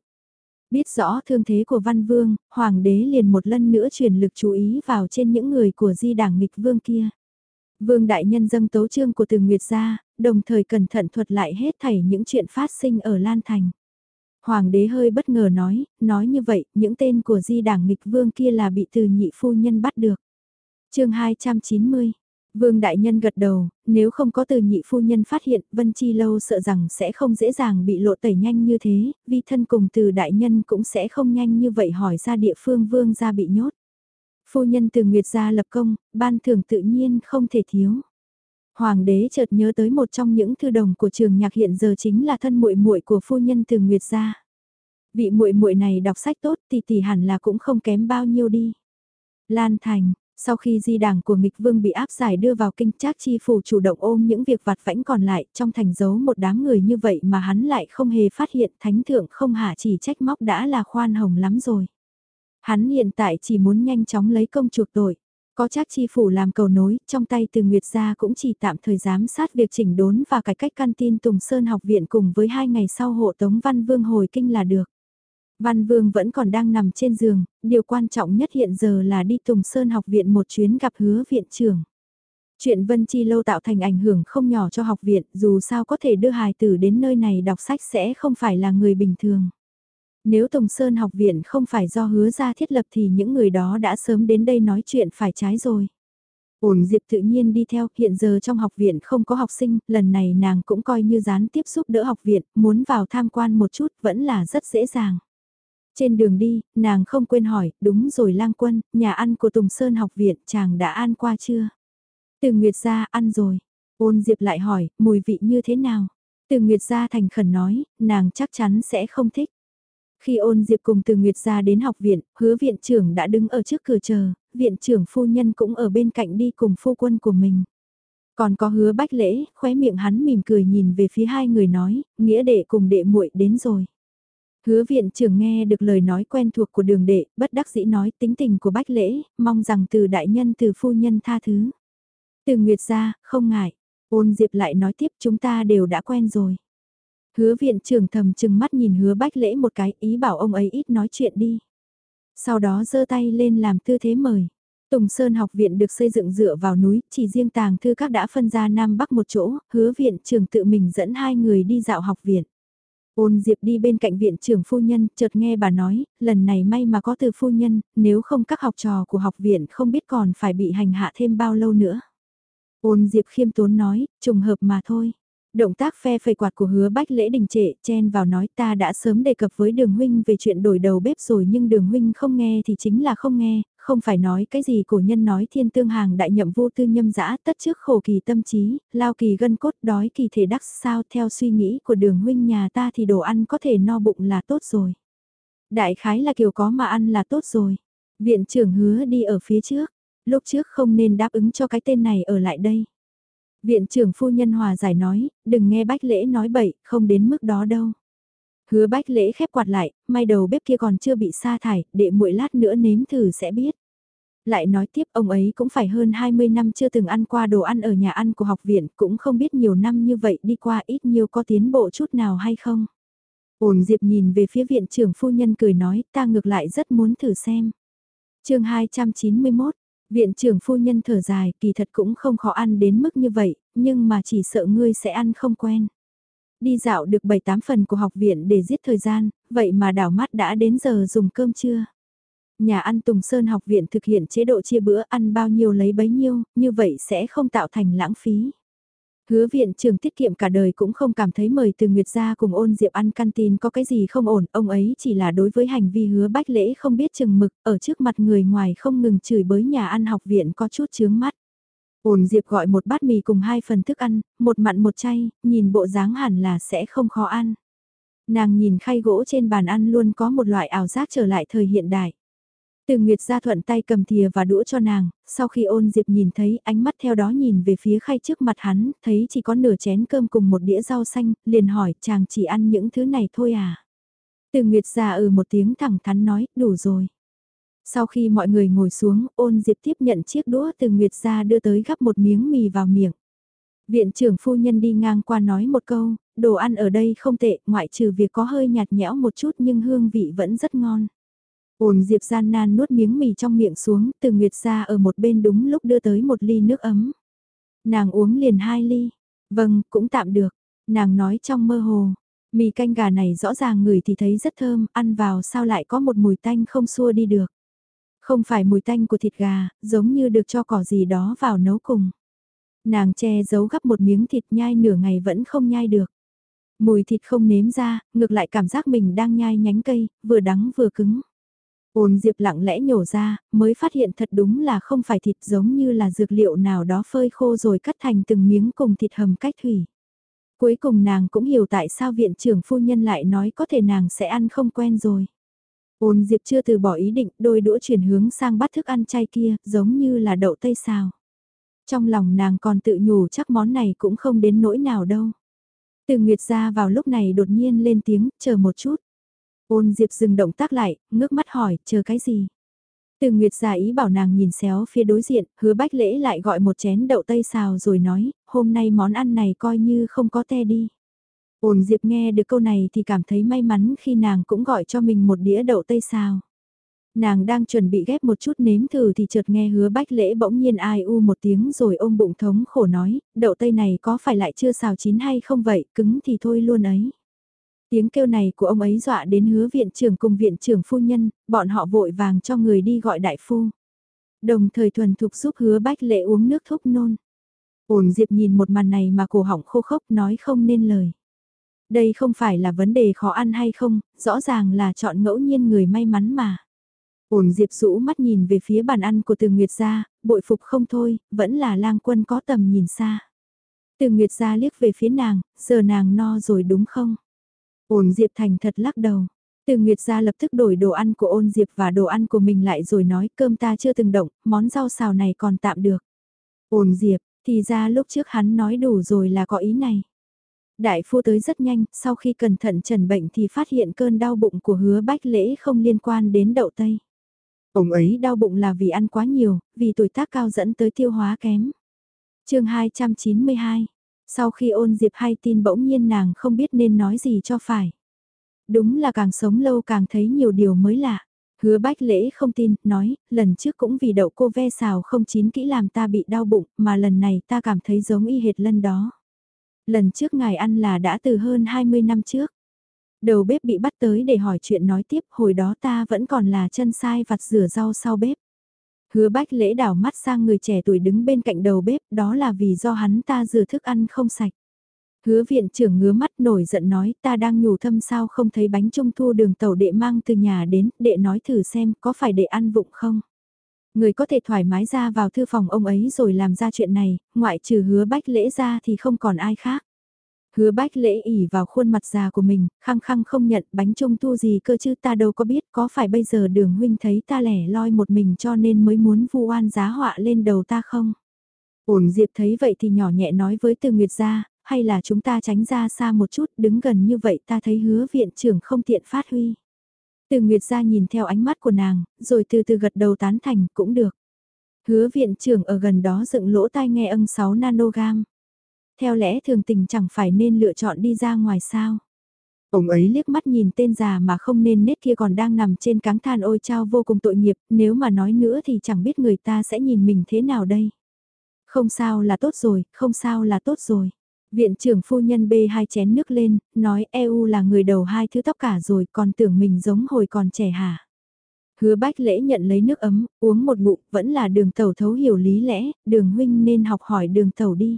Biết rõ thương thế của Văn Vương, Hoàng đế liền một lần nữa truyền lực chú ý vào trên những người của di đảng nghịch vương kia. Vương đại nhân dâng tấu trương của từ Nguyệt gia, đồng thời cẩn thận thuật lại hết thảy những chuyện phát sinh ở Lan Thành. Hoàng đế hơi bất ngờ nói, nói như vậy, những tên của di đảng nghịch vương kia là bị từ nhị phu nhân bắt được. chương 290 Vương Đại Nhân gật đầu, nếu không có từ nhị phu nhân phát hiện, Vân Chi Lâu sợ rằng sẽ không dễ dàng bị lộ tẩy nhanh như thế, vì thân cùng từ Đại Nhân cũng sẽ không nhanh như vậy hỏi ra địa phương Vương gia bị nhốt. Phu nhân từ Nguyệt gia lập công, ban thưởng tự nhiên không thể thiếu. Hoàng đế chợt nhớ tới một trong những thư đồng của trường nhạc hiện giờ chính là thân muội muội của phu nhân từ Nguyệt gia. Vị muội muội này đọc sách tốt thì tỷ hẳn là cũng không kém bao nhiêu đi. Lan Thành, sau khi di đảng của nghịch vương bị áp giải đưa vào kinh trác chi phủ chủ động ôm những việc vặt vãnh còn lại trong thành giấu một đám người như vậy mà hắn lại không hề phát hiện thánh thượng không hạ chỉ trách móc đã là khoan hồng lắm rồi. Hắn hiện tại chỉ muốn nhanh chóng lấy công chuộc tội. Có chắc chi phủ làm cầu nối, trong tay từ Nguyệt gia cũng chỉ tạm thời giám sát việc chỉnh đốn và cải cách căn tin Tùng Sơn học viện cùng với hai ngày sau hộ tống Văn Vương hồi kinh là được. Văn Vương vẫn còn đang nằm trên giường, điều quan trọng nhất hiện giờ là đi Tùng Sơn học viện một chuyến gặp hứa viện trưởng. Chuyện Vân Chi Lâu tạo thành ảnh hưởng không nhỏ cho học viện, dù sao có thể đưa hài tử đến nơi này đọc sách sẽ không phải là người bình thường. Nếu Tùng Sơn học viện không phải do hứa ra thiết lập thì những người đó đã sớm đến đây nói chuyện phải trái rồi. Ổn Diệp tự nhiên đi theo, hiện giờ trong học viện không có học sinh, lần này nàng cũng coi như gián tiếp giúp đỡ học viện, muốn vào tham quan một chút vẫn là rất dễ dàng. Trên đường đi, nàng không quên hỏi, đúng rồi lang quân, nhà ăn của Tùng Sơn học viện chàng đã ăn qua chưa? Từ Nguyệt ra ăn rồi. Ôn Diệp lại hỏi, mùi vị như thế nào? Từ Nguyệt ra thành khẩn nói, nàng chắc chắn sẽ không thích. Khi ôn Diệp cùng từ Nguyệt ra đến học viện, hứa viện trưởng đã đứng ở trước cửa chờ, viện trưởng phu nhân cũng ở bên cạnh đi cùng phu quân của mình. Còn có hứa bách lễ, khóe miệng hắn mỉm cười nhìn về phía hai người nói, nghĩa đệ cùng đệ muội đến rồi. Hứa viện trưởng nghe được lời nói quen thuộc của đường đệ, bất đắc dĩ nói tính tình của bách lễ, mong rằng từ đại nhân từ phu nhân tha thứ. Từ Nguyệt ra, không ngại. Ôn Diệp lại nói tiếp chúng ta đều đã quen rồi. Hứa viện trưởng thầm chừng mắt nhìn hứa bách lễ một cái ý bảo ông ấy ít nói chuyện đi. Sau đó giơ tay lên làm tư thế mời. Tùng Sơn học viện được xây dựng dựa vào núi, chỉ riêng tàng thư các đã phân ra Nam Bắc một chỗ, hứa viện trưởng tự mình dẫn hai người đi dạo học viện. Ôn Diệp đi bên cạnh viện trưởng phu nhân, chợt nghe bà nói, lần này may mà có từ phu nhân, nếu không các học trò của học viện không biết còn phải bị hành hạ thêm bao lâu nữa. Ôn Diệp khiêm tốn nói, trùng hợp mà thôi. Động tác phe phẩy quạt của hứa bách lễ đình trệ, chen vào nói ta đã sớm đề cập với đường huynh về chuyện đổi đầu bếp rồi nhưng đường huynh không nghe thì chính là không nghe, không phải nói cái gì cổ nhân nói thiên tương hàng đại nhậm vô tư nhâm dã tất trước khổ kỳ tâm trí, lao kỳ gân cốt đói kỳ thể đắc sao theo suy nghĩ của đường huynh nhà ta thì đồ ăn có thể no bụng là tốt rồi. Đại khái là kiểu có mà ăn là tốt rồi. Viện trưởng hứa đi ở phía trước, lúc trước không nên đáp ứng cho cái tên này ở lại đây. Viện trưởng phu nhân hòa giải nói, đừng nghe bách lễ nói bậy, không đến mức đó đâu. Hứa bách lễ khép quạt lại, may đầu bếp kia còn chưa bị sa thải, để muội lát nữa nếm thử sẽ biết. Lại nói tiếp ông ấy cũng phải hơn 20 năm chưa từng ăn qua đồ ăn ở nhà ăn của học viện, cũng không biết nhiều năm như vậy đi qua ít nhiều có tiến bộ chút nào hay không. Ổn Diệp nhìn về phía viện trưởng phu nhân cười nói, ta ngược lại rất muốn thử xem. chương 291, viện trưởng phu nhân thở dài, kỳ thật cũng không khó ăn đến mức như vậy, nhưng mà chỉ sợ ngươi sẽ ăn không quen. Đi dạo được 7-8 phần của học viện để giết thời gian, vậy mà đảo mắt đã đến giờ dùng cơm trưa. Nhà ăn Tùng Sơn học viện thực hiện chế độ chia bữa ăn bao nhiêu lấy bấy nhiêu, như vậy sẽ không tạo thành lãng phí. Hứa viện trường tiết kiệm cả đời cũng không cảm thấy mời từ Nguyệt gia cùng ôn diệp ăn canteen có cái gì không ổn, ông ấy chỉ là đối với hành vi hứa bách lễ không biết chừng mực, ở trước mặt người ngoài không ngừng chửi bới nhà ăn học viện có chút chướng mắt. Ôn diệp gọi một bát mì cùng hai phần thức ăn, một mặn một chay, nhìn bộ dáng hẳn là sẽ không khó ăn. Nàng nhìn khay gỗ trên bàn ăn luôn có một loại ảo giác trở lại thời hiện đại. Từ Nguyệt ra thuận tay cầm thìa và đũa cho nàng, sau khi ôn diệp nhìn thấy ánh mắt theo đó nhìn về phía khay trước mặt hắn, thấy chỉ có nửa chén cơm cùng một đĩa rau xanh, liền hỏi chàng chỉ ăn những thứ này thôi à. Từ Nguyệt ra ừ một tiếng thẳng thắn nói, đủ rồi. Sau khi mọi người ngồi xuống, ôn diệp tiếp nhận chiếc đũa từ Nguyệt ra đưa tới gắp một miếng mì vào miệng. Viện trưởng phu nhân đi ngang qua nói một câu, đồ ăn ở đây không tệ, ngoại trừ việc có hơi nhạt nhẽo một chút nhưng hương vị vẫn rất ngon. Ôn Diệp gian nan nuốt miếng mì trong miệng xuống, từ Nguyệt ra ở một bên đúng lúc đưa tới một ly nước ấm. Nàng uống liền hai ly. Vâng, cũng tạm được. Nàng nói trong mơ hồ. Mì canh gà này rõ ràng ngửi thì thấy rất thơm, ăn vào sao lại có một mùi tanh không xua đi được. Không phải mùi tanh của thịt gà, giống như được cho cỏ gì đó vào nấu cùng. Nàng che giấu gắp một miếng thịt nhai nửa ngày vẫn không nhai được. Mùi thịt không nếm ra, ngược lại cảm giác mình đang nhai nhánh cây, vừa đắng vừa cứng. Ôn Diệp lặng lẽ nhổ ra, mới phát hiện thật đúng là không phải thịt giống như là dược liệu nào đó phơi khô rồi cắt thành từng miếng cùng thịt hầm cách thủy. Cuối cùng nàng cũng hiểu tại sao viện trưởng phu nhân lại nói có thể nàng sẽ ăn không quen rồi. Ôn Diệp chưa từ bỏ ý định, đôi đũa chuyển hướng sang bát thức ăn chay kia, giống như là đậu tây xào. Trong lòng nàng còn tự nhủ chắc món này cũng không đến nỗi nào đâu. Từ Nguyệt ra vào lúc này đột nhiên lên tiếng, chờ một chút. Ôn Diệp dừng động tác lại, ngước mắt hỏi, chờ cái gì? Từ Nguyệt giả ý bảo nàng nhìn xéo phía đối diện, hứa bách lễ lại gọi một chén đậu tây xào rồi nói, hôm nay món ăn này coi như không có te đi. Ôn Diệp nghe được câu này thì cảm thấy may mắn khi nàng cũng gọi cho mình một đĩa đậu tây xào. Nàng đang chuẩn bị ghép một chút nếm thử thì chợt nghe hứa bách lễ bỗng nhiên ai u một tiếng rồi ôm bụng thống khổ nói, đậu tây này có phải lại chưa xào chín hay không vậy, cứng thì thôi luôn ấy. Tiếng kêu này của ông ấy dọa đến hứa viện trưởng cùng viện trưởng phu nhân, bọn họ vội vàng cho người đi gọi đại phu. Đồng thời thuần thục giúp hứa bách lệ uống nước thuốc nôn. Ổn Diệp nhìn một màn này mà cổ họng khô khốc nói không nên lời. Đây không phải là vấn đề khó ăn hay không, rõ ràng là chọn ngẫu nhiên người may mắn mà. Ổn Diệp rũ mắt nhìn về phía bàn ăn của Từ Nguyệt gia, bội phục không thôi, vẫn là lang quân có tầm nhìn xa. Từ Nguyệt gia liếc về phía nàng, giờ nàng no rồi đúng không? Ôn Diệp thành thật lắc đầu. Từ Nguyệt gia lập tức đổi đồ ăn của ôn Diệp và đồ ăn của mình lại rồi nói cơm ta chưa từng động, món rau xào này còn tạm được. Ôn Diệp, thì ra lúc trước hắn nói đủ rồi là có ý này. Đại phu tới rất nhanh, sau khi cẩn thận trần bệnh thì phát hiện cơn đau bụng của hứa bách lễ không liên quan đến đậu tây. Ông ấy đau bụng là vì ăn quá nhiều, vì tuổi tác cao dẫn tới tiêu hóa kém. chương 292, sau khi ôn diệp hay tin bỗng nhiên nàng không biết nên nói gì cho phải. Đúng là càng sống lâu càng thấy nhiều điều mới lạ. Hứa bách lễ không tin, nói, lần trước cũng vì đậu cô ve xào không chín kỹ làm ta bị đau bụng, mà lần này ta cảm thấy giống y hệt lần đó. Lần trước ngài ăn là đã từ hơn 20 năm trước. Đầu bếp bị bắt tới để hỏi chuyện nói tiếp, hồi đó ta vẫn còn là chân sai vặt rửa rau sau bếp. Hứa bách lễ đảo mắt sang người trẻ tuổi đứng bên cạnh đầu bếp, đó là vì do hắn ta rửa thức ăn không sạch. Hứa viện trưởng ngứa mắt nổi giận nói ta đang nhủ thâm sao không thấy bánh trung thu đường tàu đệ mang từ nhà đến, đệ nói thử xem có phải đệ ăn vụng không. Người có thể thoải mái ra vào thư phòng ông ấy rồi làm ra chuyện này, ngoại trừ hứa bách lễ ra thì không còn ai khác. Hứa bách lễ ỉ vào khuôn mặt già của mình, khăng khăng không nhận bánh trung thu gì cơ chứ ta đâu có biết có phải bây giờ đường huynh thấy ta lẻ loi một mình cho nên mới muốn vu oan giá họa lên đầu ta không? Ổn Diệp thấy vậy thì nhỏ nhẹ nói với Từ Nguyệt gia, hay là chúng ta tránh ra xa một chút, đứng gần như vậy ta thấy hứa viện trưởng không tiện phát huy. Từ Nguyệt gia nhìn theo ánh mắt của nàng, rồi từ từ gật đầu tán thành, cũng được. Hứa viện trưởng ở gần đó dựng lỗ tai nghe âng 6 nanogam. Theo lẽ thường tình chẳng phải nên lựa chọn đi ra ngoài sao. Ông ấy liếc mắt nhìn tên già mà không nên nết kia còn đang nằm trên cáng than ôi trao vô cùng tội nghiệp, nếu mà nói nữa thì chẳng biết người ta sẽ nhìn mình thế nào đây. Không sao là tốt rồi, không sao là tốt rồi. Viện trưởng phu nhân bê hai chén nước lên, nói EU là người đầu hai thứ tóc cả rồi còn tưởng mình giống hồi còn trẻ hả. Hứa bách lễ nhận lấy nước ấm, uống một ngụm vẫn là đường tàu thấu hiểu lý lẽ, đường huynh nên học hỏi đường tàu đi.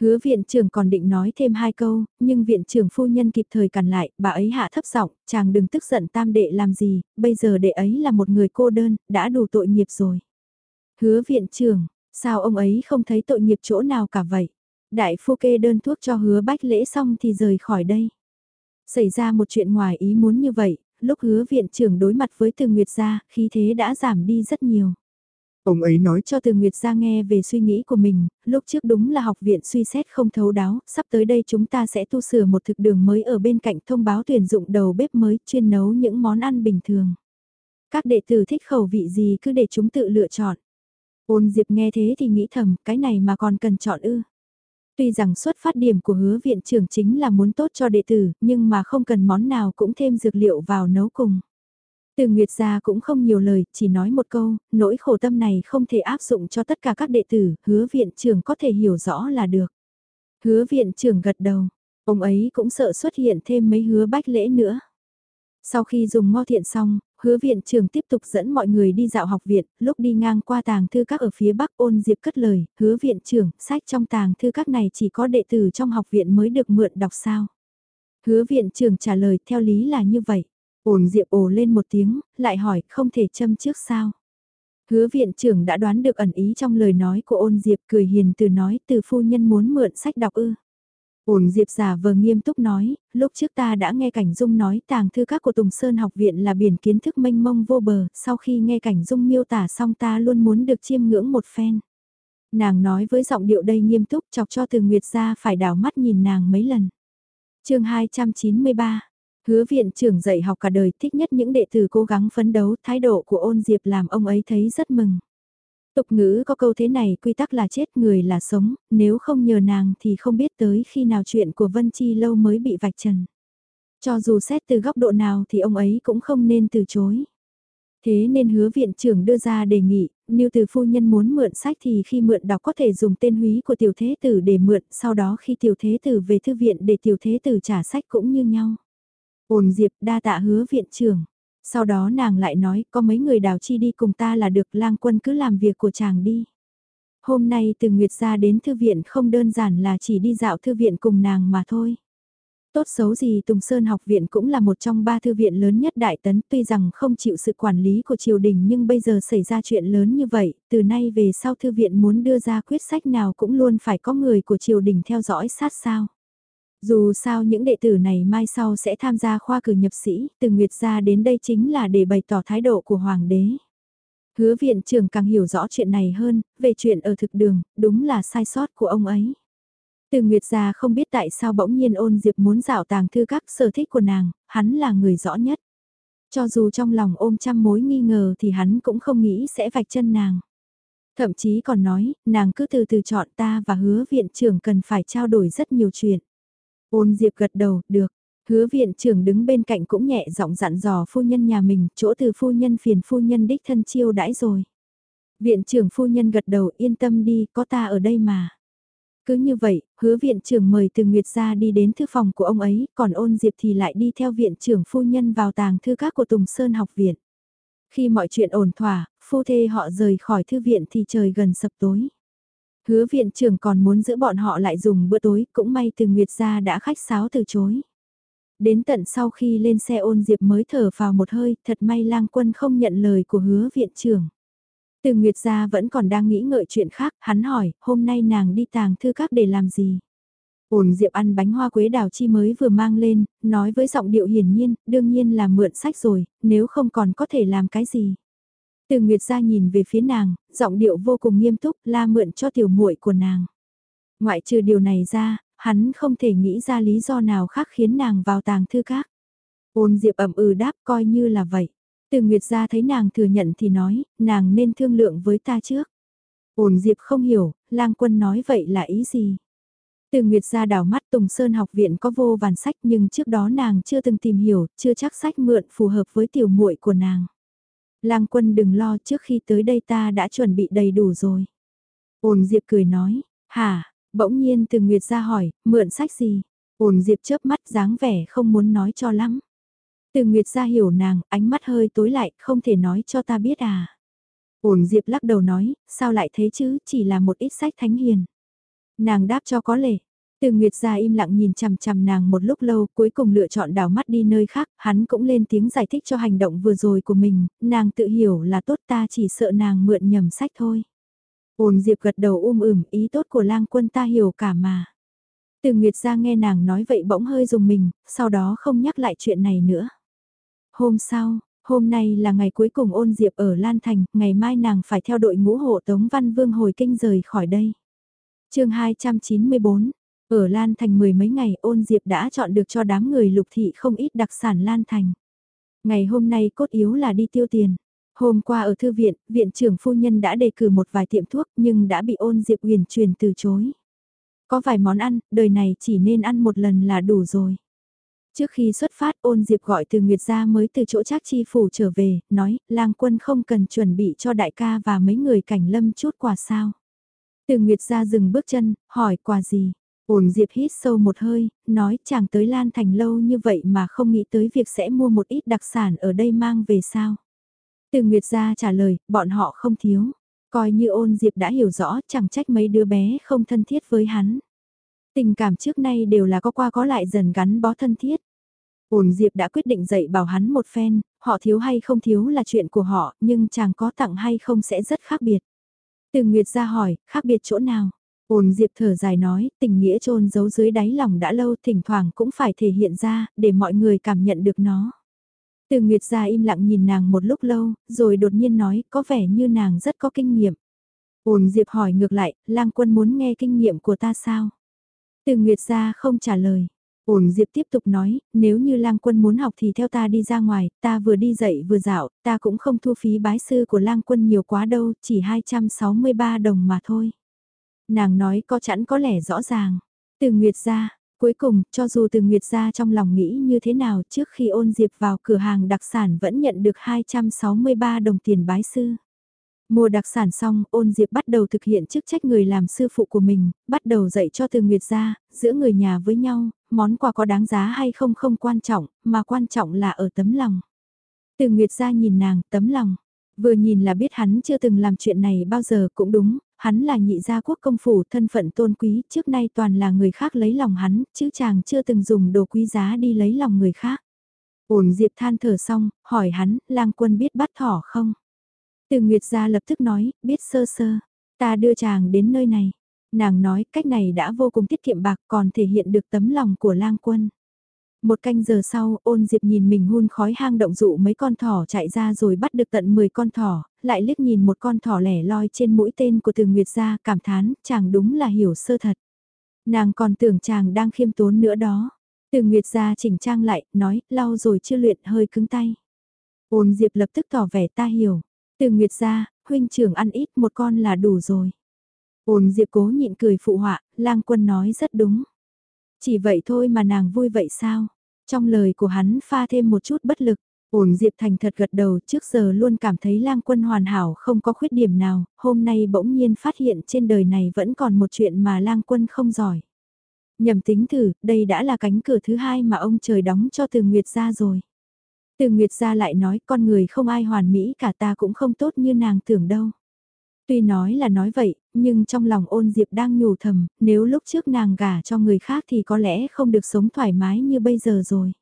Hứa viện trưởng còn định nói thêm hai câu, nhưng viện trưởng phu nhân kịp thời cản lại, bà ấy hạ thấp giọng, chàng đừng tức giận tam đệ làm gì, bây giờ đệ ấy là một người cô đơn, đã đủ tội nghiệp rồi. Hứa viện trưởng, sao ông ấy không thấy tội nghiệp chỗ nào cả vậy? Đại phu kê đơn thuốc cho hứa bách lễ xong thì rời khỏi đây. Xảy ra một chuyện ngoài ý muốn như vậy, lúc hứa viện trưởng đối mặt với từ Nguyệt gia, khí thế đã giảm đi rất nhiều. Ông ấy nói cho Từ Nguyệt ra nghe về suy nghĩ của mình, lúc trước đúng là học viện suy xét không thấu đáo, sắp tới đây chúng ta sẽ tu sửa một thực đường mới ở bên cạnh thông báo tuyển dụng đầu bếp mới chuyên nấu những món ăn bình thường. Các đệ tử thích khẩu vị gì cứ để chúng tự lựa chọn. Ôn Diệp nghe thế thì nghĩ thầm, cái này mà còn cần chọn ư. Tuy rằng xuất phát điểm của hứa viện trưởng chính là muốn tốt cho đệ tử, nhưng mà không cần món nào cũng thêm dược liệu vào nấu cùng. Từ Nguyệt gia cũng không nhiều lời, chỉ nói một câu, nỗi khổ tâm này không thể áp dụng cho tất cả các đệ tử, hứa viện trưởng có thể hiểu rõ là được. Hứa viện trưởng gật đầu, ông ấy cũng sợ xuất hiện thêm mấy hứa bách lễ nữa. Sau khi dùng ngo thiện xong, hứa viện trưởng tiếp tục dẫn mọi người đi dạo học viện, lúc đi ngang qua tàng thư các ở phía bắc ôn diệp cất lời, hứa viện trưởng, sách trong tàng thư các này chỉ có đệ tử trong học viện mới được mượn đọc sao. Hứa viện trưởng trả lời theo lý là như vậy. Ôn Diệp ồ lên một tiếng, lại hỏi không thể châm trước sao. Hứa viện trưởng đã đoán được ẩn ý trong lời nói của ôn Diệp cười hiền từ nói từ phu nhân muốn mượn sách đọc ư. Ổn Diệp giả vờ nghiêm túc nói, lúc trước ta đã nghe Cảnh Dung nói tàng thư các của Tùng Sơn học viện là biển kiến thức mênh mông vô bờ, sau khi nghe Cảnh Dung miêu tả xong ta luôn muốn được chiêm ngưỡng một phen. Nàng nói với giọng điệu đầy nghiêm túc chọc cho từ Nguyệt ra phải đảo mắt nhìn nàng mấy lần. chương 293 Hứa viện trưởng dạy học cả đời thích nhất những đệ tử cố gắng phấn đấu, thái độ của ôn diệp làm ông ấy thấy rất mừng. Tục ngữ có câu thế này quy tắc là chết người là sống, nếu không nhờ nàng thì không biết tới khi nào chuyện của Vân Chi lâu mới bị vạch trần. Cho dù xét từ góc độ nào thì ông ấy cũng không nên từ chối. Thế nên hứa viện trưởng đưa ra đề nghị, nếu từ phu nhân muốn mượn sách thì khi mượn đọc có thể dùng tên húy của tiểu thế tử để mượn, sau đó khi tiểu thế tử về thư viện để tiểu thế tử trả sách cũng như nhau. Ổn diệp đa tạ hứa viện trưởng. Sau đó nàng lại nói có mấy người đào chi đi cùng ta là được lang quân cứ làm việc của chàng đi. Hôm nay từ Nguyệt ra đến thư viện không đơn giản là chỉ đi dạo thư viện cùng nàng mà thôi. Tốt xấu gì Tùng Sơn học viện cũng là một trong ba thư viện lớn nhất Đại Tấn tuy rằng không chịu sự quản lý của triều đình nhưng bây giờ xảy ra chuyện lớn như vậy, từ nay về sau thư viện muốn đưa ra quyết sách nào cũng luôn phải có người của triều đình theo dõi sát sao. Dù sao những đệ tử này mai sau sẽ tham gia khoa cử nhập sĩ, từ Nguyệt ra đến đây chính là để bày tỏ thái độ của Hoàng đế. Hứa viện trưởng càng hiểu rõ chuyện này hơn, về chuyện ở thực đường, đúng là sai sót của ông ấy. Từ Nguyệt gia không biết tại sao bỗng nhiên ôn diệp muốn dạo tàng thư các sở thích của nàng, hắn là người rõ nhất. Cho dù trong lòng ôm trăm mối nghi ngờ thì hắn cũng không nghĩ sẽ vạch chân nàng. Thậm chí còn nói, nàng cứ từ từ chọn ta và hứa viện trưởng cần phải trao đổi rất nhiều chuyện. Ôn Diệp gật đầu, được. Hứa viện trưởng đứng bên cạnh cũng nhẹ giọng dặn dò phu nhân nhà mình, chỗ từ phu nhân phiền phu nhân đích thân chiêu đãi rồi. Viện trưởng phu nhân gật đầu yên tâm đi, có ta ở đây mà. Cứ như vậy, hứa viện trưởng mời từ Nguyệt ra đi đến thư phòng của ông ấy, còn ôn diệp thì lại đi theo viện trưởng phu nhân vào tàng thư các của Tùng Sơn học viện. Khi mọi chuyện ổn thỏa, phu thê họ rời khỏi thư viện thì trời gần sập tối. Hứa viện trưởng còn muốn giữ bọn họ lại dùng bữa tối, cũng may từ Nguyệt gia đã khách sáo từ chối. Đến tận sau khi lên xe ôn diệp mới thở vào một hơi, thật may lang quân không nhận lời của hứa viện trưởng. Từ Nguyệt gia vẫn còn đang nghĩ ngợi chuyện khác, hắn hỏi, hôm nay nàng đi tàng thư các để làm gì? Ôn Diệp ăn bánh hoa quế đào chi mới vừa mang lên, nói với giọng điệu hiển nhiên, đương nhiên là mượn sách rồi, nếu không còn có thể làm cái gì. Từ Nguyệt ra nhìn về phía nàng, giọng điệu vô cùng nghiêm túc, la mượn cho tiểu muội của nàng. Ngoại trừ điều này ra, hắn không thể nghĩ ra lý do nào khác khiến nàng vào tàng thư các. Ôn Diệp ẩm ừ đáp coi như là vậy. Từ Nguyệt ra thấy nàng thừa nhận thì nói, nàng nên thương lượng với ta trước. Ôn Diệp không hiểu, lang quân nói vậy là ý gì? Từ Nguyệt ra đảo mắt Tùng Sơn học viện có vô vàn sách nhưng trước đó nàng chưa từng tìm hiểu, chưa chắc sách mượn phù hợp với tiểu muội của nàng. Lang quân đừng lo trước khi tới đây ta đã chuẩn bị đầy đủ rồi. Ôn Diệp cười nói, hả, bỗng nhiên từ Nguyệt ra hỏi, mượn sách gì? Ôn Diệp chớp mắt dáng vẻ không muốn nói cho lắm. Từ Nguyệt ra hiểu nàng, ánh mắt hơi tối lại, không thể nói cho ta biết à. Ôn Diệp lắc đầu nói, sao lại thế chứ, chỉ là một ít sách thánh hiền. Nàng đáp cho có lệ, từ Nguyệt ra im lặng nhìn chằm chằm nàng một lúc lâu, cuối cùng lựa chọn đảo mắt đi nơi khác, hắn cũng lên tiếng giải thích cho hành động vừa rồi của mình, nàng tự hiểu là tốt ta chỉ sợ nàng mượn nhầm sách thôi. Ôn Diệp gật đầu um ửm, ý tốt của lang quân ta hiểu cả mà. Từ Nguyệt ra nghe nàng nói vậy bỗng hơi dùng mình, sau đó không nhắc lại chuyện này nữa. Hôm sau, hôm nay là ngày cuối cùng ôn Diệp ở Lan Thành, ngày mai nàng phải theo đội ngũ hộ Tống Văn Vương hồi kinh rời khỏi đây. chương 294 ở Lan Thành mười mấy ngày ôn diệp đã chọn được cho đám người lục thị không ít đặc sản Lan Thành. Ngày hôm nay cốt yếu là đi tiêu tiền. Hôm qua ở thư viện, viện trưởng phu nhân đã đề cử một vài tiệm thuốc nhưng đã bị ôn diệp huyền truyền từ chối. Có vài món ăn, đời này chỉ nên ăn một lần là đủ rồi. Trước khi xuất phát ôn diệp gọi từ Nguyệt gia mới từ chỗ trác chi phủ trở về, nói, lang quân không cần chuẩn bị cho đại ca và mấy người cảnh lâm chút quà sao. Từ Nguyệt gia dừng bước chân, hỏi quà gì. Ổn Diệp hít sâu một hơi, nói chàng tới Lan Thành lâu như vậy mà không nghĩ tới việc sẽ mua một ít đặc sản ở đây mang về sao. Từ Nguyệt gia trả lời, bọn họ không thiếu. Coi như ôn Diệp đã hiểu rõ chẳng trách mấy đứa bé không thân thiết với hắn. Tình cảm trước nay đều là có qua có lại dần gắn bó thân thiết. Ôn Diệp đã quyết định dạy bảo hắn một phen, họ thiếu hay không thiếu là chuyện của họ, nhưng chàng có tặng hay không sẽ rất khác biệt. Từ Nguyệt ra hỏi, khác biệt chỗ nào? Ôn Diệp thở dài nói, tình nghĩa trôn giấu dưới đáy lòng đã lâu thỉnh thoảng cũng phải thể hiện ra, để mọi người cảm nhận được nó. Từ Nguyệt ra im lặng nhìn nàng một lúc lâu, rồi đột nhiên nói, có vẻ như nàng rất có kinh nghiệm. Ôn Diệp hỏi ngược lại, lang quân muốn nghe kinh nghiệm của ta sao? Từ Nguyệt ra không trả lời. Ổn Diệp tiếp tục nói, nếu như lang quân muốn học thì theo ta đi ra ngoài, ta vừa đi dạy vừa dạo, ta cũng không thu phí bái sư của lang quân nhiều quá đâu, chỉ 263 đồng mà thôi. Nàng nói có chẵn có lẽ rõ ràng. Từ Nguyệt ra, cuối cùng, cho dù từ Nguyệt ra trong lòng nghĩ như thế nào trước khi ôn Diệp vào cửa hàng đặc sản vẫn nhận được 263 đồng tiền bái sư. Mua đặc sản xong, ôn diệp bắt đầu thực hiện chức trách người làm sư phụ của mình, bắt đầu dạy cho từ Nguyệt ra, giữa người nhà với nhau, món quà có đáng giá hay không không quan trọng, mà quan trọng là ở tấm lòng. Từ Nguyệt ra nhìn nàng, tấm lòng. Vừa nhìn là biết hắn chưa từng làm chuyện này bao giờ cũng đúng, hắn là nhị gia quốc công phủ thân phận tôn quý, trước nay toàn là người khác lấy lòng hắn, chứ chàng chưa từng dùng đồ quý giá đi lấy lòng người khác. Ổn Diệp than thở xong, hỏi hắn, lang quân biết bắt thỏ không? Từ Nguyệt gia lập tức nói, biết sơ sơ, ta đưa chàng đến nơi này. Nàng nói cách này đã vô cùng tiết kiệm bạc còn thể hiện được tấm lòng của lang quân. Một canh giờ sau, ôn diệp nhìn mình hun khói hang động dụ mấy con thỏ chạy ra rồi bắt được tận 10 con thỏ, lại liếc nhìn một con thỏ lẻ loi trên mũi tên của từ Nguyệt gia cảm thán, chàng đúng là hiểu sơ thật. Nàng còn tưởng chàng đang khiêm tốn nữa đó. Từ Nguyệt gia chỉnh trang lại, nói, lau rồi chưa luyện hơi cứng tay. Ôn diệp lập tức tỏ vẻ ta hiểu. Từ Nguyệt ra, huynh trưởng ăn ít một con là đủ rồi. Ôn Diệp cố nhịn cười phụ họa, lang quân nói rất đúng. Chỉ vậy thôi mà nàng vui vậy sao? Trong lời của hắn pha thêm một chút bất lực. Ổn Diệp Thành thật gật đầu trước giờ luôn cảm thấy lang quân hoàn hảo không có khuyết điểm nào, hôm nay bỗng nhiên phát hiện trên đời này vẫn còn một chuyện mà lang quân không giỏi. Nhầm tính thử, đây đã là cánh cửa thứ hai mà ông trời đóng cho từ Nguyệt ra rồi. Từ Nguyệt gia lại nói con người không ai hoàn mỹ cả ta cũng không tốt như nàng tưởng đâu. Tuy nói là nói vậy, nhưng trong lòng ôn diệp đang nhủ thầm, nếu lúc trước nàng gả cho người khác thì có lẽ không được sống thoải mái như bây giờ rồi.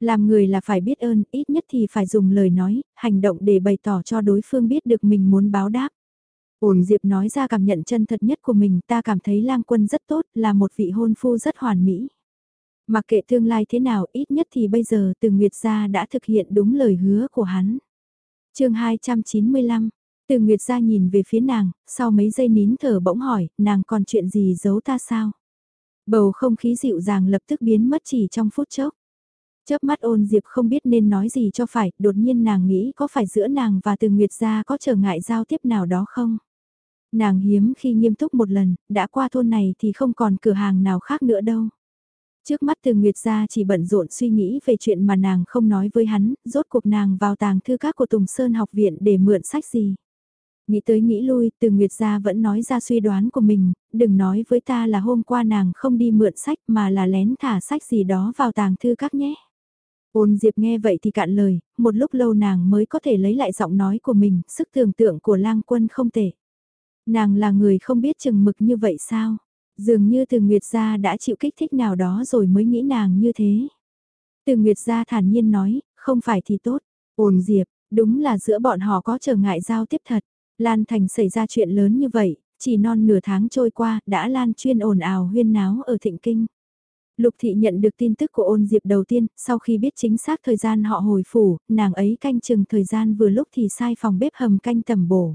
Làm người là phải biết ơn, ít nhất thì phải dùng lời nói, hành động để bày tỏ cho đối phương biết được mình muốn báo đáp. Ổn Diệp nói ra cảm nhận chân thật nhất của mình, ta cảm thấy lang quân rất tốt, là một vị hôn phu rất hoàn mỹ. Mặc kệ tương lai thế nào ít nhất thì bây giờ từ Nguyệt gia đã thực hiện đúng lời hứa của hắn. chương 295, từ Nguyệt gia nhìn về phía nàng, sau mấy giây nín thở bỗng hỏi, nàng còn chuyện gì giấu ta sao? Bầu không khí dịu dàng lập tức biến mất chỉ trong phút chốc. Chớp mắt ôn diệp không biết nên nói gì cho phải, đột nhiên nàng nghĩ có phải giữa nàng và từ Nguyệt gia có trở ngại giao tiếp nào đó không? Nàng hiếm khi nghiêm túc một lần, đã qua thôn này thì không còn cửa hàng nào khác nữa đâu. Trước mắt từ Nguyệt gia chỉ bận rộn suy nghĩ về chuyện mà nàng không nói với hắn, rốt cuộc nàng vào tàng thư các của Tùng Sơn học viện để mượn sách gì. Nghĩ tới nghĩ lui, từ Nguyệt gia vẫn nói ra suy đoán của mình, đừng nói với ta là hôm qua nàng không đi mượn sách mà là lén thả sách gì đó vào tàng thư các nhé. Ôn Diệp nghe vậy thì cạn lời, một lúc lâu nàng mới có thể lấy lại giọng nói của mình, sức tưởng tượng của lang quân không tệ. Nàng là người không biết chừng mực như vậy sao? Dường như từ Nguyệt Gia đã chịu kích thích nào đó rồi mới nghĩ nàng như thế. Từ Nguyệt Gia thản nhiên nói, không phải thì tốt, Ôn diệp, đúng là giữa bọn họ có trở ngại giao tiếp thật. Lan Thành xảy ra chuyện lớn như vậy, chỉ non nửa tháng trôi qua, đã lan chuyên ồn ào huyên náo ở Thịnh Kinh. Lục thị nhận được tin tức của ôn diệp đầu tiên, sau khi biết chính xác thời gian họ hồi phủ, nàng ấy canh chừng thời gian vừa lúc thì sai phòng bếp hầm canh tầm bổ.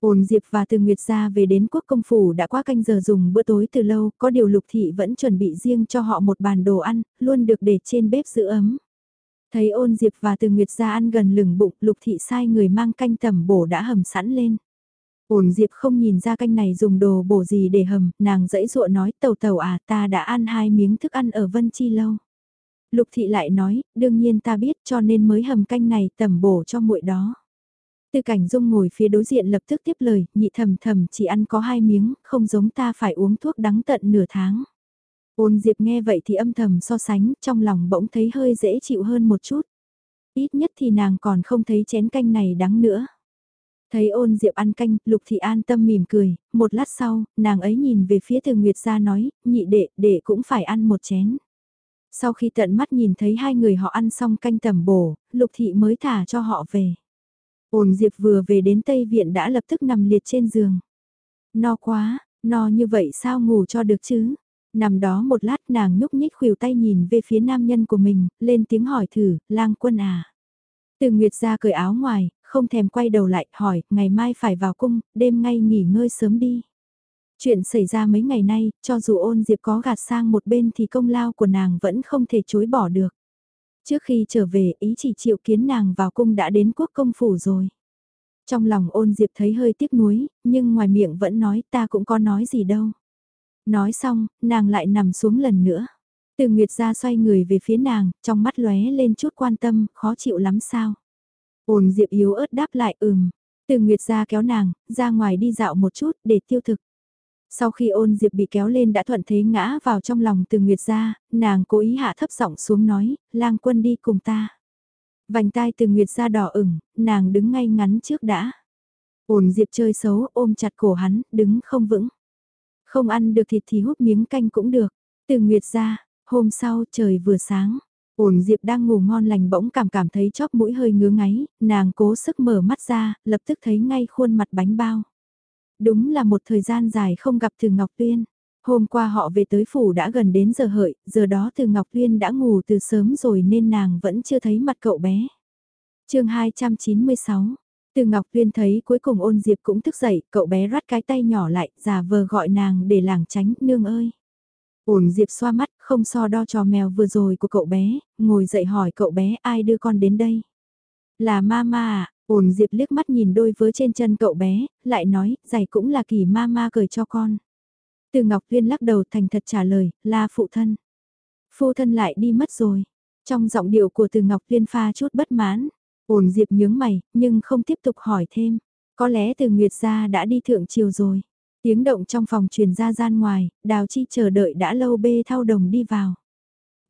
Ôn Diệp và Từ Nguyệt gia về đến quốc công phủ đã qua canh giờ dùng bữa tối từ lâu, có điều Lục Thị vẫn chuẩn bị riêng cho họ một bàn đồ ăn, luôn được để trên bếp giữ ấm. Thấy ôn Diệp và Từ Nguyệt gia ăn gần lửng bụng, Lục Thị sai người mang canh tẩm bổ đã hầm sẵn lên. Ôn Diệp không nhìn ra canh này dùng đồ bổ gì để hầm, nàng dãy dụa nói tàu tàu à ta đã ăn hai miếng thức ăn ở Vân Chi lâu. Lục Thị lại nói, đương nhiên ta biết cho nên mới hầm canh này tẩm bổ cho muội đó. Tư cảnh dung ngồi phía đối diện lập tức tiếp lời, nhị thầm thầm chỉ ăn có hai miếng, không giống ta phải uống thuốc đắng tận nửa tháng. Ôn Diệp nghe vậy thì âm thầm so sánh, trong lòng bỗng thấy hơi dễ chịu hơn một chút. Ít nhất thì nàng còn không thấy chén canh này đắng nữa. Thấy ôn Diệp ăn canh, Lục Thị an tâm mỉm cười, một lát sau, nàng ấy nhìn về phía từ Nguyệt ra nói, nhị đệ, đệ cũng phải ăn một chén. Sau khi tận mắt nhìn thấy hai người họ ăn xong canh tẩm bổ, Lục Thị mới thả cho họ về. Ôn Diệp vừa về đến Tây Viện đã lập tức nằm liệt trên giường. No quá, No như vậy sao ngủ cho được chứ? Nằm đó một lát nàng nhúc nhích khuỷu tay nhìn về phía nam nhân của mình, lên tiếng hỏi thử, lang quân à. Từ Nguyệt ra cởi áo ngoài, không thèm quay đầu lại, hỏi, ngày mai phải vào cung, đêm ngay nghỉ ngơi sớm đi. Chuyện xảy ra mấy ngày nay, cho dù ôn diệp có gạt sang một bên thì công lao của nàng vẫn không thể chối bỏ được. Trước khi trở về, ý chỉ chịu kiến nàng vào cung đã đến quốc công phủ rồi. Trong lòng ôn diệp thấy hơi tiếc nuối, nhưng ngoài miệng vẫn nói ta cũng có nói gì đâu. Nói xong, nàng lại nằm xuống lần nữa. Từ Nguyệt ra xoay người về phía nàng, trong mắt lóe lên chút quan tâm, khó chịu lắm sao. Ôn diệp yếu ớt đáp lại ừm. Từ Nguyệt ra kéo nàng, ra ngoài đi dạo một chút để tiêu thực. Sau khi ôn diệp bị kéo lên đã thuận thế ngã vào trong lòng từ Nguyệt ra, nàng cố ý hạ thấp giọng xuống nói, lang quân đi cùng ta. Vành tai từ Nguyệt ra đỏ ửng, nàng đứng ngay ngắn trước đã. Ôn diệp chơi xấu ôm chặt cổ hắn, đứng không vững. Không ăn được thịt thì hút miếng canh cũng được. Từ Nguyệt ra, hôm sau trời vừa sáng. Ổn Diệp đang ngủ ngon lành bỗng cảm cảm thấy chóp mũi hơi ngứa ngáy, nàng cố sức mở mắt ra, lập tức thấy ngay khuôn mặt bánh bao. Đúng là một thời gian dài không gặp Từ Ngọc Tuyên. Hôm qua họ về tới phủ đã gần đến giờ hợi, giờ đó Từ Ngọc Tuyên đã ngủ từ sớm rồi nên nàng vẫn chưa thấy mặt cậu bé. chương 296 Từ Ngọc Tuyên thấy cuối cùng ôn Diệp cũng thức dậy, cậu bé rát cái tay nhỏ lại, giả vờ gọi nàng để làng tránh, nương ơi. Ổn Diệp xoa mắt, không so đo trò mèo vừa rồi của cậu bé, ngồi dậy hỏi cậu bé ai đưa con đến đây. Là mama à, ổn Diệp liếc mắt nhìn đôi vớ trên chân cậu bé, lại nói, giày cũng là kỳ mama cởi cho con. Từ Ngọc Viên lắc đầu thành thật trả lời, là phụ thân. Phụ thân lại đi mất rồi. Trong giọng điệu của từ Ngọc Viên pha chút bất mãn, ổn Diệp nhướng mày, nhưng không tiếp tục hỏi thêm. Có lẽ từ Nguyệt gia đã đi thượng triều rồi. Tiếng động trong phòng truyền ra gian ngoài, đào chi chờ đợi đã lâu bê thao đồng đi vào.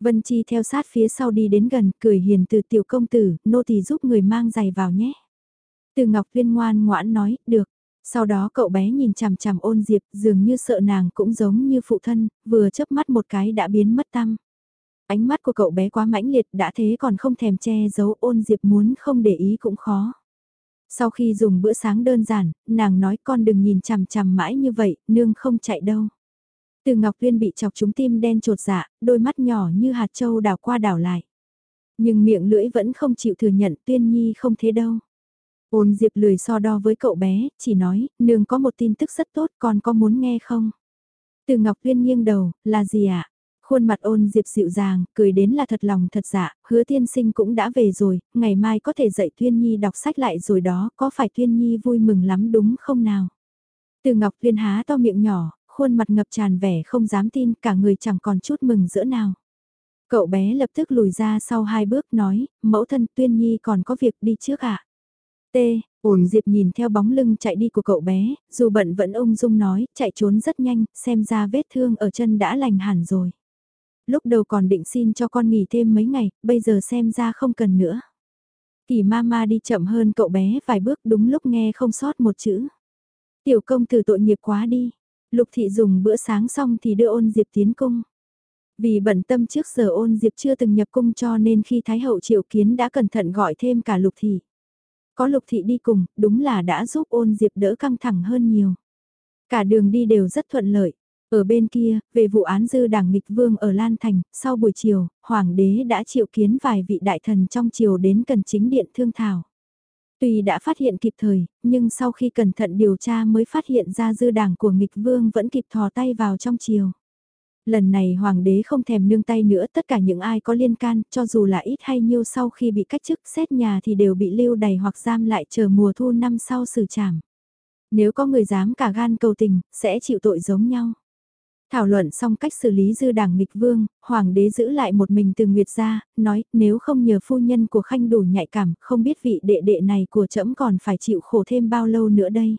Vân Chi theo sát phía sau đi đến gần, cười hiền từ tiểu công tử, nô tỳ giúp người mang giày vào nhé. Từ Ngọc Viên ngoan ngoãn nói, được. Sau đó cậu bé nhìn chằm chằm ôn diệp, dường như sợ nàng cũng giống như phụ thân, vừa chớp mắt một cái đã biến mất tăm. Ánh mắt của cậu bé quá mãnh liệt đã thế còn không thèm che giấu ôn diệp muốn không để ý cũng khó. Sau khi dùng bữa sáng đơn giản, nàng nói con đừng nhìn chằm chằm mãi như vậy, nương không chạy đâu. Từ Ngọc Tuyên bị chọc trúng tim đen trột dạ, đôi mắt nhỏ như hạt châu đảo qua đảo lại. Nhưng miệng lưỡi vẫn không chịu thừa nhận Tuyên Nhi không thế đâu. Ôn Diệp lười so đo với cậu bé, chỉ nói, nương có một tin tức rất tốt, con có muốn nghe không? Từ Ngọc Tuyên nghiêng đầu, là gì ạ? À? Khuôn mặt ôn diệp dịu dàng, cười đến là thật lòng thật dạ, hứa tiên sinh cũng đã về rồi, ngày mai có thể dạy Tuyên Nhi đọc sách lại rồi đó, có phải Tuyên Nhi vui mừng lắm đúng không nào? Từ Ngọc Tuyên há to miệng nhỏ, khuôn mặt ngập tràn vẻ không dám tin, cả người chẳng còn chút mừng giữa nào. Cậu bé lập tức lùi ra sau hai bước nói, mẫu thân Tuyên Nhi còn có việc đi trước ạ. À? T, ổn Diệp nhìn theo bóng lưng chạy đi của cậu bé, dù bận vẫn ung dung nói, chạy trốn rất nhanh, xem ra vết thương ở chân đã lành hẳn rồi. Lúc đầu còn định xin cho con nghỉ thêm mấy ngày, bây giờ xem ra không cần nữa. Kỳ mama đi chậm hơn cậu bé vài bước đúng lúc nghe không sót một chữ. Tiểu công tử tội nghiệp quá đi. Lục thị dùng bữa sáng xong thì đưa ôn diệp tiến cung. Vì bận tâm trước giờ ôn diệp chưa từng nhập cung cho nên khi Thái hậu triệu kiến đã cẩn thận gọi thêm cả lục thị. Có lục thị đi cùng, đúng là đã giúp ôn diệp đỡ căng thẳng hơn nhiều. Cả đường đi đều rất thuận lợi. Ở bên kia, về vụ án dư đảng nghịch vương ở Lan Thành, sau buổi chiều, Hoàng đế đã triệu kiến vài vị đại thần trong triều đến cần chính điện thương thảo. Tuy đã phát hiện kịp thời, nhưng sau khi cẩn thận điều tra mới phát hiện ra dư đảng của nghịch vương vẫn kịp thò tay vào trong triều. Lần này hoàng đế không thèm nương tay nữa tất cả những ai có liên can, cho dù là ít hay nhiêu sau khi bị cách chức xét nhà thì đều bị lưu đày hoặc giam lại chờ mùa thu năm sau xử trảm. Nếu có người dám cả gan cầu tình, sẽ chịu tội giống nhau. Thảo luận xong cách xử lý dư đảng nghịch vương, hoàng đế giữ lại một mình từ Nguyệt ra, nói nếu không nhờ phu nhân của Khanh đủ nhạy cảm, không biết vị đệ đệ này của trẫm còn phải chịu khổ thêm bao lâu nữa đây.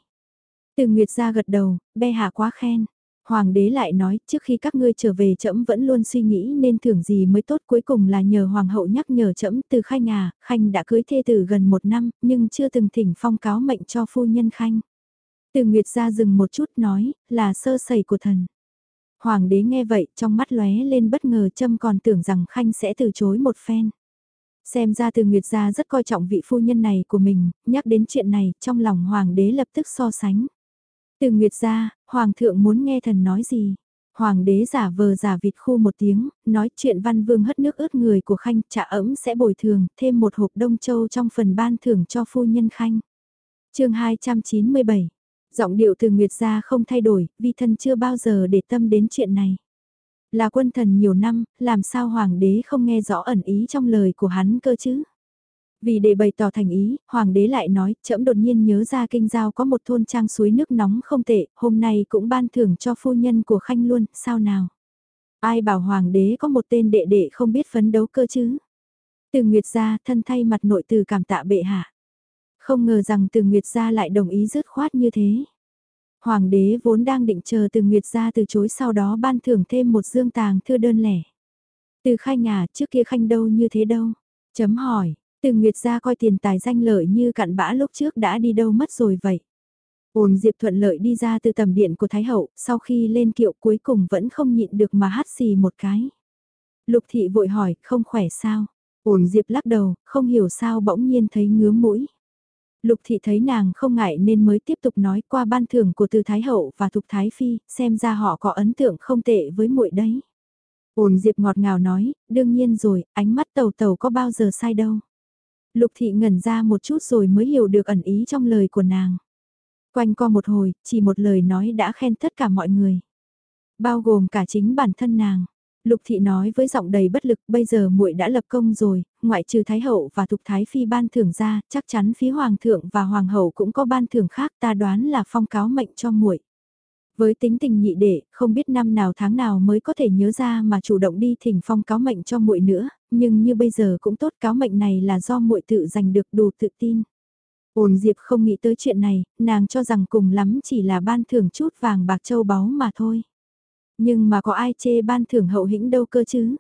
Từ Nguyệt ra gật đầu, be hạ quá khen. Hoàng đế lại nói, trước khi các ngươi trở về trẫm vẫn luôn suy nghĩ nên thưởng gì mới tốt cuối cùng là nhờ hoàng hậu nhắc nhở trẫm từ Khanh à, Khanh đã cưới thê tử gần một năm, nhưng chưa từng thỉnh phong cáo mệnh cho phu nhân Khanh. Từ Nguyệt ra dừng một chút nói, là sơ sẩy của thần. Hoàng đế nghe vậy trong mắt lóe lên bất ngờ châm còn tưởng rằng Khanh sẽ từ chối một phen. Xem ra từ Nguyệt gia rất coi trọng vị phu nhân này của mình, nhắc đến chuyện này trong lòng Hoàng đế lập tức so sánh. Từ Nguyệt gia Hoàng thượng muốn nghe thần nói gì? Hoàng đế giả vờ giả vịt khu một tiếng, nói chuyện văn vương hất nước ướt người của Khanh trả ấm sẽ bồi thường, thêm một hộp đông châu trong phần ban thưởng cho phu nhân Khanh. chương 297, giọng điệu từ Nguyệt gia không thay đổi, vi thân chưa bao giờ để tâm đến chuyện này. Là quân thần nhiều năm, làm sao hoàng đế không nghe rõ ẩn ý trong lời của hắn cơ chứ? Vì để bày tỏ thành ý, hoàng đế lại nói, trẫm đột nhiên nhớ ra kinh giao có một thôn trang suối nước nóng không tệ, hôm nay cũng ban thưởng cho phu nhân của khanh luôn, sao nào? Ai bảo hoàng đế có một tên đệ đệ không biết phấn đấu cơ chứ? Từ Nguyệt gia thân thay mặt nội từ cảm tạ bệ hạ. Không ngờ rằng từ Nguyệt gia lại đồng ý dứt khoát như thế. Hoàng đế vốn đang định chờ từ Nguyệt gia từ chối sau đó ban thưởng thêm một dương tàng thư đơn lẻ. Từ khai nhà trước kia khanh đâu như thế đâu? Chấm hỏi, từ Nguyệt gia coi tiền tài danh lợi như cặn bã lúc trước đã đi đâu mất rồi vậy. Ôn Diệp thuận lợi đi ra từ tầm điện của Thái Hậu, sau khi lên kiệu cuối cùng vẫn không nhịn được mà hát xì một cái. Lục thị vội hỏi, không khỏe sao? Ôn Diệp lắc đầu, không hiểu sao bỗng nhiên thấy ngứa mũi. Lục thị thấy nàng không ngại nên mới tiếp tục nói qua ban thưởng của từ Thái Hậu và Thục Thái Phi, xem ra họ có ấn tượng không tệ với muội đấy. Ôn Diệp ngọt ngào nói, đương nhiên rồi, ánh mắt tàu tàu có bao giờ sai đâu. Lục thị ngẩn ra một chút rồi mới hiểu được ẩn ý trong lời của nàng. Quanh co một hồi, chỉ một lời nói đã khen tất cả mọi người. Bao gồm cả chính bản thân nàng. Lục thị nói với giọng đầy bất lực, bây giờ muội đã lập công rồi, ngoại trừ thái hậu và thục thái phi ban thưởng ra, chắc chắn phía hoàng thượng và hoàng hậu cũng có ban thưởng khác, ta đoán là phong cáo mệnh cho muội. Với tính tình nhị đệ, không biết năm nào tháng nào mới có thể nhớ ra mà chủ động đi thỉnh phong cáo mệnh cho muội nữa, nhưng như bây giờ cũng tốt cáo mệnh này là do muội tự giành được đủ tự tin. Ôn Diệp không nghĩ tới chuyện này, nàng cho rằng cùng lắm chỉ là ban thưởng chút vàng bạc châu báu mà thôi. Nhưng mà có ai chê ban thưởng hậu hĩnh đâu cơ chứ?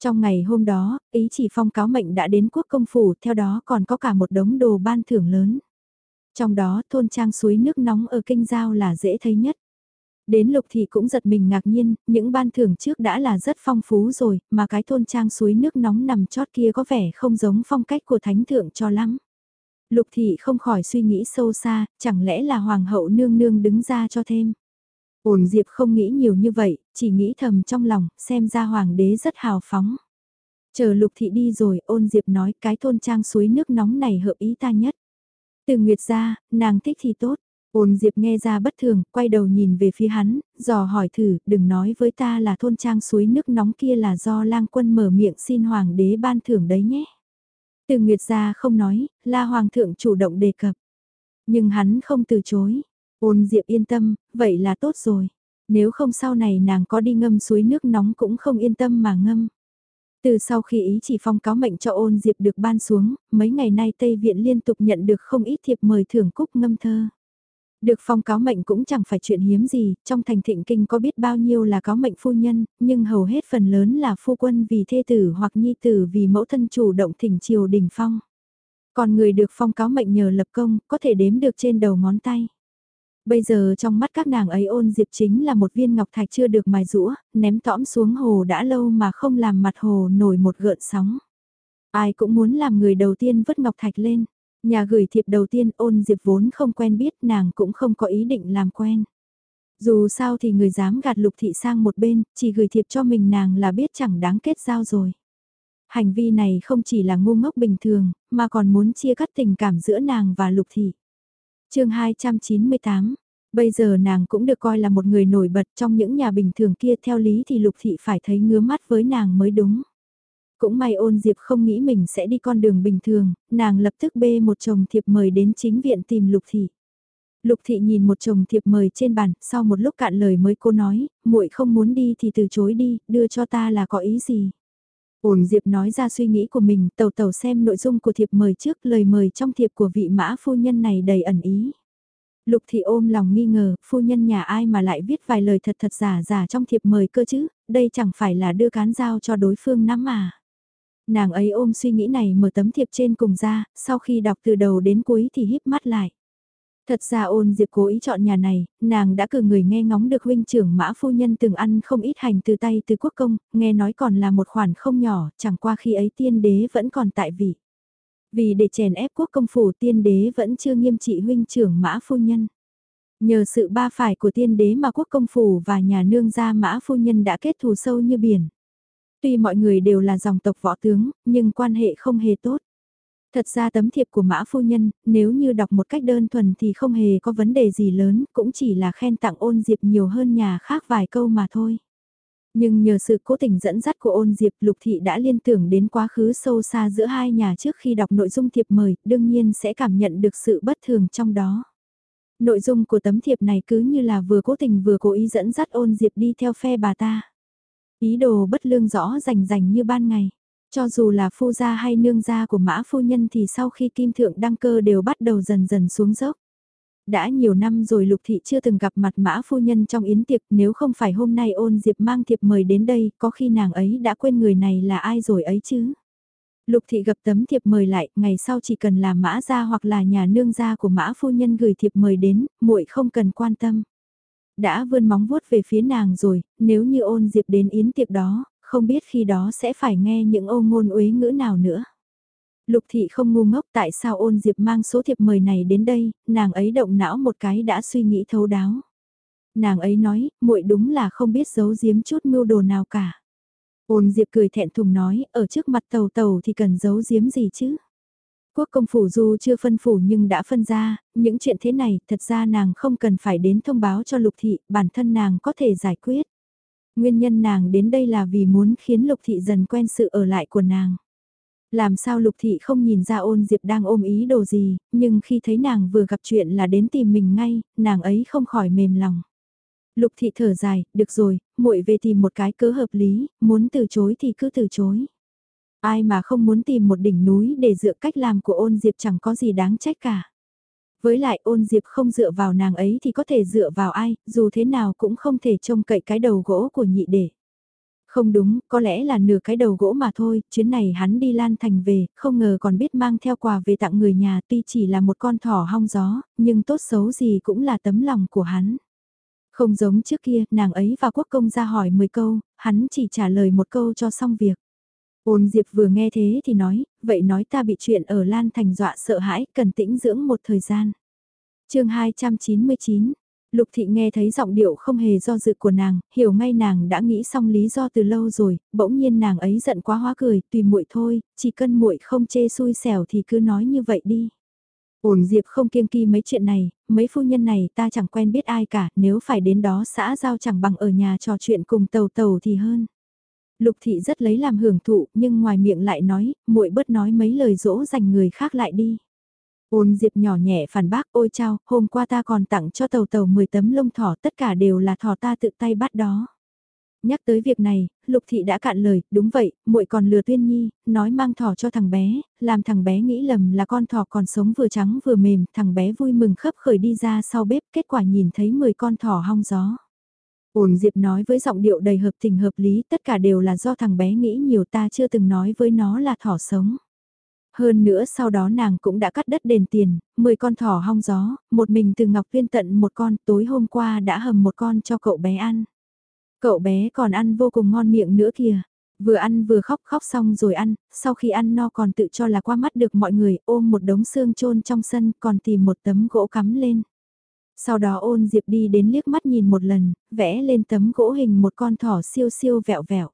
Trong ngày hôm đó, ý chỉ phong cáo mệnh đã đến quốc công phủ, theo đó còn có cả một đống đồ ban thưởng lớn. Trong đó thôn trang suối nước nóng ở Kinh Giao là dễ thấy nhất. Đến lục thì cũng giật mình ngạc nhiên, những ban thưởng trước đã là rất phong phú rồi, mà cái thôn trang suối nước nóng nằm chót kia có vẻ không giống phong cách của thánh thượng cho lắm. Lục thị không khỏi suy nghĩ sâu xa, chẳng lẽ là hoàng hậu nương nương đứng ra cho thêm. Ổn Diệp không nghĩ nhiều như vậy, chỉ nghĩ thầm trong lòng, xem ra hoàng đế rất hào phóng. Chờ lục thị đi rồi, ôn Diệp nói cái thôn trang suối nước nóng này hợp ý ta nhất. Từ Nguyệt ra, nàng thích thì tốt. Ôn Diệp nghe ra bất thường, quay đầu nhìn về phía hắn, dò hỏi thử, đừng nói với ta là thôn trang suối nước nóng kia là do lang quân mở miệng xin hoàng đế ban thưởng đấy nhé. Từ Nguyệt ra không nói, là hoàng thượng chủ động đề cập. Nhưng hắn không từ chối. Ôn Diệp yên tâm, vậy là tốt rồi. Nếu không sau này nàng có đi ngâm suối nước nóng cũng không yên tâm mà ngâm. Từ sau khi ý chỉ phong cáo mệnh cho ôn Diệp được ban xuống, mấy ngày nay Tây Viện liên tục nhận được không ít thiệp mời thưởng cúc ngâm thơ. Được phong cáo mệnh cũng chẳng phải chuyện hiếm gì, trong thành thịnh kinh có biết bao nhiêu là cáo mệnh phu nhân, nhưng hầu hết phần lớn là phu quân vì thê tử hoặc nhi tử vì mẫu thân chủ động thỉnh triều đình phong. Còn người được phong cáo mệnh nhờ lập công, có thể đếm được trên đầu ngón tay. Bây giờ trong mắt các nàng ấy ôn diệp chính là một viên ngọc thạch chưa được mài rũa, ném tõm xuống hồ đã lâu mà không làm mặt hồ nổi một gợn sóng. Ai cũng muốn làm người đầu tiên vứt ngọc thạch lên. Nhà gửi thiệp đầu tiên ôn diệp vốn không quen biết nàng cũng không có ý định làm quen. Dù sao thì người dám gạt lục thị sang một bên, chỉ gửi thiệp cho mình nàng là biết chẳng đáng kết giao rồi. Hành vi này không chỉ là ngu ngốc bình thường, mà còn muốn chia cắt tình cảm giữa nàng và lục thị chương 298 Bây giờ nàng cũng được coi là một người nổi bật trong những nhà bình thường kia theo lý thì lục thị phải thấy ngứa mắt với nàng mới đúng. Cũng may ôn diệp không nghĩ mình sẽ đi con đường bình thường, nàng lập tức bê một chồng thiệp mời đến chính viện tìm lục thị. Lục thị nhìn một chồng thiệp mời trên bàn, sau một lúc cạn lời mới cô nói, muội không muốn đi thì từ chối đi, đưa cho ta là có ý gì. Ổn Diệp nói ra suy nghĩ của mình, tàu tàu xem nội dung của thiệp mời trước lời mời trong thiệp của vị mã phu nhân này đầy ẩn ý. Lục thị ôm lòng nghi ngờ, phu nhân nhà ai mà lại viết vài lời thật thật giả giả trong thiệp mời cơ chứ, đây chẳng phải là đưa cán giao cho đối phương nắm mà. Nàng ấy ôm suy nghĩ này mở tấm thiệp trên cùng ra, sau khi đọc từ đầu đến cuối thì híp mắt lại. Thật ra ôn diệp cố ý chọn nhà này, nàng đã cử người nghe ngóng được huynh trưởng mã phu nhân từng ăn không ít hành từ tay từ quốc công, nghe nói còn là một khoản không nhỏ, chẳng qua khi ấy tiên đế vẫn còn tại vị. Vì để chèn ép quốc công phủ tiên đế vẫn chưa nghiêm trị huynh trưởng mã phu nhân. Nhờ sự ba phải của tiên đế mà quốc công phủ và nhà nương gia mã phu nhân đã kết thù sâu như biển. Tuy mọi người đều là dòng tộc võ tướng, nhưng quan hệ không hề tốt. Thật ra tấm thiệp của mã phu nhân, nếu như đọc một cách đơn thuần thì không hề có vấn đề gì lớn, cũng chỉ là khen tặng ôn diệp nhiều hơn nhà khác vài câu mà thôi. Nhưng nhờ sự cố tình dẫn dắt của ôn diệp lục thị đã liên tưởng đến quá khứ sâu xa giữa hai nhà trước khi đọc nội dung thiệp mời, đương nhiên sẽ cảm nhận được sự bất thường trong đó. Nội dung của tấm thiệp này cứ như là vừa cố tình vừa cố ý dẫn dắt ôn diệp đi theo phe bà ta. Ý đồ bất lương rõ rành rành như ban ngày. Cho dù là phu gia hay nương gia của mã phu nhân thì sau khi kim thượng đăng cơ đều bắt đầu dần dần xuống dốc. Đã nhiều năm rồi Lục Thị chưa từng gặp mặt mã phu nhân trong yến tiệc nếu không phải hôm nay ôn diệp mang thiệp mời đến đây có khi nàng ấy đã quên người này là ai rồi ấy chứ. Lục Thị gặp tấm thiệp mời lại, ngày sau chỉ cần là mã gia hoặc là nhà nương gia của mã phu nhân gửi thiệp mời đến, muội không cần quan tâm. Đã vươn móng vuốt về phía nàng rồi, nếu như ôn diệp đến yến tiệc đó, không biết khi đó sẽ phải nghe những ô ngôn uế ngữ nào nữa. Lục thị không ngu ngốc tại sao ôn diệp mang số thiệp mời này đến đây, nàng ấy động não một cái đã suy nghĩ thấu đáo. Nàng ấy nói, muội đúng là không biết giấu giếm chút mưu đồ nào cả. Ôn diệp cười thẹn thùng nói, ở trước mặt tàu tàu thì cần giấu giếm gì chứ? Quốc công phủ dù chưa phân phủ nhưng đã phân ra, những chuyện thế này thật ra nàng không cần phải đến thông báo cho lục thị, bản thân nàng có thể giải quyết. Nguyên nhân nàng đến đây là vì muốn khiến lục thị dần quen sự ở lại của nàng. Làm sao lục thị không nhìn ra ôn diệp đang ôm ý đồ gì, nhưng khi thấy nàng vừa gặp chuyện là đến tìm mình ngay, nàng ấy không khỏi mềm lòng. Lục thị thở dài, được rồi, muội về tìm một cái cớ hợp lý, muốn từ chối thì cứ từ chối. Ai mà không muốn tìm một đỉnh núi để dựa cách làm của ôn diệp chẳng có gì đáng trách cả. Với lại ôn diệp không dựa vào nàng ấy thì có thể dựa vào ai, dù thế nào cũng không thể trông cậy cái đầu gỗ của nhị để. Không đúng, có lẽ là nửa cái đầu gỗ mà thôi, chuyến này hắn đi Lan Thành về, không ngờ còn biết mang theo quà về tặng người nhà tuy chỉ là một con thỏ hong gió, nhưng tốt xấu gì cũng là tấm lòng của hắn. Không giống trước kia, nàng ấy và quốc công ra hỏi 10 câu, hắn chỉ trả lời một câu cho xong việc. Ôn Diệp vừa nghe thế thì nói, vậy nói ta bị chuyện ở Lan Thành dọa sợ hãi, cần tĩnh dưỡng một thời gian. chương 299, Lục Thị nghe thấy giọng điệu không hề do dự của nàng, hiểu ngay nàng đã nghĩ xong lý do từ lâu rồi, bỗng nhiên nàng ấy giận quá hóa cười, tùy muội thôi, chỉ cần muội không chê xui xẻo thì cứ nói như vậy đi. Ôn Diệp không kiêng kỳ mấy chuyện này, mấy phu nhân này ta chẳng quen biết ai cả, nếu phải đến đó xã giao chẳng bằng ở nhà trò chuyện cùng tàu tàu thì hơn. Lục thị rất lấy làm hưởng thụ, nhưng ngoài miệng lại nói, muội bớt nói mấy lời dỗ dành người khác lại đi. Ôn Diệp nhỏ nhẹ phản bác, ôi chao, hôm qua ta còn tặng cho tàu tàu 10 tấm lông thỏ, tất cả đều là thỏ ta tự tay bắt đó. Nhắc tới việc này, Lục Thị đã cạn lời, đúng vậy, muội còn lừa Tuyên Nhi, nói mang thỏ cho thằng bé, làm thằng bé nghĩ lầm là con thỏ còn sống vừa trắng vừa mềm, thằng bé vui mừng khấp khởi đi ra sau bếp, kết quả nhìn thấy 10 con thỏ hong gió. Ôn Diệp nói với giọng điệu đầy hợp tình hợp lý, tất cả đều là do thằng bé nghĩ nhiều ta chưa từng nói với nó là thỏ sống. Hơn nữa sau đó nàng cũng đã cắt đất đền tiền, 10 con thỏ hong gió, một mình từ Ngọc Viên tận một con, tối hôm qua đã hầm một con cho cậu bé ăn. Cậu bé còn ăn vô cùng ngon miệng nữa kìa. Vừa ăn vừa khóc khóc xong rồi ăn, sau khi ăn no còn tự cho là qua mắt được mọi người ôm một đống xương trôn trong sân còn tìm một tấm gỗ cắm lên. Sau đó ôn diệp đi đến liếc mắt nhìn một lần, vẽ lên tấm gỗ hình một con thỏ siêu siêu vẹo vẹo.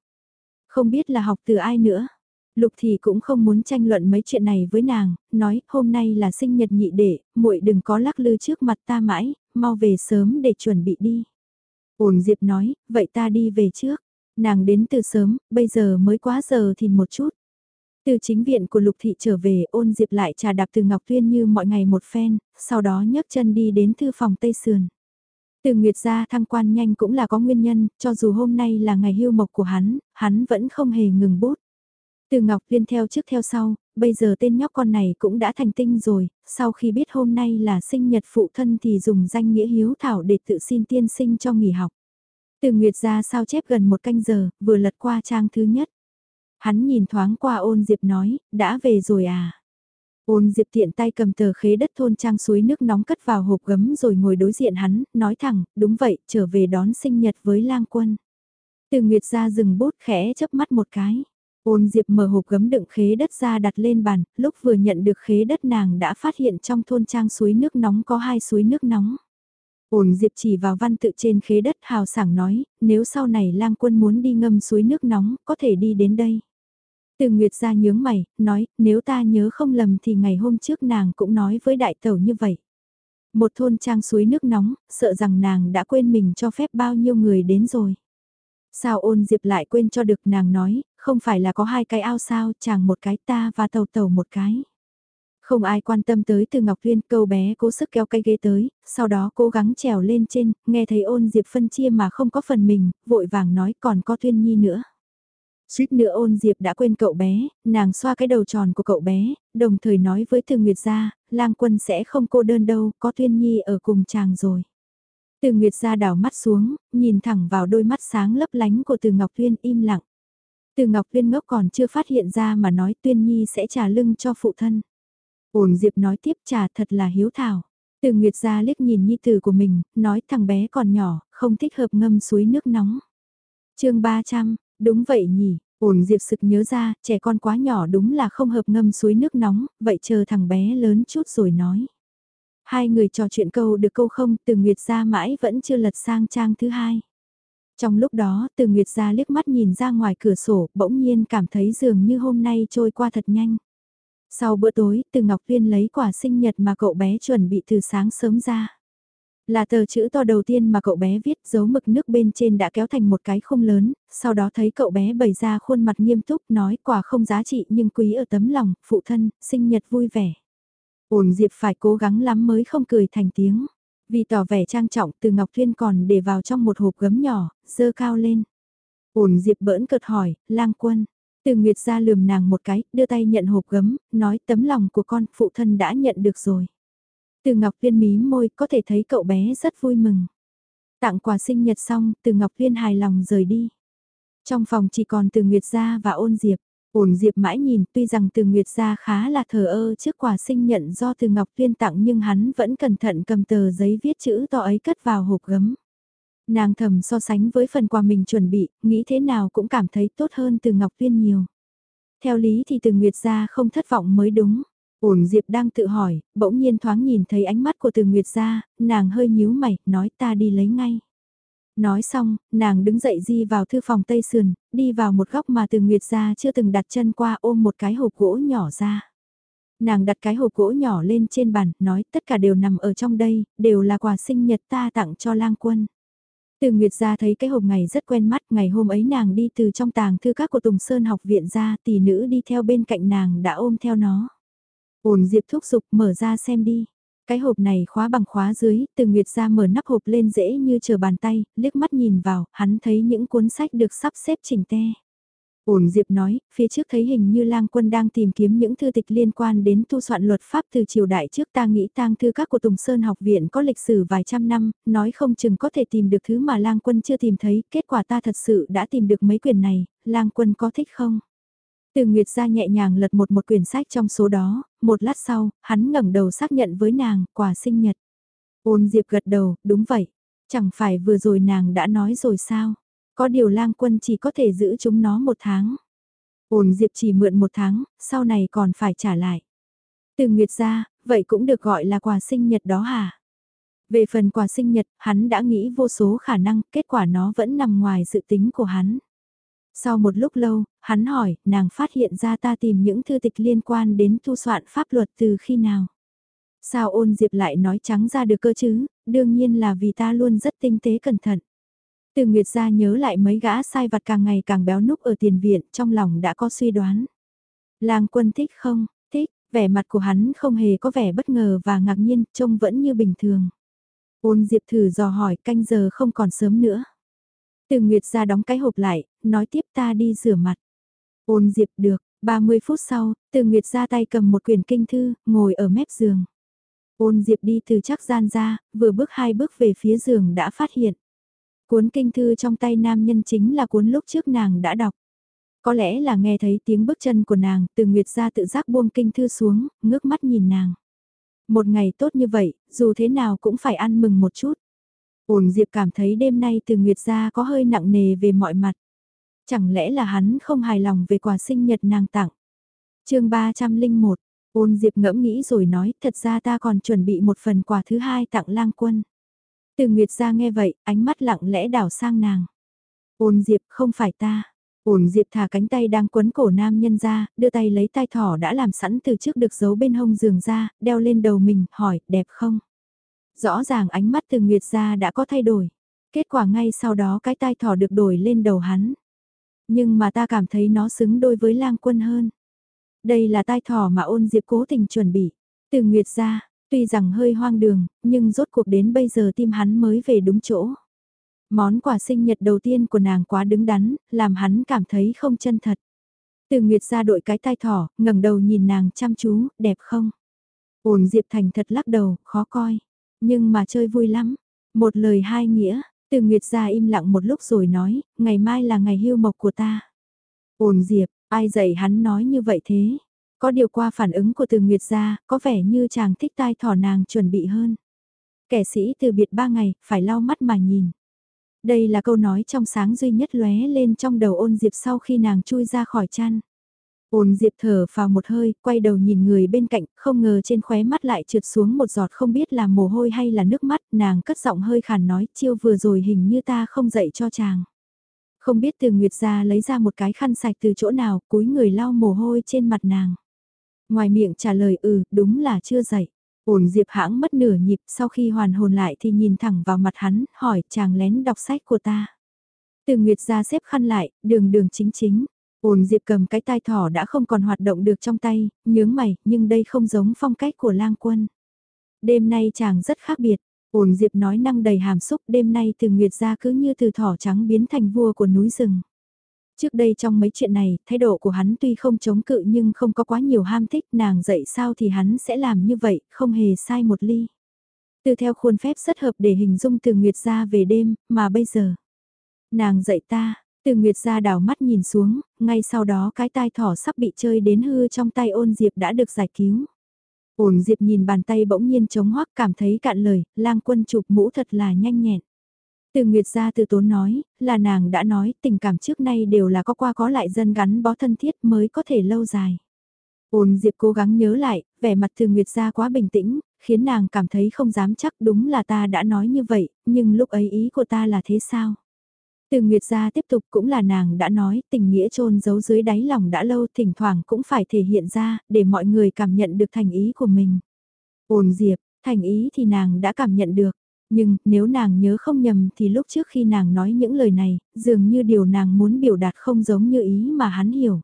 Không biết là học từ ai nữa. Lục thì cũng không muốn tranh luận mấy chuyện này với nàng, nói hôm nay là sinh nhật nhị đệ, muội đừng có lắc lư trước mặt ta mãi, mau về sớm để chuẩn bị đi. Ôn Diệp nói, vậy ta đi về trước. Nàng đến từ sớm, bây giờ mới quá giờ thì một chút. Từ chính viện của Lục Thị trở về ôn diệp lại trà đạp từ Ngọc Tuyên như mọi ngày một phen, sau đó nhấc chân đi đến thư phòng Tây Sườn. Từ Nguyệt gia thăng quan nhanh cũng là có nguyên nhân, cho dù hôm nay là ngày hưu mộc của hắn, hắn vẫn không hề ngừng bút. Từ Ngọc Tuyên theo trước theo sau, bây giờ tên nhóc con này cũng đã thành tinh rồi, sau khi biết hôm nay là sinh nhật phụ thân thì dùng danh nghĩa hiếu thảo để tự xin tiên sinh cho nghỉ học. Từ Nguyệt ra sao chép gần một canh giờ, vừa lật qua trang thứ nhất. Hắn nhìn thoáng qua ôn Diệp nói, đã về rồi à? Ôn Diệp tiện tay cầm tờ khế đất thôn trang suối nước nóng cất vào hộp gấm rồi ngồi đối diện hắn, nói thẳng, đúng vậy, trở về đón sinh nhật với lang quân. Từ Nguyệt ra dừng bút khẽ chớp mắt một cái. Ôn Diệp mở hộp gấm đựng khế đất ra đặt lên bàn, lúc vừa nhận được khế đất nàng đã phát hiện trong thôn trang suối nước nóng có hai suối nước nóng. ôn Diệp chỉ vào văn tự trên khế đất hào sảng nói, nếu sau này lang quân muốn đi ngâm suối nước nóng, có thể đi đến đây. Từ Nguyệt ra nhướng mày, nói, nếu ta nhớ không lầm thì ngày hôm trước nàng cũng nói với đại tẩu như vậy. Một thôn trang suối nước nóng, sợ rằng nàng đã quên mình cho phép bao nhiêu người đến rồi. Sao ôn diệp lại quên cho được nàng nói, không phải là có hai cái ao sao, chàng một cái ta và tàu tàu một cái. Không ai quan tâm tới từ Ngọc Tuyên câu bé cố sức kéo cây ghế tới, sau đó cố gắng trèo lên trên, nghe thấy ôn diệp phân chia mà không có phần mình, vội vàng nói còn có Thuyên Nhi nữa. Suýt nữa ôn diệp đã quên cậu bé, nàng xoa cái đầu tròn của cậu bé, đồng thời nói với Từ Nguyệt gia, lang quân sẽ không cô đơn đâu, có Tuyên Nhi ở cùng chàng rồi. Từ Nguyệt gia đảo mắt xuống, nhìn thẳng vào đôi mắt sáng lấp lánh của Từ Ngọc Tuyên im lặng. Từ Ngọc Tuyên ngốc còn chưa phát hiện ra mà nói Tuyên Nhi sẽ trả lưng cho phụ thân. Ổn Diệp nói tiếp trả thật là hiếu thảo. Từ Nguyệt gia liếc nhìn Nhi tử của mình, nói thằng bé còn nhỏ, không thích hợp ngâm suối nước nóng. chương 300, đúng vậy nhỉ, ổn Diệp sực nhớ ra, trẻ con quá nhỏ đúng là không hợp ngâm suối nước nóng, vậy chờ thằng bé lớn chút rồi nói. Hai người trò chuyện câu được câu không, từ Nguyệt gia mãi vẫn chưa lật sang trang thứ hai. Trong lúc đó, từ Nguyệt gia liếc mắt nhìn ra ngoài cửa sổ, bỗng nhiên cảm thấy dường như hôm nay trôi qua thật nhanh. Sau bữa tối, từ Ngọc Viên lấy quả sinh nhật mà cậu bé chuẩn bị từ sáng sớm ra. Là tờ chữ to đầu tiên mà cậu bé viết dấu mực nước bên trên đã kéo thành một cái khung lớn, sau đó thấy cậu bé bày ra khuôn mặt nghiêm túc nói quả không giá trị nhưng quý ở tấm lòng, phụ thân, sinh nhật vui vẻ. Ổn Diệp phải cố gắng lắm mới không cười thành tiếng. Vì tỏ vẻ trang trọng từ Ngọc Thuyên còn để vào trong một hộp gấm nhỏ, dơ cao lên. Ổn Diệp bỡn cợt hỏi, lang quân. Từ Nguyệt ra lườm nàng một cái, đưa tay nhận hộp gấm, nói tấm lòng của con, phụ thân đã nhận được rồi. Từ Ngọc Viên mí môi, có thể thấy cậu bé rất vui mừng. Tặng quà sinh nhật xong, từ Ngọc Viên hài lòng rời đi. Trong phòng chỉ còn từ Nguyệt gia và ôn Diệp. Ôn Diệp mãi nhìn tuy rằng từ Nguyệt gia khá là thờ ơ trước quà sinh nhận do từ Ngọc Viên tặng nhưng hắn vẫn cẩn thận cầm tờ giấy viết chữ to ấy cất vào hộp gấm. Nàng thầm so sánh với phần quà mình chuẩn bị, nghĩ thế nào cũng cảm thấy tốt hơn từ Ngọc Viên nhiều. Theo lý thì từ Nguyệt gia không thất vọng mới đúng. Ổn Diệp đang tự hỏi, bỗng nhiên thoáng nhìn thấy ánh mắt của từ Nguyệt gia, nàng hơi nhíu mày, nói ta đi lấy ngay. Nói xong, nàng đứng dậy di vào thư phòng Tây Sườn, đi vào một góc mà từ Nguyệt gia chưa từng đặt chân qua ôm một cái hộp gỗ nhỏ ra. Nàng đặt cái hộp gỗ nhỏ lên trên bàn, nói tất cả đều nằm ở trong đây, đều là quà sinh nhật ta tặng cho lang quân. Từ Nguyệt ra thấy cái hộp ngày rất quen mắt, ngày hôm ấy nàng đi từ trong tàng thư các của Tùng Sơn học viện ra, tỷ nữ đi theo bên cạnh nàng đã ôm theo nó. Ổn Diệp thúc giục mở ra xem đi. Cái hộp này khóa bằng khóa dưới, từ Nguyệt ra mở nắp hộp lên dễ như chờ bàn tay, liếc mắt nhìn vào, hắn thấy những cuốn sách được sắp xếp chỉnh te. Ổn Diệp nói, phía trước thấy hình như lang quân đang tìm kiếm những thư tịch liên quan đến tu soạn luật pháp từ triều đại trước ta nghĩ tang thư các của Tùng Sơn học viện có lịch sử vài trăm năm, nói không chừng có thể tìm được thứ mà lang quân chưa tìm thấy, kết quả ta thật sự đã tìm được mấy quyển này, lang quân có thích không? Từ Nguyệt ra nhẹ nhàng lật một một quyển sách trong số đó, một lát sau, hắn ngẩng đầu xác nhận với nàng, quà sinh nhật. Ôn Diệp gật đầu, đúng vậy. Chẳng phải vừa rồi nàng đã nói rồi sao? Có điều lang quân chỉ có thể giữ chúng nó một tháng. Ôn Diệp chỉ mượn một tháng, sau này còn phải trả lại. Từ Nguyệt ra, vậy cũng được gọi là quà sinh nhật đó hả? Về phần quà sinh nhật, hắn đã nghĩ vô số khả năng, kết quả nó vẫn nằm ngoài dự tính của hắn. Sau một lúc lâu, hắn hỏi, nàng phát hiện ra ta tìm những thư tịch liên quan đến thu soạn pháp luật từ khi nào? Sao ôn diệp lại nói trắng ra được cơ chứ, đương nhiên là vì ta luôn rất tinh tế cẩn thận. Từ Nguyệt ra nhớ lại mấy gã sai vặt càng ngày càng béo núc ở tiền viện, trong lòng đã có suy đoán. Lang quân thích không? Thích, vẻ mặt của hắn không hề có vẻ bất ngờ và ngạc nhiên, trông vẫn như bình thường. Ôn Diệp thử dò hỏi canh giờ không còn sớm nữa. Từ Nguyệt ra đóng cái hộp lại, nói tiếp ta đi rửa mặt. Ôn Diệp được, 30 phút sau, Từ Nguyệt ra tay cầm một quyển kinh thư, ngồi ở mép giường. Ôn Diệp đi từ chắc gian ra, vừa bước hai bước về phía giường đã phát hiện. Cuốn kinh thư trong tay nam nhân chính là cuốn lúc trước nàng đã đọc. Có lẽ là nghe thấy tiếng bước chân của nàng, từ Nguyệt ra tự giác buông kinh thư xuống, ngước mắt nhìn nàng. Một ngày tốt như vậy, dù thế nào cũng phải ăn mừng một chút. Ổn Diệp cảm thấy đêm nay từ Nguyệt ra có hơi nặng nề về mọi mặt. Chẳng lẽ là hắn không hài lòng về quà sinh nhật nàng tặng. chương 301, ôn Diệp ngẫm nghĩ rồi nói thật ra ta còn chuẩn bị một phần quà thứ hai tặng lang quân. Từ Nguyệt ra nghe vậy, ánh mắt lặng lẽ đảo sang nàng. Ôn Diệp không phải ta. Ôn Diệp thả cánh tay đang quấn cổ nam nhân ra, đưa tay lấy tai thỏ đã làm sẵn từ trước được giấu bên hông giường ra, đeo lên đầu mình, hỏi, đẹp không? Rõ ràng ánh mắt từ Nguyệt ra đã có thay đổi. Kết quả ngay sau đó cái tai thỏ được đổi lên đầu hắn. Nhưng mà ta cảm thấy nó xứng đôi với lang quân hơn. Đây là tai thỏ mà ôn Diệp cố tình chuẩn bị. Từ Nguyệt ra, tuy rằng hơi hoang đường, nhưng rốt cuộc đến bây giờ tim hắn mới về đúng chỗ. Món quà sinh nhật đầu tiên của nàng quá đứng đắn, làm hắn cảm thấy không chân thật. Từ Nguyệt ra đội cái tai thỏ, ngẩng đầu nhìn nàng chăm chú, đẹp không? Ôn Diệp Thành thật lắc đầu, khó coi. Nhưng mà chơi vui lắm. Một lời hai nghĩa, từ Nguyệt ra im lặng một lúc rồi nói, ngày mai là ngày hưu mộc của ta. Ổn Diệp, ai dạy hắn nói như vậy thế? Có điều qua phản ứng của từ Nguyệt ra, có vẻ như chàng thích tai thỏ nàng chuẩn bị hơn. Kẻ sĩ từ biệt ba ngày, phải lau mắt mà nhìn. Đây là câu nói trong sáng duy nhất lóe lên trong đầu ôn Diệp sau khi nàng chui ra khỏi chăn. Ôn Diệp thở vào một hơi, quay đầu nhìn người bên cạnh, không ngờ trên khóe mắt lại trượt xuống một giọt không biết là mồ hôi hay là nước mắt, nàng cất giọng hơi khàn nói, chiêu vừa rồi hình như ta không dậy cho chàng. Không biết từ Nguyệt ra lấy ra một cái khăn sạch từ chỗ nào, cúi người lau mồ hôi trên mặt nàng. Ngoài miệng trả lời ừ, đúng là chưa dậy. Ổn Diệp hãng mất nửa nhịp sau khi hoàn hồn lại thì nhìn thẳng vào mặt hắn, hỏi chàng lén đọc sách của ta. Từ Nguyệt ra xếp khăn lại, đường đường chính chính. Ổn Diệp cầm cái tai thỏ đã không còn hoạt động được trong tay, nhướng mày, nhưng đây không giống phong cách của lang quân. Đêm nay chàng rất khác biệt, ôn Diệp nói năng đầy hàm xúc đêm nay từ Nguyệt ra cứ như từ thỏ trắng biến thành vua của núi rừng. Trước đây trong mấy chuyện này, thái độ của hắn tuy không chống cự nhưng không có quá nhiều ham thích nàng dạy sao thì hắn sẽ làm như vậy, không hề sai một ly. Từ theo khuôn phép rất hợp để hình dung từ Nguyệt ra về đêm, mà bây giờ. Nàng dạy ta, từ Nguyệt ra đảo mắt nhìn xuống, ngay sau đó cái tai thỏ sắp bị chơi đến hư trong tay ôn diệp đã được giải cứu. Ôn diệp nhìn bàn tay bỗng nhiên chống hoắc cảm thấy cạn lời, lang quân chụp mũ thật là nhanh nhẹn. Từ Nguyệt gia từ tốn nói, là nàng đã nói tình cảm trước nay đều là có qua có lại dân gắn bó thân thiết mới có thể lâu dài. Ôn Diệp cố gắng nhớ lại, vẻ mặt từ Nguyệt gia quá bình tĩnh, khiến nàng cảm thấy không dám chắc đúng là ta đã nói như vậy, nhưng lúc ấy ý của ta là thế sao? Từ Nguyệt gia tiếp tục cũng là nàng đã nói tình nghĩa trôn giấu dưới đáy lòng đã lâu thỉnh thoảng cũng phải thể hiện ra để mọi người cảm nhận được thành ý của mình. Ôn Diệp, thành ý thì nàng đã cảm nhận được, nhưng, nếu nàng nhớ không nhầm thì lúc trước khi nàng nói những lời này, dường như điều nàng muốn biểu đạt không giống như ý mà hắn hiểu.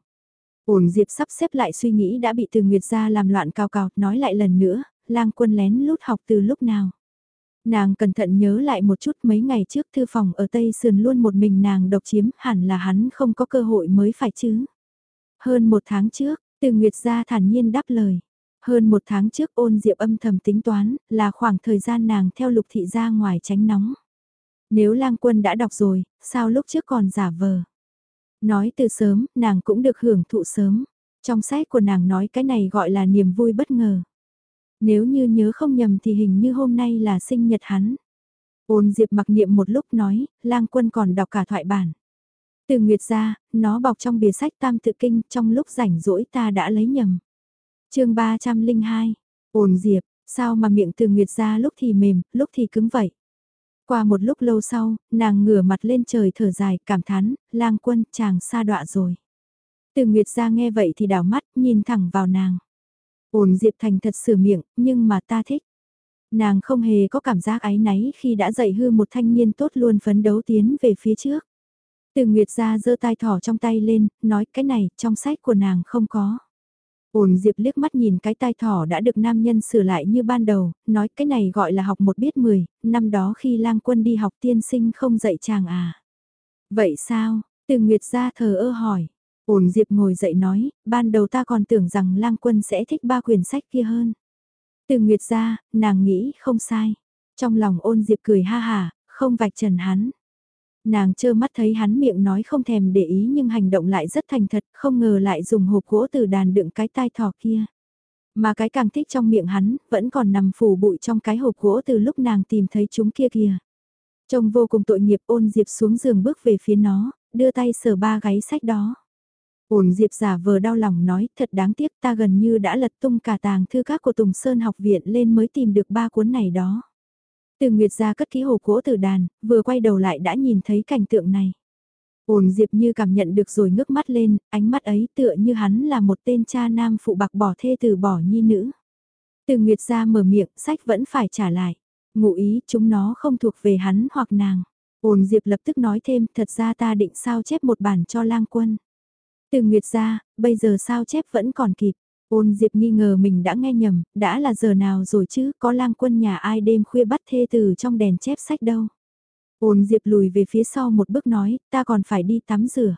Ổn Diệp sắp xếp lại suy nghĩ đã bị từ Nguyệt ra làm loạn cao cao, nói lại lần nữa, lang quân lén lút học từ lúc nào. Nàng cẩn thận nhớ lại một chút mấy ngày trước thư phòng ở Tây Sườn luôn một mình nàng độc chiếm, hẳn là hắn không có cơ hội mới phải chứ. Hơn một tháng trước, từ Nguyệt gia thản nhiên đáp lời. Hơn một tháng trước ôn diệp âm thầm tính toán, là khoảng thời gian nàng theo lục thị ra ngoài tránh nóng. Nếu lang quân đã đọc rồi, sao lúc trước còn giả vờ? Nói từ sớm, nàng cũng được hưởng thụ sớm. Trong sách của nàng nói cái này gọi là niềm vui bất ngờ. Nếu như nhớ không nhầm thì hình như hôm nay là sinh nhật hắn. Ôn Diệp mặc niệm một lúc nói, lang quân còn đọc cả thoại bản. Từ Nguyệt ra, nó bọc trong bìa sách tam tự kinh trong lúc rảnh rỗi ta đã lấy nhầm chương 302, ổn diệp, sao mà miệng từ Nguyệt ra lúc thì mềm, lúc thì cứng vậy. Qua một lúc lâu sau, nàng ngửa mặt lên trời thở dài, cảm thán, lang quân, chàng xa đọa rồi. Từ Nguyệt ra nghe vậy thì đảo mắt, nhìn thẳng vào nàng. Ổn Diệp Thành thật sửa miệng, nhưng mà ta thích. Nàng không hề có cảm giác ái náy khi đã dạy hư một thanh niên tốt luôn phấn đấu tiến về phía trước. Từ Nguyệt ra giơ tay thỏ trong tay lên, nói cái này trong sách của nàng không có.ổn Diệp liếc mắt nhìn cái tai thỏ đã được nam nhân sửa lại như ban đầu, nói cái này gọi là học một biết mười, năm đó khi lang quân đi học tiên sinh không dạy chàng à. Vậy sao? Từ Nguyệt ra thờ ơ hỏi. Ôn Diệp ngồi dậy nói, ban đầu ta còn tưởng rằng lang quân sẽ thích ba quyển sách kia hơn. Từ Nguyệt ra, nàng nghĩ không sai. Trong lòng ôn Diệp cười ha hà, không vạch trần hắn. Nàng trơ mắt thấy hắn miệng nói không thèm để ý nhưng hành động lại rất thành thật, không ngờ lại dùng hộp gỗ từ đàn đựng cái tai thỏ kia. Mà cái càng thích trong miệng hắn, vẫn còn nằm phủ bụi trong cái hộp gỗ từ lúc nàng tìm thấy chúng kia kìa. Trông vô cùng tội nghiệp ôn Diệp xuống giường bước về phía nó, đưa tay sờ ba gáy sách đó ổn Diệp giả vờ đau lòng nói, thật đáng tiếc ta gần như đã lật tung cả tàng thư các của Tùng Sơn học viện lên mới tìm được ba cuốn này đó. Từ Nguyệt ra cất ký hồ cỗ từ đàn, vừa quay đầu lại đã nhìn thấy cảnh tượng này. ổn Diệp như cảm nhận được rồi ngước mắt lên, ánh mắt ấy tựa như hắn là một tên cha nam phụ bạc bỏ thê từ bỏ nhi nữ. Từ Nguyệt ra mở miệng, sách vẫn phải trả lại. Ngụ ý, chúng nó không thuộc về hắn hoặc nàng. ổn Diệp lập tức nói thêm, thật ra ta định sao chép một bản cho lang quân. Từ Nguyệt ra, bây giờ sao chép vẫn còn kịp. Ôn Diệp nghi ngờ mình đã nghe nhầm, đã là giờ nào rồi chứ, có lang quân nhà ai đêm khuya bắt thê từ trong đèn chép sách đâu. Ôn Diệp lùi về phía sau một bước nói, ta còn phải đi tắm rửa.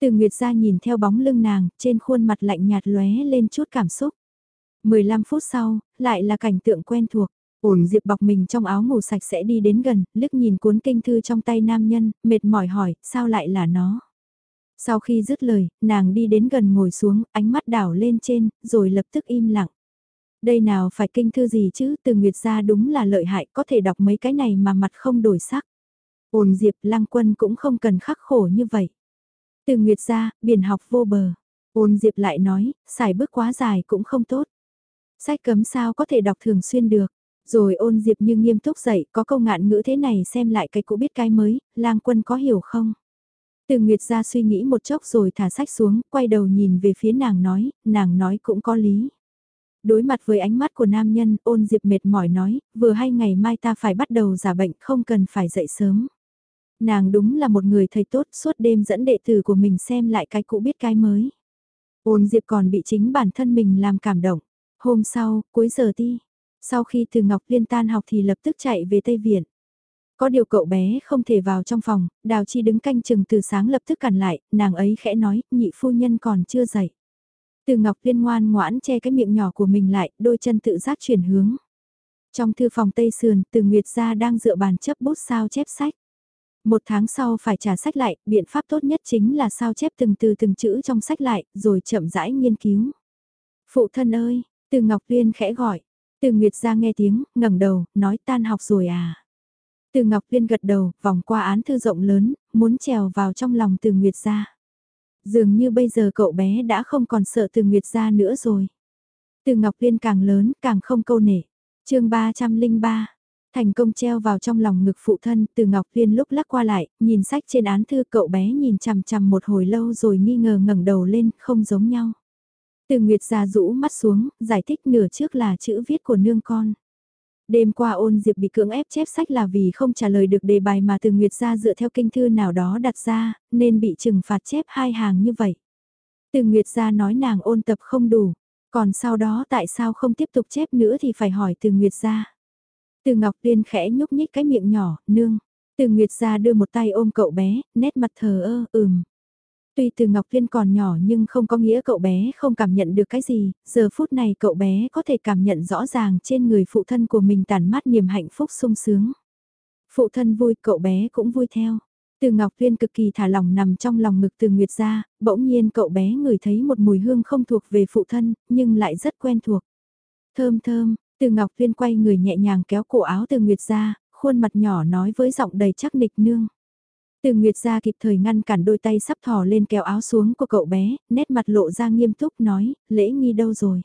Từ Nguyệt ra nhìn theo bóng lưng nàng, trên khuôn mặt lạnh nhạt lóe lên chút cảm xúc. 15 phút sau, lại là cảnh tượng quen thuộc. Ổn Diệp bọc mình trong áo ngủ sạch sẽ đi đến gần, liếc nhìn cuốn kinh thư trong tay nam nhân, mệt mỏi hỏi, sao lại là nó? Sau khi dứt lời, nàng đi đến gần ngồi xuống, ánh mắt đảo lên trên, rồi lập tức im lặng. Đây nào phải kinh thư gì chứ, từ Nguyệt ra đúng là lợi hại, có thể đọc mấy cái này mà mặt không đổi sắc. Ôn Diệp Lăng Quân cũng không cần khắc khổ như vậy. Từ Nguyệt ra, biển học vô bờ. Ôn Diệp lại nói, xài bước quá dài cũng không tốt. Sách cấm sao có thể đọc thường xuyên được. Rồi ôn Diệp như nghiêm túc dậy, có câu ngạn ngữ thế này xem lại cái cũ biết cái mới, lang quân có hiểu không? Từ Nguyệt ra suy nghĩ một chốc rồi thả sách xuống, quay đầu nhìn về phía nàng nói, nàng nói cũng có lý. Đối mặt với ánh mắt của nam nhân, ôn Diệp mệt mỏi nói, vừa hay ngày mai ta phải bắt đầu giả bệnh không cần phải dậy sớm. Nàng đúng là một người thầy tốt suốt đêm dẫn đệ tử của mình xem lại cái cũ biết cái mới. Ôn Diệp còn bị chính bản thân mình làm cảm động. Hôm sau, cuối giờ ti, sau khi từ Ngọc Liên tan học thì lập tức chạy về Tây Viện. Có điều cậu bé không thể vào trong phòng, Đào Chi đứng canh chừng từ sáng lập tức cản lại, nàng ấy khẽ nói, nhị phu nhân còn chưa dậy. Từ Ngọc Liên ngoan ngoãn che cái miệng nhỏ của mình lại, đôi chân tự giác chuyển hướng. Trong thư phòng Tây Sườn, từ Nguyệt gia đang dựa bàn chấp bút sao chép sách. Một tháng sau phải trả sách lại, biện pháp tốt nhất chính là sao chép từng từ từng chữ trong sách lại, rồi chậm rãi nghiên cứu. Phụ thân ơi, từ Ngọc Liên khẽ gọi. Từ Nguyệt ra nghe tiếng, ngẩng đầu, nói tan học rồi à. Từ Ngọc Liên gật đầu, vòng qua án thư rộng lớn, muốn trèo vào trong lòng từ Nguyệt Gia. Dường như bây giờ cậu bé đã không còn sợ từ Nguyệt Gia nữa rồi. Từ Ngọc Liên càng lớn, càng không câu nể. chương 303, thành công treo vào trong lòng ngực phụ thân, từ Ngọc Liên lúc lắc qua lại, nhìn sách trên án thư cậu bé nhìn chằm chằm một hồi lâu rồi nghi ngờ ngẩng đầu lên, không giống nhau. Từ Nguyệt ra rũ mắt xuống, giải thích nửa trước là chữ viết của nương con. Đêm qua ôn diệp bị cưỡng ép chép sách là vì không trả lời được đề bài mà từ Nguyệt ra dựa theo kinh thư nào đó đặt ra, nên bị trừng phạt chép hai hàng như vậy. Từ Nguyệt ra nói nàng ôn tập không đủ, còn sau đó tại sao không tiếp tục chép nữa thì phải hỏi từ Nguyệt ra. Từ Ngọc Liên khẽ nhúc nhích cái miệng nhỏ, nương. Từ Nguyệt ra đưa một tay ôm cậu bé, nét mặt thờ ơ, ừm. Tuy từ Ngọc Liên còn nhỏ nhưng không có nghĩa cậu bé không cảm nhận được cái gì, giờ phút này cậu bé có thể cảm nhận rõ ràng trên người phụ thân của mình tàn mát niềm hạnh phúc sung sướng. Phụ thân vui, cậu bé cũng vui theo. Từ Ngọc Liên cực kỳ thả lòng nằm trong lòng ngực từ Nguyệt ra, bỗng nhiên cậu bé ngửi thấy một mùi hương không thuộc về phụ thân, nhưng lại rất quen thuộc. Thơm thơm, từ Ngọc Liên quay người nhẹ nhàng kéo cổ áo từ Nguyệt ra, khuôn mặt nhỏ nói với giọng đầy chắc nịch nương. Từ Nguyệt ra kịp thời ngăn cản đôi tay sắp thò lên kéo áo xuống của cậu bé, nét mặt lộ ra nghiêm túc nói, lễ nghi đâu rồi.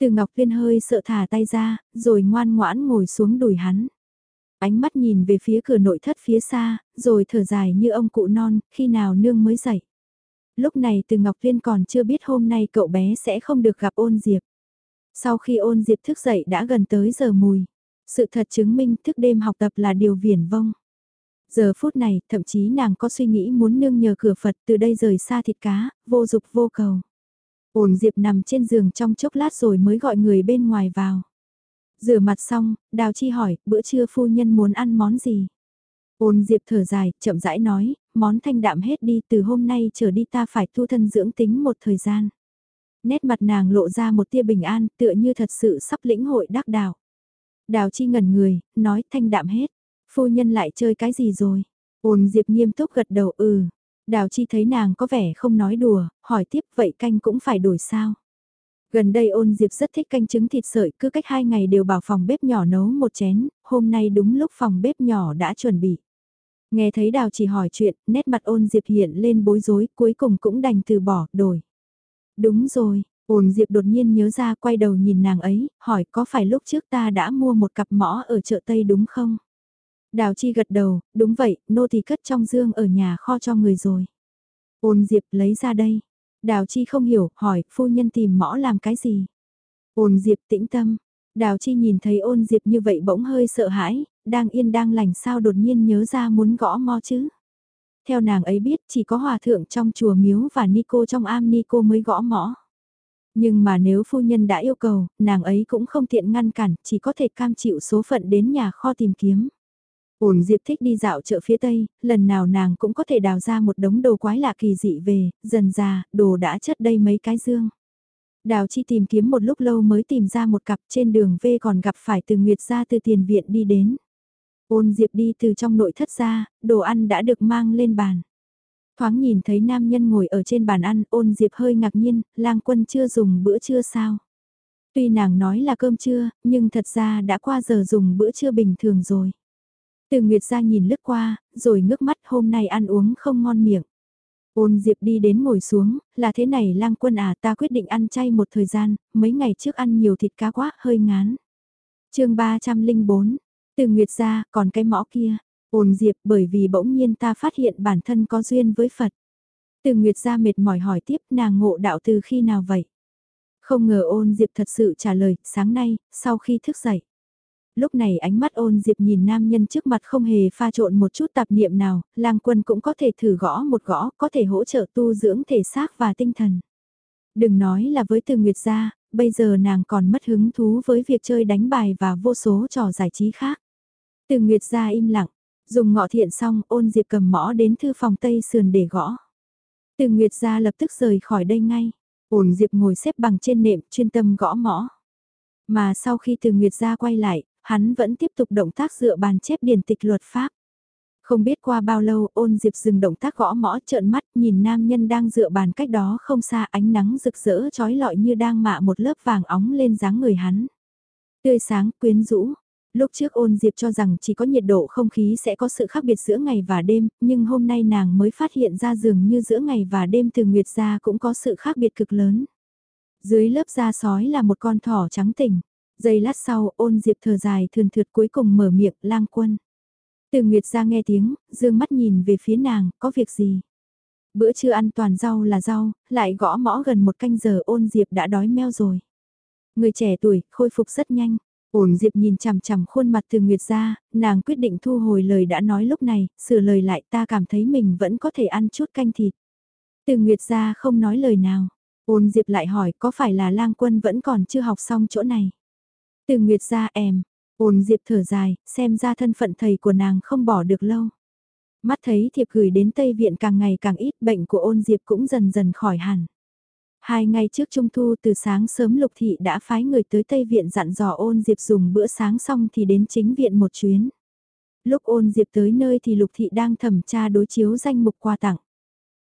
Từ Ngọc Viên hơi sợ thả tay ra, rồi ngoan ngoãn ngồi xuống đùi hắn. Ánh mắt nhìn về phía cửa nội thất phía xa, rồi thở dài như ông cụ non, khi nào nương mới dậy. Lúc này từ Ngọc Viên còn chưa biết hôm nay cậu bé sẽ không được gặp ôn diệp. Sau khi ôn diệp thức dậy đã gần tới giờ mùi. Sự thật chứng minh thức đêm học tập là điều viển vông. Giờ phút này, thậm chí nàng có suy nghĩ muốn nương nhờ cửa Phật từ đây rời xa thịt cá, vô dục vô cầu. Ổn Diệp nằm trên giường trong chốc lát rồi mới gọi người bên ngoài vào. Rửa mặt xong, Đào Chi hỏi, bữa trưa phu nhân muốn ăn món gì? Ôn Diệp thở dài, chậm rãi nói, món thanh đạm hết đi từ hôm nay trở đi ta phải tu thân dưỡng tính một thời gian. Nét mặt nàng lộ ra một tia bình an, tựa như thật sự sắp lĩnh hội đắc đạo. Đào Chi ngẩn người, nói thanh đạm hết. Phu nhân lại chơi cái gì rồi? Ôn Diệp nghiêm túc gật đầu ừ. Đào Chi thấy nàng có vẻ không nói đùa, hỏi tiếp vậy canh cũng phải đổi sao? Gần đây ôn Diệp rất thích canh trứng thịt sợi, cứ cách hai ngày đều bảo phòng bếp nhỏ nấu một chén, hôm nay đúng lúc phòng bếp nhỏ đã chuẩn bị. Nghe thấy Đào chỉ hỏi chuyện, nét mặt ôn Diệp hiện lên bối rối, cuối cùng cũng đành từ bỏ, đổi. Đúng rồi, Ôn Diệp đột nhiên nhớ ra quay đầu nhìn nàng ấy, hỏi có phải lúc trước ta đã mua một cặp mõ ở chợ Tây đúng không? Đào Chi gật đầu, đúng vậy, nô thì cất trong dương ở nhà kho cho người rồi. Ôn Diệp lấy ra đây. Đào Chi không hiểu, hỏi, phu nhân tìm mõ làm cái gì? Ôn Diệp tĩnh tâm. Đào Chi nhìn thấy ôn Diệp như vậy bỗng hơi sợ hãi, đang yên đang lành sao đột nhiên nhớ ra muốn gõ mõ chứ? Theo nàng ấy biết chỉ có hòa thượng trong chùa miếu và Nico trong am Nico mới gõ mõ. Nhưng mà nếu phu nhân đã yêu cầu, nàng ấy cũng không tiện ngăn cản, chỉ có thể cam chịu số phận đến nhà kho tìm kiếm. Uồn Diệp thích đi dạo chợ phía Tây, lần nào nàng cũng có thể đào ra một đống đồ quái lạ kỳ dị về, dần ra, đồ đã chất đầy mấy cái dương. Đào Chi tìm kiếm một lúc lâu mới tìm ra một cặp trên đường V còn gặp phải từ Nguyệt ra từ tiền viện đi đến. Ôn Diệp đi từ trong nội thất ra, đồ ăn đã được mang lên bàn. Thoáng nhìn thấy nam nhân ngồi ở trên bàn ăn, ôn Diệp hơi ngạc nhiên, lang quân chưa dùng bữa trưa sao. Tuy nàng nói là cơm trưa, nhưng thật ra đã qua giờ dùng bữa trưa bình thường rồi. Từ Nguyệt ra nhìn lướt qua, rồi ngước mắt hôm nay ăn uống không ngon miệng. Ôn Diệp đi đến ngồi xuống, là thế này lang quân à ta quyết định ăn chay một thời gian, mấy ngày trước ăn nhiều thịt cá quá, hơi ngán. chương 304, từ Nguyệt ra, còn cái mõ kia, ôn Diệp bởi vì bỗng nhiên ta phát hiện bản thân có duyên với Phật. Từ Nguyệt ra mệt mỏi hỏi tiếp nàng ngộ đạo từ khi nào vậy? Không ngờ ôn Diệp thật sự trả lời, sáng nay, sau khi thức dậy. Lúc này ánh mắt ôn Diệp nhìn nam nhân trước mặt không hề pha trộn một chút tạp niệm nào, lang quân cũng có thể thử gõ một gõ, có thể hỗ trợ tu dưỡng thể xác và tinh thần. Đừng nói là với từ Nguyệt gia, bây giờ nàng còn mất hứng thú với việc chơi đánh bài và vô số trò giải trí khác. Từ Nguyệt gia im lặng, dùng ngọ thiện xong ôn Diệp cầm mõ đến thư phòng Tây Sườn để gõ. Từ Nguyệt gia lập tức rời khỏi đây ngay. Ôn Diệp ngồi xếp bằng trên nệm chuyên tâm gõ mõ. Mà sau khi từ Nguyệt gia quay lại, hắn vẫn tiếp tục động tác dựa bàn chép điển tịch luật pháp. Không biết qua bao lâu ôn diệp dừng động tác gõ mõ trợn mắt nhìn nam nhân đang dựa bàn cách đó không xa ánh nắng rực rỡ trói lọi như đang mạ một lớp vàng óng lên dáng người hắn. Tươi sáng, quyến rũ. Lúc trước ôn diệp cho rằng chỉ có nhiệt độ không khí sẽ có sự khác biệt giữa ngày và đêm, nhưng hôm nay nàng mới phát hiện ra dường như giữa ngày và đêm từ nguyệt ra cũng có sự khác biệt cực lớn. Dưới lớp da sói là một con thỏ trắng tỉnh Giây lát sau, ôn diệp thở dài thườn thượt cuối cùng mở miệng lang quân. Từ Nguyệt ra nghe tiếng, dương mắt nhìn về phía nàng, có việc gì? Bữa trưa ăn toàn rau là rau, lại gõ mõ gần một canh giờ ôn diệp đã đói meo rồi. Người trẻ tuổi, khôi phục rất nhanh. Ôn diệp nhìn chằm chằm khuôn mặt từ Nguyệt ra, nàng quyết định thu hồi lời đã nói lúc này, sửa lời lại ta cảm thấy mình vẫn có thể ăn chút canh thịt. Từ Nguyệt ra không nói lời nào. Ôn diệp lại hỏi có phải là lang quân vẫn còn chưa học xong chỗ này. Từ Nguyệt ra em, ôn diệp thở dài, xem ra thân phận thầy của nàng không bỏ được lâu. Mắt thấy thiệp gửi đến Tây Viện càng ngày càng ít, bệnh của ôn diệp cũng dần dần khỏi hẳn. Hai ngày trước Trung Thu từ sáng sớm Lục Thị đã phái người tới Tây Viện dặn dò ôn Diệp dùng bữa sáng xong thì đến chính viện một chuyến. Lúc ôn Diệp tới nơi thì Lục Thị đang thẩm tra đối chiếu danh mục quà tặng.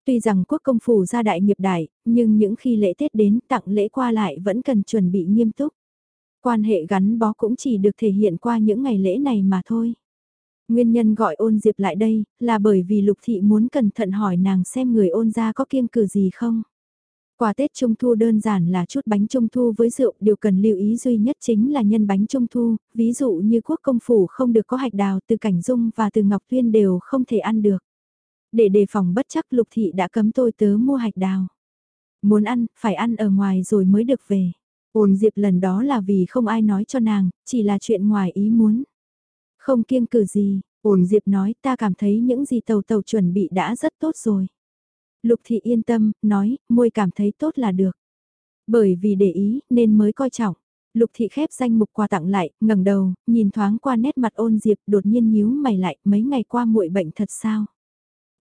Tuy rằng quốc công phủ ra đại nghiệp đại, nhưng những khi lễ Tết đến tặng lễ qua lại vẫn cần chuẩn bị nghiêm túc. Quan hệ gắn bó cũng chỉ được thể hiện qua những ngày lễ này mà thôi. Nguyên nhân gọi ôn diệp lại đây, là bởi vì lục thị muốn cẩn thận hỏi nàng xem người ôn ra có kiêng cử gì không. Quà Tết Trung Thu đơn giản là chút bánh Trung Thu với rượu, điều cần lưu ý duy nhất chính là nhân bánh Trung Thu, ví dụ như quốc công phủ không được có hạch đào từ cảnh dung và từ ngọc tuyên đều không thể ăn được. Để đề phòng bất chắc lục thị đã cấm tôi tớ mua hạch đào. Muốn ăn, phải ăn ở ngoài rồi mới được về. Ôn Diệp lần đó là vì không ai nói cho nàng, chỉ là chuyện ngoài ý muốn. Không kiêng cử gì, ôn Diệp nói ta cảm thấy những gì tàu tàu chuẩn bị đã rất tốt rồi. Lục thị yên tâm, nói, môi cảm thấy tốt là được. Bởi vì để ý, nên mới coi trọng. Lục thị khép danh mục quà tặng lại, ngẩng đầu, nhìn thoáng qua nét mặt ôn diệp, đột nhiên nhíu mày lại, mấy ngày qua muội bệnh thật sao?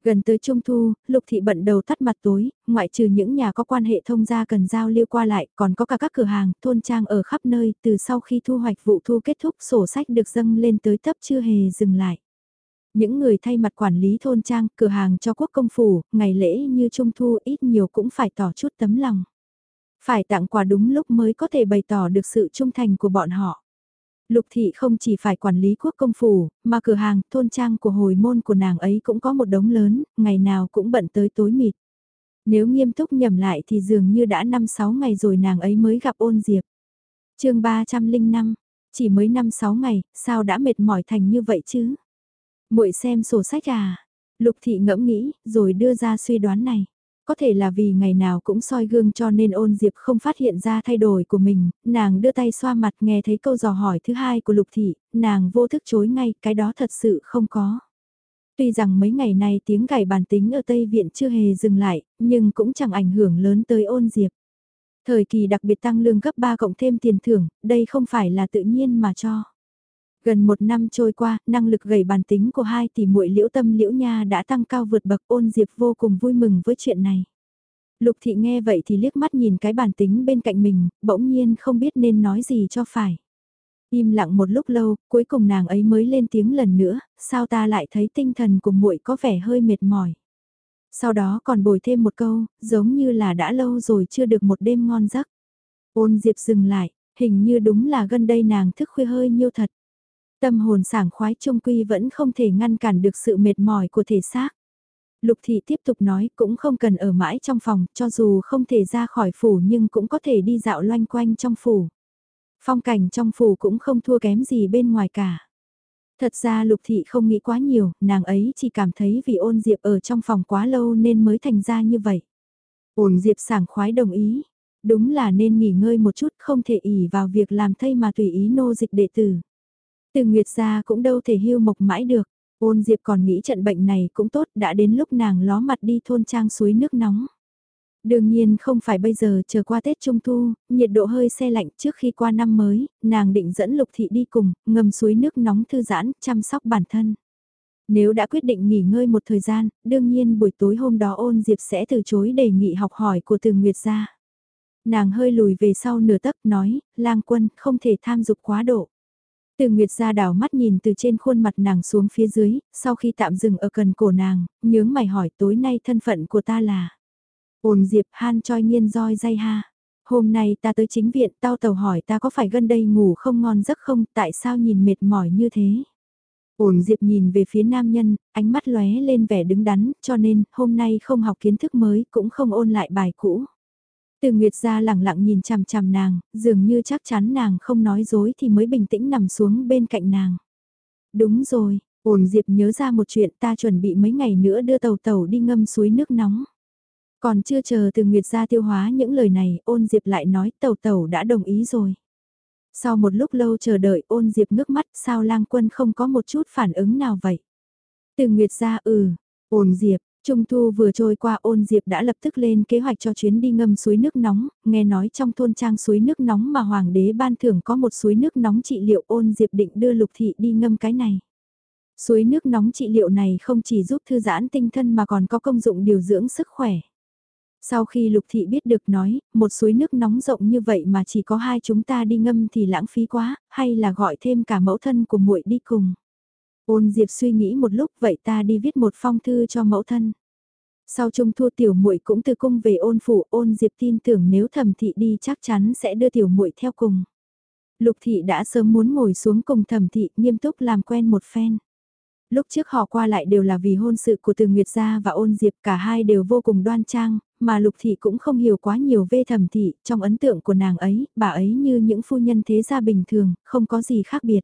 Gần tới trung thu, Lục Thị bận đầu tắt mặt tối, ngoại trừ những nhà có quan hệ thông gia cần giao lưu qua lại, còn có cả các cửa hàng, thôn trang ở khắp nơi, từ sau khi thu hoạch vụ thu kết thúc sổ sách được dâng lên tới tấp chưa hề dừng lại. Những người thay mặt quản lý thôn trang, cửa hàng cho quốc công phủ, ngày lễ như trung thu ít nhiều cũng phải tỏ chút tấm lòng. Phải tặng quà đúng lúc mới có thể bày tỏ được sự trung thành của bọn họ. Lục thị không chỉ phải quản lý quốc công phủ, mà cửa hàng, thôn trang của hồi môn của nàng ấy cũng có một đống lớn, ngày nào cũng bận tới tối mịt. Nếu nghiêm túc nhầm lại thì dường như đã 5-6 ngày rồi nàng ấy mới gặp ôn diệp. chương 305, chỉ mới 5-6 ngày, sao đã mệt mỏi thành như vậy chứ? muội xem sổ sách à? Lục thị ngẫm nghĩ, rồi đưa ra suy đoán này. Có thể là vì ngày nào cũng soi gương cho nên ôn diệp không phát hiện ra thay đổi của mình, nàng đưa tay xoa mặt nghe thấy câu dò hỏi thứ hai của lục thị, nàng vô thức chối ngay, cái đó thật sự không có. Tuy rằng mấy ngày nay tiếng gảy bàn tính ở Tây Viện chưa hề dừng lại, nhưng cũng chẳng ảnh hưởng lớn tới ôn diệp. Thời kỳ đặc biệt tăng lương gấp 3 cộng thêm tiền thưởng, đây không phải là tự nhiên mà cho. Gần một năm trôi qua, năng lực gầy bàn tính của hai tỷ muội liễu tâm liễu nha đã tăng cao vượt bậc ôn diệp vô cùng vui mừng với chuyện này. Lục thị nghe vậy thì liếc mắt nhìn cái bàn tính bên cạnh mình, bỗng nhiên không biết nên nói gì cho phải. Im lặng một lúc lâu, cuối cùng nàng ấy mới lên tiếng lần nữa, sao ta lại thấy tinh thần của muội có vẻ hơi mệt mỏi. Sau đó còn bồi thêm một câu, giống như là đã lâu rồi chưa được một đêm ngon giấc. Ôn Diệp dừng lại, hình như đúng là gần đây nàng thức khuya hơi nhiêu thật. Tâm hồn sảng khoái trung quy vẫn không thể ngăn cản được sự mệt mỏi của thể xác. Lục thị tiếp tục nói cũng không cần ở mãi trong phòng, cho dù không thể ra khỏi phủ nhưng cũng có thể đi dạo loanh quanh trong phủ. Phong cảnh trong phủ cũng không thua kém gì bên ngoài cả. Thật ra lục thị không nghĩ quá nhiều, nàng ấy chỉ cảm thấy vì ôn diệp ở trong phòng quá lâu nên mới thành ra như vậy. Ôn diệp sảng khoái đồng ý. Đúng là nên nghỉ ngơi một chút không thể ỉ vào việc làm thay mà tùy ý nô dịch đệ tử. Từ Nguyệt gia cũng đâu thể hưu mộc mãi được. Ôn Diệp còn nghĩ trận bệnh này cũng tốt đã đến lúc nàng ló mặt đi thôn trang suối nước nóng. Đương nhiên không phải bây giờ chờ qua Tết Trung Thu, nhiệt độ hơi xe lạnh trước khi qua năm mới, nàng định dẫn Lục Thị đi cùng, ngâm suối nước nóng thư giãn, chăm sóc bản thân. Nếu đã quyết định nghỉ ngơi một thời gian, đương nhiên buổi tối hôm đó ôn Diệp sẽ từ chối đề nghị học hỏi của từ Nguyệt gia. Nàng hơi lùi về sau nửa tấc nói, lang quân không thể tham dục quá độ. Từ Nguyệt ra đảo mắt nhìn từ trên khuôn mặt nàng xuống phía dưới, sau khi tạm dừng ở cần cổ nàng, nhướng mày hỏi tối nay thân phận của ta là. Ôn Diệp han choi nhiên roi dây ha. Hôm nay ta tới chính viện tao tàu hỏi ta có phải gần đây ngủ không ngon giấc không, tại sao nhìn mệt mỏi như thế. Ôn Diệp nhìn về phía nam nhân, ánh mắt lóe lên vẻ đứng đắn, cho nên hôm nay không học kiến thức mới cũng không ôn lại bài cũ. Từ Nguyệt ra lẳng lặng nhìn chằm chằm nàng, dường như chắc chắn nàng không nói dối thì mới bình tĩnh nằm xuống bên cạnh nàng. Đúng rồi, ổn Diệp nhớ ra một chuyện ta chuẩn bị mấy ngày nữa đưa tàu tàu đi ngâm suối nước nóng. Còn chưa chờ từ Nguyệt ra tiêu hóa những lời này, ôn Diệp lại nói tàu tàu đã đồng ý rồi. Sau một lúc lâu chờ đợi ôn Diệp ngước mắt sao lang quân không có một chút phản ứng nào vậy. Từ Nguyệt ra ừ, ôn Diệp, Trung thu vừa trôi qua ôn diệp đã lập tức lên kế hoạch cho chuyến đi ngâm suối nước nóng, nghe nói trong thôn trang suối nước nóng mà hoàng đế ban thưởng có một suối nước nóng trị liệu ôn diệp định đưa lục thị đi ngâm cái này. Suối nước nóng trị liệu này không chỉ giúp thư giãn tinh thân mà còn có công dụng điều dưỡng sức khỏe. Sau khi lục thị biết được nói, một suối nước nóng rộng như vậy mà chỉ có hai chúng ta đi ngâm thì lãng phí quá, hay là gọi thêm cả mẫu thân của muội đi cùng. Ôn Diệp suy nghĩ một lúc vậy ta đi viết một phong thư cho mẫu thân. Sau trung thu tiểu muội cũng từ cung về ôn phủ ôn Diệp tin tưởng nếu thẩm thị đi chắc chắn sẽ đưa tiểu muội theo cùng. Lục thị đã sớm muốn ngồi xuống cùng thẩm thị nghiêm túc làm quen một phen. Lúc trước họ qua lại đều là vì hôn sự của từ Nguyệt Gia và ôn Diệp cả hai đều vô cùng đoan trang, mà Lục Thị cũng không hiểu quá nhiều về thẩm thị, trong ấn tượng của nàng ấy, bà ấy như những phu nhân thế gia bình thường, không có gì khác biệt.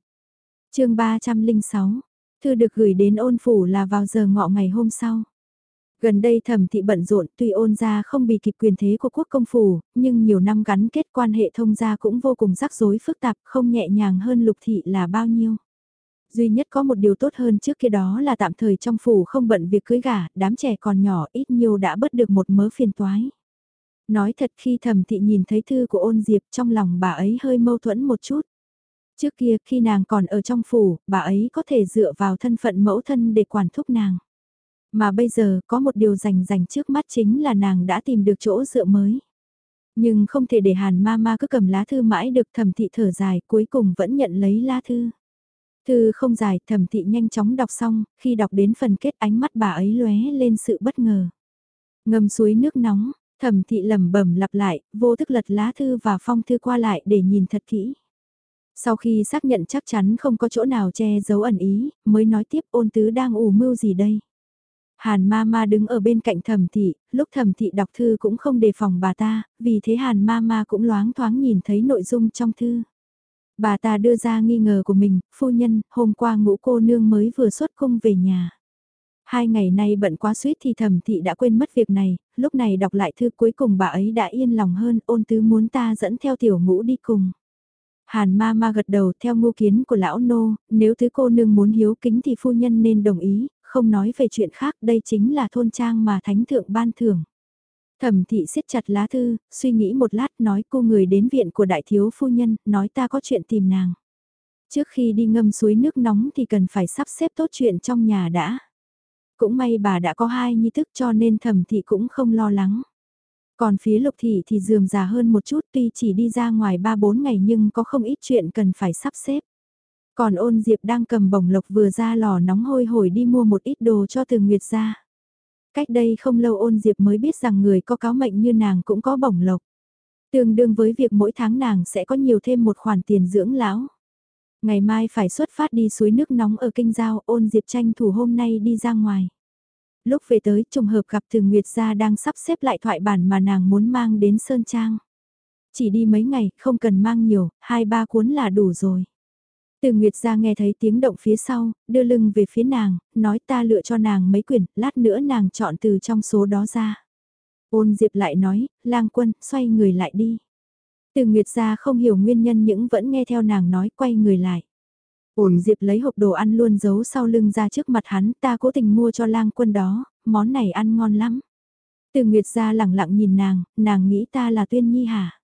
chương 306 Thư được gửi đến ôn phủ là vào giờ ngọ ngày hôm sau. Gần đây thẩm thị bận rộn tuy ôn gia không bị kịp quyền thế của quốc công phủ, nhưng nhiều năm gắn kết quan hệ thông gia cũng vô cùng rắc rối phức tạp không nhẹ nhàng hơn lục thị là bao nhiêu. Duy nhất có một điều tốt hơn trước kia đó là tạm thời trong phủ không bận việc cưới gả, đám trẻ còn nhỏ ít nhiều đã bớt được một mớ phiền toái. Nói thật khi thẩm thị nhìn thấy thư của ôn diệp trong lòng bà ấy hơi mâu thuẫn một chút. Trước kia khi nàng còn ở trong phủ, bà ấy có thể dựa vào thân phận mẫu thân để quản thúc nàng. Mà bây giờ có một điều rành rành trước mắt chính là nàng đã tìm được chỗ dựa mới. Nhưng không thể để hàn ma ma cứ cầm lá thư mãi được thẩm thị thở dài cuối cùng vẫn nhận lấy lá thư. Thư không dài thẩm thị nhanh chóng đọc xong, khi đọc đến phần kết ánh mắt bà ấy lóe lên sự bất ngờ. Ngâm suối nước nóng, thẩm thị lẩm bẩm lặp lại, vô thức lật lá thư và phong thư qua lại để nhìn thật kỹ. Sau khi xác nhận chắc chắn không có chỗ nào che giấu ẩn ý, mới nói tiếp ôn tứ đang ủ mưu gì đây. Hàn ma ma đứng ở bên cạnh thẩm thị, lúc thẩm thị đọc thư cũng không đề phòng bà ta, vì thế hàn ma ma cũng loáng thoáng nhìn thấy nội dung trong thư. Bà ta đưa ra nghi ngờ của mình, phu nhân, hôm qua ngũ cô nương mới vừa xuất cung về nhà. Hai ngày nay bận quá suýt thì thẩm thị đã quên mất việc này, lúc này đọc lại thư cuối cùng bà ấy đã yên lòng hơn ôn tứ muốn ta dẫn theo tiểu ngũ đi cùng. Hàn ma ma gật đầu theo ngô kiến của lão nô, nếu thứ cô nương muốn hiếu kính thì phu nhân nên đồng ý, không nói về chuyện khác đây chính là thôn trang mà thánh thượng ban thưởng. Thẩm thị siết chặt lá thư, suy nghĩ một lát nói cô người đến viện của đại thiếu phu nhân, nói ta có chuyện tìm nàng. Trước khi đi ngâm suối nước nóng thì cần phải sắp xếp tốt chuyện trong nhà đã. Cũng may bà đã có hai nhi thức cho nên thẩm thị cũng không lo lắng. Còn phía lục thị thì dườm già hơn một chút, tuy chỉ đi ra ngoài 3-4 ngày nhưng có không ít chuyện cần phải sắp xếp. Còn ôn diệp đang cầm bổng lộc vừa ra lò nóng hôi hổi đi mua một ít đồ cho từ Nguyệt ra. Cách đây không lâu ôn diệp mới biết rằng người có cáo mệnh như nàng cũng có bổng lộc. Tương đương với việc mỗi tháng nàng sẽ có nhiều thêm một khoản tiền dưỡng lão. Ngày mai phải xuất phát đi suối nước nóng ở Kinh Giao, ôn diệp tranh thủ hôm nay đi ra ngoài. Lúc về tới trùng hợp gặp Từ Nguyệt gia đang sắp xếp lại thoại bản mà nàng muốn mang đến Sơn Trang. Chỉ đi mấy ngày, không cần mang nhiều, hai ba cuốn là đủ rồi. Từ Nguyệt ra nghe thấy tiếng động phía sau, đưa lưng về phía nàng, nói ta lựa cho nàng mấy quyển, lát nữa nàng chọn từ trong số đó ra. Ôn Diệp lại nói, lang quân, xoay người lại đi. Từ Nguyệt ra không hiểu nguyên nhân những vẫn nghe theo nàng nói quay người lại ổn Diệp lấy hộp đồ ăn luôn giấu sau lưng ra trước mặt hắn, ta cố tình mua cho lang quân đó, món này ăn ngon lắm. Từ Nguyệt ra lẳng lặng nhìn nàng, nàng nghĩ ta là Tuyên Nhi hả?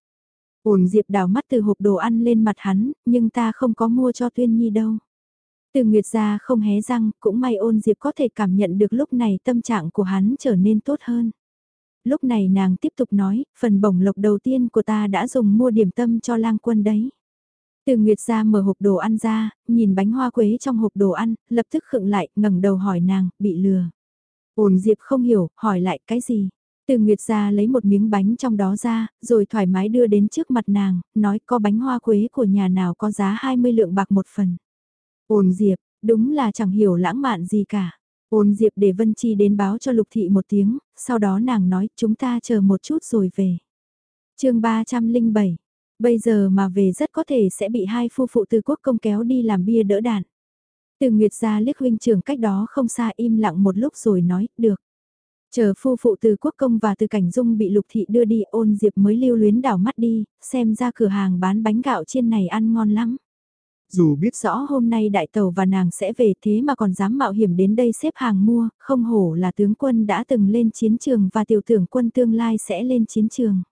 Ổn Diệp đào mắt từ hộp đồ ăn lên mặt hắn, nhưng ta không có mua cho Tuyên Nhi đâu. Từ Nguyệt ra không hé răng, cũng may ôn Diệp có thể cảm nhận được lúc này tâm trạng của hắn trở nên tốt hơn. Lúc này nàng tiếp tục nói, phần bổng lộc đầu tiên của ta đã dùng mua điểm tâm cho lang quân đấy. Từ Nguyệt ra mở hộp đồ ăn ra, nhìn bánh hoa quế trong hộp đồ ăn, lập tức khựng lại, ngẩng đầu hỏi nàng, bị lừa. Ôn Diệp không hiểu, hỏi lại cái gì? Từ Nguyệt ra lấy một miếng bánh trong đó ra, rồi thoải mái đưa đến trước mặt nàng, nói có bánh hoa quế của nhà nào có giá 20 lượng bạc một phần. Ôn Diệp, đúng là chẳng hiểu lãng mạn gì cả. Ôn Diệp để Vân Chi đến báo cho Lục Thị một tiếng, sau đó nàng nói chúng ta chờ một chút rồi về. chương 307, bây giờ mà về rất có thể sẽ bị hai phu phụ từ quốc công kéo đi làm bia đỡ đạn. Từ Nguyệt ra liếc huynh trưởng cách đó không xa im lặng một lúc rồi nói, được. Chờ phu phụ từ quốc công và từ cảnh dung bị lục thị đưa đi ôn diệp mới lưu luyến đảo mắt đi, xem ra cửa hàng bán bánh gạo chiên này ăn ngon lắm. Dù biết rõ hôm nay đại tàu và nàng sẽ về thế mà còn dám mạo hiểm đến đây xếp hàng mua, không hổ là tướng quân đã từng lên chiến trường và tiểu tưởng quân tương lai sẽ lên chiến trường.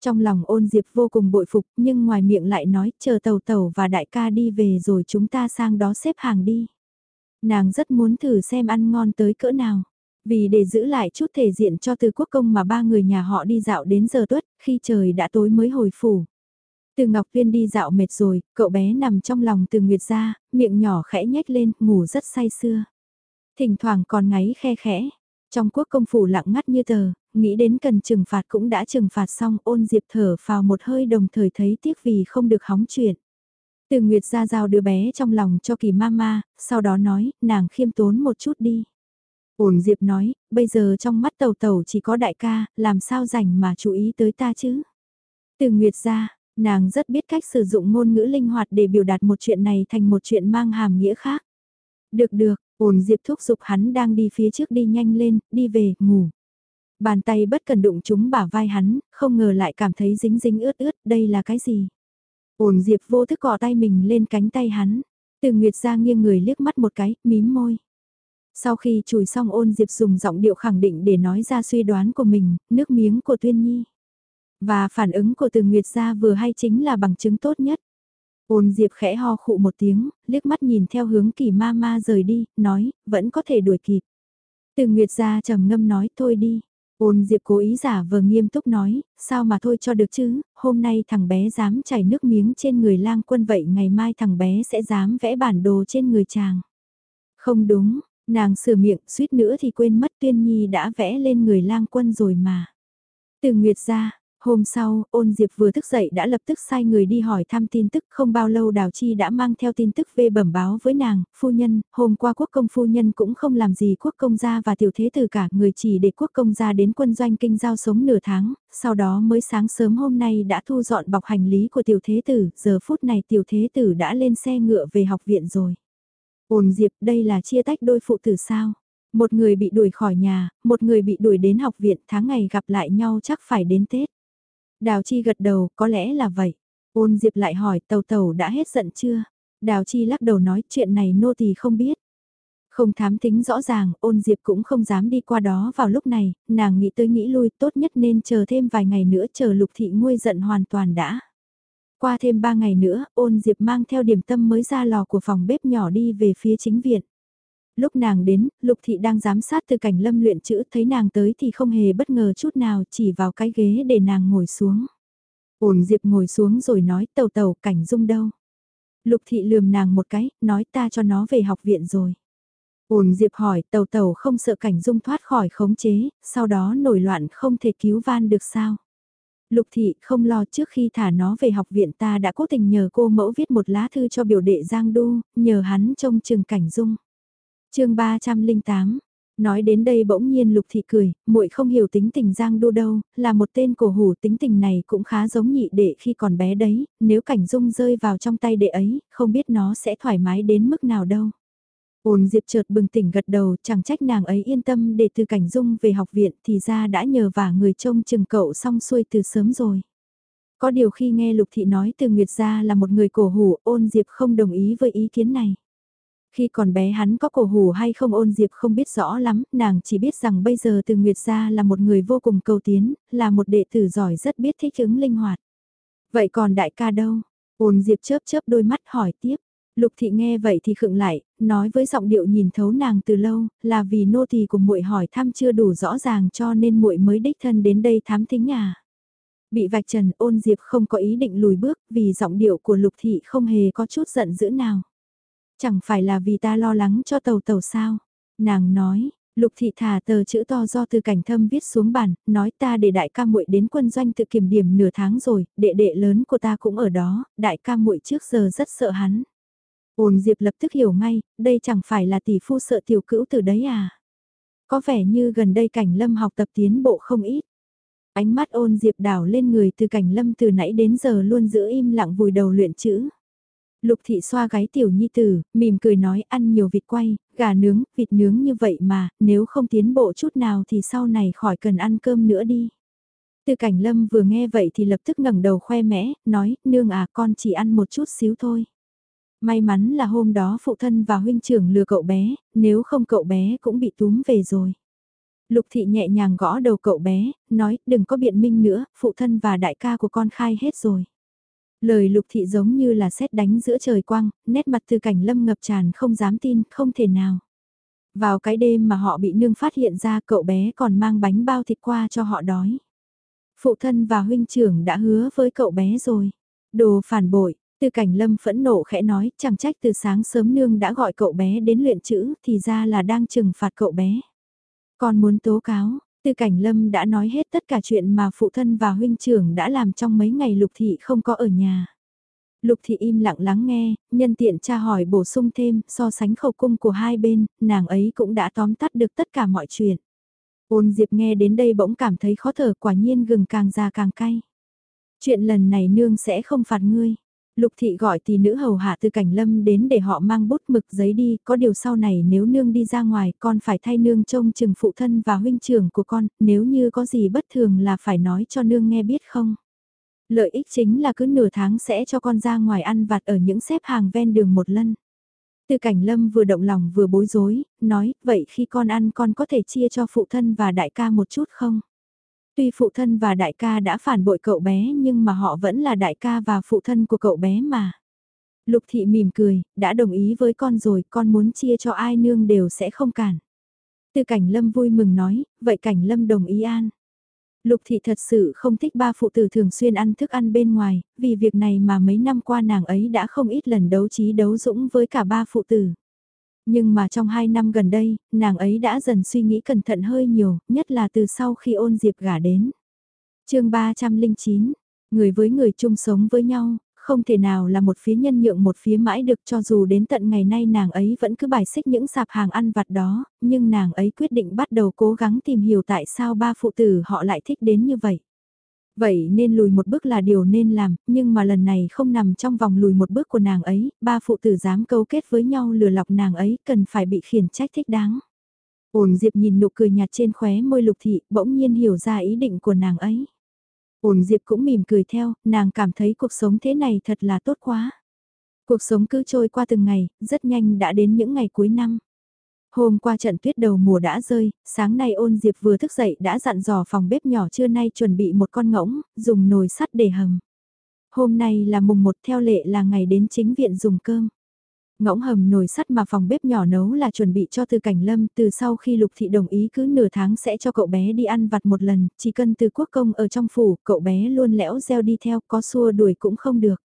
Trong lòng ôn diệp vô cùng bội phục nhưng ngoài miệng lại nói chờ tàu tàu và đại ca đi về rồi chúng ta sang đó xếp hàng đi. Nàng rất muốn thử xem ăn ngon tới cỡ nào. Vì để giữ lại chút thể diện cho từ quốc công mà ba người nhà họ đi dạo đến giờ tuất, khi trời đã tối mới hồi phủ. Từ Ngọc Viên đi dạo mệt rồi, cậu bé nằm trong lòng từ Nguyệt ra, miệng nhỏ khẽ nhếch lên, ngủ rất say sưa. Thỉnh thoảng còn ngáy khe khẽ. Trong quốc công phủ lặng ngắt như tờ, nghĩ đến cần trừng phạt cũng đã trừng phạt xong ôn diệp thở vào một hơi đồng thời thấy tiếc vì không được hóng chuyện. Từ Nguyệt ra giao đứa bé trong lòng cho kỳ mama, sau đó nói, nàng khiêm tốn một chút đi. Ổn Diệp nói, bây giờ trong mắt tàu tàu chỉ có đại ca, làm sao rảnh mà chú ý tới ta chứ? Từ Nguyệt ra, nàng rất biết cách sử dụng ngôn ngữ linh hoạt để biểu đạt một chuyện này thành một chuyện mang hàm nghĩa khác. Được được, ổn Diệp thúc giục hắn đang đi phía trước đi nhanh lên, đi về, ngủ. Bàn tay bất cần đụng chúng bả vai hắn, không ngờ lại cảm thấy dính dính ướt ướt, đây là cái gì? Ổn Diệp vô thức cọ tay mình lên cánh tay hắn. Từ Nguyệt ra nghiêng người liếc mắt một cái, mím môi. Sau khi chùi xong ôn Diệp dùng giọng điệu khẳng định để nói ra suy đoán của mình, nước miếng của Tuyên Nhi. Và phản ứng của từ Nguyệt gia vừa hay chính là bằng chứng tốt nhất. Ôn Diệp khẽ ho khụ một tiếng, liếc mắt nhìn theo hướng kỳ ma ma rời đi, nói, vẫn có thể đuổi kịp. Từ Nguyệt gia trầm ngâm nói, thôi đi. Ôn Diệp cố ý giả vờ nghiêm túc nói, sao mà thôi cho được chứ, hôm nay thằng bé dám chảy nước miếng trên người lang quân vậy ngày mai thằng bé sẽ dám vẽ bản đồ trên người chàng. Không đúng, Nàng sửa miệng, suýt nữa thì quên mất tuyên nhi đã vẽ lên người lang quân rồi mà. Từ Nguyệt ra, Hôm sau, ôn Diệp vừa thức dậy đã lập tức sai người đi hỏi thăm tin tức không bao lâu Đào Chi đã mang theo tin tức về bẩm báo với nàng, phu nhân, hôm qua quốc công phu nhân cũng không làm gì quốc công gia và tiểu thế tử cả người chỉ để quốc công gia đến quân doanh kinh giao sống nửa tháng, sau đó mới sáng sớm hôm nay đã thu dọn bọc hành lý của tiểu thế tử, giờ phút này tiểu thế tử đã lên xe ngựa về học viện rồi. Ôn Diệp đây là chia tách đôi phụ tử sao? Một người bị đuổi khỏi nhà, một người bị đuổi đến học viện tháng ngày gặp lại nhau chắc phải đến Tết. Đào Chi gật đầu, có lẽ là vậy. Ôn Diệp lại hỏi tàu tàu đã hết giận chưa? Đào Chi lắc đầu nói chuyện này nô tỳ không biết. Không thám tính rõ ràng, ôn Diệp cũng không dám đi qua đó vào lúc này, nàng nghĩ tới nghĩ lui tốt nhất nên chờ thêm vài ngày nữa chờ lục thị nguôi giận hoàn toàn đã. Qua thêm ba ngày nữa, ôn Diệp mang theo điểm tâm mới ra lò của phòng bếp nhỏ đi về phía chính viện lúc nàng đến, Lục Thị đang giám sát từ cảnh lâm luyện chữ, thấy nàng tới thì không hề bất ngờ chút nào, chỉ vào cái ghế để nàng ngồi xuống. Ổn Diệp ngồi xuống rồi nói tàu tàu cảnh dung đâu. Lục Thị lườm nàng một cái, nói ta cho nó về học viện rồi. Ổn Diệp hỏi tàu tàu không sợ cảnh dung thoát khỏi khống chế, sau đó nổi loạn không thể cứu van được sao. Lục thị không lo trước khi thả nó về học viện ta đã cố tình nhờ cô mẫu viết một lá thư cho biểu đệ Giang Đu, nhờ hắn trông chừng cảnh dung chương 308 Nói đến đây bỗng nhiên Lục Thị cười, muội không hiểu tính tình Giang Đô đâu, là một tên cổ hủ tính tình này cũng khá giống nhị đệ khi còn bé đấy, nếu cảnh dung rơi vào trong tay đệ ấy, không biết nó sẽ thoải mái đến mức nào đâu. Ôn Diệp chợt bừng tỉnh gật đầu, chẳng trách nàng ấy yên tâm để từ cảnh dung về học viện thì ra đã nhờ vả người trông chừng cậu xong xuôi từ sớm rồi. Có điều khi nghe Lục Thị nói từ Nguyệt gia là một người cổ hủ, ôn Diệp không đồng ý với ý kiến này. Khi còn bé hắn có cổ hủ hay không ôn diệp không biết rõ lắm, nàng chỉ biết rằng bây giờ từ Nguyệt gia là một người vô cùng cầu tiến, là một đệ tử giỏi rất biết thích ứng linh hoạt. Vậy còn đại ca đâu? Ôn diệp chớp chớp đôi mắt hỏi tiếp. Lục thị nghe vậy thì khựng lại, nói với giọng điệu nhìn thấu nàng từ lâu, là vì nô tỳ của muội hỏi thăm chưa đủ rõ ràng cho nên muội mới đích thân đến đây thám thính à. Bị vạch trần ôn diệp không có ý định lùi bước vì giọng điệu của lục thị không hề có chút giận dữ nào. Chẳng phải là vì ta lo lắng cho tàu tàu sao? Nàng nói, Lục thị thả tờ chữ to do từ cảnh thâm viết xuống bàn, nói ta để đại ca muội đến quân doanh tự kiểm điểm nửa tháng rồi, đệ đệ lớn của ta cũng ở đó, đại ca muội trước giờ rất sợ hắn. Ôn Diệp lập tức hiểu ngay, đây chẳng phải là tỷ phu sợ tiểu cữu từ đấy à? Có vẻ như gần đây cảnh lâm học tập tiến bộ không ít. Ánh mắt ôn Diệp đảo lên người từ cảnh lâm từ nãy đến giờ luôn giữ im lặng vùi đầu luyện chữ. Lục thị xoa gáy tiểu nhi tử, mỉm cười nói ăn nhiều vịt quay, gà nướng, vịt nướng như vậy mà, nếu không tiến bộ chút nào thì sau này khỏi cần ăn cơm nữa đi. Từ cảnh lâm vừa nghe vậy thì lập tức ngẩng đầu khoe mẽ, nói, nương à con chỉ ăn một chút xíu thôi. May mắn là hôm đó phụ thân và huynh trưởng lừa cậu bé, nếu không cậu bé cũng bị túm về rồi. Lục thị nhẹ nhàng gõ đầu cậu bé, nói đừng có biện minh nữa, phụ thân và đại ca của con khai hết rồi. Lời lục thị giống như là xét đánh giữa trời quang, nét mặt từ cảnh lâm ngập tràn không dám tin, không thể nào. Vào cái đêm mà họ bị nương phát hiện ra cậu bé còn mang bánh bao thịt qua cho họ đói. Phụ thân và huynh trưởng đã hứa với cậu bé rồi. Đồ phản bội, từ cảnh lâm phẫn nộ khẽ nói, chẳng trách từ sáng sớm nương đã gọi cậu bé đến luyện chữ, thì ra là đang trừng phạt cậu bé. Còn muốn tố cáo, Tư cảnh lâm đã nói hết tất cả chuyện mà phụ thân và huynh trưởng đã làm trong mấy ngày lục thị không có ở nhà. Lục thị im lặng lắng nghe, nhân tiện tra hỏi bổ sung thêm, so sánh khẩu cung của hai bên, nàng ấy cũng đã tóm tắt được tất cả mọi chuyện. Ôn Diệp nghe đến đây bỗng cảm thấy khó thở quả nhiên gừng càng già càng cay. Chuyện lần này nương sẽ không phạt ngươi. Lục thị gọi thì nữ hầu hạ từ cảnh lâm đến để họ mang bút mực giấy đi, có điều sau này nếu nương đi ra ngoài con phải thay nương trông chừng phụ thân và huynh trưởng của con, nếu như có gì bất thường là phải nói cho nương nghe biết không. Lợi ích chính là cứ nửa tháng sẽ cho con ra ngoài ăn vặt ở những xếp hàng ven đường một lần. Từ cảnh lâm vừa động lòng vừa bối rối, nói, vậy khi con ăn con có thể chia cho phụ thân và đại ca một chút không? Tuy phụ thân và đại ca đã phản bội cậu bé nhưng mà họ vẫn là đại ca và phụ thân của cậu bé mà. Lục thị mỉm cười, đã đồng ý với con rồi, con muốn chia cho ai nương đều sẽ không cản. Từ cảnh lâm vui mừng nói, vậy cảnh lâm đồng ý an. Lục thị thật sự không thích ba phụ tử thường xuyên ăn thức ăn bên ngoài, vì việc này mà mấy năm qua nàng ấy đã không ít lần đấu trí đấu dũng với cả ba phụ tử. Nhưng mà trong hai năm gần đây, nàng ấy đã dần suy nghĩ cẩn thận hơi nhiều, nhất là từ sau khi ôn diệp gả đến. chương 309, người với người chung sống với nhau, không thể nào là một phía nhân nhượng một phía mãi được cho dù đến tận ngày nay nàng ấy vẫn cứ bài xích những sạp hàng ăn vặt đó, nhưng nàng ấy quyết định bắt đầu cố gắng tìm hiểu tại sao ba phụ tử họ lại thích đến như vậy. Vậy nên lùi một bước là điều nên làm, nhưng mà lần này không nằm trong vòng lùi một bước của nàng ấy, ba phụ tử dám câu kết với nhau lừa lọc nàng ấy cần phải bị khiển trách thích đáng. Ổn Diệp nhìn nụ cười nhạt trên khóe môi lục thị, bỗng nhiên hiểu ra ý định của nàng ấy. Ổn Diệp cũng mỉm cười theo, nàng cảm thấy cuộc sống thế này thật là tốt quá. Cuộc sống cứ trôi qua từng ngày, rất nhanh đã đến những ngày cuối năm. Hôm qua trận tuyết đầu mùa đã rơi, sáng nay ôn Diệp vừa thức dậy đã dặn dò phòng bếp nhỏ trưa nay chuẩn bị một con ngỗng, dùng nồi sắt để hầm. Hôm nay là mùng một theo lệ là ngày đến chính viện dùng cơm. Ngỗng hầm nồi sắt mà phòng bếp nhỏ nấu là chuẩn bị cho từ cảnh lâm từ sau khi lục thị đồng ý cứ nửa tháng sẽ cho cậu bé đi ăn vặt một lần, chỉ cần từ quốc công ở trong phủ, cậu bé luôn lẽo gieo đi theo, có xua đuổi cũng không được.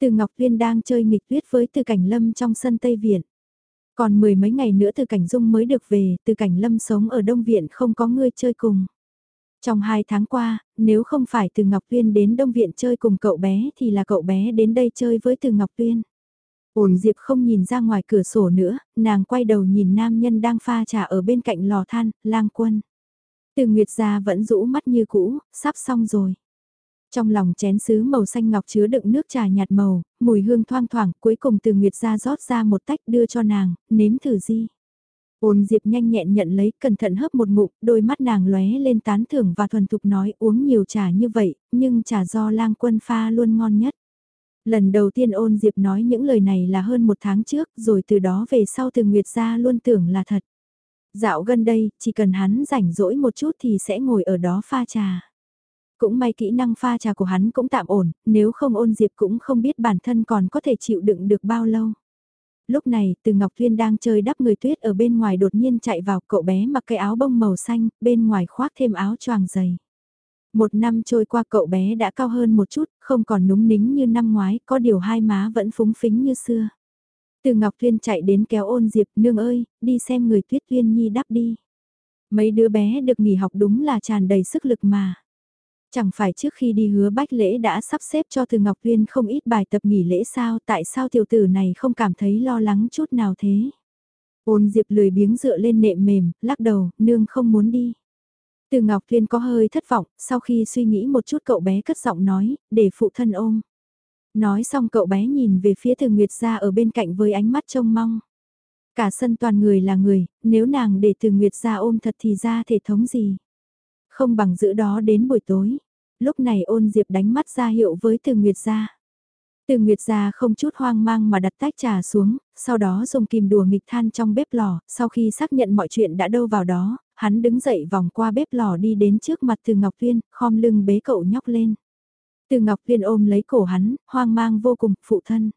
Từ Ngọc Viên đang chơi nghịch tuyết với từ cảnh lâm trong sân Tây Viện. Còn mười mấy ngày nữa từ cảnh dung mới được về, từ cảnh lâm sống ở Đông Viện không có người chơi cùng. Trong hai tháng qua, nếu không phải từ Ngọc Viên đến Đông Viện chơi cùng cậu bé thì là cậu bé đến đây chơi với từ Ngọc Viên. Ổn Diệp không nhìn ra ngoài cửa sổ nữa, nàng quay đầu nhìn nam nhân đang pha trà ở bên cạnh lò than, lang quân. Từ Nguyệt gia vẫn rũ mắt như cũ, sắp xong rồi. Trong lòng chén sứ màu xanh ngọc chứa đựng nước trà nhạt màu, mùi hương thoang thoảng, cuối cùng từ Nguyệt gia rót ra một tách đưa cho nàng, nếm thử di. Ôn Diệp nhanh nhẹn nhận lấy, cẩn thận hớp một ngụm, đôi mắt nàng lóe lên tán thưởng và thuần thục nói uống nhiều trà như vậy, nhưng trà do lang quân pha luôn ngon nhất. Lần đầu tiên ôn Diệp nói những lời này là hơn một tháng trước, rồi từ đó về sau từ Nguyệt gia luôn tưởng là thật. Dạo gần đây, chỉ cần hắn rảnh rỗi một chút thì sẽ ngồi ở đó pha trà. Cũng may kỹ năng pha trà của hắn cũng tạm ổn, nếu không ôn Diệp cũng không biết bản thân còn có thể chịu đựng được bao lâu. Lúc này, từ Ngọc Thuyên đang chơi đắp người tuyết ở bên ngoài đột nhiên chạy vào cậu bé mặc cái áo bông màu xanh, bên ngoài khoác thêm áo choàng dày. Một năm trôi qua cậu bé đã cao hơn một chút, không còn núng nính như năm ngoái, có điều hai má vẫn phúng phính như xưa. Từ Ngọc Thuyên chạy đến kéo ôn Diệp, nương ơi, đi xem người tuyết Thuyên Nhi đắp đi. Mấy đứa bé được nghỉ học đúng là tràn đầy sức lực mà. Chẳng phải trước khi đi hứa bách lễ đã sắp xếp cho Từ Ngọc Uyên không ít bài tập nghỉ lễ sao, tại sao tiểu tử này không cảm thấy lo lắng chút nào thế? Ôn Diệp lười biếng dựa lên nệm mềm, lắc đầu, nương không muốn đi. Từ Ngọc Uyên có hơi thất vọng, sau khi suy nghĩ một chút cậu bé cất giọng nói, để phụ thân ôm. Nói xong cậu bé nhìn về phía từ Nguyệt ra ở bên cạnh với ánh mắt trông mong. Cả sân toàn người là người, nếu nàng để từ Nguyệt ra ôm thật thì ra thể thống gì. Không bằng giữ đó đến buổi tối. Lúc này ôn diệp đánh mắt ra hiệu với từ Nguyệt ra. Từ Nguyệt ra không chút hoang mang mà đặt tách trà xuống, sau đó dùng kìm đùa nghịch than trong bếp lò, sau khi xác nhận mọi chuyện đã đâu vào đó, hắn đứng dậy vòng qua bếp lò đi đến trước mặt Từ Ngọc Viên, khom lưng bế cậu nhóc lên. Từ Ngọc Viên ôm lấy cổ hắn, hoang mang vô cùng, phụ thân.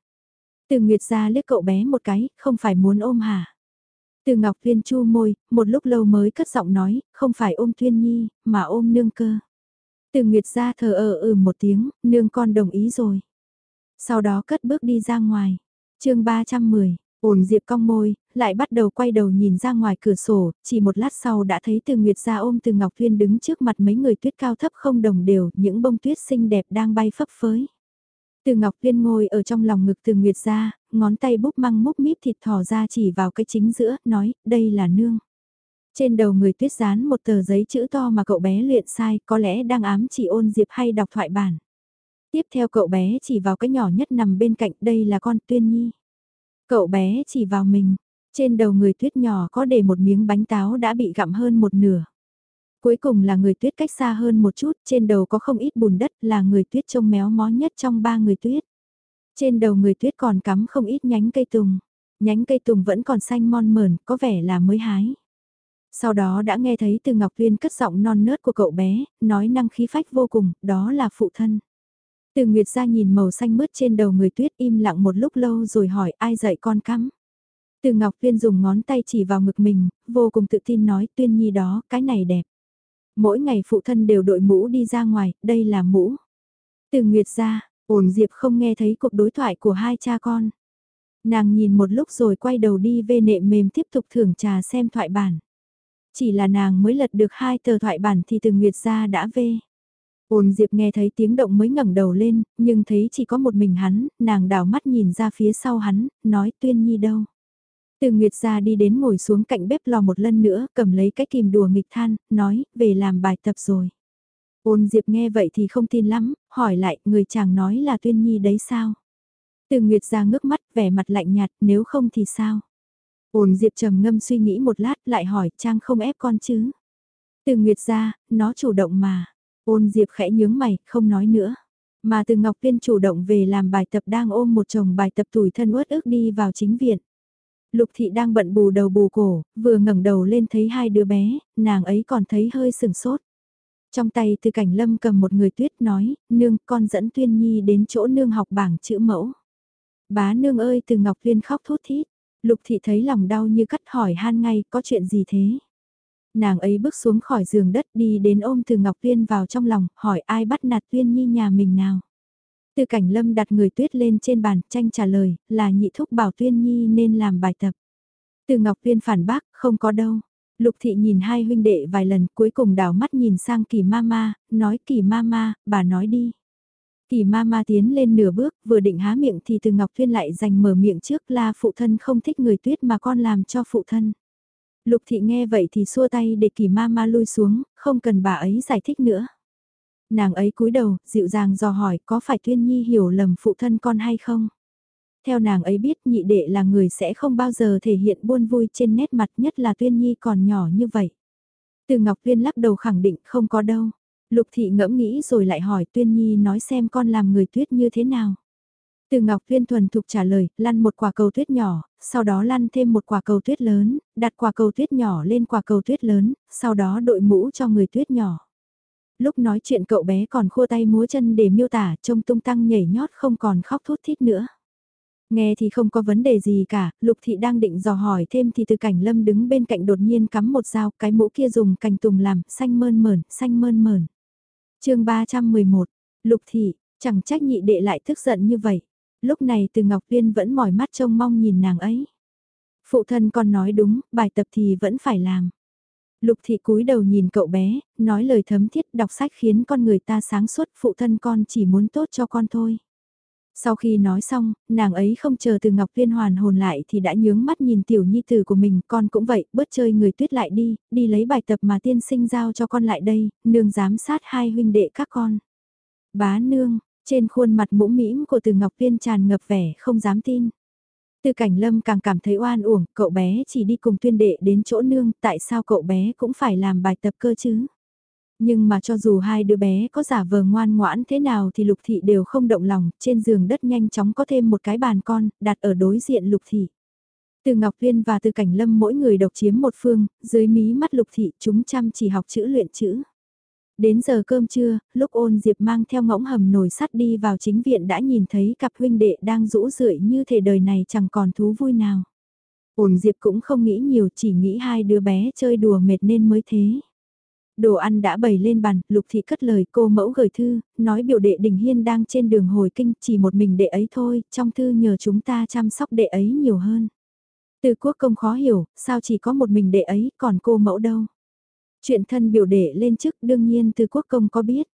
Từ Nguyệt ra liếc cậu bé một cái, không phải muốn ôm hả? Từ Ngọc Thuyên chu môi, một lúc lâu mới cất giọng nói, không phải ôm Thuyên Nhi, mà ôm nương cơ. Từ Nguyệt ra thờ ờ ừ một tiếng, nương con đồng ý rồi. Sau đó cất bước đi ra ngoài. chương 310, ổn diệp cong môi, lại bắt đầu quay đầu nhìn ra ngoài cửa sổ, chỉ một lát sau đã thấy từ Nguyệt ra ôm từ Ngọc Thuyên đứng trước mặt mấy người tuyết cao thấp không đồng đều, những bông tuyết xinh đẹp đang bay phấp phới. Từ Ngọc liên ngồi ở trong lòng ngực từ Nguyệt ra, ngón tay búp măng múc mít thịt thò ra chỉ vào cái chính giữa, nói, đây là nương. Trên đầu người tuyết dán một tờ giấy chữ to mà cậu bé luyện sai, có lẽ đang ám chỉ ôn diệp hay đọc thoại bản. Tiếp theo cậu bé chỉ vào cái nhỏ nhất nằm bên cạnh, đây là con Tuyên Nhi. Cậu bé chỉ vào mình, trên đầu người tuyết nhỏ có để một miếng bánh táo đã bị gặm hơn một nửa. Cuối cùng là người tuyết cách xa hơn một chút, trên đầu có không ít bùn đất là người tuyết trông méo mó nhất trong ba người tuyết. Trên đầu người tuyết còn cắm không ít nhánh cây tùng. Nhánh cây tùng vẫn còn xanh mon mờn, có vẻ là mới hái. Sau đó đã nghe thấy từ Ngọc Tuyên cất giọng non nớt của cậu bé, nói năng khí phách vô cùng, đó là phụ thân. Từ Nguyệt ra nhìn màu xanh mướt trên đầu người tuyết im lặng một lúc lâu rồi hỏi ai dạy con cắm. Từ Ngọc Tuyên dùng ngón tay chỉ vào ngực mình, vô cùng tự tin nói Tuyên Nhi đó, cái này đẹp. Mỗi ngày phụ thân đều đội mũ đi ra ngoài, đây là mũ. Từ Nguyệt ra, ổn Diệp không nghe thấy cuộc đối thoại của hai cha con. Nàng nhìn một lúc rồi quay đầu đi về nệm mềm tiếp tục thưởng trà xem thoại bản. Chỉ là nàng mới lật được hai tờ thoại bản thì từ Nguyệt ra đã về. Ôn Diệp nghe thấy tiếng động mới ngẩng đầu lên, nhưng thấy chỉ có một mình hắn, nàng đảo mắt nhìn ra phía sau hắn, nói tuyên nhi đâu. Từ Nguyệt ra đi đến ngồi xuống cạnh bếp lò một lần nữa, cầm lấy cái kìm đùa nghịch than, nói, về làm bài tập rồi. Ôn Diệp nghe vậy thì không tin lắm, hỏi lại, người chàng nói là tuyên nhi đấy sao? Từ Nguyệt ra ngước mắt, vẻ mặt lạnh nhạt, nếu không thì sao? Ôn Diệp trầm ngâm suy nghĩ một lát, lại hỏi, Trang không ép con chứ? Từ Nguyệt ra, nó chủ động mà. Ôn Diệp khẽ nhướng mày, không nói nữa. Mà từ Ngọc Viên chủ động về làm bài tập đang ôm một chồng bài tập tủi thân uất ức đi vào chính viện. Lục thị đang bận bù đầu bù cổ, vừa ngẩng đầu lên thấy hai đứa bé, nàng ấy còn thấy hơi sừng sốt. Trong tay từ cảnh lâm cầm một người tuyết nói, nương con dẫn tuyên nhi đến chỗ nương học bảng chữ mẫu. Bá nương ơi từ Ngọc Viên khóc thút thít, lục thị thấy lòng đau như cắt hỏi han ngay có chuyện gì thế. Nàng ấy bước xuống khỏi giường đất đi đến ôm từ Ngọc Viên vào trong lòng, hỏi ai bắt nạt Tuyên Nhi nhà mình nào. Từ cảnh lâm đặt người tuyết lên trên bàn, tranh trả lời, là nhị thúc bảo Tuyên Nhi nên làm bài tập. Từ Ngọc Viên phản bác, không có đâu. Lục thị nhìn hai huynh đệ vài lần cuối cùng đảo mắt nhìn sang kỳ mama, nói kỳ mama, bà nói đi. Kỳ mama tiến lên nửa bước, vừa định há miệng thì từ Ngọc Thuyên lại giành mở miệng trước là phụ thân không thích người tuyết mà con làm cho phụ thân. Lục thị nghe vậy thì xua tay để kỳ mama lui xuống, không cần bà ấy giải thích nữa. Nàng ấy cúi đầu, dịu dàng dò hỏi có phải Tuyên Nhi hiểu lầm phụ thân con hay không? Theo nàng ấy biết nhị đệ là người sẽ không bao giờ thể hiện buôn vui trên nét mặt nhất là Tuyên Nhi còn nhỏ như vậy. Từ Ngọc Tuyên lắc đầu khẳng định không có đâu. Lục thị ngẫm nghĩ rồi lại hỏi Tuyên Nhi nói xem con làm người tuyết như thế nào. Từ Ngọc Tuyên thuần thục trả lời, lăn một quả cầu tuyết nhỏ, sau đó lăn thêm một quả cầu tuyết lớn, đặt quả cầu tuyết nhỏ lên quả cầu tuyết lớn, sau đó đội mũ cho người tuyết nhỏ. Lúc nói chuyện cậu bé còn khua tay múa chân để miêu tả trông tung tăng nhảy nhót không còn khóc thút thít nữa. Nghe thì không có vấn đề gì cả, Lục Thị đang định dò hỏi thêm thì từ cảnh lâm đứng bên cạnh đột nhiên cắm một dao, cái mũ kia dùng cành tùng làm, xanh mơn mởn, xanh mơn mởn. chương 311, Lục Thị, chẳng trách nhị đệ lại tức giận như vậy. Lúc này từ Ngọc Viên vẫn mỏi mắt trông mong nhìn nàng ấy. Phụ thân con nói đúng, bài tập thì vẫn phải làm. Lục thị cúi đầu nhìn cậu bé, nói lời thấm thiết đọc sách khiến con người ta sáng suốt phụ thân con chỉ muốn tốt cho con thôi. Sau khi nói xong, nàng ấy không chờ từ Ngọc Viên hoàn hồn lại thì đã nhướng mắt nhìn tiểu nhi tử của mình, con cũng vậy, bớt chơi người tuyết lại đi, đi lấy bài tập mà tiên sinh giao cho con lại đây, nương giám sát hai huynh đệ các con. Bá nương, trên khuôn mặt mũm mĩm của từ Ngọc Viên tràn ngập vẻ không dám tin. Từ cảnh lâm càng cảm thấy oan uổng, cậu bé chỉ đi cùng tuyên đệ đến chỗ nương, tại sao cậu bé cũng phải làm bài tập cơ chứ? Nhưng mà cho dù hai đứa bé có giả vờ ngoan ngoãn thế nào thì lục thị đều không động lòng, trên giường đất nhanh chóng có thêm một cái bàn con, đặt ở đối diện lục thị. Từ Ngọc Viên và từ Cảnh Lâm mỗi người độc chiếm một phương, dưới mí mắt lục thị chúng chăm chỉ học chữ luyện chữ. Đến giờ cơm trưa, lúc ôn Diệp mang theo ngỗng hầm nồi sắt đi vào chính viện đã nhìn thấy cặp huynh đệ đang rũ rượi như thể đời này chẳng còn thú vui nào. Ôn Diệp cũng không nghĩ nhiều chỉ nghĩ hai đứa bé chơi đùa mệt nên mới thế. Đồ ăn đã bày lên bàn, lục thị cất lời cô mẫu gửi thư, nói biểu đệ Đình Hiên đang trên đường hồi kinh chỉ một mình đệ ấy thôi, trong thư nhờ chúng ta chăm sóc đệ ấy nhiều hơn. Từ quốc công khó hiểu, sao chỉ có một mình đệ ấy, còn cô mẫu đâu. Chuyện thân biểu đệ lên chức đương nhiên từ quốc công có biết.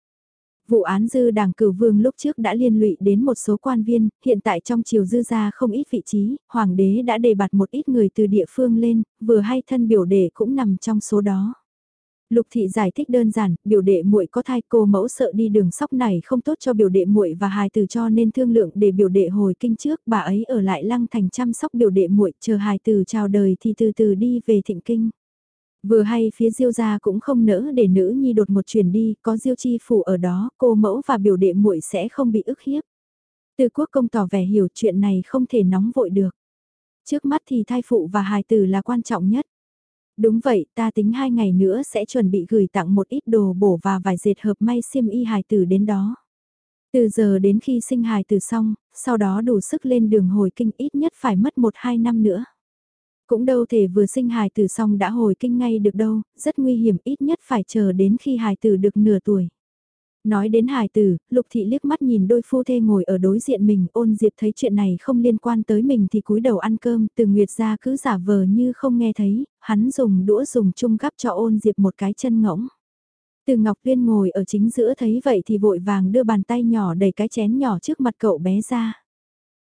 Vụ án dư đảng cử vương lúc trước đã liên lụy đến một số quan viên, hiện tại trong triều dư ra không ít vị trí, hoàng đế đã đề bạt một ít người từ địa phương lên, vừa hay thân biểu đệ cũng nằm trong số đó. Lục thị giải thích đơn giản, biểu đệ muội có thai cô mẫu sợ đi đường sóc này không tốt cho biểu đệ muội và hài tử cho nên thương lượng để biểu đệ hồi kinh trước, bà ấy ở lại lăng thành chăm sóc biểu đệ muội, chờ hài tử chào đời thì từ từ đi về thịnh kinh. Vừa hay phía Diêu gia cũng không nỡ để nữ nhi đột một chuyển đi, có Diêu chi phủ ở đó, cô mẫu và biểu đệ muội sẽ không bị ức hiếp. Từ quốc công tỏ vẻ hiểu chuyện này không thể nóng vội được. Trước mắt thì thai phụ và hài tử là quan trọng nhất. Đúng vậy, ta tính hai ngày nữa sẽ chuẩn bị gửi tặng một ít đồ bổ và vài dệt hợp may xiêm y hài tử đến đó. Từ giờ đến khi sinh hài tử xong, sau đó đủ sức lên đường hồi kinh ít nhất phải mất một hai năm nữa. Cũng đâu thể vừa sinh hài tử xong đã hồi kinh ngay được đâu, rất nguy hiểm ít nhất phải chờ đến khi hài tử được nửa tuổi. Nói đến hài tử, Lục Thị liếc mắt nhìn đôi phu thê ngồi ở đối diện mình, ôn diệp thấy chuyện này không liên quan tới mình thì cúi đầu ăn cơm, từ Nguyệt ra cứ giả vờ như không nghe thấy, hắn dùng đũa dùng chung gắp cho ôn diệp một cái chân ngỗng. Từ Ngọc Viên ngồi ở chính giữa thấy vậy thì vội vàng đưa bàn tay nhỏ đẩy cái chén nhỏ trước mặt cậu bé ra.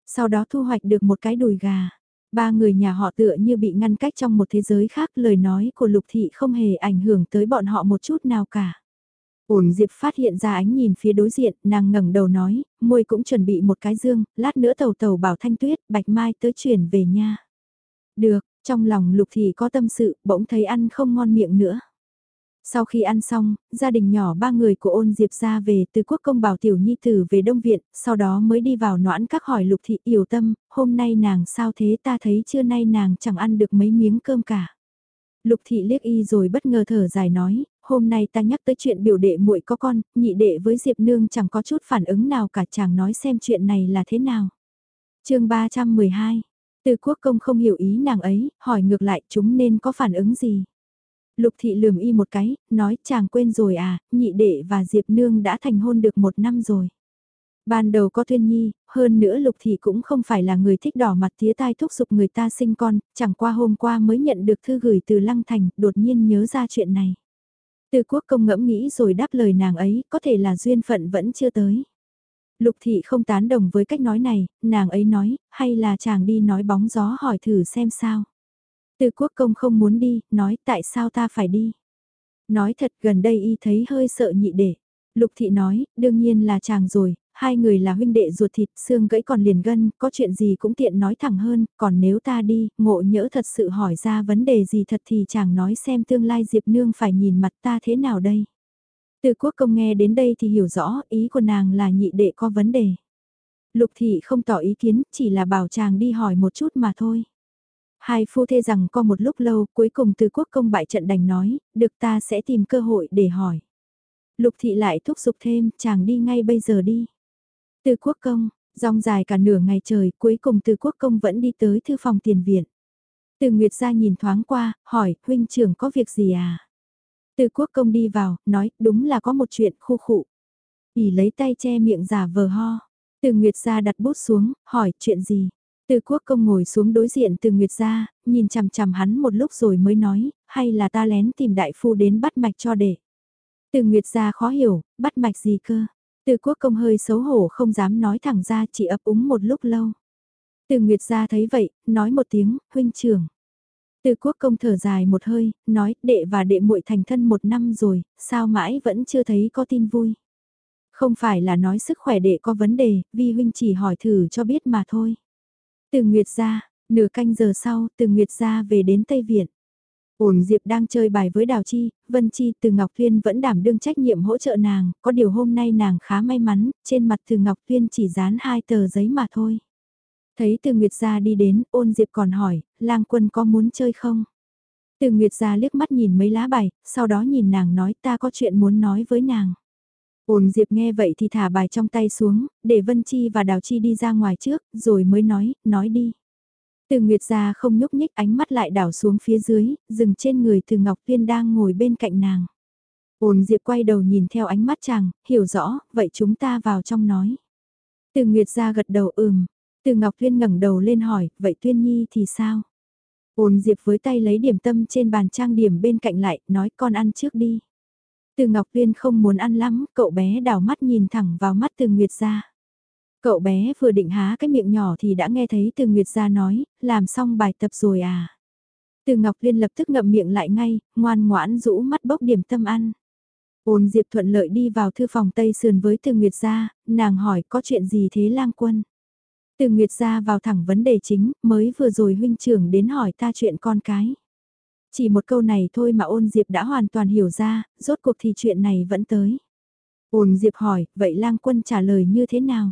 Sau đó thu hoạch được một cái đùi gà. Ba người nhà họ tựa như bị ngăn cách trong một thế giới khác lời nói của Lục Thị không hề ảnh hưởng tới bọn họ một chút nào cả. Ổn Diệp phát hiện ra ánh nhìn phía đối diện, nàng ngẩng đầu nói, môi cũng chuẩn bị một cái dương, lát nữa tàu tàu bảo thanh tuyết, bạch mai tới chuyển về nha. Được, trong lòng Lục Thị có tâm sự, bỗng thấy ăn không ngon miệng nữa. Sau khi ăn xong, gia đình nhỏ ba người của ôn diệp ra về từ quốc công bảo tiểu nhi tử về Đông Viện, sau đó mới đi vào noãn các hỏi lục thị yểu tâm, hôm nay nàng sao thế ta thấy trưa nay nàng chẳng ăn được mấy miếng cơm cả. Lục thị liếc y rồi bất ngờ thở dài nói, hôm nay ta nhắc tới chuyện biểu đệ muội có con, nhị đệ với Diệp Nương chẳng có chút phản ứng nào cả chàng nói xem chuyện này là thế nào. chương 312, từ quốc công không hiểu ý nàng ấy, hỏi ngược lại chúng nên có phản ứng gì. Lục thị lườm y một cái, nói chàng quên rồi à, nhị đệ và Diệp Nương đã thành hôn được một năm rồi. Ban đầu có thuyên nhi, hơn nữa Lục thị cũng không phải là người thích đỏ mặt tía tai thúc giục người ta sinh con, chẳng qua hôm qua mới nhận được thư gửi từ Lăng Thành, đột nhiên nhớ ra chuyện này. Từ quốc công ngẫm nghĩ rồi đáp lời nàng ấy, có thể là duyên phận vẫn chưa tới. Lục thị không tán đồng với cách nói này, nàng ấy nói, hay là chàng đi nói bóng gió hỏi thử xem sao. Từ quốc công không muốn đi, nói tại sao ta phải đi. Nói thật gần đây y thấy hơi sợ nhị đệ. Lục thị nói, đương nhiên là chàng rồi, hai người là huynh đệ ruột thịt, xương gãy còn liền gân, có chuyện gì cũng tiện nói thẳng hơn, còn nếu ta đi, ngộ nhỡ thật sự hỏi ra vấn đề gì thật thì chàng nói xem tương lai Diệp Nương phải nhìn mặt ta thế nào đây. Từ quốc công nghe đến đây thì hiểu rõ, ý của nàng là nhị đệ có vấn đề. Lục thị không tỏ ý kiến, chỉ là bảo chàng đi hỏi một chút mà thôi. Hai phu thê rằng có một lúc lâu cuối cùng từ quốc công bại trận đành nói, được ta sẽ tìm cơ hội để hỏi. Lục thị lại thúc giục thêm, chàng đi ngay bây giờ đi. Từ quốc công, rong dài cả nửa ngày trời, cuối cùng từ quốc công vẫn đi tới thư phòng tiền viện. Từ Nguyệt ra nhìn thoáng qua, hỏi, huynh trưởng có việc gì à? Từ quốc công đi vào, nói, đúng là có một chuyện khu khụ. ỉ lấy tay che miệng giả vờ ho. Từ Nguyệt ra đặt bút xuống, hỏi, chuyện gì? Từ quốc công ngồi xuống đối diện từ Nguyệt gia, nhìn chằm chằm hắn một lúc rồi mới nói, hay là ta lén tìm đại phu đến bắt mạch cho để. Từ Nguyệt gia khó hiểu, bắt mạch gì cơ. Từ quốc công hơi xấu hổ không dám nói thẳng ra chỉ ấp úng một lúc lâu. Từ Nguyệt gia thấy vậy, nói một tiếng, huynh trưởng. Từ quốc công thở dài một hơi, nói đệ và đệ muội thành thân một năm rồi, sao mãi vẫn chưa thấy có tin vui. Không phải là nói sức khỏe đệ có vấn đề, vi huynh chỉ hỏi thử cho biết mà thôi. Từ Nguyệt ra, nửa canh giờ sau, từ Nguyệt ra về đến Tây Viện. Ổn Diệp đang chơi bài với Đào Chi, Vân Chi từ Ngọc Thuyên vẫn đảm đương trách nhiệm hỗ trợ nàng, có điều hôm nay nàng khá may mắn, trên mặt từ Ngọc Thuyên chỉ dán hai tờ giấy mà thôi. Thấy từ Nguyệt gia đi đến, ôn Diệp còn hỏi, lang quân có muốn chơi không? Từ Nguyệt gia liếc mắt nhìn mấy lá bài, sau đó nhìn nàng nói ta có chuyện muốn nói với nàng. Ôn Diệp nghe vậy thì thả bài trong tay xuống, để Vân Chi và Đào Chi đi ra ngoài trước, rồi mới nói, nói đi. Từ Nguyệt ra không nhúc nhích ánh mắt lại đảo xuống phía dưới, dừng trên người từ Ngọc Viên đang ngồi bên cạnh nàng. Ôn Diệp quay đầu nhìn theo ánh mắt chàng, hiểu rõ, vậy chúng ta vào trong nói. Từ Nguyệt ra gật đầu ừm, từ Ngọc Viên ngẩng đầu lên hỏi, vậy Tuyên Nhi thì sao? Ôn Diệp với tay lấy điểm tâm trên bàn trang điểm bên cạnh lại, nói con ăn trước đi. Từ Ngọc Viên không muốn ăn lắm, cậu bé đảo mắt nhìn thẳng vào mắt Từ Nguyệt Gia. Cậu bé vừa định há cái miệng nhỏ thì đã nghe thấy Từ Nguyệt Gia nói, làm xong bài tập rồi à. Từ Ngọc Viên lập tức ngậm miệng lại ngay, ngoan ngoãn rũ mắt bốc điểm tâm ăn. Ôn Diệp thuận lợi đi vào thư phòng Tây Sườn với Từ Nguyệt Gia, nàng hỏi có chuyện gì thế lang quân. Từ Nguyệt Gia vào thẳng vấn đề chính, mới vừa rồi huynh trưởng đến hỏi ta chuyện con cái. Chỉ một câu này thôi mà ôn Diệp đã hoàn toàn hiểu ra, rốt cuộc thì chuyện này vẫn tới. Ôn Diệp hỏi, vậy lang quân trả lời như thế nào?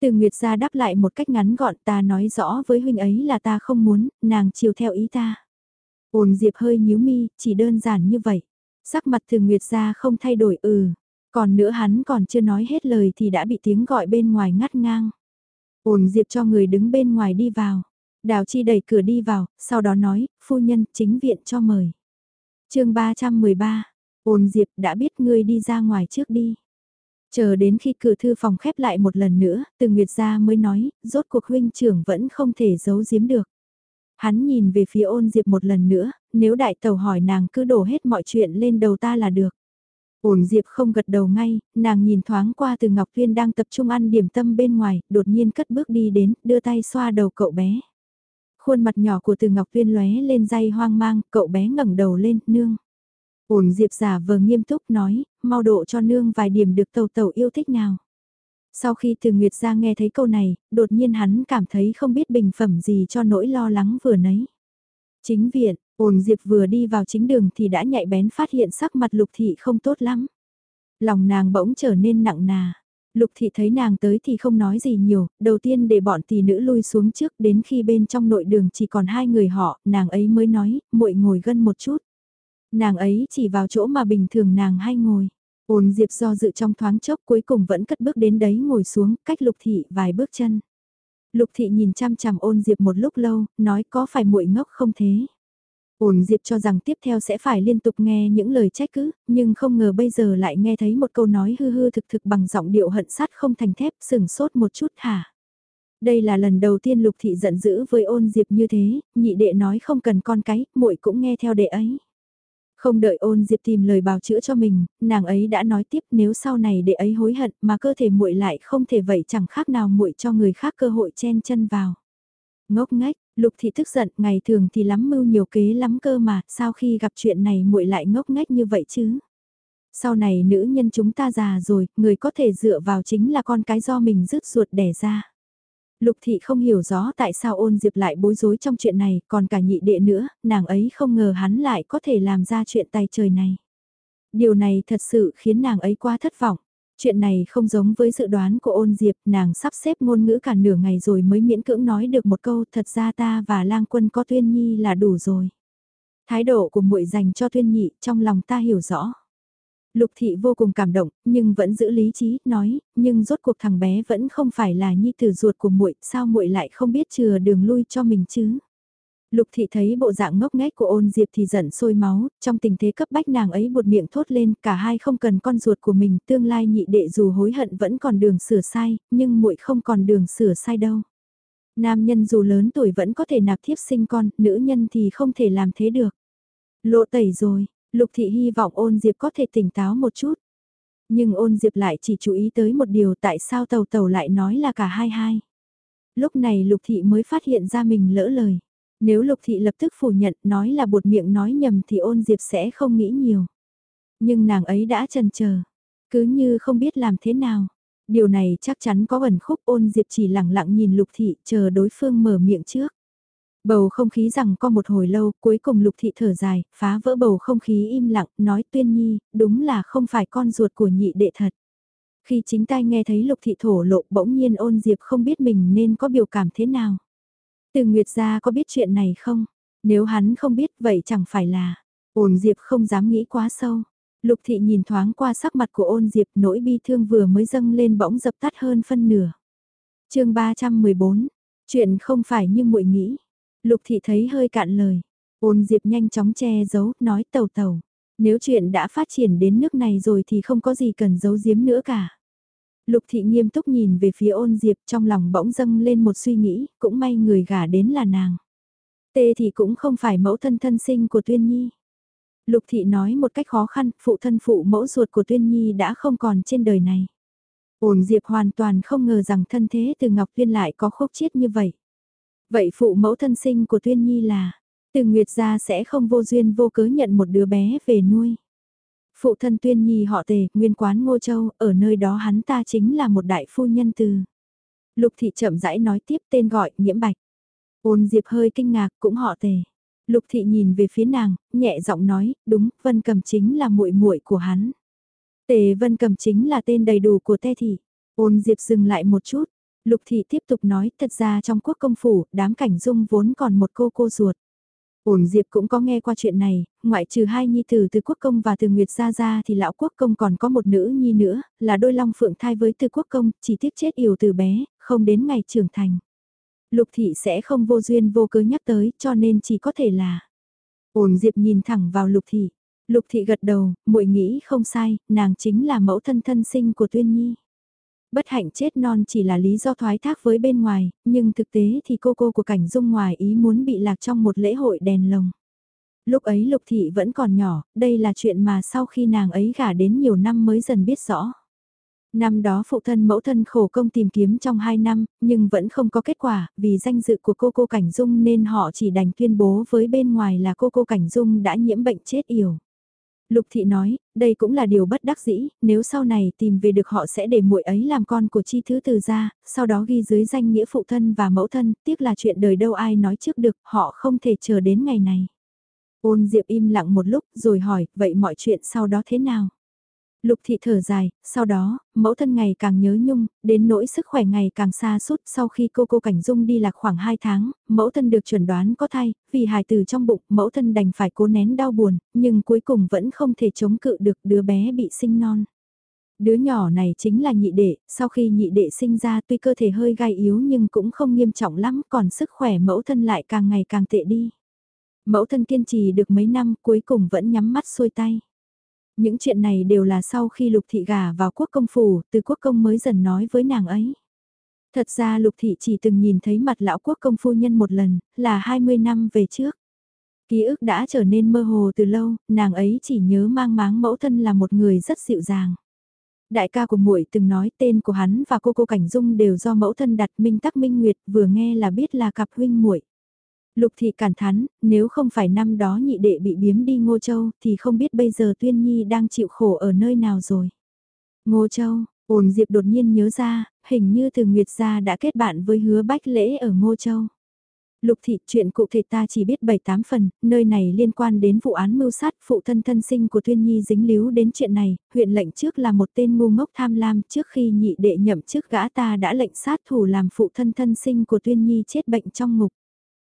Từ Nguyệt ra đáp lại một cách ngắn gọn ta nói rõ với huynh ấy là ta không muốn, nàng chiều theo ý ta. Ôn Diệp hơi nhíu mi, chỉ đơn giản như vậy. Sắc mặt từ Nguyệt ra không thay đổi ừ. Còn nữa hắn còn chưa nói hết lời thì đã bị tiếng gọi bên ngoài ngắt ngang. Ôn Diệp cho người đứng bên ngoài đi vào. Đào Chi đẩy cửa đi vào, sau đó nói, phu nhân, chính viện cho mời. chương 313, ôn diệp đã biết ngươi đi ra ngoài trước đi. Chờ đến khi cửa thư phòng khép lại một lần nữa, từ Nguyệt gia mới nói, rốt cuộc huynh trưởng vẫn không thể giấu giếm được. Hắn nhìn về phía ôn diệp một lần nữa, nếu đại tàu hỏi nàng cứ đổ hết mọi chuyện lên đầu ta là được. Ổn Diệp không gật đầu ngay, nàng nhìn thoáng qua từ Ngọc Viên đang tập trung ăn điểm tâm bên ngoài, đột nhiên cất bước đi đến, đưa tay xoa đầu cậu bé. Khuôn mặt nhỏ của từ Ngọc Viên lóe lên dây hoang mang, cậu bé ngẩng đầu lên, nương. Ổn Diệp giả vờ nghiêm túc nói, mau độ cho nương vài điểm được tàu tàu yêu thích nào. Sau khi từ Nguyệt ra nghe thấy câu này, đột nhiên hắn cảm thấy không biết bình phẩm gì cho nỗi lo lắng vừa nấy. Chính viện, ổn Diệp vừa đi vào chính đường thì đã nhạy bén phát hiện sắc mặt lục thị không tốt lắm. Lòng nàng bỗng trở nên nặng nà. Lục thị thấy nàng tới thì không nói gì nhiều, đầu tiên để bọn tỷ nữ lui xuống trước đến khi bên trong nội đường chỉ còn hai người họ, nàng ấy mới nói, muội ngồi gân một chút. Nàng ấy chỉ vào chỗ mà bình thường nàng hay ngồi. Ôn Diệp do dự trong thoáng chốc cuối cùng vẫn cất bước đến đấy ngồi xuống, cách Lục Thị vài bước chân. Lục Thị nhìn chăm chằm ôn Diệp một lúc lâu, nói có phải muội ngốc không thế? Ôn Diệp cho rằng tiếp theo sẽ phải liên tục nghe những lời trách cứ, nhưng không ngờ bây giờ lại nghe thấy một câu nói hư hư thực thực bằng giọng điệu hận sát không thành thép, sừng sốt một chút hả? Đây là lần đầu tiên Lục Thị giận dữ với ôn Diệp như thế, nhị đệ nói không cần con cái, muội cũng nghe theo đệ ấy. Không đợi ôn diệp tìm lời bào chữa cho mình, nàng ấy đã nói tiếp nếu sau này đệ ấy hối hận mà cơ thể muội lại không thể vậy chẳng khác nào muội cho người khác cơ hội chen chân vào. Ngốc nghếch, lục thị tức giận, ngày thường thì lắm mưu nhiều kế lắm cơ mà, sao khi gặp chuyện này muội lại ngốc nghếch như vậy chứ? Sau này nữ nhân chúng ta già rồi, người có thể dựa vào chính là con cái do mình rứt ruột đẻ ra. Lục thị không hiểu rõ tại sao ôn diệp lại bối rối trong chuyện này, còn cả nhị đệ nữa, nàng ấy không ngờ hắn lại có thể làm ra chuyện tay trời này. Điều này thật sự khiến nàng ấy quá thất vọng. Chuyện này không giống với dự đoán của ôn diệp, nàng sắp xếp ngôn ngữ cả nửa ngày rồi mới miễn cưỡng nói được một câu thật ra ta và lang quân có tuyên nhi là đủ rồi. Thái độ của muội dành cho tuyên nhị trong lòng ta hiểu rõ. Lục thị vô cùng cảm động, nhưng vẫn giữ lý trí, nói, nhưng rốt cuộc thằng bé vẫn không phải là nhi tử ruột của muội, sao muội lại không biết chừa đường lui cho mình chứ? Lục thị thấy bộ dạng ngốc nghếch của ôn diệp thì giận sôi máu, trong tình thế cấp bách nàng ấy buột miệng thốt lên, cả hai không cần con ruột của mình, tương lai nhị đệ dù hối hận vẫn còn đường sửa sai, nhưng muội không còn đường sửa sai đâu. Nam nhân dù lớn tuổi vẫn có thể nạp thiếp sinh con, nữ nhân thì không thể làm thế được. Lộ tẩy rồi, Lục thị hy vọng ôn diệp có thể tỉnh táo một chút. Nhưng ôn diệp lại chỉ chú ý tới một điều tại sao tàu tàu lại nói là cả hai hai. Lúc này lục thị mới phát hiện ra mình lỡ lời. Nếu lục thị lập tức phủ nhận nói là bột miệng nói nhầm thì ôn diệp sẽ không nghĩ nhiều. Nhưng nàng ấy đã chần chờ cứ như không biết làm thế nào. Điều này chắc chắn có ẩn khúc ôn diệp chỉ lặng lặng nhìn lục thị chờ đối phương mở miệng trước. Bầu không khí rằng có một hồi lâu, cuối cùng lục thị thở dài, phá vỡ bầu không khí im lặng, nói tuyên nhi, đúng là không phải con ruột của nhị đệ thật. Khi chính tai nghe thấy lục thị thổ lộ bỗng nhiên ôn diệp không biết mình nên có biểu cảm thế nào. Từ Nguyệt gia có biết chuyện này không? Nếu hắn không biết vậy chẳng phải là, ôn diệp không dám nghĩ quá sâu. Lục thị nhìn thoáng qua sắc mặt của ôn diệp nỗi bi thương vừa mới dâng lên bỗng dập tắt hơn phân nửa. chương 314, chuyện không phải như muội nghĩ. Lục thị thấy hơi cạn lời. Ôn Diệp nhanh chóng che giấu, nói tàu tàu. Nếu chuyện đã phát triển đến nước này rồi thì không có gì cần giấu giếm nữa cả. Lục thị nghiêm túc nhìn về phía ôn Diệp trong lòng bỗng dâng lên một suy nghĩ, cũng may người gả đến là nàng. Tê thì cũng không phải mẫu thân thân sinh của Tuyên Nhi. Lục thị nói một cách khó khăn, phụ thân phụ mẫu ruột của Tuyên Nhi đã không còn trên đời này. Ôn Diệp hoàn toàn không ngờ rằng thân thế từ Ngọc Tuyên lại có khúc chiết như vậy. Vậy phụ mẫu thân sinh của Tuyên Nhi là, từ Nguyệt gia sẽ không vô duyên vô cớ nhận một đứa bé về nuôi. Phụ thân Tuyên Nhi họ tề, nguyên quán Ngô Châu, ở nơi đó hắn ta chính là một đại phu nhân từ. Lục thị chậm rãi nói tiếp tên gọi, nhiễm bạch. Ôn Diệp hơi kinh ngạc, cũng họ tề. Lục thị nhìn về phía nàng, nhẹ giọng nói, đúng, Vân Cầm chính là muội muội của hắn. Tề Vân Cầm chính là tên đầy đủ của Tê thị. Ôn Diệp dừng lại một chút, Lục thị tiếp tục nói, thật ra trong quốc công phủ, đám cảnh dung vốn còn một cô cô ruột. Ổn Diệp cũng có nghe qua chuyện này, ngoại trừ hai nhi tử từ quốc công và từ Nguyệt Gia Gia thì lão quốc công còn có một nữ nhi nữa, là đôi long phượng thai với từ quốc công, chỉ tiếc chết yểu từ bé, không đến ngày trưởng thành. Lục thị sẽ không vô duyên vô cớ nhắc tới, cho nên chỉ có thể là. Ổn Diệp nhìn thẳng vào lục thị. Lục thị gật đầu, muội nghĩ không sai, nàng chính là mẫu thân thân sinh của Tuyên Nhi bất hạnh chết non chỉ là lý do thoái thác với bên ngoài, nhưng thực tế thì cô cô của cảnh dung ngoài ý muốn bị lạc trong một lễ hội đèn lồng. Lúc ấy Lục Thị vẫn còn nhỏ, đây là chuyện mà sau khi nàng ấy gả đến nhiều năm mới dần biết rõ. Năm đó phụ thân mẫu thân khổ công tìm kiếm trong 2 năm, nhưng vẫn không có kết quả, vì danh dự của cô cô Cảnh Dung nên họ chỉ đành tuyên bố với bên ngoài là cô cô Cảnh Dung đã nhiễm bệnh chết yểu. Lục Thị nói, đây cũng là điều bất đắc dĩ, nếu sau này tìm về được họ sẽ để muội ấy làm con của chi thứ từ gia sau đó ghi dưới danh nghĩa phụ thân và mẫu thân, tiếc là chuyện đời đâu ai nói trước được, họ không thể chờ đến ngày này. Ôn Diệp im lặng một lúc rồi hỏi, vậy mọi chuyện sau đó thế nào? Lục thị thở dài, sau đó, mẫu thân ngày càng nhớ nhung, đến nỗi sức khỏe ngày càng xa suốt sau khi cô cô Cảnh Dung đi lạc khoảng 2 tháng, mẫu thân được chuẩn đoán có thai, vì hài từ trong bụng, mẫu thân đành phải cố nén đau buồn, nhưng cuối cùng vẫn không thể chống cự được đứa bé bị sinh non. Đứa nhỏ này chính là nhị đệ, sau khi nhị đệ sinh ra tuy cơ thể hơi gai yếu nhưng cũng không nghiêm trọng lắm, còn sức khỏe mẫu thân lại càng ngày càng tệ đi. Mẫu thân kiên trì được mấy năm cuối cùng vẫn nhắm mắt xuôi tay. Những chuyện này đều là sau khi Lục Thị gả vào quốc công phủ, từ quốc công mới dần nói với nàng ấy. Thật ra Lục Thị chỉ từng nhìn thấy mặt lão quốc công phu nhân một lần, là 20 năm về trước. Ký ức đã trở nên mơ hồ từ lâu, nàng ấy chỉ nhớ mang máng mẫu thân là một người rất dịu dàng. Đại ca của muội từng nói tên của hắn và cô cô Cảnh Dung đều do mẫu thân đặt Minh Tắc Minh Nguyệt vừa nghe là biết là cặp huynh muội. Lục thị cản thắn, nếu không phải năm đó nhị đệ bị biếm đi Ngô Châu thì không biết bây giờ Tuyên Nhi đang chịu khổ ở nơi nào rồi. Ngô Châu, ổn Diệp đột nhiên nhớ ra, hình như từ Nguyệt gia đã kết bạn với hứa bách lễ ở Ngô Châu. Lục thị chuyện cụ thể ta chỉ biết 7-8 phần, nơi này liên quan đến vụ án mưu sát phụ thân thân sinh của Tuyên Nhi dính líu đến chuyện này, huyện lệnh trước là một tên ngu ngốc tham lam trước khi nhị đệ nhậm chức gã ta đã lệnh sát thủ làm phụ thân thân sinh của Tuyên Nhi chết bệnh trong ngục.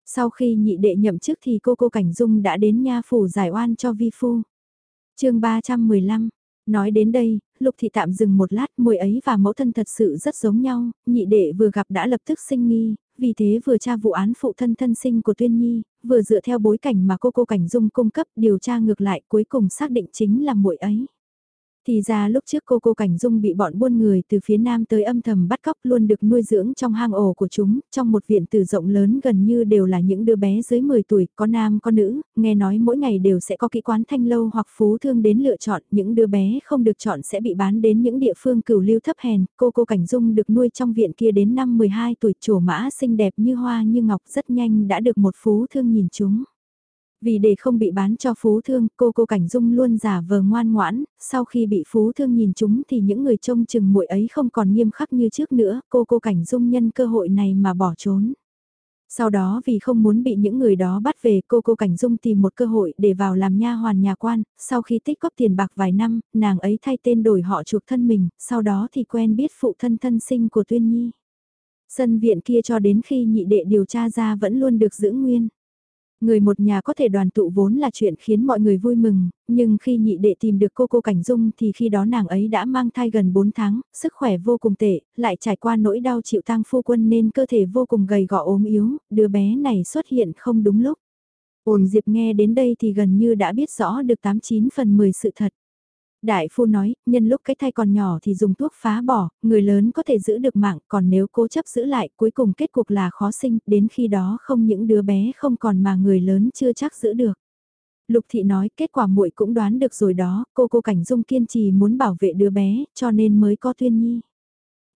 Sau khi nhị đệ nhậm chức thì cô cô Cảnh Dung đã đến nha phủ giải oan cho vi phu. chương 315, nói đến đây, Lục Thị tạm dừng một lát mùi ấy và mẫu thân thật sự rất giống nhau, nhị đệ vừa gặp đã lập tức sinh nghi, vì thế vừa tra vụ án phụ thân thân sinh của Tuyên Nhi, vừa dựa theo bối cảnh mà cô cô Cảnh Dung cung cấp điều tra ngược lại cuối cùng xác định chính là muội ấy. Thì ra lúc trước cô cô Cảnh Dung bị bọn buôn người từ phía nam tới âm thầm bắt cóc luôn được nuôi dưỡng trong hang ổ của chúng, trong một viện tử rộng lớn gần như đều là những đứa bé dưới 10 tuổi, có nam có nữ, nghe nói mỗi ngày đều sẽ có kỹ quán thanh lâu hoặc phú thương đến lựa chọn, những đứa bé không được chọn sẽ bị bán đến những địa phương cửu lưu thấp hèn, cô cô Cảnh Dung được nuôi trong viện kia đến năm 12 tuổi trổ mã xinh đẹp như hoa như ngọc rất nhanh đã được một phú thương nhìn chúng. Vì để không bị bán cho phú thương, cô cô Cảnh Dung luôn giả vờ ngoan ngoãn, sau khi bị phú thương nhìn chúng thì những người trông chừng muội ấy không còn nghiêm khắc như trước nữa, cô cô Cảnh Dung nhân cơ hội này mà bỏ trốn. Sau đó vì không muốn bị những người đó bắt về cô cô Cảnh Dung tìm một cơ hội để vào làm nha hoàn nhà quan, sau khi tích góp tiền bạc vài năm, nàng ấy thay tên đổi họ chuộc thân mình, sau đó thì quen biết phụ thân thân sinh của Tuyên Nhi. Sân viện kia cho đến khi nhị đệ điều tra ra vẫn luôn được giữ nguyên. Người một nhà có thể đoàn tụ vốn là chuyện khiến mọi người vui mừng, nhưng khi nhị đệ tìm được cô cô Cảnh Dung thì khi đó nàng ấy đã mang thai gần 4 tháng, sức khỏe vô cùng tệ, lại trải qua nỗi đau chịu tang phu quân nên cơ thể vô cùng gầy gò ốm yếu, đứa bé này xuất hiện không đúng lúc. Ôn Diệp nghe đến đây thì gần như đã biết rõ được 89 phần 10 sự thật. Đại phu nói, nhân lúc cái thai còn nhỏ thì dùng thuốc phá bỏ, người lớn có thể giữ được mạng, còn nếu cố chấp giữ lại, cuối cùng kết cục là khó sinh, đến khi đó không những đứa bé không còn mà người lớn chưa chắc giữ được. Lục thị nói, kết quả muội cũng đoán được rồi đó, cô cô Cảnh Dung kiên trì muốn bảo vệ đứa bé, cho nên mới có tuyên nhi.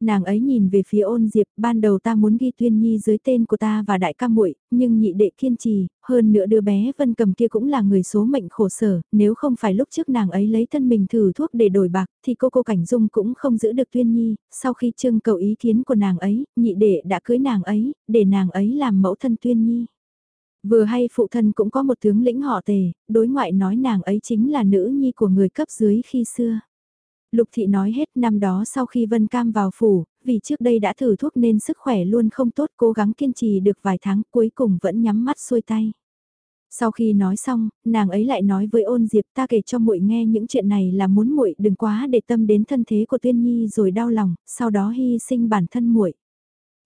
Nàng ấy nhìn về phía ôn diệp, ban đầu ta muốn ghi tuyên nhi dưới tên của ta và đại ca muội nhưng nhị đệ kiên trì, hơn nữa đứa bé vân cầm kia cũng là người số mệnh khổ sở, nếu không phải lúc trước nàng ấy lấy thân mình thử thuốc để đổi bạc, thì cô cô Cảnh Dung cũng không giữ được tuyên nhi, sau khi trưng cầu ý kiến của nàng ấy, nhị đệ đã cưới nàng ấy, để nàng ấy làm mẫu thân tuyên nhi. Vừa hay phụ thân cũng có một tướng lĩnh họ tề, đối ngoại nói nàng ấy chính là nữ nhi của người cấp dưới khi xưa. Lục thị nói hết năm đó sau khi Vân Cam vào phủ, vì trước đây đã thử thuốc nên sức khỏe luôn không tốt cố gắng kiên trì được vài tháng cuối cùng vẫn nhắm mắt xuôi tay. Sau khi nói xong, nàng ấy lại nói với ôn diệp ta kể cho muội nghe những chuyện này là muốn muội đừng quá để tâm đến thân thế của tuyên nhi rồi đau lòng, sau đó hy sinh bản thân muội.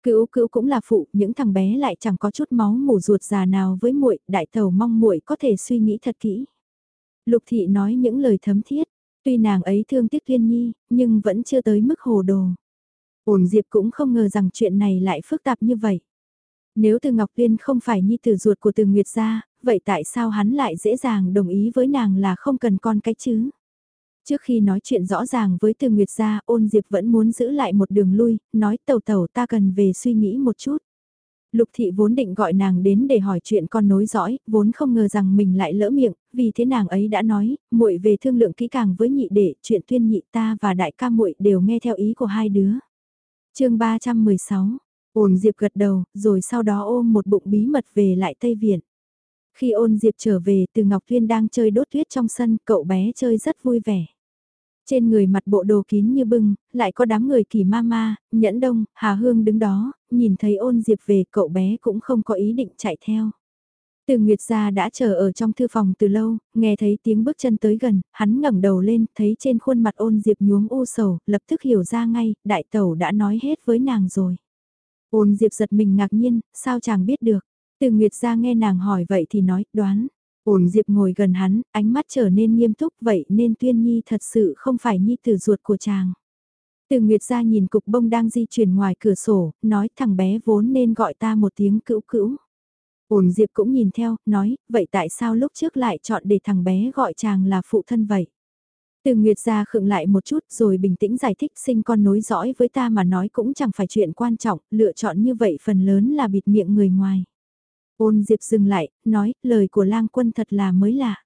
Cữu cữu cũng là phụ, những thằng bé lại chẳng có chút máu mủ ruột già nào với muội, đại tàu mong muội có thể suy nghĩ thật kỹ. Lục thị nói những lời thấm thiết, Tuy nàng ấy thương tiếc Thiên Nhi, nhưng vẫn chưa tới mức hồ đồ. Ổn Diệp cũng không ngờ rằng chuyện này lại phức tạp như vậy. Nếu Từ Ngọc liên không phải nhi tử ruột của Từ Nguyệt gia, vậy tại sao hắn lại dễ dàng đồng ý với nàng là không cần con cái chứ? Trước khi nói chuyện rõ ràng với Từ Nguyệt gia, ôn Diệp vẫn muốn giữ lại một đường lui, nói tàu tàu ta cần về suy nghĩ một chút. Lục thị vốn định gọi nàng đến để hỏi chuyện con nối dõi, vốn không ngờ rằng mình lại lỡ miệng, vì thế nàng ấy đã nói, muội về thương lượng kỹ càng với nhị đệ, chuyện tuyên nhị ta và đại ca muội đều nghe theo ý của hai đứa. chương 316, ôn diệp gật đầu, rồi sau đó ôm một bụng bí mật về lại Tây Viện. Khi ôn diệp trở về từ Ngọc Thuyên đang chơi đốt tuyết trong sân, cậu bé chơi rất vui vẻ. Trên người mặt bộ đồ kín như bưng, lại có đám người kỳ ma ma, nhẫn đông, hà hương đứng đó, nhìn thấy ôn diệp về cậu bé cũng không có ý định chạy theo. Từ Nguyệt gia đã chờ ở trong thư phòng từ lâu, nghe thấy tiếng bước chân tới gần, hắn ngẩng đầu lên, thấy trên khuôn mặt ôn diệp nhuốm u sầu, lập tức hiểu ra ngay, đại tẩu đã nói hết với nàng rồi. Ôn diệp giật mình ngạc nhiên, sao chàng biết được? Từ Nguyệt gia nghe nàng hỏi vậy thì nói, đoán ổn Diệp ngồi gần hắn, ánh mắt trở nên nghiêm túc vậy nên Tuyên Nhi thật sự không phải Nhi tử ruột của chàng. Từ Nguyệt ra nhìn cục bông đang di chuyển ngoài cửa sổ, nói thằng bé vốn nên gọi ta một tiếng cữu cữu. ổn Diệp cũng nhìn theo, nói, vậy tại sao lúc trước lại chọn để thằng bé gọi chàng là phụ thân vậy? Từ Nguyệt ra khựng lại một chút rồi bình tĩnh giải thích sinh con nối dõi với ta mà nói cũng chẳng phải chuyện quan trọng, lựa chọn như vậy phần lớn là bịt miệng người ngoài. Ôn Diệp dừng lại, nói, lời của lang quân thật là mới lạ.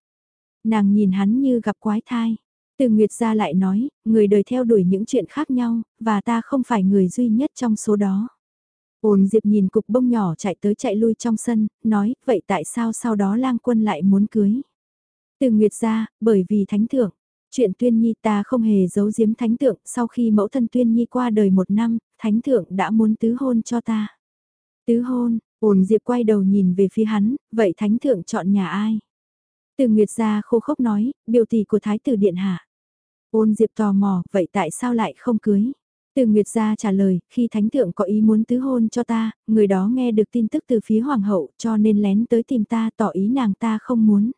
Nàng nhìn hắn như gặp quái thai. Từ Nguyệt ra lại nói, người đời theo đuổi những chuyện khác nhau, và ta không phải người duy nhất trong số đó. Ôn Diệp nhìn cục bông nhỏ chạy tới chạy lui trong sân, nói, vậy tại sao sau đó lang quân lại muốn cưới? Từ Nguyệt ra, bởi vì thánh thượng. Chuyện tuyên nhi ta không hề giấu giếm thánh thượng, sau khi mẫu thân tuyên nhi qua đời một năm, thánh thượng đã muốn tứ hôn cho ta. Tứ hôn, ôn Diệp quay đầu nhìn về phía hắn, vậy thánh thượng chọn nhà ai? Từ Nguyệt gia khô khốc nói, biểu tỷ của thái tử điện hạ. Ôn Diệp tò mò, vậy tại sao lại không cưới? Từ Nguyệt gia trả lời, khi thánh thượng có ý muốn tứ hôn cho ta, người đó nghe được tin tức từ phía hoàng hậu cho nên lén tới tìm ta tỏ ý nàng ta không muốn.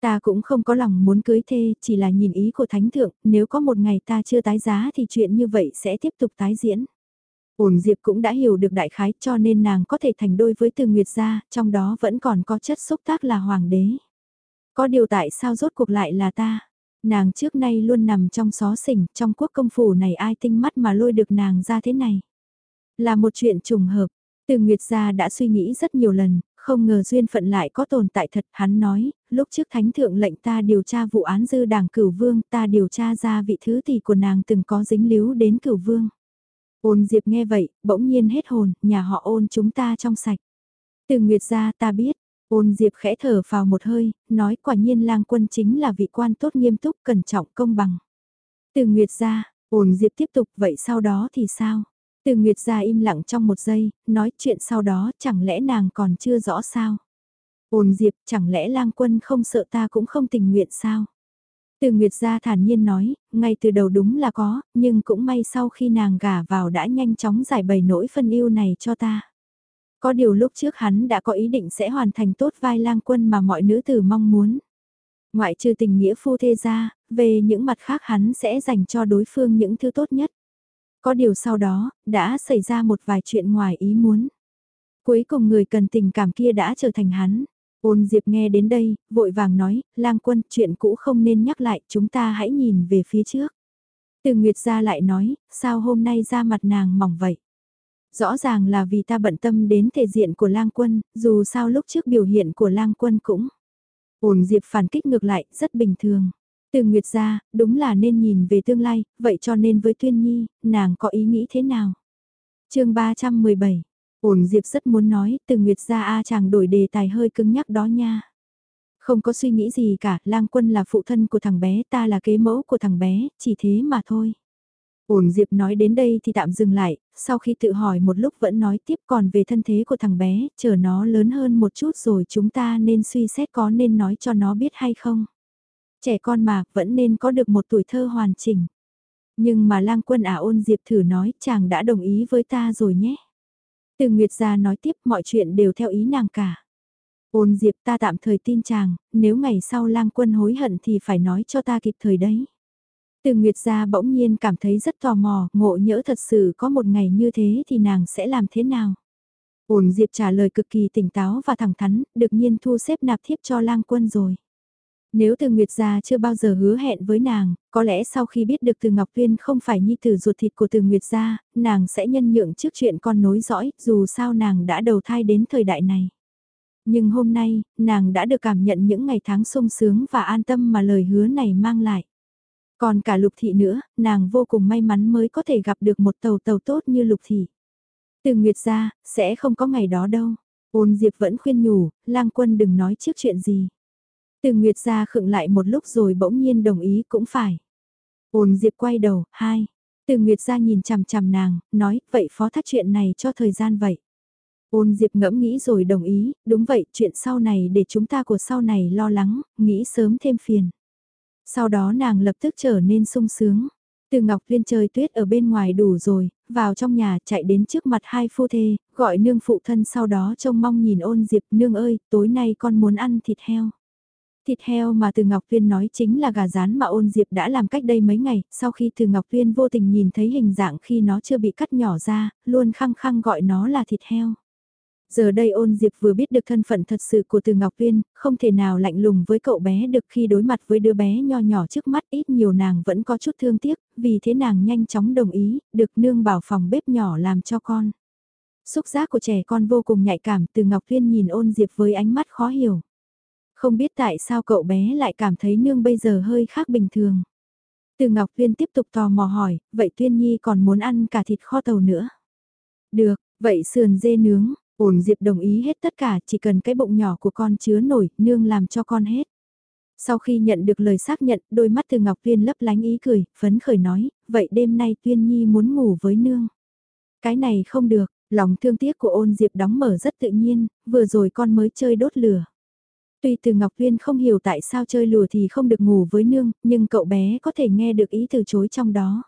Ta cũng không có lòng muốn cưới thê, chỉ là nhìn ý của thánh thượng, nếu có một ngày ta chưa tái giá thì chuyện như vậy sẽ tiếp tục tái diễn. Ổn Diệp cũng đã hiểu được đại khái cho nên nàng có thể thành đôi với từ Nguyệt gia, trong đó vẫn còn có chất xúc tác là hoàng đế. Có điều tại sao rốt cuộc lại là ta? Nàng trước nay luôn nằm trong xó xỉnh, trong quốc công phủ này ai tinh mắt mà lôi được nàng ra thế này? Là một chuyện trùng hợp, từ Nguyệt gia đã suy nghĩ rất nhiều lần, không ngờ duyên phận lại có tồn tại thật, hắn nói, lúc trước thánh thượng lệnh ta điều tra vụ án dư đảng cửu vương, ta điều tra ra vị thứ tỷ của nàng từng có dính líu đến cửu vương. Ôn Diệp nghe vậy, bỗng nhiên hết hồn, nhà họ ôn chúng ta trong sạch. Từ Nguyệt gia ta biết, Ôn Diệp khẽ thở vào một hơi, nói quả nhiên lang quân chính là vị quan tốt nghiêm túc cẩn trọng công bằng. Từ Nguyệt ra, ôn Diệp tiếp tục vậy sau đó thì sao? Từ Nguyệt ra im lặng trong một giây, nói chuyện sau đó chẳng lẽ nàng còn chưa rõ sao? Ôn Diệp chẳng lẽ lang quân không sợ ta cũng không tình nguyện sao? Từ Nguyệt gia thản nhiên nói, ngay từ đầu đúng là có, nhưng cũng may sau khi nàng gả vào đã nhanh chóng giải bày nỗi phân yêu này cho ta. Có điều lúc trước hắn đã có ý định sẽ hoàn thành tốt vai lang quân mà mọi nữ tử mong muốn. Ngoại trừ tình nghĩa phu thê ra, về những mặt khác hắn sẽ dành cho đối phương những thứ tốt nhất. Có điều sau đó, đã xảy ra một vài chuyện ngoài ý muốn. Cuối cùng người cần tình cảm kia đã trở thành hắn. Ôn Diệp nghe đến đây, vội vàng nói, lang quân, chuyện cũ không nên nhắc lại, chúng ta hãy nhìn về phía trước. Từ Nguyệt ra lại nói, sao hôm nay da mặt nàng mỏng vậy? Rõ ràng là vì ta bận tâm đến thể diện của lang quân, dù sao lúc trước biểu hiện của lang quân cũng. Ôn Diệp phản kích ngược lại, rất bình thường. Từ Nguyệt ra, đúng là nên nhìn về tương lai, vậy cho nên với Tuyên Nhi, nàng có ý nghĩ thế nào? chương 317, ổn Diệp rất muốn nói, từ Nguyệt ra a chàng đổi đề tài hơi cứng nhắc đó nha. Không có suy nghĩ gì cả, lang quân là phụ thân của thằng bé, ta là kế mẫu của thằng bé, chỉ thế mà thôi. Ổn Diệp nói đến đây thì tạm dừng lại, sau khi tự hỏi một lúc vẫn nói tiếp còn về thân thế của thằng bé, chờ nó lớn hơn một chút rồi chúng ta nên suy xét có nên nói cho nó biết hay không. Trẻ con mà vẫn nên có được một tuổi thơ hoàn chỉnh. Nhưng mà lang quân ả ôn Diệp thử nói chàng đã đồng ý với ta rồi nhé. Từ Nguyệt gia nói tiếp mọi chuyện đều theo ý nàng cả. Ôn Diệp ta tạm thời tin chàng, nếu ngày sau lang quân hối hận thì phải nói cho ta kịp thời đấy. Từ Nguyệt gia bỗng nhiên cảm thấy rất tò mò, ngộ nhỡ thật sự có một ngày như thế thì nàng sẽ làm thế nào? Ôn Diệp trả lời cực kỳ tỉnh táo và thẳng thắn, được nhiên thu xếp nạp thiếp cho lang quân rồi. Nếu từ Nguyệt gia chưa bao giờ hứa hẹn với nàng, có lẽ sau khi biết được từ Ngọc Tuyên không phải nhi tử ruột thịt của từ Nguyệt gia, nàng sẽ nhân nhượng trước chuyện con nối dõi, dù sao nàng đã đầu thai đến thời đại này. Nhưng hôm nay, nàng đã được cảm nhận những ngày tháng sung sướng và an tâm mà lời hứa này mang lại. Còn cả lục thị nữa, nàng vô cùng may mắn mới có thể gặp được một tàu tàu tốt như lục thị. Từ Nguyệt gia sẽ không có ngày đó đâu. Ôn Diệp vẫn khuyên nhủ, lang quân đừng nói trước chuyện gì. Từ Nguyệt gia khựng lại một lúc rồi bỗng nhiên đồng ý cũng phải. Ôn Diệp quay đầu, hai. Từ Nguyệt gia nhìn chằm chằm nàng, nói, vậy phó thác chuyện này cho thời gian vậy. Ôn Diệp ngẫm nghĩ rồi đồng ý, đúng vậy, chuyện sau này để chúng ta của sau này lo lắng, nghĩ sớm thêm phiền. Sau đó nàng lập tức trở nên sung sướng. Từ Ngọc Liên chơi tuyết ở bên ngoài đủ rồi, vào trong nhà chạy đến trước mặt hai phu thê, gọi nương phụ thân sau đó trông mong nhìn ôn Diệp nương ơi, tối nay con muốn ăn thịt heo. Thịt heo mà Từ Ngọc Tuyên nói chính là gà rán mà ôn Diệp đã làm cách đây mấy ngày, sau khi Từ Ngọc Tuyên vô tình nhìn thấy hình dạng khi nó chưa bị cắt nhỏ ra, luôn khăng khăng gọi nó là thịt heo. Giờ đây ôn Diệp vừa biết được thân phận thật sự của Từ Ngọc Tuyên, không thể nào lạnh lùng với cậu bé được khi đối mặt với đứa bé nho nhỏ trước mắt ít nhiều nàng vẫn có chút thương tiếc, vì thế nàng nhanh chóng đồng ý, được nương bảo phòng bếp nhỏ làm cho con. Xúc giác của trẻ con vô cùng nhạy cảm từ Ngọc Tuyên nhìn ôn Diệp với ánh mắt khó hiểu. Không biết tại sao cậu bé lại cảm thấy nương bây giờ hơi khác bình thường. Từ Ngọc Tuyên tiếp tục tò mò hỏi, vậy Tuyên Nhi còn muốn ăn cả thịt kho tàu nữa? Được, vậy sườn dê nướng, ổn Diệp đồng ý hết tất cả chỉ cần cái bụng nhỏ của con chứa nổi, nương làm cho con hết. Sau khi nhận được lời xác nhận, đôi mắt từ Ngọc Tuyên lấp lánh ý cười, phấn khởi nói, vậy đêm nay Tuyên Nhi muốn ngủ với nương. Cái này không được, lòng thương tiếc của ôn Diệp đóng mở rất tự nhiên, vừa rồi con mới chơi đốt lửa. Tuy từ Ngọc Tuyên không hiểu tại sao chơi lùa thì không được ngủ với nương, nhưng cậu bé có thể nghe được ý từ chối trong đó.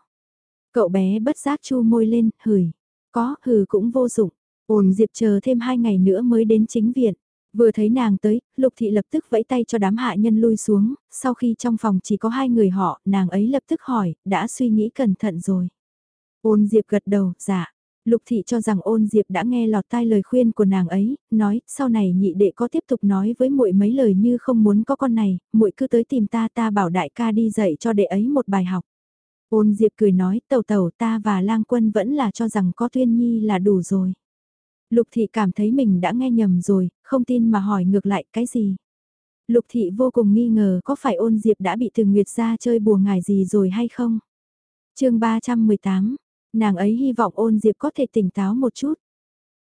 Cậu bé bất giác chu môi lên, hửi. Có, hừ cũng vô dụng. Ôn Diệp chờ thêm hai ngày nữa mới đến chính viện. Vừa thấy nàng tới, Lục Thị lập tức vẫy tay cho đám hạ nhân lui xuống, sau khi trong phòng chỉ có hai người họ, nàng ấy lập tức hỏi, đã suy nghĩ cẩn thận rồi. Ôn Diệp gật đầu, dạ. Lục Thị cho rằng ôn Diệp đã nghe lọt tai lời khuyên của nàng ấy, nói, sau này nhị đệ có tiếp tục nói với muội mấy lời như không muốn có con này, muội cứ tới tìm ta ta bảo đại ca đi dạy cho đệ ấy một bài học. Ôn Diệp cười nói, Tẩu tẩu, ta và lang quân vẫn là cho rằng có tuyên nhi là đủ rồi. Lục thị cảm thấy mình đã nghe nhầm rồi, không tin mà hỏi ngược lại cái gì. Lục thị vô cùng nghi ngờ có phải ôn diệp đã bị từ nguyệt ra chơi bùa ngải gì rồi hay không. chương 318, nàng ấy hy vọng ôn diệp có thể tỉnh táo một chút.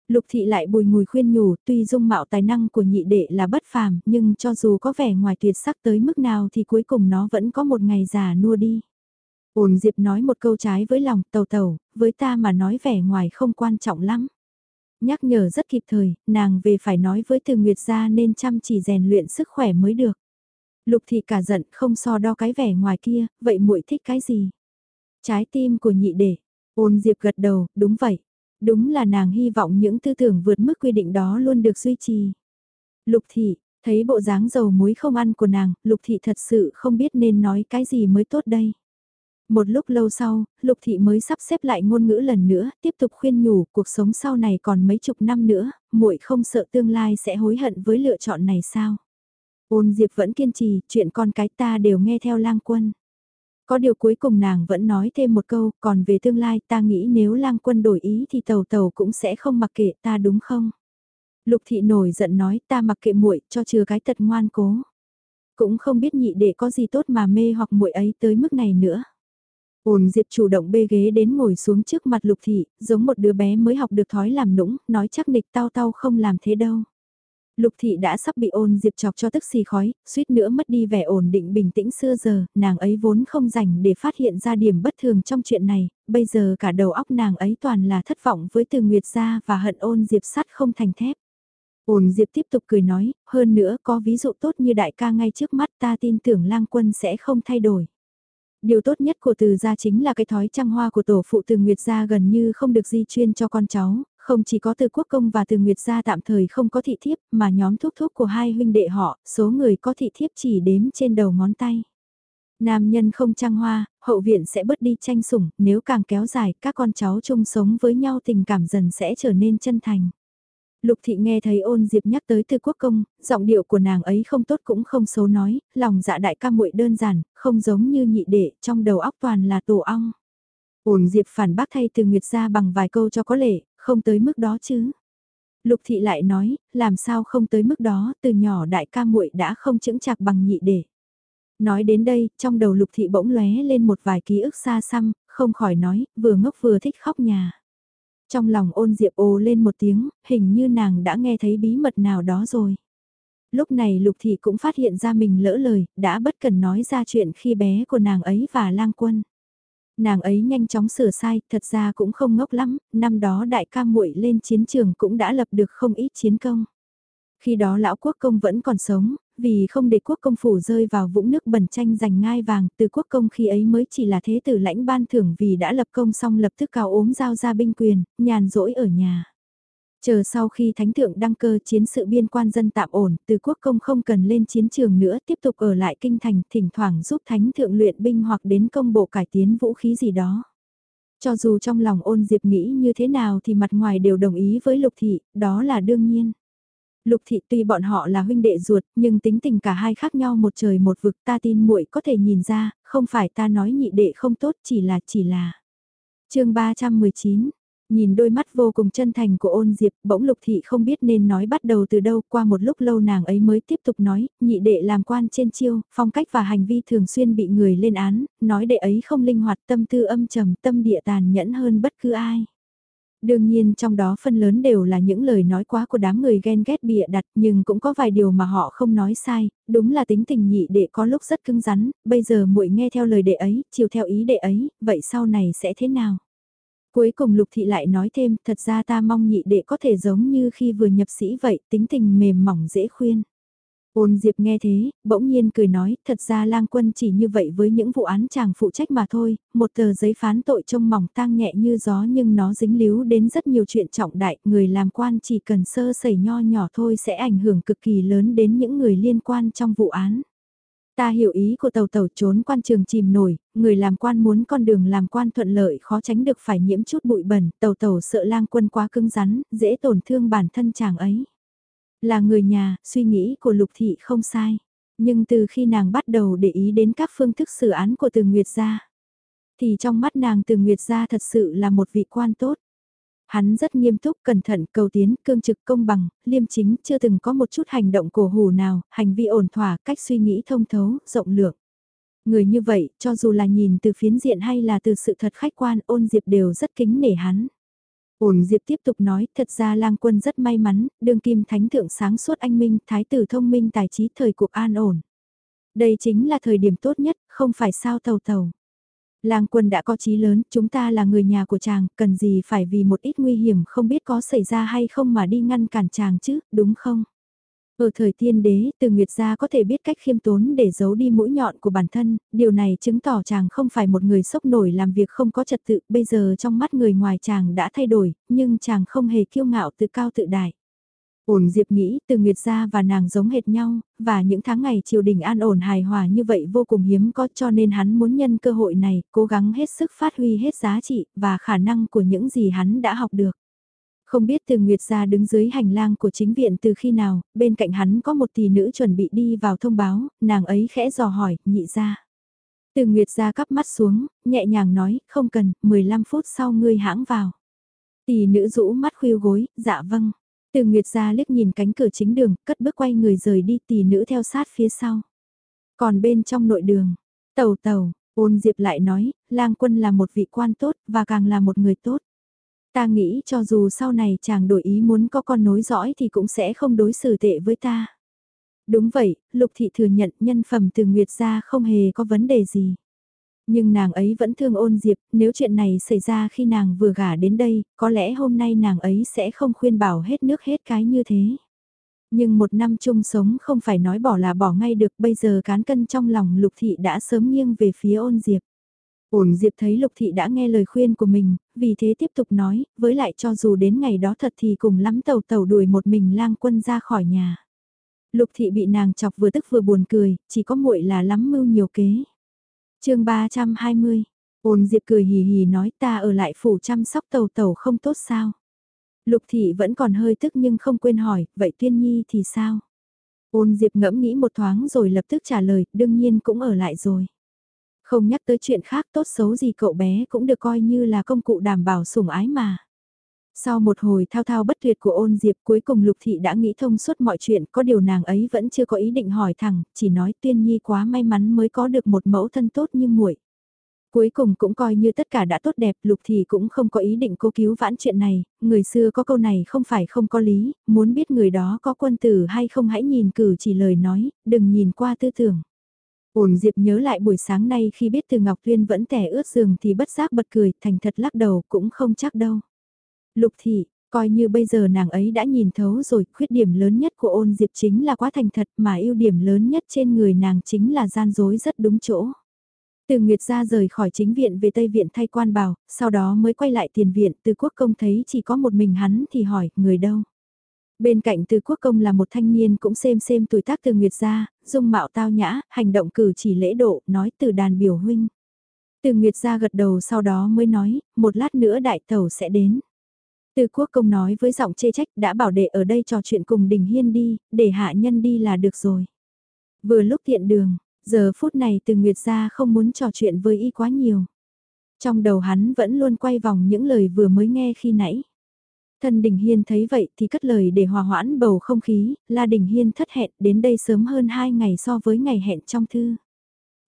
Lục thị lại bùi ngùi khuyên nhủ tuy dung mạo tài năng của nhị đệ là bất phàm nhưng cho dù có vẻ ngoài tuyệt sắc tới mức nào thì cuối cùng nó vẫn có một ngày già nua đi. Ôn diệp nói một câu trái với lòng tàu tàu, với ta mà nói vẻ ngoài không quan trọng lắm nhắc nhở rất kịp thời, nàng về phải nói với từ Nguyệt gia nên chăm chỉ rèn luyện sức khỏe mới được. Lục thị cả giận không so đo cái vẻ ngoài kia, vậy muội thích cái gì? Trái tim của nhị đệ, ôn diệp gật đầu, đúng vậy. Đúng là nàng hy vọng những tư tưởng vượt mức quy định đó luôn được duy trì. Lục thị, thấy bộ dáng dầu muối không ăn của nàng, lục thị thật sự không biết nên nói cái gì mới tốt đây. Một lúc lâu sau, Lục Thị mới sắp xếp lại ngôn ngữ lần nữa, tiếp tục khuyên nhủ cuộc sống sau này còn mấy chục năm nữa, muội không sợ tương lai sẽ hối hận với lựa chọn này sao? Ôn Diệp vẫn kiên trì, chuyện con cái ta đều nghe theo lang quân. Có điều cuối cùng nàng vẫn nói thêm một câu, còn về tương lai ta nghĩ nếu lang quân đổi ý thì tàu tàu cũng sẽ không mặc kệ ta đúng không? Lục thị nổi giận nói ta mặc kệ muội cho chừa cái tật ngoan cố. Cũng không biết nhị đệ có gì tốt mà mê hoặc muội ấy tới mức này nữa. Ôn Diệp chủ động bê ghế đến ngồi xuống trước mặt Lục Thị, giống một đứa bé mới học được thói làm nũng, nói chắc nịch tao tao không làm thế đâu. Lục Thị đã sắp bị ôn Diệp chọc cho tức xì khói, suýt nữa mất đi vẻ ổn định bình tĩnh xưa giờ, nàng ấy vốn không dành để phát hiện ra điểm bất thường trong chuyện này, bây giờ cả đầu óc nàng ấy toàn là thất vọng với từ Nguyệt gia và hận ôn Diệp sắt không thành thép. Ôn Diệp tiếp tục cười nói, hơn nữa có ví dụ tốt như đại ca ngay trước mắt ta tin tưởng lang quân sẽ không thay đổi. Điều tốt nhất của từ gia chính là cái thói trăng hoa của tổ phụ từ Nguyệt gia gần như không được di chuyên cho con cháu, không chỉ có từ quốc công và từ Nguyệt gia tạm thời không có thị thiếp mà nhóm thúc thúc của hai huynh đệ họ, số người có thị thiếp chỉ đếm trên đầu ngón tay. Nam nhân không trang hoa, hậu viện sẽ bớt đi tranh sủng, nếu càng kéo dài các con cháu chung sống với nhau tình cảm dần sẽ trở nên chân thành. Lục thị nghe thấy ôn diệp nhắc tới tư quốc công, giọng điệu của nàng ấy không tốt cũng không xấu nói, lòng dạ đại ca muội đơn giản, không giống như nhị đệ, trong đầu óc toàn là tổ ong. Ôn diệp phản bác thay từ Nguyệt ra bằng vài câu cho có lệ, không tới mức đó chứ. Lục thị lại nói, làm sao không tới mức đó, từ nhỏ đại ca muội đã không chững chạc bằng nhị đệ. Nói đến đây, trong đầu lục thị bỗng lóe lên một vài ký ức xa xăm, không khỏi nói, vừa ngốc vừa thích khóc nhà. Trong lòng ôn diệp ồ lên một tiếng, hình như nàng đã nghe thấy bí mật nào đó rồi. Lúc này lục thị cũng phát hiện ra mình lỡ lời, đã bất cần nói ra chuyện khi bé của nàng ấy và lang quân. Nàng ấy nhanh chóng sửa sai, thật ra cũng không ngốc lắm, năm đó đại ca muội lên chiến trường cũng đã lập được không ít chiến công. Khi đó lão quốc công vẫn còn sống, vì không để quốc công phủ rơi vào vũng nước bẩn tranh giành ngai vàng, từ quốc công khi ấy mới chỉ là thế tử lãnh ban thưởng vì đã lập công xong lập tức cao ốm giao ra binh quyền, nhàn rỗi ở nhà. Chờ sau khi thánh thượng đăng cơ chiến sự biên quan dân tạm ổn, từ quốc công không cần lên chiến trường nữa tiếp tục ở lại kinh thành, thỉnh thoảng giúp thánh thượng luyện binh hoặc đến công bộ cải tiến vũ khí gì đó. Cho dù trong lòng ôn diệp nghĩ như thế nào thì mặt ngoài đều đồng ý với lục thị, đó là đương nhiên. Lục thị tuy bọn họ là huynh đệ ruột, nhưng tính tình cả hai khác nhau một trời một vực ta tin muội có thể nhìn ra, không phải ta nói nhị đệ không tốt chỉ là chỉ là. chương 319 Nhìn đôi mắt vô cùng chân thành của ôn diệp, bỗng lục thị không biết nên nói bắt đầu từ đâu, qua một lúc lâu nàng ấy mới tiếp tục nói, nhị đệ làm quan trên chiêu, phong cách và hành vi thường xuyên bị người lên án, nói đệ ấy không linh hoạt tâm tư âm trầm, tâm địa tàn nhẫn hơn bất cứ ai. Đương nhiên trong đó phần lớn đều là những lời nói quá của đám người ghen ghét bịa đặt nhưng cũng có vài điều mà họ không nói sai, đúng là tính tình nhị đệ có lúc rất cứng rắn, bây giờ muội nghe theo lời đệ ấy, chiều theo ý đệ ấy, vậy sau này sẽ thế nào? Cuối cùng Lục Thị lại nói thêm, thật ra ta mong nhị đệ có thể giống như khi vừa nhập sĩ vậy, tính tình mềm mỏng dễ khuyên. Ôn Diệp nghe thế, bỗng nhiên cười nói, thật ra lang quân chỉ như vậy với những vụ án chàng phụ trách mà thôi, một tờ giấy phán tội trông mỏng tang nhẹ như gió nhưng nó dính líu đến rất nhiều chuyện trọng đại, người làm quan chỉ cần sơ sẩy nho nhỏ thôi sẽ ảnh hưởng cực kỳ lớn đến những người liên quan trong vụ án. Ta hiểu ý của tàu tàu trốn quan trường chìm nổi, người làm quan muốn con đường làm quan thuận lợi khó tránh được phải nhiễm chút bụi bẩn, tàu tàu sợ lang quân quá cứng rắn, dễ tổn thương bản thân chàng ấy. Là người nhà, suy nghĩ của lục thị không sai. Nhưng từ khi nàng bắt đầu để ý đến các phương thức xử án của từ Nguyệt gia, thì trong mắt nàng từ Nguyệt gia thật sự là một vị quan tốt. Hắn rất nghiêm túc, cẩn thận, cầu tiến, cương trực, công bằng, liêm chính, chưa từng có một chút hành động cổ hủ nào, hành vi ổn thỏa, cách suy nghĩ thông thấu, rộng lượng. Người như vậy, cho dù là nhìn từ phiến diện hay là từ sự thật khách quan, ôn diệp đều rất kính nể hắn. Ổn Diệp tiếp tục nói, thật ra lang quân rất may mắn, đương kim thánh thượng sáng suốt anh minh, thái tử thông minh tài trí thời cuộc an ổn. Đây chính là thời điểm tốt nhất, không phải sao tàu tàu. Lang quân đã có chí lớn, chúng ta là người nhà của chàng, cần gì phải vì một ít nguy hiểm không biết có xảy ra hay không mà đi ngăn cản chàng chứ, đúng không? Ở thời tiên đế, từ Nguyệt gia có thể biết cách khiêm tốn để giấu đi mũi nhọn của bản thân, điều này chứng tỏ chàng không phải một người sốc nổi làm việc không có trật tự, bây giờ trong mắt người ngoài chàng đã thay đổi, nhưng chàng không hề kiêu ngạo tự cao tự đại. Ổn Diệp nghĩ từ Nguyệt gia và nàng giống hệt nhau, và những tháng ngày triều đình an ổn hài hòa như vậy vô cùng hiếm có cho nên hắn muốn nhân cơ hội này, cố gắng hết sức phát huy hết giá trị và khả năng của những gì hắn đã học được. Không biết từ Nguyệt gia đứng dưới hành lang của chính viện từ khi nào, bên cạnh hắn có một tỷ nữ chuẩn bị đi vào thông báo, nàng ấy khẽ dò hỏi, nhị ra. Từ Nguyệt gia cắp mắt xuống, nhẹ nhàng nói, không cần, 15 phút sau ngươi hãng vào. Tỷ nữ rũ mắt khuỷu gối, dạ vâng. Từ Nguyệt gia liếc nhìn cánh cửa chính đường, cất bước quay người rời đi tỷ nữ theo sát phía sau. Còn bên trong nội đường, tàu tàu, ôn diệp lại nói, lang quân là một vị quan tốt và càng là một người tốt. Ta nghĩ cho dù sau này chàng đổi ý muốn có con nối dõi thì cũng sẽ không đối xử tệ với ta. Đúng vậy, Lục Thị thừa nhận nhân phẩm từ Nguyệt gia không hề có vấn đề gì. Nhưng nàng ấy vẫn thương ôn Diệp, nếu chuyện này xảy ra khi nàng vừa gả đến đây, có lẽ hôm nay nàng ấy sẽ không khuyên bảo hết nước hết cái như thế. Nhưng một năm chung sống không phải nói bỏ là bỏ ngay được, bây giờ cán cân trong lòng Lục Thị đã sớm nghiêng về phía ôn Diệp. Ổn Diệp thấy Lục Thị đã nghe lời khuyên của mình, vì thế tiếp tục nói, với lại cho dù đến ngày đó thật thì cùng lắm tàu tàu đuổi một mình lang quân ra khỏi nhà. Lục Thị bị nàng chọc vừa tức vừa buồn cười, chỉ có muội là lắm mưu nhiều kế chương 320, Ôn Diệp cười hì hì nói ta ở lại phủ chăm sóc tàu tàu không tốt sao. Lục thị vẫn còn hơi tức nhưng không quên hỏi, vậy tuyên nhi thì sao? Ôn Diệp ngẫm nghĩ một thoáng rồi lập tức trả lời, đương nhiên cũng ở lại rồi. Không nhắc tới chuyện khác tốt xấu gì cậu bé cũng được coi như là công cụ đảm bảo sủng ái mà. Sau một hồi thao thao bất tuyệt của ôn diệp cuối cùng Lục Thị đã nghĩ thông suốt mọi chuyện, có điều nàng ấy vẫn chưa có ý định hỏi thẳng, chỉ nói tuyên nhi quá may mắn mới có được một mẫu thân tốt như muội. Cuối cùng cũng coi như tất cả đã tốt đẹp, Lục Thị cũng không có ý định cố cứu vãn chuyện này, người xưa có câu này không phải không có lý, muốn biết người đó có quân tử hay không hãy nhìn cử chỉ lời nói, đừng nhìn qua tư tưởng. Ổn Diệp nhớ lại buổi sáng nay khi biết từ Ngọc Tuyên vẫn tẻ ướt giường thì bất giác bật cười, thành thật lắc đầu cũng không chắc đâu. Lục thị, coi như bây giờ nàng ấy đã nhìn thấu rồi, khuyết điểm lớn nhất của ôn diệp chính là quá thành thật mà ưu điểm lớn nhất trên người nàng chính là gian dối rất đúng chỗ. Từ Nguyệt ra rời khỏi chính viện về Tây Viện thay quan bào, sau đó mới quay lại tiền viện, từ quốc công thấy chỉ có một mình hắn thì hỏi, người đâu? Bên cạnh từ quốc công là một thanh niên cũng xem xem tuổi tác từ Nguyệt ra, dung mạo tao nhã, hành động cử chỉ lễ độ, nói từ đàn biểu huynh. Từ Nguyệt ra gật đầu sau đó mới nói, một lát nữa đại tàu sẽ đến. Từ quốc công nói với giọng chê trách đã bảo đệ ở đây trò chuyện cùng đình hiên đi, để hạ nhân đi là được rồi. Vừa lúc tiện đường, giờ phút này từ Nguyệt ra không muốn trò chuyện với y quá nhiều. Trong đầu hắn vẫn luôn quay vòng những lời vừa mới nghe khi nãy. Thân Đình Hiên thấy vậy thì cất lời để hòa hoãn bầu không khí, là Đình Hiên thất hẹn đến đây sớm hơn hai ngày so với ngày hẹn trong thư.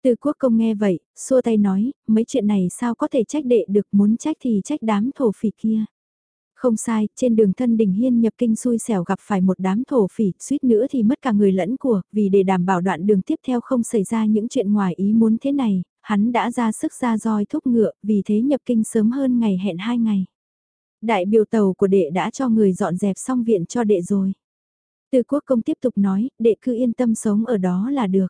Từ quốc công nghe vậy, xua tay nói, mấy chuyện này sao có thể trách đệ được muốn trách thì trách đám thổ phỉ kia. Không sai, trên đường thân đình hiên nhập kinh xui xẻo gặp phải một đám thổ phỉ, suýt nữa thì mất cả người lẫn của, vì để đảm bảo đoạn đường tiếp theo không xảy ra những chuyện ngoài ý muốn thế này, hắn đã ra sức ra roi thúc ngựa, vì thế nhập kinh sớm hơn ngày hẹn hai ngày. Đại biểu tàu của đệ đã cho người dọn dẹp xong viện cho đệ rồi. Từ quốc công tiếp tục nói, đệ cứ yên tâm sống ở đó là được.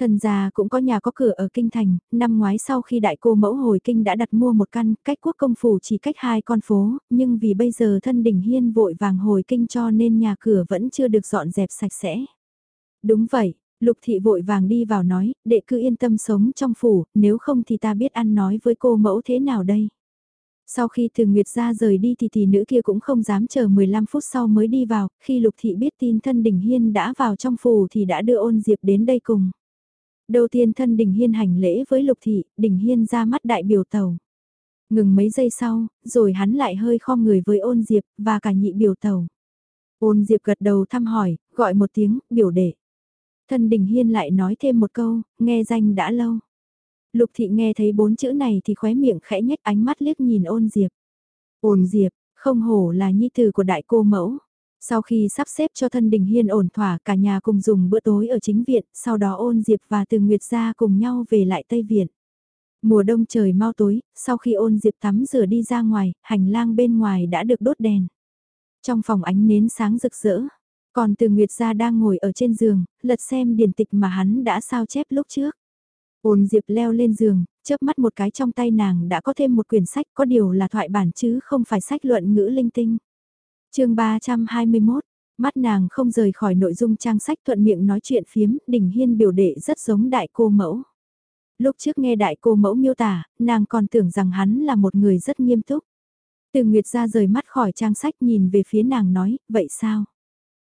Thần già cũng có nhà có cửa ở Kinh Thành, năm ngoái sau khi đại cô mẫu hồi Kinh đã đặt mua một căn, cách quốc công phủ chỉ cách hai con phố, nhưng vì bây giờ thân đỉnh hiên vội vàng hồi Kinh cho nên nhà cửa vẫn chưa được dọn dẹp sạch sẽ. Đúng vậy, Lục thị vội vàng đi vào nói, đệ cứ yên tâm sống trong phủ, nếu không thì ta biết ăn nói với cô mẫu thế nào đây. Sau khi Thường Nguyệt ra rời đi thì tỷ nữ kia cũng không dám chờ 15 phút sau mới đi vào, khi Lục Thị biết tin thân Đình Hiên đã vào trong phủ thì đã đưa ôn diệp đến đây cùng. Đầu tiên thân Đình Hiên hành lễ với Lục Thị, Đình Hiên ra mắt đại biểu tàu. Ngừng mấy giây sau, rồi hắn lại hơi khom người với ôn diệp và cả nhị biểu tàu. Ôn diệp gật đầu thăm hỏi, gọi một tiếng, biểu đệ. Thân Đình Hiên lại nói thêm một câu, nghe danh đã lâu. Lục Thị nghe thấy bốn chữ này thì khóe miệng khẽ nhếch ánh mắt liếc nhìn ôn diệp. Ôn diệp, không hổ là nhi tử của đại cô mẫu. Sau khi sắp xếp cho thân đình hiên ổn thỏa cả nhà cùng dùng bữa tối ở chính viện, sau đó ôn Diệp và Từ Nguyệt ra cùng nhau về lại Tây Viện. Mùa đông trời mau tối, sau khi ôn Diệp tắm rửa đi ra ngoài, hành lang bên ngoài đã được đốt đèn. Trong phòng ánh nến sáng rực rỡ, còn Từ Nguyệt ra đang ngồi ở trên giường, lật xem điển tịch mà hắn đã sao chép lúc trước. Ôn Diệp leo lên giường, chớp mắt một cái trong tay nàng đã có thêm một quyển sách có điều là thoại bản chứ không phải sách luận ngữ linh tinh chương 321, mắt nàng không rời khỏi nội dung trang sách thuận miệng nói chuyện phiếm, đỉnh hiên biểu đệ rất giống đại cô mẫu. Lúc trước nghe đại cô mẫu miêu tả, nàng còn tưởng rằng hắn là một người rất nghiêm túc. Từ Nguyệt ra rời mắt khỏi trang sách nhìn về phía nàng nói, vậy sao?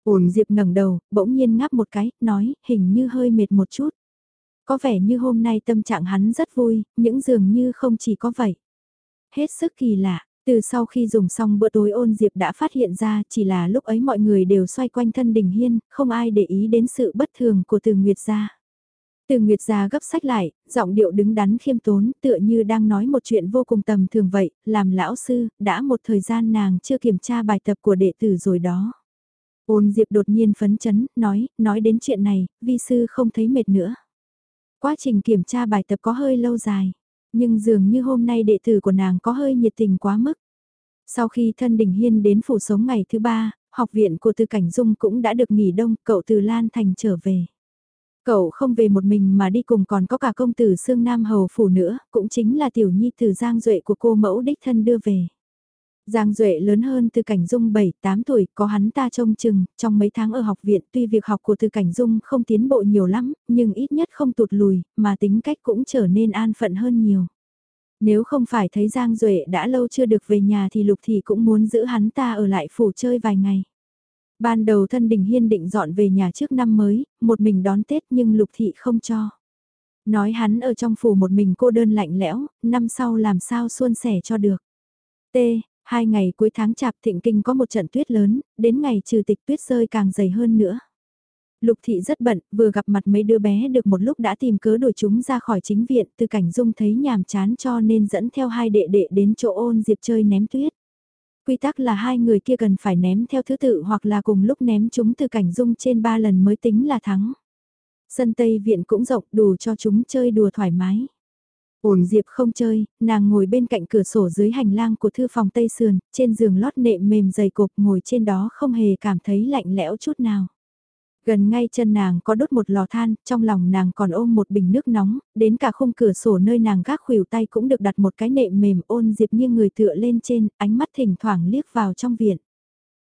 Ổn Diệp ngẩng đầu, bỗng nhiên ngáp một cái, nói, hình như hơi mệt một chút. Có vẻ như hôm nay tâm trạng hắn rất vui, những dường như không chỉ có vậy. Hết sức kỳ lạ, từ sau khi dùng xong bữa tối ôn Diệp đã phát hiện ra chỉ là lúc ấy mọi người đều xoay quanh thân đình hiên, không ai để ý đến sự bất thường của từ Nguyệt gia. Từ Nguyệt gia gấp sách lại, giọng điệu đứng đắn khiêm tốn tựa như đang nói một chuyện vô cùng tầm thường vậy, làm lão sư, đã một thời gian nàng chưa kiểm tra bài tập của đệ tử rồi đó. Ôn Diệp đột nhiên phấn chấn, nói, nói đến chuyện này, vi sư không thấy mệt nữa. Quá trình kiểm tra bài tập có hơi lâu dài. Nhưng dường như hôm nay đệ tử của nàng có hơi nhiệt tình quá mức. Sau khi thân đình hiên đến phủ sống ngày thứ ba, học viện của Từ Cảnh Dung cũng đã được nghỉ đông, cậu từ Lan Thành trở về. Cậu không về một mình mà đi cùng còn có cả công tử Sương Nam Hầu Phủ nữa, cũng chính là tiểu nhi từ Giang Duệ của cô mẫu đích thân đưa về. Giang Duệ lớn hơn từ cảnh dung 7-8 tuổi, có hắn ta trông chừng, trong mấy tháng ở học viện tuy việc học của từ cảnh dung không tiến bộ nhiều lắm, nhưng ít nhất không tụt lùi, mà tính cách cũng trở nên an phận hơn nhiều. Nếu không phải thấy Giang Duệ đã lâu chưa được về nhà thì Lục Thị cũng muốn giữ hắn ta ở lại phủ chơi vài ngày. Ban đầu thân đình hiên định dọn về nhà trước năm mới, một mình đón Tết nhưng Lục Thị không cho. Nói hắn ở trong phủ một mình cô đơn lạnh lẽo, năm sau làm sao xuân sẻ cho được. T. Hai ngày cuối tháng chạp thịnh kinh có một trận tuyết lớn, đến ngày trừ tịch tuyết rơi càng dày hơn nữa. Lục thị rất bận, vừa gặp mặt mấy đứa bé được một lúc đã tìm cớ đuổi chúng ra khỏi chính viện, từ cảnh dung thấy nhàm chán cho nên dẫn theo hai đệ đệ đến chỗ ôn diệp chơi ném tuyết. Quy tắc là hai người kia cần phải ném theo thứ tự hoặc là cùng lúc ném chúng từ cảnh dung trên ba lần mới tính là thắng. Sân Tây Viện cũng rộng đủ cho chúng chơi đùa thoải mái. Ổn Diệp không chơi, nàng ngồi bên cạnh cửa sổ dưới hành lang của thư phòng Tây Sườn, trên giường lót nệm mềm dày cộp ngồi trên đó không hề cảm thấy lạnh lẽo chút nào. Gần ngay chân nàng có đốt một lò than, trong lòng nàng còn ôm một bình nước nóng, đến cả khung cửa sổ nơi nàng gác khuỷu tay cũng được đặt một cái nệm mềm ôn Diệp như người tựa lên trên, ánh mắt thỉnh thoảng liếc vào trong viện.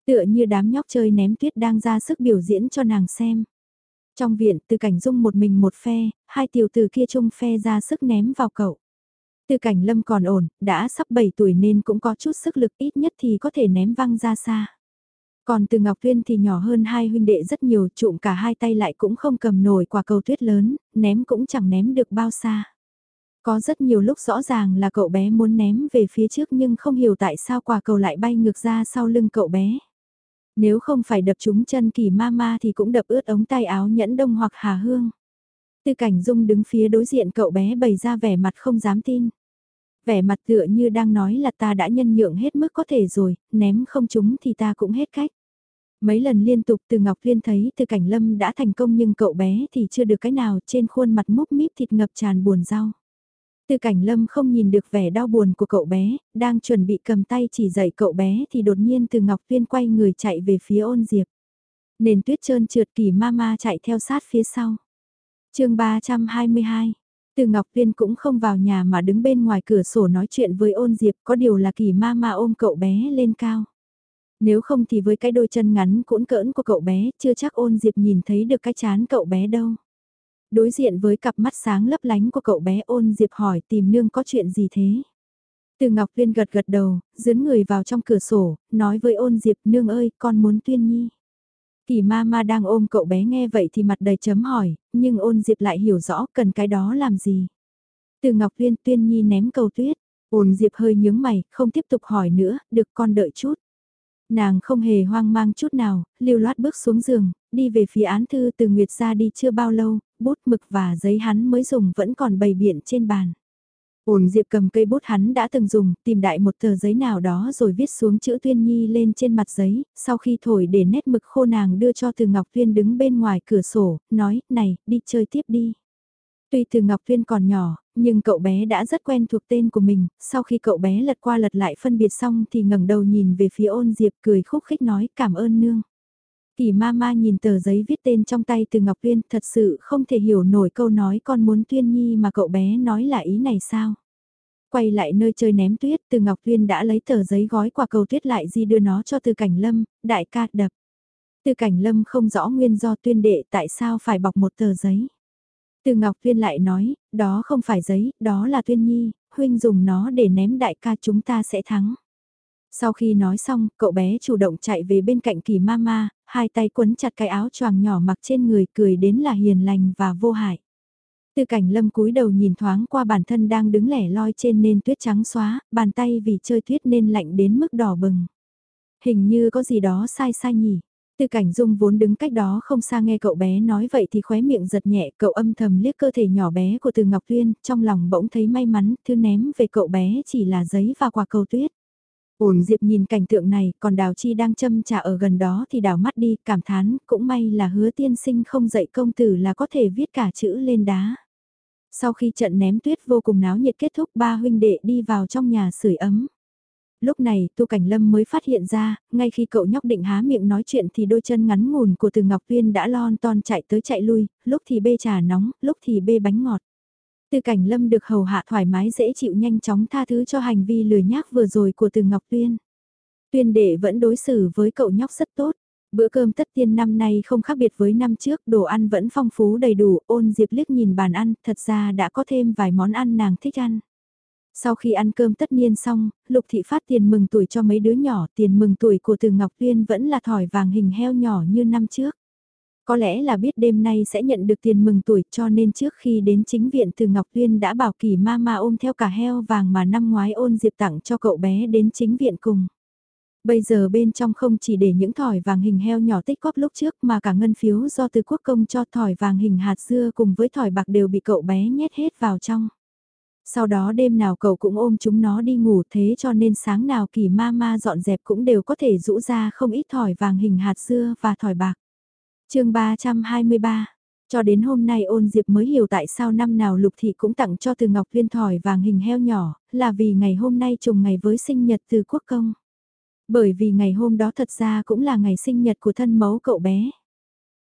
Tựa như đám nhóc chơi ném tuyết đang ra sức biểu diễn cho nàng xem. Trong viện, từ cảnh dung một mình một phe, hai tiểu tử kia chung phe ra sức ném vào cậu. Từ cảnh lâm còn ổn, đã sắp 7 tuổi nên cũng có chút sức lực ít nhất thì có thể ném văng ra xa. Còn từ Ngọc Tuyên thì nhỏ hơn hai huynh đệ rất nhiều, trụm cả hai tay lại cũng không cầm nổi quả cầu tuyết lớn, ném cũng chẳng ném được bao xa. Có rất nhiều lúc rõ ràng là cậu bé muốn ném về phía trước nhưng không hiểu tại sao quả cầu lại bay ngược ra sau lưng cậu bé. Nếu không phải đập trúng chân kỳ ma ma thì cũng đập ướt ống tay áo nhẫn đông hoặc hà hương. Tư cảnh dung đứng phía đối diện cậu bé bày ra vẻ mặt không dám tin. Vẻ mặt tựa như đang nói là ta đã nhân nhượng hết mức có thể rồi, ném không trúng thì ta cũng hết cách. Mấy lần liên tục từ Ngọc Liên thấy từ cảnh lâm đã thành công nhưng cậu bé thì chưa được cái nào trên khuôn mặt múc míp thịt ngập tràn buồn rau. Từ cảnh lâm không nhìn được vẻ đau buồn của cậu bé, đang chuẩn bị cầm tay chỉ dạy cậu bé thì đột nhiên từ Ngọc Tuyên quay người chạy về phía ôn diệp. Nền tuyết trơn trượt kỳ ma ma chạy theo sát phía sau. chương 322 từ Ngọc Tuyên cũng không vào nhà mà đứng bên ngoài cửa sổ nói chuyện với ôn diệp có điều là kỳ ma ma ôm cậu bé lên cao. Nếu không thì với cái đôi chân ngắn cuỗn cỡn của cậu bé chưa chắc ôn diệp nhìn thấy được cái chán cậu bé đâu. Đối diện với cặp mắt sáng lấp lánh của cậu bé ôn Diệp hỏi tìm nương có chuyện gì thế? Từ Ngọc Tuyên gật gật đầu, dướn người vào trong cửa sổ, nói với ôn Diệp nương ơi, con muốn tuyên nhi. Kỳ ma ma đang ôm cậu bé nghe vậy thì mặt đầy chấm hỏi, nhưng ôn Diệp lại hiểu rõ cần cái đó làm gì. Từ Ngọc Tuyên tuyên nhi ném cầu tuyết, ôn Diệp hơi nhướng mày, không tiếp tục hỏi nữa, được con đợi chút. Nàng không hề hoang mang chút nào, lưu loát bước xuống giường, đi về phía án thư từ Nguyệt ra đi chưa bao lâu, bút mực và giấy hắn mới dùng vẫn còn bày biện trên bàn. Ổn Diệp cầm cây bút hắn đã từng dùng, tìm đại một tờ giấy nào đó rồi viết xuống chữ Tuyên Nhi lên trên mặt giấy, sau khi thổi để nét mực khô nàng đưa cho Từ Ngọc Tuyên đứng bên ngoài cửa sổ, nói, này, đi chơi tiếp đi. Tuy Từ Ngọc Tuyên còn nhỏ, nhưng cậu bé đã rất quen thuộc tên của mình, sau khi cậu bé lật qua lật lại phân biệt xong thì ngẩng đầu nhìn về phía ôn Diệp cười khúc khích nói cảm ơn nương. Kỳ ma ma nhìn tờ giấy viết tên trong tay từ Ngọc Tuyên thật sự không thể hiểu nổi câu nói con muốn tuyên nhi mà cậu bé nói là ý này sao. Quay lại nơi chơi ném tuyết từ Ngọc Tuyên đã lấy tờ giấy gói quả cầu tuyết lại di đưa nó cho từ cảnh lâm, đại ca đập. Từ cảnh lâm không rõ nguyên do tuyên đệ tại sao phải bọc một tờ giấy. Từ Ngọc Tuyên lại nói, đó không phải giấy, đó là tuyên nhi, huynh dùng nó để ném đại ca chúng ta sẽ thắng. Sau khi nói xong, cậu bé chủ động chạy về bên cạnh kỳ mama, hai tay quấn chặt cái áo choàng nhỏ mặc trên người cười đến là hiền lành và vô hại. Từ cảnh lâm cúi đầu nhìn thoáng qua bản thân đang đứng lẻ loi trên nền tuyết trắng xóa, bàn tay vì chơi tuyết nên lạnh đến mức đỏ bừng. Hình như có gì đó sai sai nhỉ. Từ cảnh dung vốn đứng cách đó không xa nghe cậu bé nói vậy thì khóe miệng giật nhẹ cậu âm thầm liếc cơ thể nhỏ bé của từ Ngọc Tuyên, trong lòng bỗng thấy may mắn, thư ném về cậu bé chỉ là giấy và quả cầu tuyết. Ổn Diệp nhìn cảnh tượng này, còn Đào Chi đang châm trà ở gần đó thì đào mắt đi, cảm thán, cũng may là hứa tiên sinh không dạy công tử là có thể viết cả chữ lên đá. Sau khi trận ném tuyết vô cùng náo nhiệt kết thúc ba huynh đệ đi vào trong nhà sưởi ấm. Lúc này Tu Cảnh Lâm mới phát hiện ra, ngay khi cậu nhóc định há miệng nói chuyện thì đôi chân ngắn ngủn của Từ Ngọc Tuyên đã lon ton chạy tới chạy lui, lúc thì bê trà nóng, lúc thì bê bánh ngọt. Từ cảnh lâm được hầu hạ thoải mái dễ chịu nhanh chóng tha thứ cho hành vi lười nhác vừa rồi của từ Ngọc Tuyên. Tuyên đệ vẫn đối xử với cậu nhóc rất tốt. Bữa cơm tất tiên năm nay không khác biệt với năm trước, đồ ăn vẫn phong phú đầy đủ, ôn diệp liếc nhìn bàn ăn, thật ra đã có thêm vài món ăn nàng thích ăn. Sau khi ăn cơm tất niên xong, Lục Thị phát tiền mừng tuổi cho mấy đứa nhỏ, tiền mừng tuổi của Từ Ngọc Tuyên vẫn là thỏi vàng hình heo nhỏ như năm trước. Có lẽ là biết đêm nay sẽ nhận được tiền mừng tuổi, cho nên trước khi đến chính viện từ Ngọc Tuyên đã bảo kỳ ma ma ôm theo cả heo vàng mà năm ngoái ôn diệp tặng cho cậu bé đến chính viện cùng. Bây giờ bên trong không chỉ để những thỏi vàng hình heo nhỏ tích góp lúc trước mà cả ngân phiếu do từ quốc công cho thỏi vàng hình hạt dưa cùng với thỏi bạc đều bị cậu bé nhét hết vào trong. Sau đó đêm nào cậu cũng ôm chúng nó đi ngủ, thế cho nên sáng nào kỳ ma ma dọn dẹp cũng đều có thể rũ ra không ít thỏi vàng hình hạt dưa và thỏi bạc chương 323 cho đến hôm nay ôn diệp mới hiểu tại sao năm nào lục thị cũng tặng cho từ ngọc viên thỏi vàng hình heo nhỏ, là vì ngày hôm nay trùng ngày với sinh nhật từ quốc công. Bởi vì ngày hôm đó thật ra cũng là ngày sinh nhật của thân mẫu cậu bé.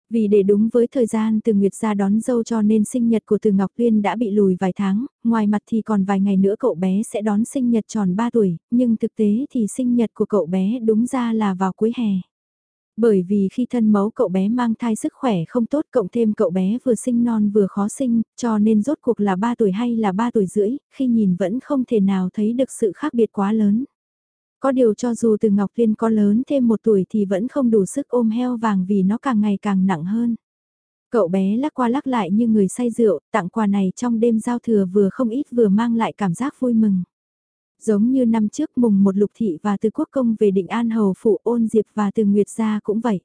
Vì để đúng với thời gian từ Nguyệt ra đón dâu cho nên sinh nhật của từ Ngọc Viên đã bị lùi vài tháng, ngoài mặt thì còn vài ngày nữa cậu bé sẽ đón sinh nhật tròn 3 tuổi, nhưng thực tế thì sinh nhật của cậu bé đúng ra là vào cuối hè. Bởi vì khi thân mẫu cậu bé mang thai sức khỏe không tốt cộng thêm cậu bé vừa sinh non vừa khó sinh, cho nên rốt cuộc là 3 tuổi hay là 3 tuổi rưỡi, khi nhìn vẫn không thể nào thấy được sự khác biệt quá lớn. Có điều cho dù từ Ngọc Viên có lớn thêm một tuổi thì vẫn không đủ sức ôm heo vàng vì nó càng ngày càng nặng hơn. Cậu bé lắc qua lắc lại như người say rượu, tặng quà này trong đêm giao thừa vừa không ít vừa mang lại cảm giác vui mừng. Giống như năm trước mùng một lục thị và từ quốc công về định an hầu phủ ôn diệp và từ nguyệt gia cũng vậy.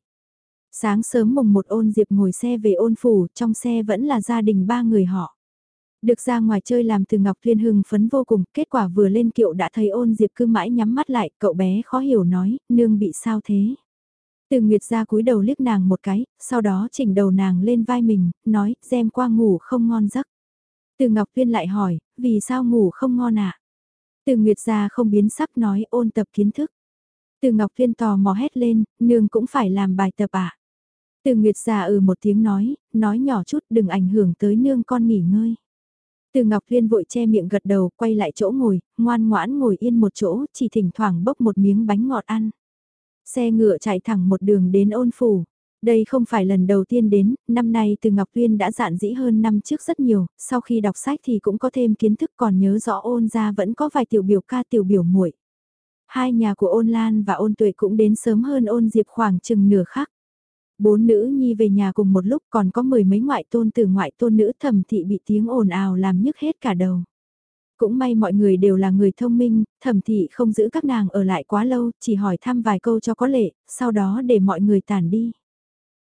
Sáng sớm mùng một ôn diệp ngồi xe về ôn phủ, trong xe vẫn là gia đình ba người họ. Được ra ngoài chơi làm từ Ngọc thiên hưng phấn vô cùng, kết quả vừa lên kiệu đã thấy ôn diệp cứ mãi nhắm mắt lại, cậu bé khó hiểu nói, nương bị sao thế. Từ Nguyệt ra cúi đầu liếc nàng một cái, sau đó chỉnh đầu nàng lên vai mình, nói, xem qua ngủ không ngon giấc. Từ Ngọc thiên lại hỏi, vì sao ngủ không ngon ạ? À? Từ Nguyệt gia không biến sắc nói ôn tập kiến thức. Từ Ngọc Viên tò mò hét lên, nương cũng phải làm bài tập à. Từ Nguyệt già ừ một tiếng nói, nói nhỏ chút đừng ảnh hưởng tới nương con nghỉ ngơi. Từ Ngọc Viên vội che miệng gật đầu, quay lại chỗ ngồi, ngoan ngoãn ngồi yên một chỗ, chỉ thỉnh thoảng bốc một miếng bánh ngọt ăn. Xe ngựa chạy thẳng một đường đến ôn phủ. Đây không phải lần đầu tiên đến, năm nay từ Ngọc Tuyên đã dạn dĩ hơn năm trước rất nhiều, sau khi đọc sách thì cũng có thêm kiến thức còn nhớ rõ ôn ra vẫn có vài tiểu biểu ca tiểu biểu muội. Hai nhà của ôn Lan và ôn Tuệ cũng đến sớm hơn ôn Diệp khoảng chừng nửa khắc. Bốn nữ nhi về nhà cùng một lúc còn có mười mấy ngoại tôn từ ngoại tôn nữ thầm thị bị tiếng ồn ào làm nhức hết cả đầu. Cũng may mọi người đều là người thông minh, thẩm thị không giữ các nàng ở lại quá lâu, chỉ hỏi thăm vài câu cho có lệ, sau đó để mọi người tản đi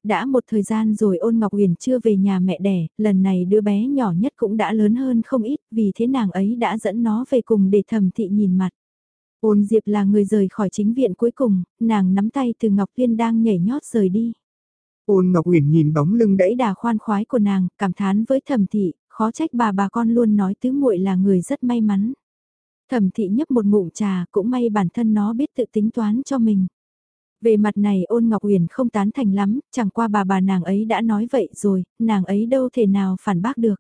đã một thời gian rồi ôn Ngọc Huyền chưa về nhà mẹ đẻ, lần này đứa bé nhỏ nhất cũng đã lớn hơn không ít, vì thế nàng ấy đã dẫn nó về cùng để thẩm thị nhìn mặt. Ôn Diệp là người rời khỏi chính viện cuối cùng, nàng nắm tay từ Ngọc Viên đang nhảy nhót rời đi. Ôn Ngọc Huyền nhìn bóng lưng đẫy đà khoan khoái của nàng, cảm thán với thẩm thị, khó trách bà bà con luôn nói tứ muội là người rất may mắn. Thẩm thị nhấp một ngụm trà, cũng may bản thân nó biết tự tính toán cho mình. Về mặt này ôn Ngọc Huyền không tán thành lắm, chẳng qua bà bà nàng ấy đã nói vậy rồi, nàng ấy đâu thể nào phản bác được.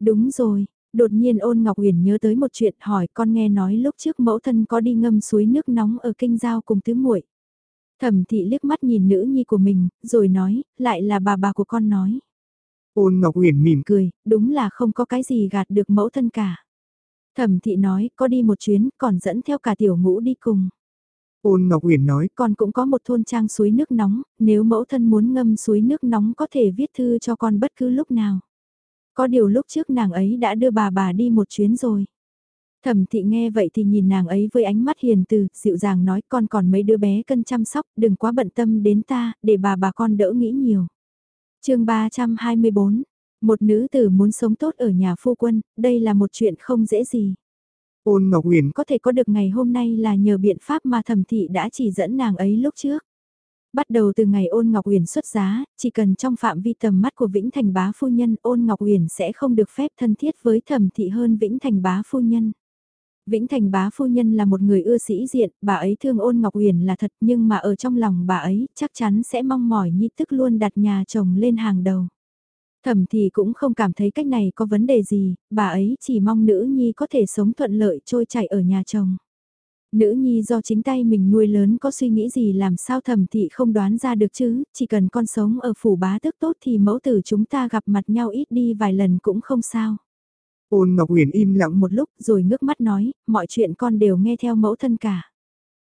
Đúng rồi, đột nhiên ôn Ngọc Huyền nhớ tới một chuyện hỏi con nghe nói lúc trước mẫu thân có đi ngâm suối nước nóng ở kinh giao cùng tứ muội. Thẩm thị liếc mắt nhìn nữ nhi của mình, rồi nói, lại là bà bà của con nói. Ôn Ngọc Huyền mỉm cười, đúng là không có cái gì gạt được mẫu thân cả. Thẩm thị nói, có đi một chuyến, còn dẫn theo cả tiểu ngũ đi cùng. Ôn Ngọc Uyển nói, con cũng có một thôn trang suối nước nóng, nếu mẫu thân muốn ngâm suối nước nóng có thể viết thư cho con bất cứ lúc nào. Có điều lúc trước nàng ấy đã đưa bà bà đi một chuyến rồi. Thẩm thị nghe vậy thì nhìn nàng ấy với ánh mắt hiền từ, dịu dàng nói con còn mấy đứa bé cân chăm sóc, đừng quá bận tâm đến ta, để bà bà con đỡ nghĩ nhiều. chương 324, một nữ tử muốn sống tốt ở nhà phu quân, đây là một chuyện không dễ gì. Ôn Ngọc Huyền có thể có được ngày hôm nay là nhờ biện pháp mà thẩm thị đã chỉ dẫn nàng ấy lúc trước. Bắt đầu từ ngày ôn Ngọc Huyền xuất giá, chỉ cần trong phạm vi tầm mắt của Vĩnh Thành bá phu nhân ôn Ngọc Huyền sẽ không được phép thân thiết với thẩm thị hơn Vĩnh Thành bá phu nhân. Vĩnh Thành bá phu nhân là một người ưa sĩ diện, bà ấy thương ôn Ngọc Huyền là thật nhưng mà ở trong lòng bà ấy chắc chắn sẽ mong mỏi nhi tức luôn đặt nhà chồng lên hàng đầu. Thẩm thì cũng không cảm thấy cách này có vấn đề gì, bà ấy chỉ mong nữ nhi có thể sống thuận lợi trôi chảy ở nhà chồng. Nữ nhi do chính tay mình nuôi lớn có suy nghĩ gì làm sao thẩm thị không đoán ra được chứ, chỉ cần con sống ở phủ bá tước tốt thì mẫu tử chúng ta gặp mặt nhau ít đi vài lần cũng không sao. Ôn Ngọc Uyển im lặng một lúc rồi ngước mắt nói, mọi chuyện con đều nghe theo mẫu thân cả.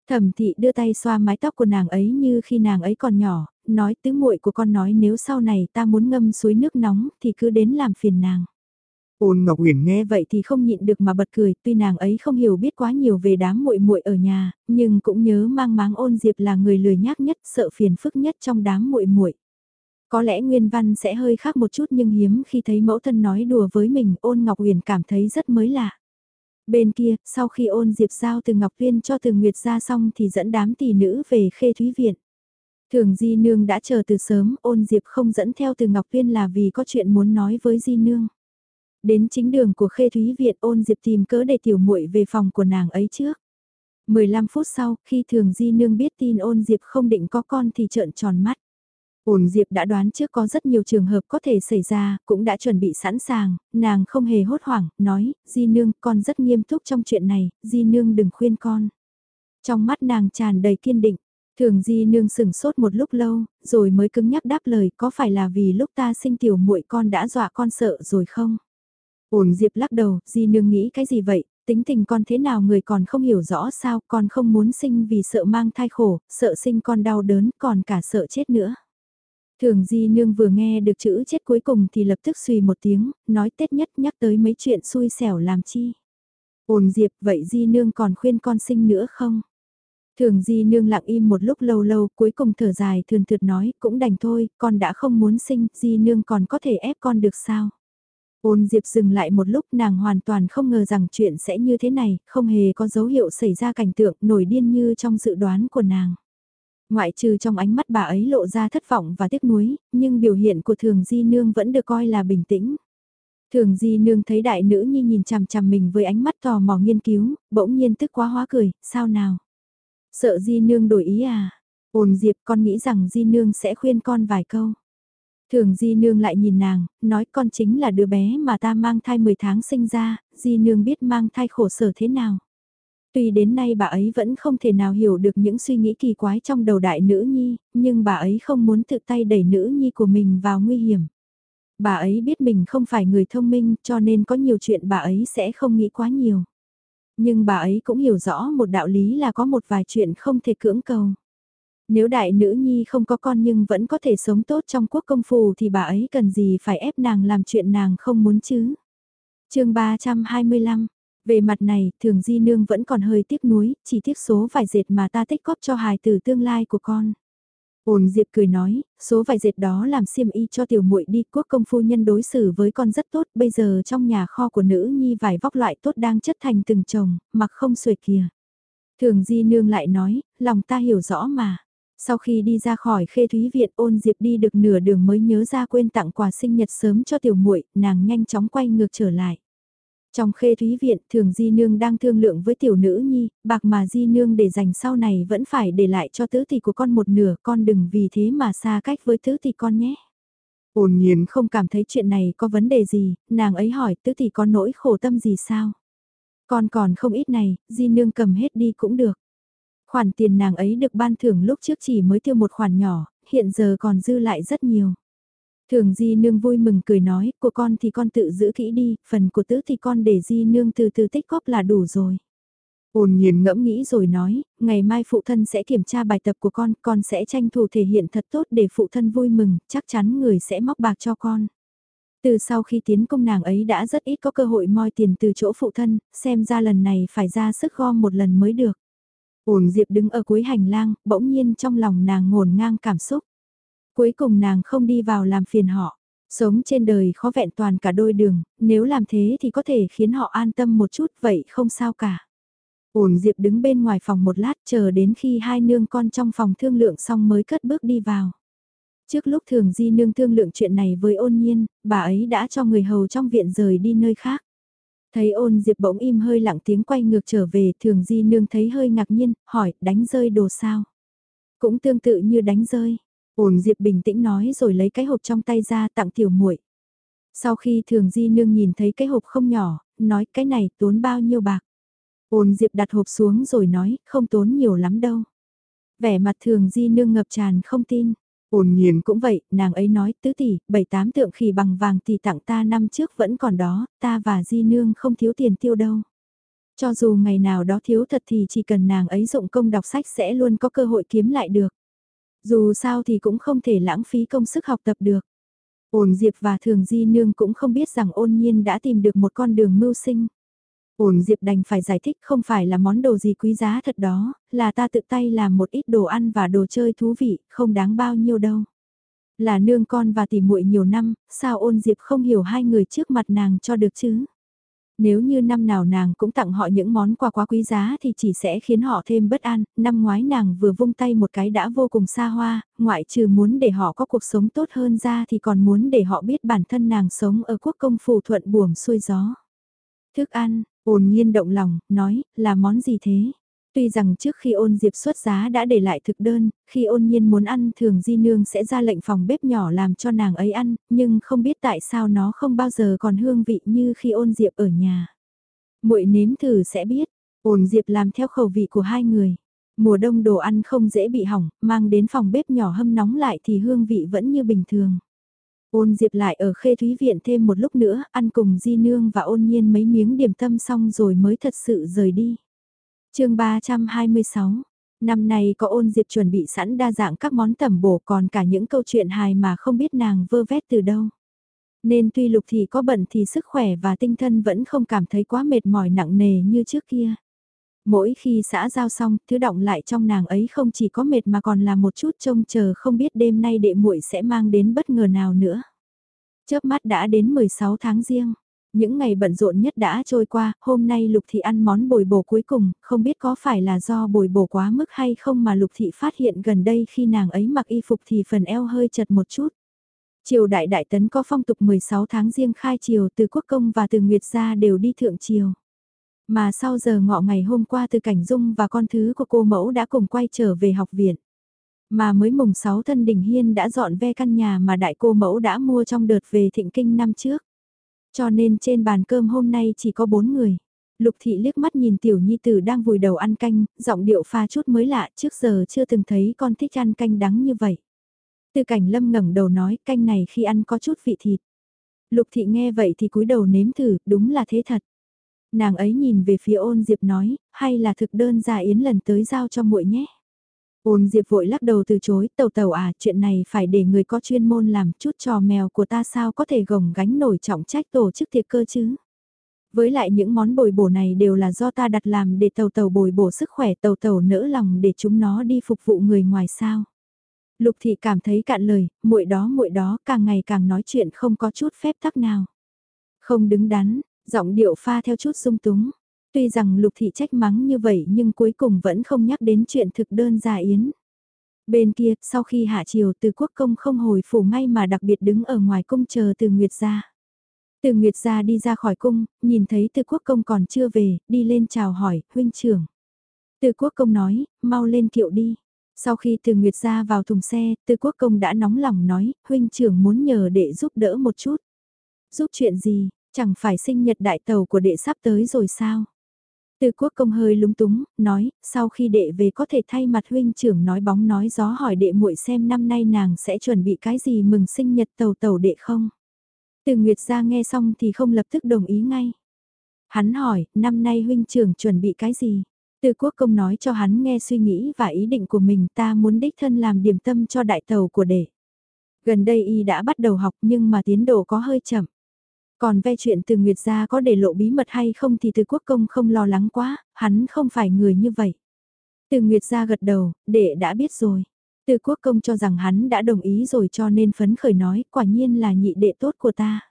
Thẩm thị đưa tay xoa mái tóc của nàng ấy như khi nàng ấy còn nhỏ, nói tứ muội của con nói nếu sau này ta muốn ngâm suối nước nóng thì cứ đến làm phiền nàng. Ôn Ngọc Uyển nghe vậy thì không nhịn được mà bật cười, tuy nàng ấy không hiểu biết quá nhiều về đám muội muội ở nhà, nhưng cũng nhớ mang máng Ôn Diệp là người lười nhác nhất, sợ phiền phức nhất trong đám muội muội. Có lẽ nguyên văn sẽ hơi khác một chút nhưng hiếm khi thấy mẫu thân nói đùa với mình, Ôn Ngọc Uyển cảm thấy rất mới lạ. Bên kia, sau khi Ôn Diệp giao từ Ngọc Viên cho từ Nguyệt ra xong thì dẫn đám tỷ nữ về Khê Thúy Viện. Thường Di Nương đã chờ từ sớm, Ôn Diệp không dẫn theo từ Ngọc Viên là vì có chuyện muốn nói với Di Nương. Đến chính đường của Khê Thúy Viện ôn Diệp tìm cớ để tiểu muội về phòng của nàng ấy trước. 15 phút sau, khi Thường Di Nương biết tin ôn Diệp không định có con thì trợn tròn mắt. Ôn Diệp đã đoán trước có rất nhiều trường hợp có thể xảy ra, cũng đã chuẩn bị sẵn sàng, nàng không hề hốt hoảng, nói, Di Nương, con rất nghiêm túc trong chuyện này, Di Nương đừng khuyên con. Trong mắt nàng tràn đầy kiên định, thường Di Nương sừng sốt một lúc lâu, rồi mới cứng nhắc đáp lời, có phải là vì lúc ta sinh tiểu muội con đã dọa con sợ rồi không? Ổn Diệp lắc đầu, Di nương nghĩ cái gì vậy, tính tình con thế nào người còn không hiểu rõ sao, con không muốn sinh vì sợ mang thai khổ, sợ sinh con đau đớn, còn cả sợ chết nữa. Thường Di Nương vừa nghe được chữ chết cuối cùng thì lập tức suy một tiếng, nói tết nhất nhắc tới mấy chuyện xui xẻo làm chi. Ôn Diệp, vậy Di Nương còn khuyên con sinh nữa không? Thường Di Nương lặng im một lúc lâu lâu, cuối cùng thở dài thường thượt nói, cũng đành thôi, con đã không muốn sinh, Di Nương còn có thể ép con được sao? Ôn Diệp dừng lại một lúc nàng hoàn toàn không ngờ rằng chuyện sẽ như thế này, không hề có dấu hiệu xảy ra cảnh tượng nổi điên như trong dự đoán của nàng. Ngoại trừ trong ánh mắt bà ấy lộ ra thất vọng và tiếc nuối, nhưng biểu hiện của Thường Di Nương vẫn được coi là bình tĩnh. Thường Di Nương thấy đại nữ nhi nhìn chằm chằm mình với ánh mắt tò mò nghiên cứu, bỗng nhiên tức quá hóa cười, sao nào? Sợ Di Nương đổi ý à? Ôn Diệp con nghĩ rằng Di Nương sẽ khuyên con vài câu. Thường Di Nương lại nhìn nàng, nói con chính là đứa bé mà ta mang thai 10 tháng sinh ra, Di Nương biết mang thai khổ sở thế nào. Tuy đến nay bà ấy vẫn không thể nào hiểu được những suy nghĩ kỳ quái trong đầu đại nữ nhi, nhưng bà ấy không muốn tự tay đẩy nữ nhi của mình vào nguy hiểm. Bà ấy biết mình không phải người thông minh cho nên có nhiều chuyện bà ấy sẽ không nghĩ quá nhiều. Nhưng bà ấy cũng hiểu rõ một đạo lý là có một vài chuyện không thể cưỡng cầu. Nếu đại nữ nhi không có con nhưng vẫn có thể sống tốt trong quốc công phù thì bà ấy cần gì phải ép nàng làm chuyện nàng không muốn chứ. chương 325 về mặt này, thường di nương vẫn còn hơi tiếc nuối, chỉ tiếc số vài dệt mà ta tích góp cho hài tử tương lai của con. Ôn Diệp cười nói, số vài dệt đó làm xiêm y cho tiểu muội đi, quốc công phu nhân đối xử với con rất tốt, bây giờ trong nhà kho của nữ nhi vải vóc loại tốt đang chất thành từng chồng, mặc không xuể kìa. Thường Di Nương lại nói, lòng ta hiểu rõ mà. Sau khi đi ra khỏi khê thúy viện ôn diệp đi được nửa đường mới nhớ ra quên tặng quà sinh nhật sớm cho tiểu muội nàng nhanh chóng quay ngược trở lại. Trong khê thúy viện thường di nương đang thương lượng với tiểu nữ nhi, bạc mà di nương để dành sau này vẫn phải để lại cho tứ tỷ của con một nửa, con đừng vì thế mà xa cách với tứ tỷ con nhé. Ôn nhiên không cảm thấy chuyện này có vấn đề gì, nàng ấy hỏi tứ tỷ có nỗi khổ tâm gì sao? Con còn không ít này, di nương cầm hết đi cũng được. Khoản tiền nàng ấy được ban thưởng lúc trước chỉ mới tiêu một khoản nhỏ, hiện giờ còn dư lại rất nhiều. Thường Di Nương vui mừng cười nói, của con thì con tự giữ kỹ đi, phần của tứ thì con để Di Nương từ từ tích góp là đủ rồi. Ôn nhiên ngẫm nghĩ rồi nói, ngày mai phụ thân sẽ kiểm tra bài tập của con, con sẽ tranh thủ thể hiện thật tốt để phụ thân vui mừng, chắc chắn người sẽ móc bạc cho con. Từ sau khi tiến công nàng ấy đã rất ít có cơ hội moi tiền từ chỗ phụ thân, xem ra lần này phải ra sức gom một lần mới được. Ôn Diệp đứng ở cuối hành lang, bỗng nhiên trong lòng nàng ngổn ngang cảm xúc. Cuối cùng nàng không đi vào làm phiền họ. Sống trên đời khó vẹn toàn cả đôi đường, nếu làm thế thì có thể khiến họ an tâm một chút vậy không sao cả. Ôn Diệp đứng bên ngoài phòng một lát chờ đến khi hai nương con trong phòng thương lượng xong mới cất bước đi vào. Trước lúc thường di nương thương lượng chuyện này với ôn nhiên, bà ấy đã cho người hầu trong viện rời đi nơi khác. Thấy ôn diệp bỗng im hơi lặng tiếng quay ngược trở về thường di nương thấy hơi ngạc nhiên, hỏi đánh rơi đồ sao. Cũng tương tự như đánh rơi. Ôn diệp bình tĩnh nói rồi lấy cái hộp trong tay ra tặng tiểu muội. Sau khi thường di nương nhìn thấy cái hộp không nhỏ, nói cái này tốn bao nhiêu bạc. Ôn diệp đặt hộp xuống rồi nói không tốn nhiều lắm đâu. Vẻ mặt thường di nương ngập tràn không tin. Ôn nhiên Cũng vậy, nàng ấy nói, tứ tỷ, bảy tám tượng khỉ bằng vàng tỷ tặng ta năm trước vẫn còn đó, ta và di nương không thiếu tiền tiêu đâu. Cho dù ngày nào đó thiếu thật thì chỉ cần nàng ấy dụng công đọc sách sẽ luôn có cơ hội kiếm lại được. Dù sao thì cũng không thể lãng phí công sức học tập được. Ôn Diệp và Thường Di Nương cũng không biết rằng ôn nhiên đã tìm được một con đường mưu sinh. Ôn Diệp đành phải giải thích không phải là món đồ gì quý giá thật đó, là ta tự tay làm một ít đồ ăn và đồ chơi thú vị, không đáng bao nhiêu đâu. Là nương con và tỉ muội nhiều năm, sao ôn Diệp không hiểu hai người trước mặt nàng cho được chứ? Nếu như năm nào nàng cũng tặng họ những món quà quá quý giá thì chỉ sẽ khiến họ thêm bất an, năm ngoái nàng vừa vung tay một cái đã vô cùng xa hoa, ngoại trừ muốn để họ có cuộc sống tốt hơn ra thì còn muốn để họ biết bản thân nàng sống ở quốc công phù thuận buồm xuôi gió. Thức ăn, ồn nhiên động lòng, nói, là món gì thế? Tuy rằng trước khi ôn diệp xuất giá đã để lại thực đơn, khi ôn nhiên muốn ăn thường di nương sẽ ra lệnh phòng bếp nhỏ làm cho nàng ấy ăn, nhưng không biết tại sao nó không bao giờ còn hương vị như khi ôn diệp ở nhà. muội nếm thử sẽ biết, ôn diệp làm theo khẩu vị của hai người. Mùa đông đồ ăn không dễ bị hỏng, mang đến phòng bếp nhỏ hâm nóng lại thì hương vị vẫn như bình thường. Ôn Diệp lại ở khê thúy viện thêm một lúc nữa, ăn cùng Di Nương và ôn nhiên mấy miếng điểm tâm xong rồi mới thật sự rời đi chương 326 Năm nay có ôn diệp chuẩn bị sẵn đa dạng các món tẩm bổ còn cả những câu chuyện hài mà không biết nàng vơ vét từ đâu. Nên tuy lục thì có bận thì sức khỏe và tinh thần vẫn không cảm thấy quá mệt mỏi nặng nề như trước kia. Mỗi khi xã giao xong, thứ động lại trong nàng ấy không chỉ có mệt mà còn là một chút trông chờ không biết đêm nay đệ muội sẽ mang đến bất ngờ nào nữa. Chớp mắt đã đến 16 tháng riêng. Những ngày bận rộn nhất đã trôi qua, hôm nay Lục Thị ăn món bồi bổ cuối cùng, không biết có phải là do bồi bổ quá mức hay không mà Lục Thị phát hiện gần đây khi nàng ấy mặc y phục thì phần eo hơi chật một chút. Triều đại đại tấn có phong tục 16 tháng riêng khai triều từ quốc công và từ nguyệt gia đều đi thượng triều. Mà sau giờ ngọ ngày hôm qua từ cảnh dung và con thứ của cô mẫu đã cùng quay trở về học viện. Mà mới mùng 6 thân đình hiên đã dọn ve căn nhà mà đại cô mẫu đã mua trong đợt về thịnh kinh năm trước. Cho nên trên bàn cơm hôm nay chỉ có bốn người. Lục thị liếc mắt nhìn tiểu nhi tử đang vùi đầu ăn canh, giọng điệu pha chút mới lạ trước giờ chưa từng thấy con thích ăn canh đắng như vậy. Từ cảnh lâm ngẩng đầu nói canh này khi ăn có chút vị thịt. Lục thị nghe vậy thì cúi đầu nếm thử, đúng là thế thật. Nàng ấy nhìn về phía ôn diệp nói, hay là thực đơn gia yến lần tới giao cho muội nhé. Ôn Diệp vội lắc đầu từ chối, tàu tàu à, chuyện này phải để người có chuyên môn làm chút trò mèo của ta sao có thể gồng gánh nổi trọng trách tổ chức tiệc cơ chứ. Với lại những món bồi bổ này đều là do ta đặt làm để tàu tàu bồi bổ sức khỏe tàu tàu nỡ lòng để chúng nó đi phục vụ người ngoài sao. Lục thị cảm thấy cạn lời, muội đó muội đó càng ngày càng nói chuyện không có chút phép tắc nào. Không đứng đắn, giọng điệu pha theo chút sung túng. Tuy rằng lục thị trách mắng như vậy nhưng cuối cùng vẫn không nhắc đến chuyện thực đơn gia yến. Bên kia, sau khi hạ triều từ quốc công không hồi phủ ngay mà đặc biệt đứng ở ngoài cung chờ từ Nguyệt gia. Từ Nguyệt gia đi ra khỏi cung, nhìn thấy từ quốc công còn chưa về, đi lên chào hỏi, huynh trưởng. Từ quốc công nói, mau lên kiệu đi. Sau khi từ Nguyệt gia vào thùng xe, từ quốc công đã nóng lòng nói, huynh trưởng muốn nhờ đệ giúp đỡ một chút. Giúp chuyện gì, chẳng phải sinh nhật đại tàu của đệ sắp tới rồi sao? Từ quốc công hơi lúng túng, nói, sau khi đệ về có thể thay mặt huynh trưởng nói bóng nói gió hỏi đệ muội xem năm nay nàng sẽ chuẩn bị cái gì mừng sinh nhật tàu tàu đệ không. Từ Nguyệt ra nghe xong thì không lập tức đồng ý ngay. Hắn hỏi, năm nay huynh trưởng chuẩn bị cái gì? Từ quốc công nói cho hắn nghe suy nghĩ và ý định của mình ta muốn đích thân làm điểm tâm cho đại tàu của đệ. Gần đây y đã bắt đầu học nhưng mà tiến độ có hơi chậm. Còn ve chuyện từ Nguyệt gia có để lộ bí mật hay không thì từ quốc công không lo lắng quá, hắn không phải người như vậy. Từ Nguyệt gia gật đầu, đệ đã biết rồi. Từ quốc công cho rằng hắn đã đồng ý rồi cho nên phấn khởi nói, quả nhiên là nhị đệ tốt của ta.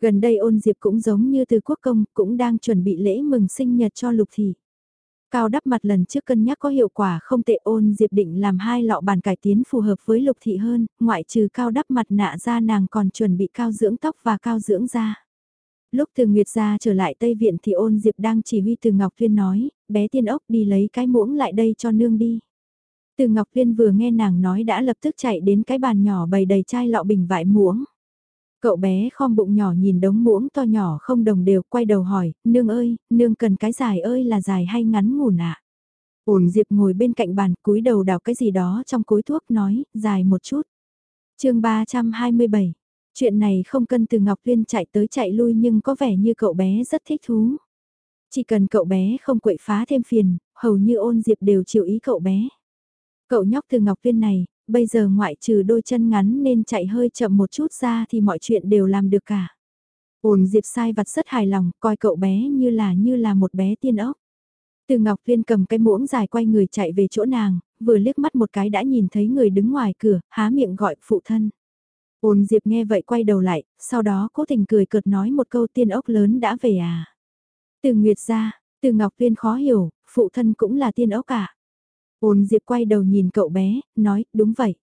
Gần đây ôn diệp cũng giống như từ quốc công, cũng đang chuẩn bị lễ mừng sinh nhật cho lục thị. Cao đắp mặt lần trước cân nhắc có hiệu quả không tệ ôn diệp định làm hai lọ bàn cải tiến phù hợp với lục thị hơn, ngoại trừ cao đắp mặt nạ ra nàng còn chuẩn bị cao dưỡng tóc và cao dưỡng da. Lúc từ Nguyệt ra trở lại Tây Viện thì ôn diệp đang chỉ huy từ Ngọc Thuyên nói, bé tiên ốc đi lấy cái muỗng lại đây cho nương đi. Từ Ngọc Thuyên vừa nghe nàng nói đã lập tức chạy đến cái bàn nhỏ bày đầy chai lọ bình vải muỗng. Cậu bé khom bụng nhỏ nhìn đống muỗng to nhỏ không đồng đều quay đầu hỏi, nương ơi, nương cần cái dài ơi là dài hay ngắn ngủn ạ? À? Ổn Diệp ngồi bên cạnh bàn cúi đầu đào cái gì đó trong cối thuốc nói, dài một chút. chương 327, chuyện này không cần từ Ngọc Viên chạy tới chạy lui nhưng có vẻ như cậu bé rất thích thú. Chỉ cần cậu bé không quậy phá thêm phiền, hầu như ôn diệp đều chịu ý cậu bé. Cậu nhóc từ Ngọc Viên này, bây giờ ngoại trừ đôi chân ngắn nên chạy hơi chậm một chút ra thì mọi chuyện đều làm được cả. Ổn diệp sai vặt rất hài lòng, coi cậu bé như là như là một bé tiên ốc. Từ Ngọc Viên cầm cái muỗng dài quay người chạy về chỗ nàng, vừa liếc mắt một cái đã nhìn thấy người đứng ngoài cửa, há miệng gọi phụ thân. Ôn Diệp nghe vậy quay đầu lại, sau đó cố tình cười cợt nói một câu tiên ốc lớn đã về à. Từ Nguyệt ra, từ Ngọc Viên khó hiểu, phụ thân cũng là tiên ốc cả. À? Ôn Diệp quay đầu nhìn cậu bé, nói, đúng vậy.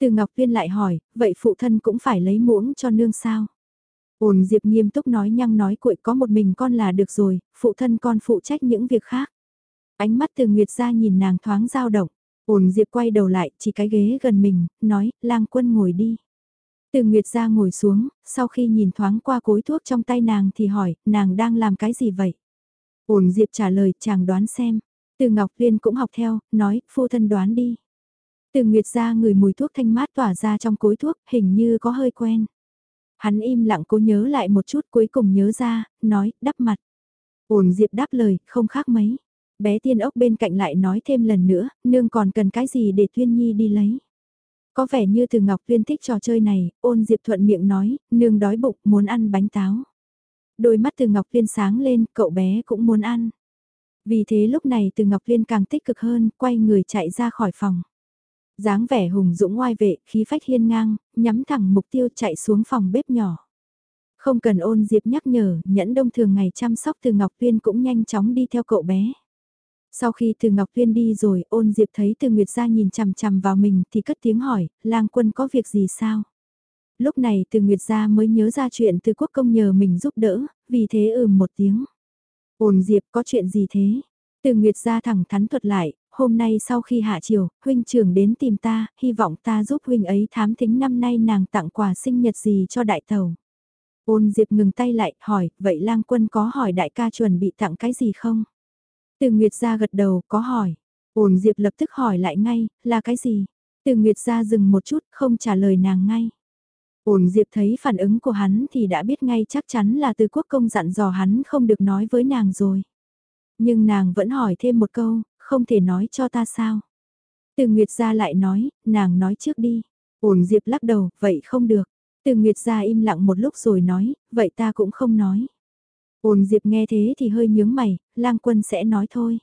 Từ Ngọc Viên lại hỏi, vậy phụ thân cũng phải lấy muỗng cho nương sao? Ôn Diệp nghiêm túc nói nhăng nói cuội có một mình con là được rồi, phụ thân con phụ trách những việc khác. Ánh mắt từ Nguyệt ra nhìn nàng thoáng dao động. Ôn Diệp quay đầu lại, chỉ cái ghế gần mình, nói, lang quân ngồi đi. Từ Nguyệt ra ngồi xuống, sau khi nhìn thoáng qua cối thuốc trong tay nàng thì hỏi, nàng đang làm cái gì vậy? Ôn Diệp trả lời, chàng đoán xem. Từ Ngọc Liên cũng học theo, nói, phu thân đoán đi. Từ Nguyệt ra người mùi thuốc thanh mát tỏa ra trong cối thuốc, hình như có hơi quen. Hắn im lặng cố nhớ lại một chút cuối cùng nhớ ra, nói, đắp mặt. Ôn Diệp đáp lời, không khác mấy. Bé tiên ốc bên cạnh lại nói thêm lần nữa, nương còn cần cái gì để Thuyên Nhi đi lấy. Có vẻ như từ Ngọc Tuyên thích trò chơi này, ôn Diệp thuận miệng nói, nương đói bụng, muốn ăn bánh táo. Đôi mắt từ Ngọc Tuyên sáng lên, cậu bé cũng muốn ăn. Vì thế lúc này từ Ngọc Liên càng tích cực hơn, quay người chạy ra khỏi phòng. dáng vẻ hùng dũng ngoai vệ, khí phách hiên ngang, nhắm thẳng mục tiêu chạy xuống phòng bếp nhỏ. Không cần ôn diệp nhắc nhở, nhẫn đông thường ngày chăm sóc từ Ngọc Tuyên cũng nhanh chóng đi theo cậu bé. Sau khi từ Ngọc Tuyên đi rồi, ôn diệp thấy từ Nguyệt gia nhìn chằm chằm vào mình thì cất tiếng hỏi, lang quân có việc gì sao? Lúc này từ Nguyệt gia mới nhớ ra chuyện từ quốc công nhờ mình giúp đỡ, vì thế ừm một tiếng. Ôn Diệp có chuyện gì thế? Từ Nguyệt ra thẳng thắn thuật lại, hôm nay sau khi hạ chiều, huynh trưởng đến tìm ta, hy vọng ta giúp huynh ấy thám thính năm nay nàng tặng quà sinh nhật gì cho đại tàu. Ôn Diệp ngừng tay lại, hỏi, vậy lang quân có hỏi đại ca chuẩn bị tặng cái gì không? Từ Nguyệt ra gật đầu, có hỏi. Ôn Diệp lập tức hỏi lại ngay, là cái gì? Từ Nguyệt ra dừng một chút, không trả lời nàng ngay. Ổn Diệp thấy phản ứng của hắn thì đã biết ngay chắc chắn là từ quốc công dặn dò hắn không được nói với nàng rồi. Nhưng nàng vẫn hỏi thêm một câu, không thể nói cho ta sao. Từ Nguyệt gia lại nói, nàng nói trước đi. Ổn Diệp lắc đầu, vậy không được. Từ Nguyệt gia im lặng một lúc rồi nói, vậy ta cũng không nói. Ổn Diệp nghe thế thì hơi nhướng mày, lang quân sẽ nói thôi.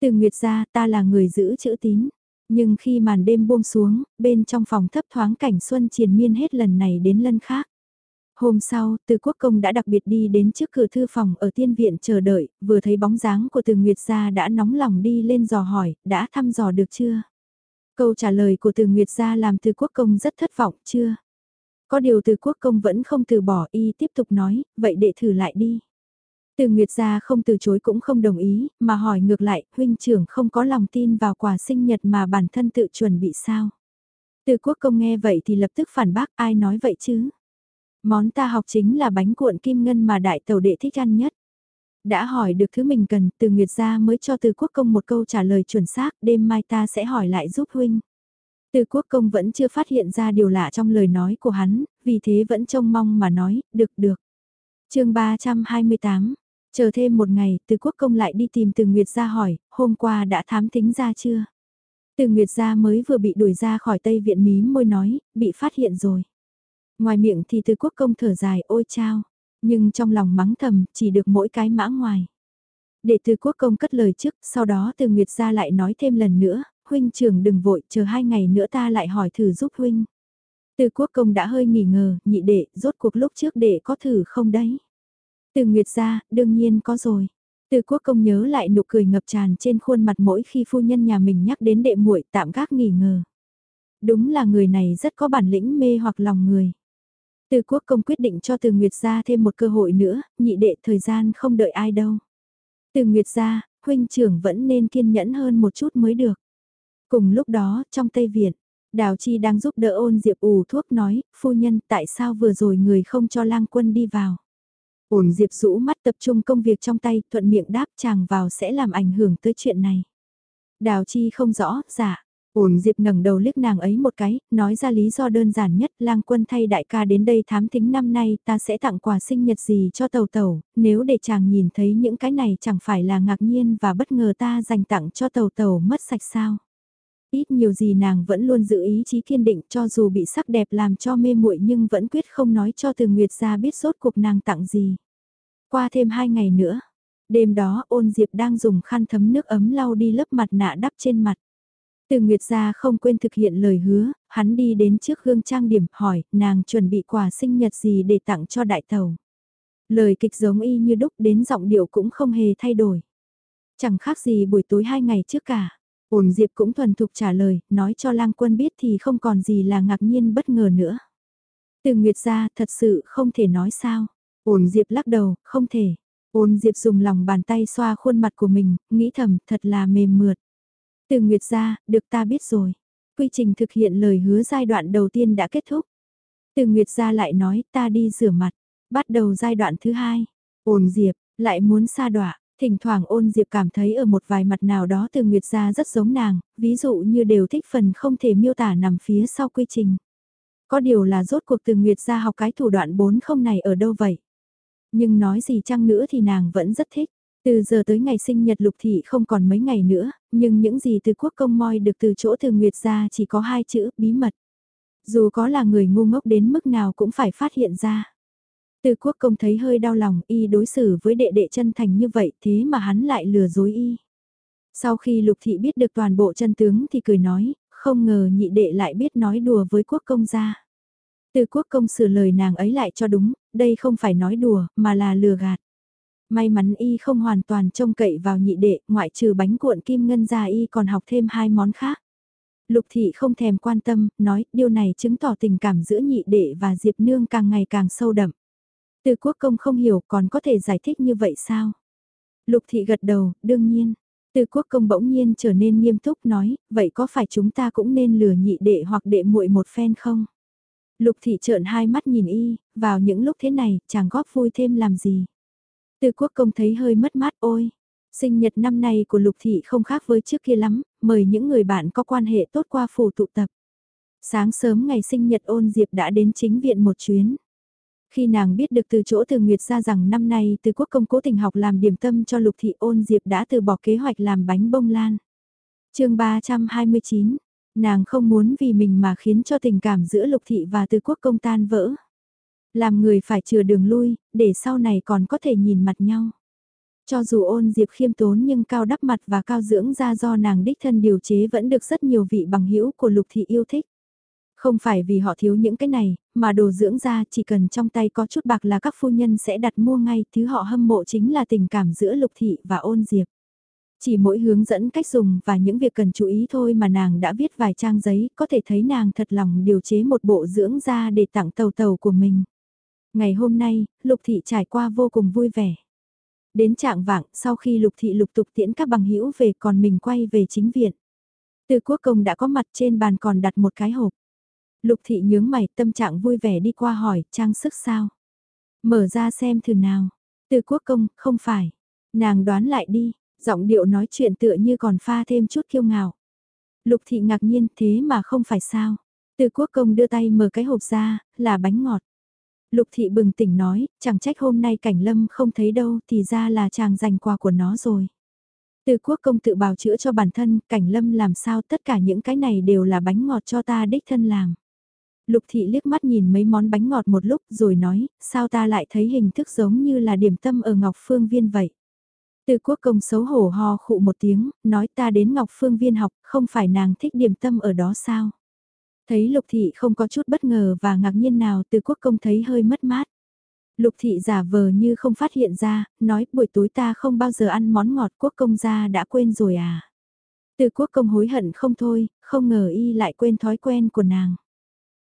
Từ Nguyệt gia ta là người giữ chữ tín. Nhưng khi màn đêm buông xuống, bên trong phòng thấp thoáng cảnh xuân triền miên hết lần này đến lần khác. Hôm sau, từ quốc công đã đặc biệt đi đến trước cửa thư phòng ở tiên viện chờ đợi, vừa thấy bóng dáng của từ Nguyệt gia đã nóng lòng đi lên dò hỏi, đã thăm dò được chưa? Câu trả lời của từ Nguyệt gia làm từ quốc công rất thất vọng, chưa? Có điều từ quốc công vẫn không từ bỏ y tiếp tục nói, vậy để thử lại đi. Từ Nguyệt gia không từ chối cũng không đồng ý, mà hỏi ngược lại, huynh trưởng không có lòng tin vào quà sinh nhật mà bản thân tự chuẩn bị sao. Từ quốc công nghe vậy thì lập tức phản bác ai nói vậy chứ. Món ta học chính là bánh cuộn kim ngân mà đại tàu đệ thích ăn nhất. Đã hỏi được thứ mình cần, từ Nguyệt gia mới cho từ quốc công một câu trả lời chuẩn xác, đêm mai ta sẽ hỏi lại giúp huynh. Từ quốc công vẫn chưa phát hiện ra điều lạ trong lời nói của hắn, vì thế vẫn trông mong mà nói, được được. chương 328, Chờ thêm một ngày, từ quốc công lại đi tìm từ Nguyệt gia hỏi, hôm qua đã thám tính ra chưa? Từ Nguyệt gia mới vừa bị đuổi ra khỏi Tây Viện mím môi nói, bị phát hiện rồi. Ngoài miệng thì từ quốc công thở dài ôi chao, nhưng trong lòng mắng thầm chỉ được mỗi cái mã ngoài. Để từ quốc công cất lời trước, sau đó từ Nguyệt gia lại nói thêm lần nữa, huynh trưởng đừng vội, chờ hai ngày nữa ta lại hỏi thử giúp huynh. Từ quốc công đã hơi nghỉ ngờ, nhị đệ, rốt cuộc lúc trước đệ có thử không đấy? Từ Nguyệt ra, đương nhiên có rồi. Từ quốc công nhớ lại nụ cười ngập tràn trên khuôn mặt mỗi khi phu nhân nhà mình nhắc đến đệ muội tạm gác nghỉ ngờ. Đúng là người này rất có bản lĩnh mê hoặc lòng người. Từ quốc công quyết định cho từ Nguyệt ra thêm một cơ hội nữa, nhị đệ thời gian không đợi ai đâu. Từ Nguyệt ra, huynh trưởng vẫn nên kiên nhẫn hơn một chút mới được. Cùng lúc đó, trong Tây Viện, Đào Chi đang giúp đỡ ôn Diệp ủ thuốc nói, phu nhân tại sao vừa rồi người không cho lang quân đi vào. Ổn Diệp rũ mắt tập trung công việc trong tay, thuận miệng đáp chàng vào sẽ làm ảnh hưởng tới chuyện này. Đào Chi không rõ, dạ. ổn Diệp ngẩng đầu liếc nàng ấy một cái, nói ra lý do đơn giản nhất, lang quân thay đại ca đến đây thám thính năm nay ta sẽ tặng quà sinh nhật gì cho tàu tàu, nếu để chàng nhìn thấy những cái này chẳng phải là ngạc nhiên và bất ngờ ta dành tặng cho tàu tàu mất sạch sao. Ít nhiều gì nàng vẫn luôn giữ ý chí kiên định cho dù bị sắc đẹp làm cho mê muội nhưng vẫn quyết không nói cho từ Nguyệt ra biết rốt cuộc nàng tặng gì. Qua thêm hai ngày nữa, đêm đó ôn Diệp đang dùng khăn thấm nước ấm lau đi lớp mặt nạ đắp trên mặt. Từ Nguyệt gia không quên thực hiện lời hứa, hắn đi đến trước gương trang điểm hỏi nàng chuẩn bị quà sinh nhật gì để tặng cho đại tàu. Lời kịch giống y như đúc đến giọng điệu cũng không hề thay đổi. Chẳng khác gì buổi tối hai ngày trước cả ổn Diệp cũng thuần thục trả lời, nói cho lang quân biết thì không còn gì là ngạc nhiên bất ngờ nữa. Từ Nguyệt gia thật sự không thể nói sao. Ổn Diệp lắc đầu, không thể. Ôn Diệp dùng lòng bàn tay xoa khuôn mặt của mình, nghĩ thầm thật là mềm mượt. Từ Nguyệt ra, được ta biết rồi. Quy trình thực hiện lời hứa giai đoạn đầu tiên đã kết thúc. Từ Nguyệt ra lại nói ta đi rửa mặt. Bắt đầu giai đoạn thứ hai. Ôn Diệp, lại muốn xa đọa Thỉnh thoảng ôn Diệp cảm thấy ở một vài mặt nào đó từ Nguyệt gia rất giống nàng, ví dụ như đều thích phần không thể miêu tả nằm phía sau quy trình. Có điều là rốt cuộc từ Nguyệt gia học cái thủ đoạn bốn không này ở đâu vậy? Nhưng nói gì chăng nữa thì nàng vẫn rất thích. Từ giờ tới ngày sinh nhật lục thị không còn mấy ngày nữa, nhưng những gì từ quốc công moi được từ chỗ từ Nguyệt ra chỉ có hai chữ bí mật. Dù có là người ngu ngốc đến mức nào cũng phải phát hiện ra. Từ quốc công thấy hơi đau lòng y đối xử với đệ đệ chân thành như vậy thế mà hắn lại lừa dối y. Sau khi lục thị biết được toàn bộ chân tướng thì cười nói, không ngờ nhị đệ lại biết nói đùa với quốc công gia. Từ quốc công sửa lời nàng ấy lại cho đúng, đây không phải nói đùa, mà là lừa gạt. May mắn y không hoàn toàn trông cậy vào nhị đệ, ngoại trừ bánh cuộn kim ngân ra y còn học thêm hai món khác. Lục thị không thèm quan tâm, nói điều này chứng tỏ tình cảm giữa nhị đệ và Diệp Nương càng ngày càng sâu đậm. Từ quốc công không hiểu còn có thể giải thích như vậy sao? Lục thị gật đầu, đương nhiên. Từ quốc công bỗng nhiên trở nên nghiêm túc nói, vậy có phải chúng ta cũng nên lừa nhị đệ hoặc đệ muội một phen không? Lục thị trợn hai mắt nhìn y, vào những lúc thế này, chàng góp vui thêm làm gì? Từ quốc công thấy hơi mất mát ôi. Sinh nhật năm nay của Lục Thị không khác với trước kia lắm, mời những người bạn có quan hệ tốt qua phủ tụ tập. Sáng sớm ngày sinh nhật ôn Diệp đã đến chính viện một chuyến. Khi nàng biết được từ chỗ từ Nguyệt ra rằng năm nay từ quốc công cố tình học làm điểm tâm cho Lục Thị ôn Diệp đã từ bỏ kế hoạch làm bánh bông lan. chương 329, nàng không muốn vì mình mà khiến cho tình cảm giữa Lục Thị và từ quốc công tan vỡ. Làm người phải chừa đường lui, để sau này còn có thể nhìn mặt nhau. Cho dù ôn diệp khiêm tốn nhưng cao đắp mặt và cao dưỡng ra do nàng đích thân điều chế vẫn được rất nhiều vị bằng hữu của lục thị yêu thích. Không phải vì họ thiếu những cái này, mà đồ dưỡng da chỉ cần trong tay có chút bạc là các phu nhân sẽ đặt mua ngay, thứ họ hâm mộ chính là tình cảm giữa lục thị và ôn diệp. Chỉ mỗi hướng dẫn cách dùng và những việc cần chú ý thôi mà nàng đã viết vài trang giấy, có thể thấy nàng thật lòng điều chế một bộ dưỡng da để tặng tàu tàu của mình. Ngày hôm nay, Lục Thị trải qua vô cùng vui vẻ. Đến trạng vạng, sau khi Lục Thị lục tục tiễn các bằng hữu về còn mình quay về chính viện. Từ quốc công đã có mặt trên bàn còn đặt một cái hộp. Lục Thị nhướng mày tâm trạng vui vẻ đi qua hỏi, trang sức sao? Mở ra xem thử nào. Từ quốc công, không phải. Nàng đoán lại đi, giọng điệu nói chuyện tựa như còn pha thêm chút kiêu ngạo. Lục Thị ngạc nhiên thế mà không phải sao. Từ quốc công đưa tay mở cái hộp ra, là bánh ngọt. Lục thị bừng tỉnh nói, chẳng trách hôm nay cảnh lâm không thấy đâu thì ra là chàng giành quà của nó rồi. Từ quốc công tự bào chữa cho bản thân, cảnh lâm làm sao tất cả những cái này đều là bánh ngọt cho ta đích thân làm. Lục thị liếc mắt nhìn mấy món bánh ngọt một lúc rồi nói, sao ta lại thấy hình thức giống như là điểm tâm ở Ngọc Phương Viên vậy. Từ quốc công xấu hổ ho khụ một tiếng, nói ta đến Ngọc Phương Viên học, không phải nàng thích điểm tâm ở đó sao. Thấy lục thị không có chút bất ngờ và ngạc nhiên nào từ quốc công thấy hơi mất mát. Lục thị giả vờ như không phát hiện ra, nói buổi tối ta không bao giờ ăn món ngọt quốc công gia đã quên rồi à. Từ quốc công hối hận không thôi, không ngờ y lại quên thói quen của nàng.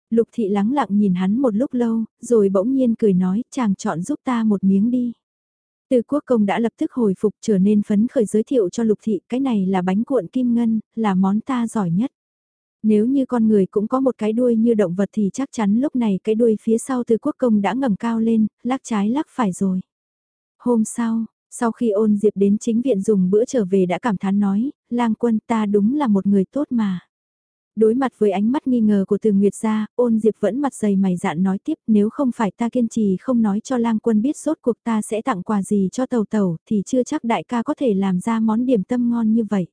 Lục thị lắng lặng nhìn hắn một lúc lâu, rồi bỗng nhiên cười nói, chàng chọn giúp ta một miếng đi. Từ quốc công đã lập tức hồi phục trở nên phấn khởi giới thiệu cho lục thị, cái này là bánh cuộn kim ngân, là món ta giỏi nhất. Nếu như con người cũng có một cái đuôi như động vật thì chắc chắn lúc này cái đuôi phía sau từ quốc công đã ngẩng cao lên, lắc trái lắc phải rồi. Hôm sau, sau khi ôn diệp đến chính viện dùng bữa trở về đã cảm thán nói, lang quân ta đúng là một người tốt mà. Đối mặt với ánh mắt nghi ngờ của từ Nguyệt gia, ôn Diệp vẫn mặt dày mày dạn nói tiếp nếu không phải ta kiên trì không nói cho lang quân biết rốt cuộc ta sẽ tặng quà gì cho tàu tàu thì chưa chắc đại ca có thể làm ra món điểm tâm ngon như vậy.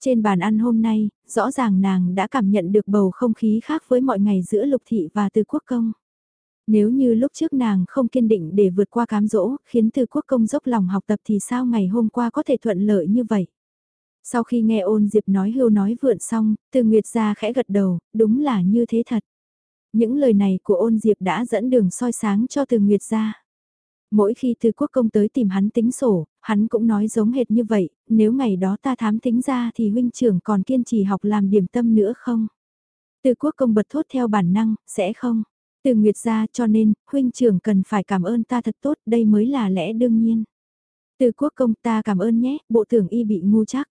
Trên bàn ăn hôm nay, rõ ràng nàng đã cảm nhận được bầu không khí khác với mọi ngày giữa lục thị và từ quốc công. Nếu như lúc trước nàng không kiên định để vượt qua cám dỗ, khiến từ quốc công dốc lòng học tập thì sao ngày hôm qua có thể thuận lợi như vậy? Sau khi nghe ôn Diệp nói hưu nói vượn xong, từ Nguyệt ra khẽ gật đầu, đúng là như thế thật. Những lời này của ôn Diệp đã dẫn đường soi sáng cho từ Nguyệt ra. Mỗi khi từ quốc công tới tìm hắn tính sổ, hắn cũng nói giống hệt như vậy, nếu ngày đó ta thám tính ra thì huynh trưởng còn kiên trì học làm điểm tâm nữa không? Từ quốc công bật thốt theo bản năng, sẽ không? Từ Nguyệt ra cho nên, huynh trưởng cần phải cảm ơn ta thật tốt, đây mới là lẽ đương nhiên. Từ quốc công ta cảm ơn nhé, bộ tưởng y bị ngu chắc.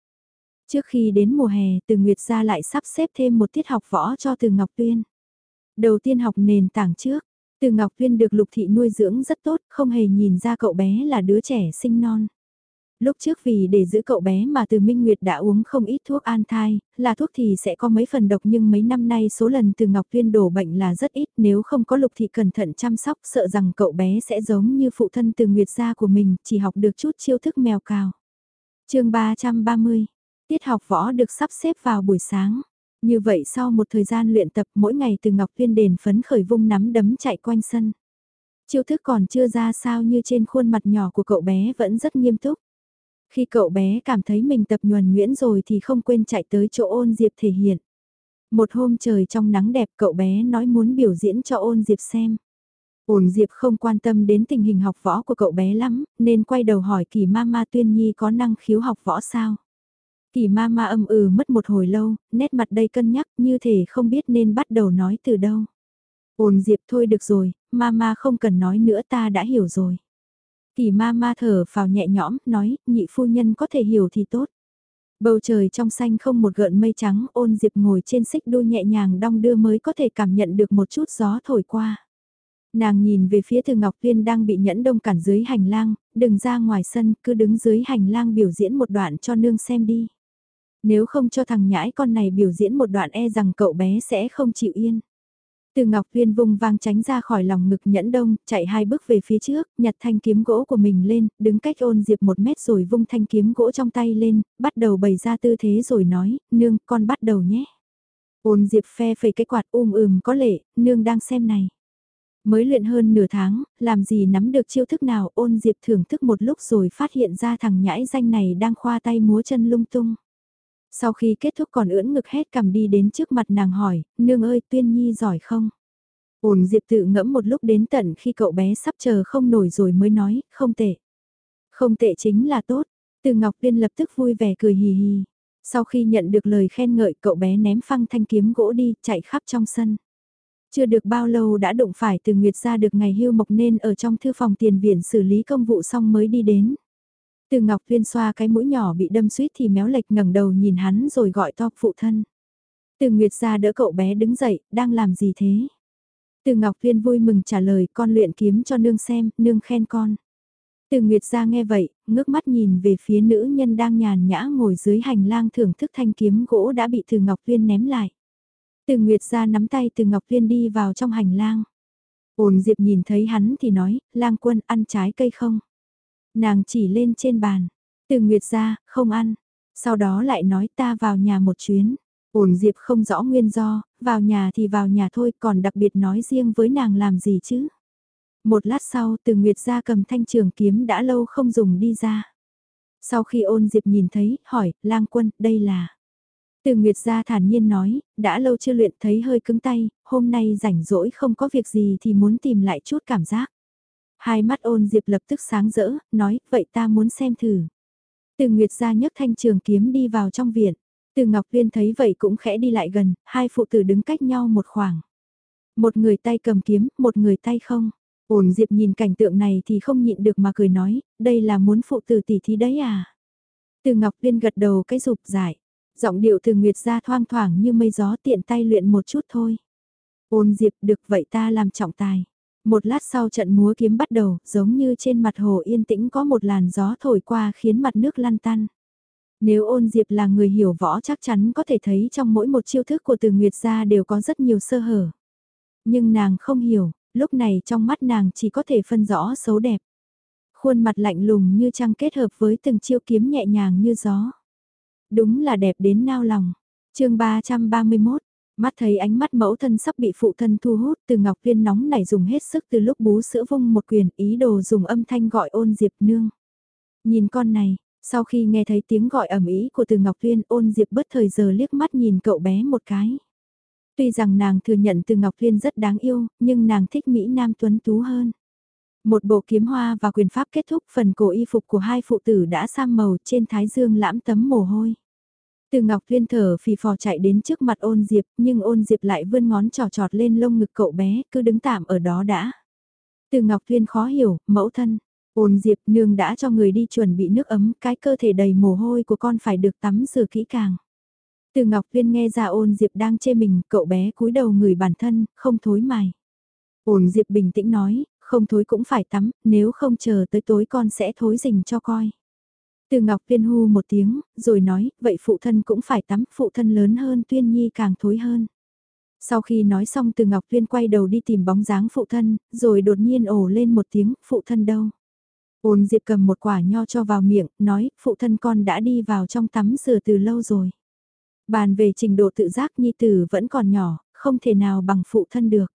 Trước khi đến mùa hè, Từ Nguyệt gia lại sắp xếp thêm một tiết học võ cho Từ Ngọc Tuyên. Đầu tiên học nền tảng trước, Từ Ngọc Tuyên được Lục Thị nuôi dưỡng rất tốt, không hề nhìn ra cậu bé là đứa trẻ sinh non. Lúc trước vì để giữ cậu bé mà từ Minh Nguyệt đã uống không ít thuốc an thai, là thuốc thì sẽ có mấy phần độc nhưng mấy năm nay số lần từ Ngọc Tuyên đổ bệnh là rất ít nếu không có lục thị cẩn thận chăm sóc sợ rằng cậu bé sẽ giống như phụ thân từ Nguyệt gia của mình chỉ học được chút chiêu thức mèo cào. chương 330, tiết học võ được sắp xếp vào buổi sáng. Như vậy sau một thời gian luyện tập mỗi ngày từ Ngọc Tuyên đền phấn khởi vung nắm đấm chạy quanh sân. Chiêu thức còn chưa ra sao như trên khuôn mặt nhỏ của cậu bé vẫn rất nghiêm túc. Khi cậu bé cảm thấy mình tập nhuần nhuyễn rồi thì không quên chạy tới chỗ ôn diệp thể hiện. Một hôm trời trong nắng đẹp cậu bé nói muốn biểu diễn cho ôn diệp xem. Ôn diệp không quan tâm đến tình hình học võ của cậu bé lắm, nên quay đầu hỏi kỳ ma ma tuyên nhi có năng khiếu học võ sao. Kỳ ma ma âm ừ mất một hồi lâu, nét mặt đây cân nhắc như thể không biết nên bắt đầu nói từ đâu. Ôn diệp thôi được rồi, ma ma không cần nói nữa ta đã hiểu rồi. Kỳ ma ma thở vào nhẹ nhõm, nói, nhị phu nhân có thể hiểu thì tốt. Bầu trời trong xanh không một gợn mây trắng, ôn diệp ngồi trên xích đu nhẹ nhàng đong đưa mới có thể cảm nhận được một chút gió thổi qua. Nàng nhìn về phía từ Ngọc Viên đang bị nhẫn đông cản dưới hành lang, đừng ra ngoài sân, cứ đứng dưới hành lang biểu diễn một đoạn cho nương xem đi. Nếu không cho thằng nhãi con này biểu diễn một đoạn e rằng cậu bé sẽ không chịu yên. Từ Ngọc Viên vung vang tránh ra khỏi lòng ngực nhẫn đông, chạy hai bước về phía trước, nhặt thanh kiếm gỗ của mình lên, đứng cách ôn diệp một mét rồi vung thanh kiếm gỗ trong tay lên, bắt đầu bày ra tư thế rồi nói, nương, con bắt đầu nhé. Ôn diệp phe phẩy cái quạt um ừm có lệ, nương đang xem này. Mới luyện hơn nửa tháng, làm gì nắm được chiêu thức nào ôn diệp thưởng thức một lúc rồi phát hiện ra thằng nhãi danh này đang khoa tay múa chân lung tung. Sau khi kết thúc còn ưỡn ngực hét cầm đi đến trước mặt nàng hỏi, nương ơi tuyên nhi giỏi không? Ôn Diệp tự ngẫm một lúc đến tận khi cậu bé sắp chờ không nổi rồi mới nói, không tệ. Không tệ chính là tốt, từ Ngọc Liên lập tức vui vẻ cười hì hì. Sau khi nhận được lời khen ngợi cậu bé ném phăng thanh kiếm gỗ đi, chạy khắp trong sân. Chưa được bao lâu đã đụng phải từ Nguyệt ra được ngày hưu mộc nên ở trong thư phòng tiền viện xử lý công vụ xong mới đi đến. Từ Ngọc Tuyên xoa cái mũi nhỏ bị đâm suýt thì méo lệch ngẩng đầu nhìn hắn rồi gọi to phụ thân. Từ Nguyệt ra đỡ cậu bé đứng dậy, đang làm gì thế? Từ Ngọc Tuyên vui mừng trả lời con luyện kiếm cho nương xem, nương khen con. Từ Nguyệt ra nghe vậy, ngước mắt nhìn về phía nữ nhân đang nhàn nhã ngồi dưới hành lang thưởng thức thanh kiếm gỗ đã bị Từ Ngọc Tuyên ném lại. Từ Nguyệt ra nắm tay Từ Ngọc Tuyên đi vào trong hành lang. Ôn Diệp nhìn thấy hắn thì nói, lang quân ăn trái cây không? Nàng chỉ lên trên bàn. Từ Nguyệt ra, không ăn. Sau đó lại nói ta vào nhà một chuyến. Ổn Diệp không rõ nguyên do, vào nhà thì vào nhà thôi còn đặc biệt nói riêng với nàng làm gì chứ. Một lát sau từ Nguyệt ra cầm thanh trường kiếm đã lâu không dùng đi ra. Sau khi ôn Diệp nhìn thấy, hỏi, lang quân, đây là... Từ Nguyệt gia thản nhiên nói, đã lâu chưa luyện thấy hơi cứng tay, hôm nay rảnh rỗi không có việc gì thì muốn tìm lại chút cảm giác. Hai mắt ôn diệp lập tức sáng rỡ, nói, vậy ta muốn xem thử. Từ Nguyệt ra nhấc thanh trường kiếm đi vào trong viện. Từ Ngọc Viên thấy vậy cũng khẽ đi lại gần, hai phụ tử đứng cách nhau một khoảng. Một người tay cầm kiếm, một người tay không. Ôn Diệp nhìn cảnh tượng này thì không nhịn được mà cười nói, đây là muốn phụ tử tỷ thí đấy à. Từ Ngọc Viên gật đầu cái rụp giải. Giọng điệu từ Nguyệt ra thoang thoảng như mây gió tiện tay luyện một chút thôi. Ôn Diệp được vậy ta làm trọng tài. Một lát sau trận múa kiếm bắt đầu, giống như trên mặt hồ yên tĩnh có một làn gió thổi qua khiến mặt nước lăn tăn. Nếu ôn diệp là người hiểu võ chắc chắn có thể thấy trong mỗi một chiêu thức của từ Nguyệt gia đều có rất nhiều sơ hở. Nhưng nàng không hiểu, lúc này trong mắt nàng chỉ có thể phân rõ xấu đẹp. Khuôn mặt lạnh lùng như trăng kết hợp với từng chiêu kiếm nhẹ nhàng như gió. Đúng là đẹp đến nao lòng. chương 331, mắt thấy ánh mắt mẫu thân sắp bị phụ thân thu hút từ ngọc viên nóng nảy dùng hết sức từ lúc bú sữa vung một quyền ý đồ dùng âm thanh gọi ôn diệp nương. Nhìn con này, sau khi nghe thấy tiếng gọi ẩm ý của từ Ngọc Viên ôn diệp bất thời giờ liếc mắt nhìn cậu bé một cái. Tuy rằng nàng thừa nhận từ Ngọc Viên rất đáng yêu, nhưng nàng thích Mỹ Nam Tuấn Tú hơn. Một bộ kiếm hoa và quyền pháp kết thúc phần cổ y phục của hai phụ tử đã sam màu trên thái dương lãm tấm mồ hôi. Từ Ngọc Thuyên thở phì phò chạy đến trước mặt ôn diệp, nhưng ôn diệp lại vươn ngón trò trọt lên lông ngực cậu bé, cứ đứng tạm ở đó đã. Từ Ngọc Thuyên khó hiểu, mẫu thân, ôn diệp nương đã cho người đi chuẩn bị nước ấm, cái cơ thể đầy mồ hôi của con phải được tắm rửa kỹ càng. Từ Ngọc Thuyên nghe ra ôn diệp đang chê mình, cậu bé cúi đầu người bản thân, không thối mài. Ôn diệp bình tĩnh nói, không thối cũng phải tắm, nếu không chờ tới tối con sẽ thối rình cho coi. Từ Ngọc Tuyên hu một tiếng, rồi nói, vậy phụ thân cũng phải tắm, phụ thân lớn hơn Tuyên Nhi càng thối hơn. Sau khi nói xong từ Ngọc Tuyên quay đầu đi tìm bóng dáng phụ thân, rồi đột nhiên ồ lên một tiếng, phụ thân đâu? Ôn Diệp cầm một quả nho cho vào miệng, nói, phụ thân con đã đi vào trong tắm rửa từ lâu rồi. Bàn về trình độ tự giác Nhi Tử vẫn còn nhỏ, không thể nào bằng phụ thân được.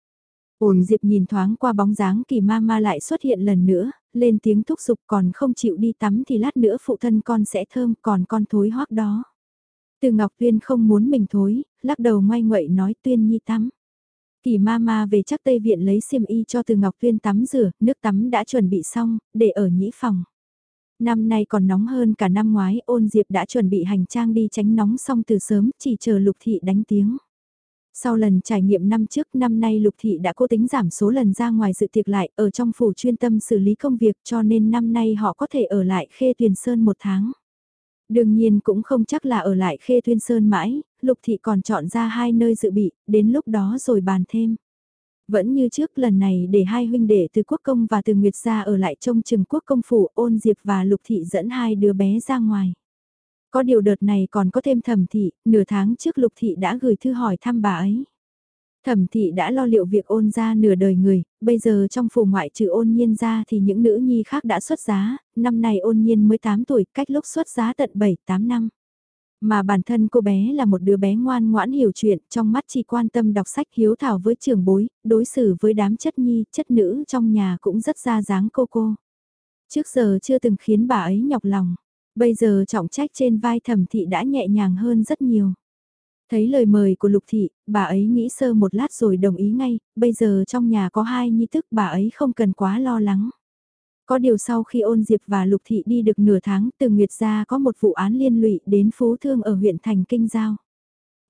Ôn Diệp nhìn thoáng qua bóng dáng kỳ ma ma lại xuất hiện lần nữa, lên tiếng thúc giục còn không chịu đi tắm thì lát nữa phụ thân con sẽ thơm còn con thối hoắc đó. Từ Ngọc Tuyên không muốn mình thối, lắc đầu ngoay ngoậy nói Tuyên Nhi tắm. Kỳ ma ma về chắc Tây Viện lấy xiêm y cho từ Ngọc Tuyên tắm rửa, nước tắm đã chuẩn bị xong, để ở nhĩ phòng. Năm nay còn nóng hơn cả năm ngoái, ôn diệp đã chuẩn bị hành trang đi tránh nóng xong từ sớm, chỉ chờ lục thị đánh tiếng. Sau lần trải nghiệm năm trước năm nay Lục Thị đã cố tính giảm số lần ra ngoài dự tiệc lại ở trong phủ chuyên tâm xử lý công việc cho nên năm nay họ có thể ở lại Khê Tuyền Sơn một tháng. Đương nhiên cũng không chắc là ở lại Khê Tuyền Sơn mãi, Lục Thị còn chọn ra hai nơi dự bị, đến lúc đó rồi bàn thêm. Vẫn như trước lần này để hai huynh đệ từ quốc công và từ Nguyệt gia ở lại trong trường quốc công phủ ôn diệp và Lục Thị dẫn hai đứa bé ra ngoài. Có điều đợt này còn có thêm thẩm thị, nửa tháng trước lục thị đã gửi thư hỏi thăm bà ấy. Thẩm thị đã lo liệu việc ôn ra nửa đời người, bây giờ trong phủ ngoại trừ ôn nhiên ra thì những nữ nhi khác đã xuất giá, năm nay ôn nhiên mới 8 tuổi, cách lúc xuất giá tận 7-8 năm. Mà bản thân cô bé là một đứa bé ngoan ngoãn hiểu chuyện, trong mắt chỉ quan tâm đọc sách hiếu thảo với trường bối, đối xử với đám chất nhi, chất nữ trong nhà cũng rất ra dáng cô cô. Trước giờ chưa từng khiến bà ấy nhọc lòng. Bây giờ trọng trách trên vai thẩm thị đã nhẹ nhàng hơn rất nhiều. Thấy lời mời của Lục Thị, bà ấy nghĩ sơ một lát rồi đồng ý ngay, bây giờ trong nhà có hai nhi tức bà ấy không cần quá lo lắng. Có điều sau khi ôn diệp và Lục Thị đi được nửa tháng từ Nguyệt gia có một vụ án liên lụy đến Phú Thương ở huyện Thành Kinh Giao.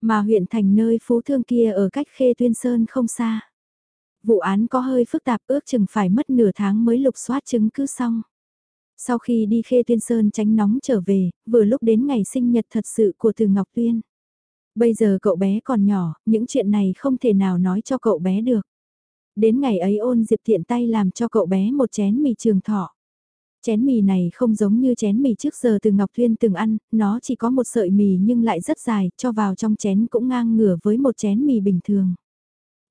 Mà huyện Thành nơi Phú Thương kia ở cách Khê Tuyên Sơn không xa. Vụ án có hơi phức tạp ước chừng phải mất nửa tháng mới lục soát chứng cứ xong. Sau khi đi khê tuyên sơn tránh nóng trở về, vừa lúc đến ngày sinh nhật thật sự của từ Ngọc Tuyên. Bây giờ cậu bé còn nhỏ, những chuyện này không thể nào nói cho cậu bé được. Đến ngày ấy ôn diệp tiện tay làm cho cậu bé một chén mì trường thọ. Chén mì này không giống như chén mì trước giờ từ Ngọc Thuyên từng ăn, nó chỉ có một sợi mì nhưng lại rất dài, cho vào trong chén cũng ngang ngửa với một chén mì bình thường.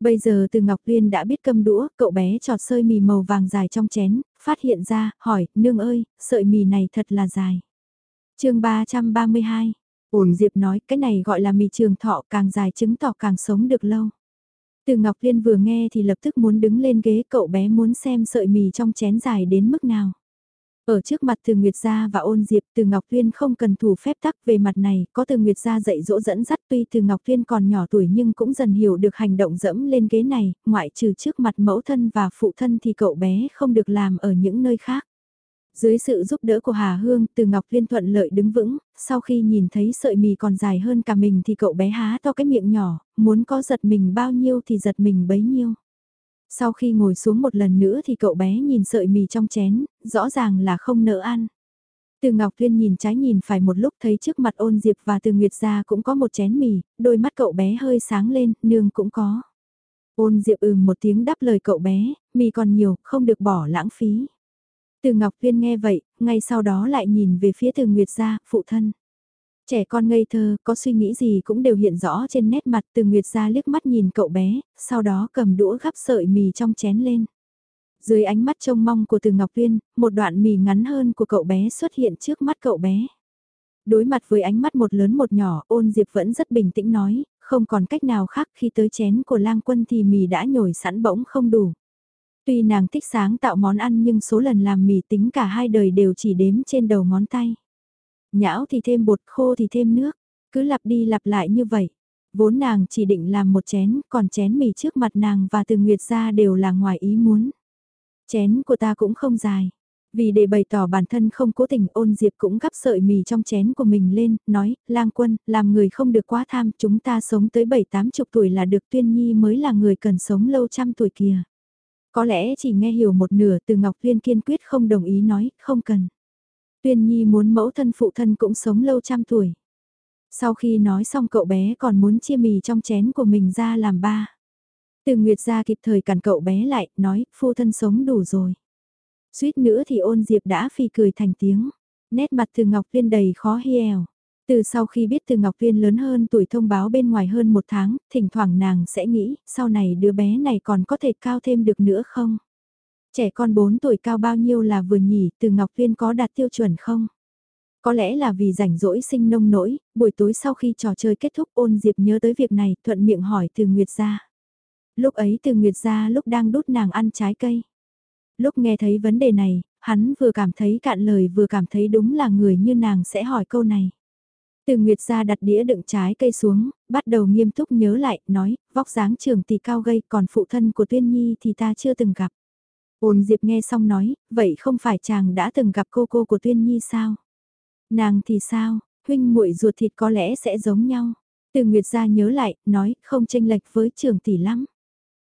Bây giờ từ Ngọc Liên đã biết cầm đũa, cậu bé trọt sợi mì màu vàng dài trong chén, phát hiện ra, hỏi, nương ơi, sợi mì này thật là dài. chương 332, ổn Diệp nói cái này gọi là mì trường thọ càng dài chứng tỏ càng sống được lâu. Từ Ngọc Liên vừa nghe thì lập tức muốn đứng lên ghế cậu bé muốn xem sợi mì trong chén dài đến mức nào. Ở trước mặt Từ Nguyệt Gia và ôn diệp Từ Ngọc Tuyên không cần thủ phép tắc về mặt này, có Từ Nguyệt Gia dạy dỗ dẫn dắt tuy Từ Ngọc Tuyên còn nhỏ tuổi nhưng cũng dần hiểu được hành động dẫm lên ghế này, ngoại trừ trước mặt mẫu thân và phụ thân thì cậu bé không được làm ở những nơi khác. Dưới sự giúp đỡ của Hà Hương, Từ Ngọc Tuyên thuận lợi đứng vững, sau khi nhìn thấy sợi mì còn dài hơn cả mình thì cậu bé há to cái miệng nhỏ, muốn có giật mình bao nhiêu thì giật mình bấy nhiêu. Sau khi ngồi xuống một lần nữa thì cậu bé nhìn sợi mì trong chén, rõ ràng là không nỡ ăn. Từ Ngọc Thuyên nhìn trái nhìn phải một lúc thấy trước mặt ôn diệp và từ Nguyệt gia cũng có một chén mì, đôi mắt cậu bé hơi sáng lên, nương cũng có. Ôn diệp ừm một tiếng đáp lời cậu bé, mì còn nhiều, không được bỏ lãng phí. Từ Ngọc Thuyên nghe vậy, ngay sau đó lại nhìn về phía từ Nguyệt gia, phụ thân. Trẻ con ngây thơ, có suy nghĩ gì cũng đều hiện rõ trên nét mặt từ Nguyệt ra liếc mắt nhìn cậu bé, sau đó cầm đũa gắp sợi mì trong chén lên. Dưới ánh mắt trông mong của từ Ngọc Viên, một đoạn mì ngắn hơn của cậu bé xuất hiện trước mắt cậu bé. Đối mặt với ánh mắt một lớn một nhỏ, ôn Diệp vẫn rất bình tĩnh nói, không còn cách nào khác khi tới chén của lang quân thì mì đã nhồi sẵn bỗng không đủ. Tuy nàng thích sáng tạo món ăn nhưng số lần làm mì tính cả hai đời đều chỉ đếm trên đầu ngón tay. Nhão thì thêm bột khô thì thêm nước, cứ lặp đi lặp lại như vậy. Vốn nàng chỉ định làm một chén, còn chén mì trước mặt nàng và từ Nguyệt ra đều là ngoài ý muốn. Chén của ta cũng không dài. Vì để bày tỏ bản thân không cố tình ôn diệp cũng gắp sợi mì trong chén của mình lên, nói, lang quân, làm người không được quá tham, chúng ta sống tới bảy tám chục tuổi là được tuyên nhi mới là người cần sống lâu trăm tuổi kìa. Có lẽ chỉ nghe hiểu một nửa từ Ngọc liên kiên quyết không đồng ý nói, không cần. Tuyên nhi muốn mẫu thân phụ thân cũng sống lâu trăm tuổi. Sau khi nói xong cậu bé còn muốn chia mì trong chén của mình ra làm ba. Từ Nguyệt ra kịp thời cản cậu bé lại, nói, phu thân sống đủ rồi. Suýt nữa thì ôn diệp đã phi cười thành tiếng. Nét mặt từ Ngọc Viên đầy khó hièo. Từ sau khi biết từ Ngọc Viên lớn hơn tuổi thông báo bên ngoài hơn một tháng, thỉnh thoảng nàng sẽ nghĩ, sau này đứa bé này còn có thể cao thêm được nữa không? Trẻ con 4 tuổi cao bao nhiêu là vừa nhỉ, từ Ngọc Viên có đạt tiêu chuẩn không? Có lẽ là vì rảnh rỗi sinh nông nỗi, buổi tối sau khi trò chơi kết thúc ôn Diệp nhớ tới việc này, thuận miệng hỏi từ Nguyệt gia. Lúc ấy từ Nguyệt gia lúc đang đút nàng ăn trái cây. Lúc nghe thấy vấn đề này, hắn vừa cảm thấy cạn lời vừa cảm thấy đúng là người như nàng sẽ hỏi câu này. Từ Nguyệt ra đặt đĩa đựng trái cây xuống, bắt đầu nghiêm túc nhớ lại, nói, vóc dáng trường tỷ cao gây còn phụ thân của Tuyên Nhi thì ta chưa từng gặp. Ôn Diệp nghe xong nói, vậy không phải chàng đã từng gặp cô cô của Tuyên Nhi sao? Nàng thì sao, huynh muội ruột thịt có lẽ sẽ giống nhau. Từ Nguyệt ra nhớ lại, nói, không tranh lệch với trường tỷ lắm.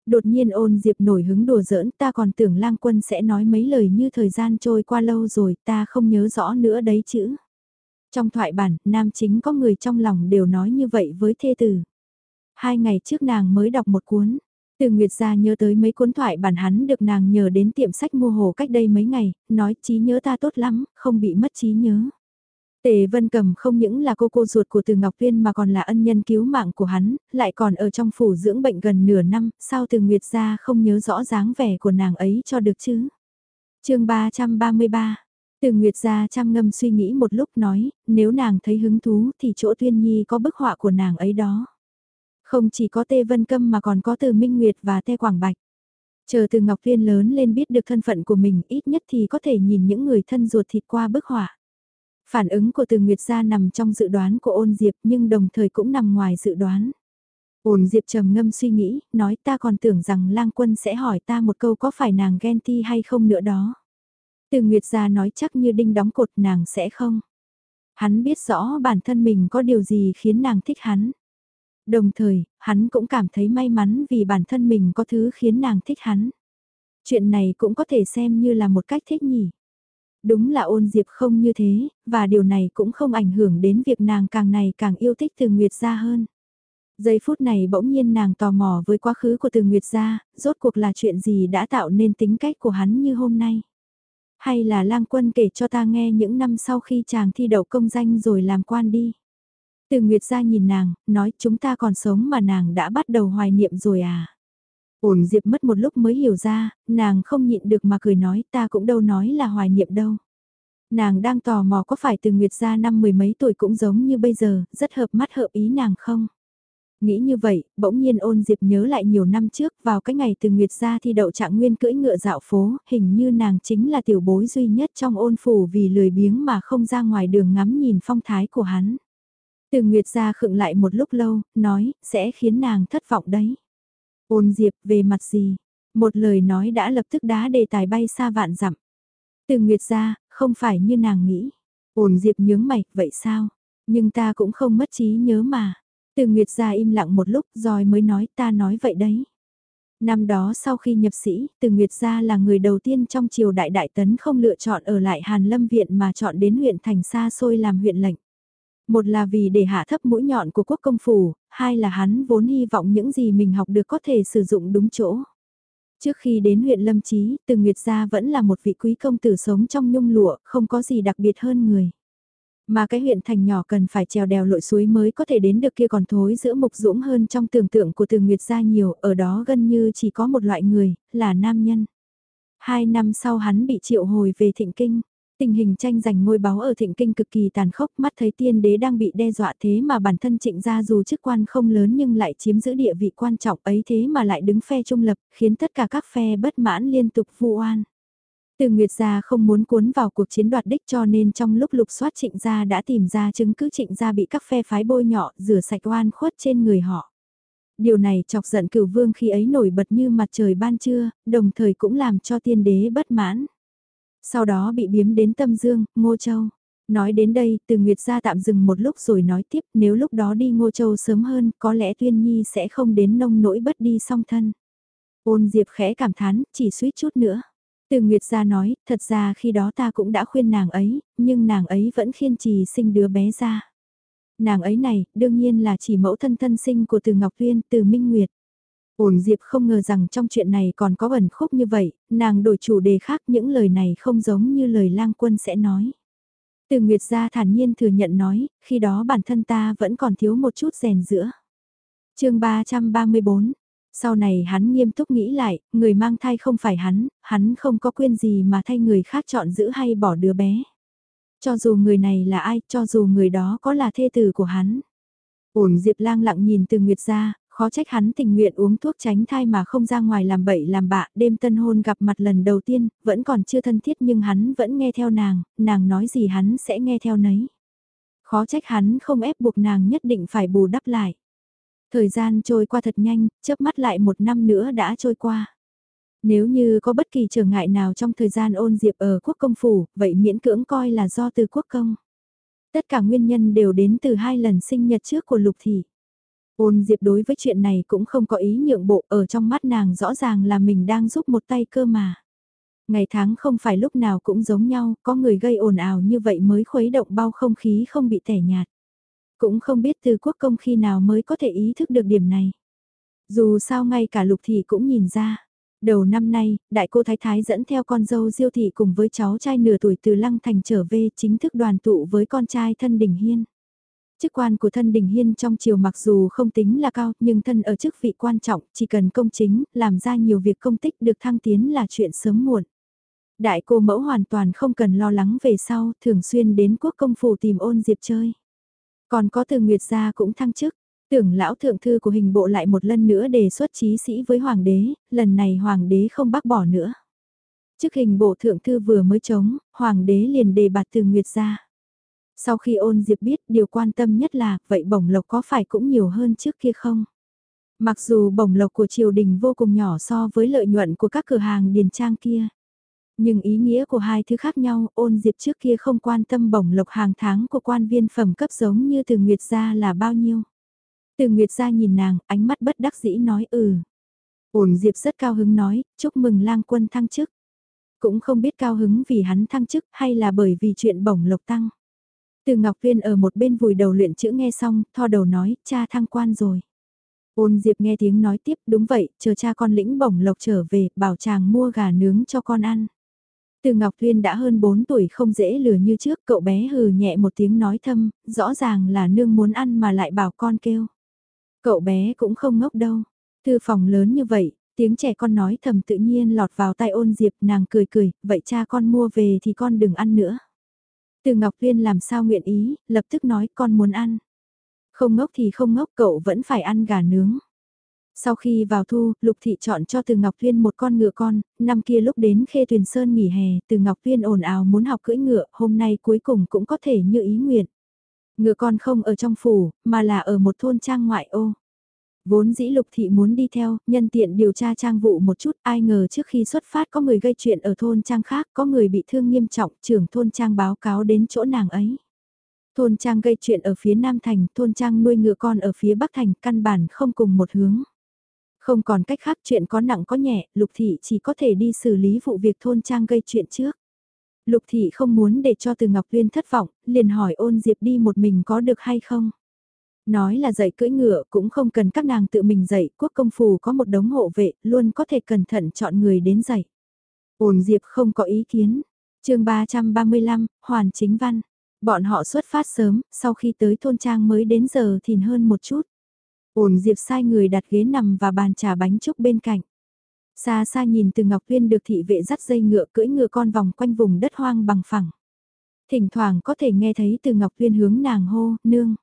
Đột nhiên ôn diệp nổi hứng đùa giỡn ta còn tưởng lang quân sẽ nói mấy lời như thời gian trôi qua lâu rồi ta không nhớ rõ nữa đấy chứ. Trong thoại bản, nam chính có người trong lòng đều nói như vậy với thê tử. Hai ngày trước nàng mới đọc một cuốn. Từ Nguyệt gia nhớ tới mấy cuốn thoại bản hắn được nàng nhờ đến tiệm sách mua hồ cách đây mấy ngày, nói trí nhớ ta tốt lắm, không bị mất trí nhớ. Tề Vân Cầm không những là cô cô ruột của Từ Ngọc Viên mà còn là ân nhân cứu mạng của hắn, lại còn ở trong phủ dưỡng bệnh gần nửa năm, sao Từ Nguyệt gia không nhớ rõ dáng vẻ của nàng ấy cho được chứ? chương 333 Từ Nguyệt gia chăm ngâm suy nghĩ một lúc nói, nếu nàng thấy hứng thú thì chỗ Tuyên Nhi có bức họa của nàng ấy đó. Không chỉ có Tê Vân Câm mà còn có Từ Minh Nguyệt và Tê Quảng Bạch. Chờ Từ Ngọc Viên lớn lên biết được thân phận của mình ít nhất thì có thể nhìn những người thân ruột thịt qua bức họa. Phản ứng của từ Nguyệt gia nằm trong dự đoán của ôn diệp nhưng đồng thời cũng nằm ngoài dự đoán. Ôn diệp trầm ngâm suy nghĩ, nói ta còn tưởng rằng lang quân sẽ hỏi ta một câu có phải nàng ghen ti hay không nữa đó. Từ Nguyệt gia nói chắc như đinh đóng cột nàng sẽ không. Hắn biết rõ bản thân mình có điều gì khiến nàng thích hắn. Đồng thời, hắn cũng cảm thấy may mắn vì bản thân mình có thứ khiến nàng thích hắn. Chuyện này cũng có thể xem như là một cách thích nhỉ. Đúng là ôn diệp không như thế, và điều này cũng không ảnh hưởng đến việc nàng càng này càng yêu thích từ Nguyệt gia hơn. Giây phút này bỗng nhiên nàng tò mò với quá khứ của từ Nguyệt gia, rốt cuộc là chuyện gì đã tạo nên tính cách của hắn như hôm nay. Hay là lang quân kể cho ta nghe những năm sau khi chàng thi đậu công danh rồi làm quan đi. Từ Nguyệt gia nhìn nàng, nói chúng ta còn sống mà nàng đã bắt đầu hoài niệm rồi à. Ổn Diệp mất một lúc mới hiểu ra, nàng không nhịn được mà cười nói ta cũng đâu nói là hoài niệm đâu. Nàng đang tò mò có phải từ Nguyệt gia năm mười mấy tuổi cũng giống như bây giờ, rất hợp mắt hợp ý nàng không? Nghĩ như vậy, bỗng nhiên ôn Diệp nhớ lại nhiều năm trước vào cái ngày từ Nguyệt gia thi đậu trạng nguyên cưỡi ngựa dạo phố, hình như nàng chính là tiểu bối duy nhất trong ôn phủ vì lười biếng mà không ra ngoài đường ngắm nhìn phong thái của hắn. Từ Nguyệt gia khựng lại một lúc lâu, nói, sẽ khiến nàng thất vọng đấy. Ôn Diệp về mặt gì? Một lời nói đã lập tức đá đề tài bay xa vạn dặm. Từ Nguyệt ra, không phải như nàng nghĩ. Ôn Diệp nhướng mày, vậy sao? Nhưng ta cũng không mất trí nhớ mà. Từ Nguyệt ra im lặng một lúc rồi mới nói ta nói vậy đấy. Năm đó sau khi nhập sĩ, Từ Nguyệt gia là người đầu tiên trong triều đại đại tấn không lựa chọn ở lại Hàn Lâm Viện mà chọn đến huyện thành xa xôi làm huyện lệnh. Một là vì để hạ thấp mũi nhọn của quốc công phủ, hai là hắn vốn hy vọng những gì mình học được có thể sử dụng đúng chỗ. Trước khi đến huyện Lâm Chí, Từ Nguyệt Gia vẫn là một vị quý công tử sống trong nhung lụa, không có gì đặc biệt hơn người. Mà cái huyện thành nhỏ cần phải trèo đèo lội suối mới có thể đến được kia còn thối giữa mục dũng hơn trong tưởng tượng của từ Nguyệt gia nhiều, ở đó gần như chỉ có một loại người, là nam nhân. Hai năm sau hắn bị triệu hồi về thịnh kinh. Tình hình tranh giành ngôi báu ở thịnh kinh cực kỳ tàn khốc mắt thấy tiên đế đang bị đe dọa thế mà bản thân trịnh gia dù chức quan không lớn nhưng lại chiếm giữ địa vị quan trọng ấy thế mà lại đứng phe trung lập khiến tất cả các phe bất mãn liên tục vu oan. Từ Nguyệt gia không muốn cuốn vào cuộc chiến đoạt đích cho nên trong lúc lục soát trịnh gia đã tìm ra chứng cứ trịnh gia bị các phe phái bôi nhọ rửa sạch oan khuất trên người họ. Điều này chọc giận cửu vương khi ấy nổi bật như mặt trời ban trưa, đồng thời cũng làm cho tiên đế bất mãn. Sau đó bị biếm đến Tâm Dương, Ngô Châu. Nói đến đây, từ Nguyệt gia tạm dừng một lúc rồi nói tiếp nếu lúc đó đi Ngô Châu sớm hơn có lẽ Tuyên Nhi sẽ không đến nông nỗi bất đi song thân. Ôn Diệp khẽ cảm thán, chỉ suýt chút nữa. Từ Nguyệt gia nói, thật ra khi đó ta cũng đã khuyên nàng ấy, nhưng nàng ấy vẫn khiên trì sinh đứa bé ra. Nàng ấy này, đương nhiên là chỉ mẫu thân thân sinh của Từ Ngọc Tuyên, Từ Minh Nguyệt. Ổn Diệp không ngờ rằng trong chuyện này còn có ẩn khúc như vậy, nàng đổi chủ đề khác những lời này không giống như lời lang quân sẽ nói. Từ Nguyệt gia thản nhiên thừa nhận nói, khi đó bản thân ta vẫn còn thiếu một chút rèn giữa. chương 334 Sau này hắn nghiêm túc nghĩ lại, người mang thai không phải hắn, hắn không có quyền gì mà thay người khác chọn giữ hay bỏ đứa bé. Cho dù người này là ai, cho dù người đó có là thê tử của hắn. Ổn Diệp lang lặng nhìn từ Nguyệt ra, khó trách hắn tình nguyện uống thuốc tránh thai mà không ra ngoài làm bậy làm bạ, đêm tân hôn gặp mặt lần đầu tiên, vẫn còn chưa thân thiết nhưng hắn vẫn nghe theo nàng, nàng nói gì hắn sẽ nghe theo nấy. Khó trách hắn không ép buộc nàng nhất định phải bù đắp lại. Thời gian trôi qua thật nhanh, chớp mắt lại một năm nữa đã trôi qua. Nếu như có bất kỳ trở ngại nào trong thời gian ôn diệp ở quốc công phủ, vậy miễn cưỡng coi là do từ quốc công. Tất cả nguyên nhân đều đến từ hai lần sinh nhật trước của Lục Thị. Ôn Diệp đối với chuyện này cũng không có ý nhượng bộ ở trong mắt nàng rõ ràng là mình đang giúp một tay cơ mà. Ngày tháng không phải lúc nào cũng giống nhau, có người gây ồn ào như vậy mới khuấy động bao không khí không bị tẻ nhạt. Cũng không biết từ quốc công khi nào mới có thể ý thức được điểm này. Dù sao ngay cả lục thị cũng nhìn ra. Đầu năm nay, đại cô Thái Thái dẫn theo con dâu Diêu Thị cùng với cháu trai nửa tuổi từ Lăng Thành trở về chính thức đoàn tụ với con trai thân Đình Hiên. Chức quan của thân Đình Hiên trong triều mặc dù không tính là cao, nhưng thân ở chức vị quan trọng, chỉ cần công chính, làm ra nhiều việc công tích được thăng tiến là chuyện sớm muộn. Đại cô mẫu hoàn toàn không cần lo lắng về sau, thường xuyên đến quốc công phủ tìm ôn diệp chơi. Còn có từ Nguyệt gia cũng thăng chức, tưởng lão thượng thư của hình bộ lại một lần nữa đề xuất trí sĩ với hoàng đế, lần này hoàng đế không bác bỏ nữa. Chức hình bộ thượng thư vừa mới chống, hoàng đế liền đề bạt từ Nguyệt gia. Sau khi ôn diệp biết điều quan tâm nhất là, vậy bổng lộc có phải cũng nhiều hơn trước kia không? Mặc dù bổng lộc của triều đình vô cùng nhỏ so với lợi nhuận của các cửa hàng điền trang kia. Nhưng ý nghĩa của hai thứ khác nhau, ôn diệp trước kia không quan tâm bổng lộc hàng tháng của quan viên phẩm cấp giống như từ Nguyệt gia là bao nhiêu. Từ Nguyệt gia nhìn nàng, ánh mắt bất đắc dĩ nói ừ. Ôn diệp rất cao hứng nói, chúc mừng lang quân thăng chức. Cũng không biết cao hứng vì hắn thăng chức hay là bởi vì chuyện bổng lộc tăng. Từ Ngọc Viên ở một bên vùi đầu luyện chữ nghe xong, tho đầu nói, cha thăng quan rồi. Ôn Diệp nghe tiếng nói tiếp, đúng vậy, chờ cha con lĩnh bổng lộc trở về, bảo chàng mua gà nướng cho con ăn. Từ Ngọc Viên đã hơn 4 tuổi không dễ lừa như trước, cậu bé hừ nhẹ một tiếng nói thâm, rõ ràng là nương muốn ăn mà lại bảo con kêu. Cậu bé cũng không ngốc đâu. Thư phòng lớn như vậy, tiếng trẻ con nói thầm tự nhiên lọt vào tai ôn Diệp nàng cười cười, vậy cha con mua về thì con đừng ăn nữa. Từ Ngọc Viên làm sao nguyện ý, lập tức nói con muốn ăn. Không ngốc thì không ngốc cậu vẫn phải ăn gà nướng. Sau khi vào thu, Lục Thị chọn cho Từ Ngọc Viên một con ngựa con, năm kia lúc đến Khê Tuyền Sơn nghỉ hè, Từ Ngọc Viên ồn ào muốn học cưỡi ngựa, hôm nay cuối cùng cũng có thể như ý nguyện. Ngựa con không ở trong phủ, mà là ở một thôn trang ngoại ô. Vốn dĩ lục thị muốn đi theo, nhân tiện điều tra trang vụ một chút, ai ngờ trước khi xuất phát có người gây chuyện ở thôn trang khác, có người bị thương nghiêm trọng, trưởng thôn trang báo cáo đến chỗ nàng ấy. Thôn trang gây chuyện ở phía Nam Thành, thôn trang nuôi ngựa con ở phía Bắc Thành, căn bản không cùng một hướng. Không còn cách khác chuyện có nặng có nhẹ, lục thị chỉ có thể đi xử lý vụ việc thôn trang gây chuyện trước. Lục thị không muốn để cho từ Ngọc Liên thất vọng, liền hỏi ôn diệp đi một mình có được hay không. Nói là dạy cưỡi ngựa cũng không cần các nàng tự mình dạy, quốc công phù có một đống hộ vệ, luôn có thể cẩn thận chọn người đến dạy. Ôn Diệp không có ý kiến. chương 335, Hoàn Chính Văn. Bọn họ xuất phát sớm, sau khi tới thôn trang mới đến giờ thìn hơn một chút. Ổn Diệp sai người đặt ghế nằm và bàn trà bánh trúc bên cạnh. Xa xa nhìn từ Ngọc Viên được thị vệ dắt dây ngựa cưỡi ngựa con vòng quanh vùng đất hoang bằng phẳng. Thỉnh thoảng có thể nghe thấy từ Ngọc Viên hướng nàng hô, nương.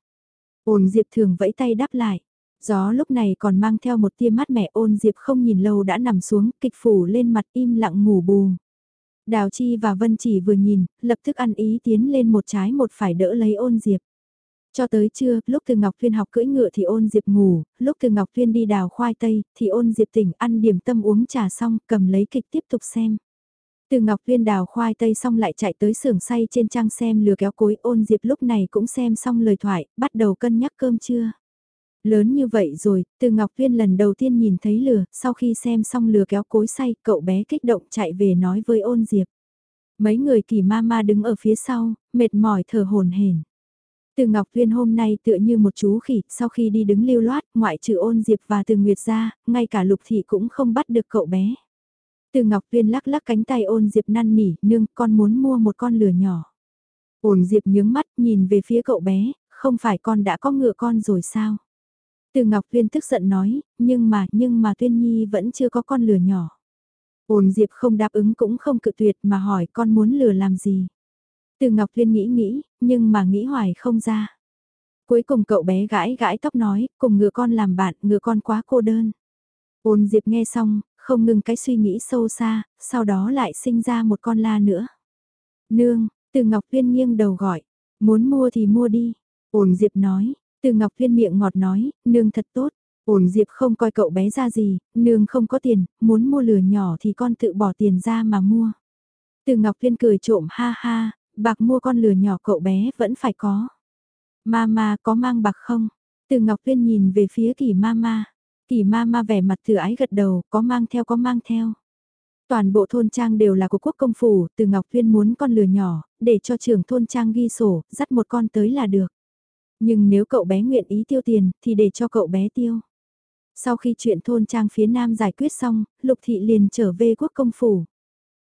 Ôn Diệp thường vẫy tay đáp lại. Gió lúc này còn mang theo một tia mát mẻ ôn Diệp không nhìn lâu đã nằm xuống, kịch phủ lên mặt im lặng ngủ bù. Đào Chi và Vân chỉ vừa nhìn, lập tức ăn ý tiến lên một trái một phải đỡ lấy ôn Diệp. Cho tới trưa, lúc từ Ngọc Thuyên học cưỡi ngựa thì ôn Diệp ngủ, lúc từ Ngọc Thuyên đi đào khoai tây, thì ôn Diệp tỉnh ăn điểm tâm uống trà xong, cầm lấy kịch tiếp tục xem. Từ Ngọc Viên đào khoai tây xong lại chạy tới xưởng xay trên trang xem lừa kéo cối ôn Diệp lúc này cũng xem xong lời thoại, bắt đầu cân nhắc cơm trưa. Lớn như vậy rồi, từ Ngọc Viên lần đầu tiên nhìn thấy lừa, sau khi xem xong lừa kéo cối say, cậu bé kích động chạy về nói với ôn Diệp. Mấy người kỳ ma ma đứng ở phía sau, mệt mỏi thở hồn hển. Từ Ngọc Viên hôm nay tựa như một chú khỉ, sau khi đi đứng lưu loát, ngoại trừ ôn Diệp và từ Nguyệt ra, ngay cả Lục Thị cũng không bắt được cậu bé. Từ Ngọc Viên lắc lắc cánh tay ôn Diệp năn nỉ, nương, con muốn mua một con lừa nhỏ. Ôn Diệp nhướng mắt nhìn về phía cậu bé, không phải con đã có ngựa con rồi sao? Từ Ngọc Viên tức giận nói, nhưng mà, nhưng mà Tuyên Nhi vẫn chưa có con lừa nhỏ. Ôn Diệp không đáp ứng cũng không cự tuyệt mà hỏi con muốn lừa làm gì. Từ Ngọc Viên nghĩ nghĩ, nhưng mà nghĩ hoài không ra. Cuối cùng cậu bé gãi gãi tóc nói, cùng ngựa con làm bạn, ngựa con quá cô đơn. Ôn Diệp nghe xong, không ngừng cái suy nghĩ sâu xa, sau đó lại sinh ra một con la nữa. Nương, từ Ngọc Viên nghiêng đầu gọi, muốn mua thì mua đi. ổn Diệp nói, từ Ngọc Viên miệng ngọt nói, nương thật tốt. ổn Diệp không coi cậu bé ra gì, nương không có tiền, muốn mua lửa nhỏ thì con tự bỏ tiền ra mà mua. Từ Ngọc Viên cười trộm ha ha, bạc mua con lửa nhỏ cậu bé vẫn phải có. Mama có mang bạc không? Từ Ngọc Viên nhìn về phía kỳ mama. Kỳ ma ma vẻ mặt thừa ái gật đầu, có mang theo có mang theo. Toàn bộ thôn trang đều là của quốc công phủ, từ Ngọc Viên muốn con lừa nhỏ, để cho trưởng thôn trang ghi sổ, dắt một con tới là được. Nhưng nếu cậu bé nguyện ý tiêu tiền, thì để cho cậu bé tiêu. Sau khi chuyện thôn trang phía nam giải quyết xong, Lục Thị liền trở về quốc công phủ.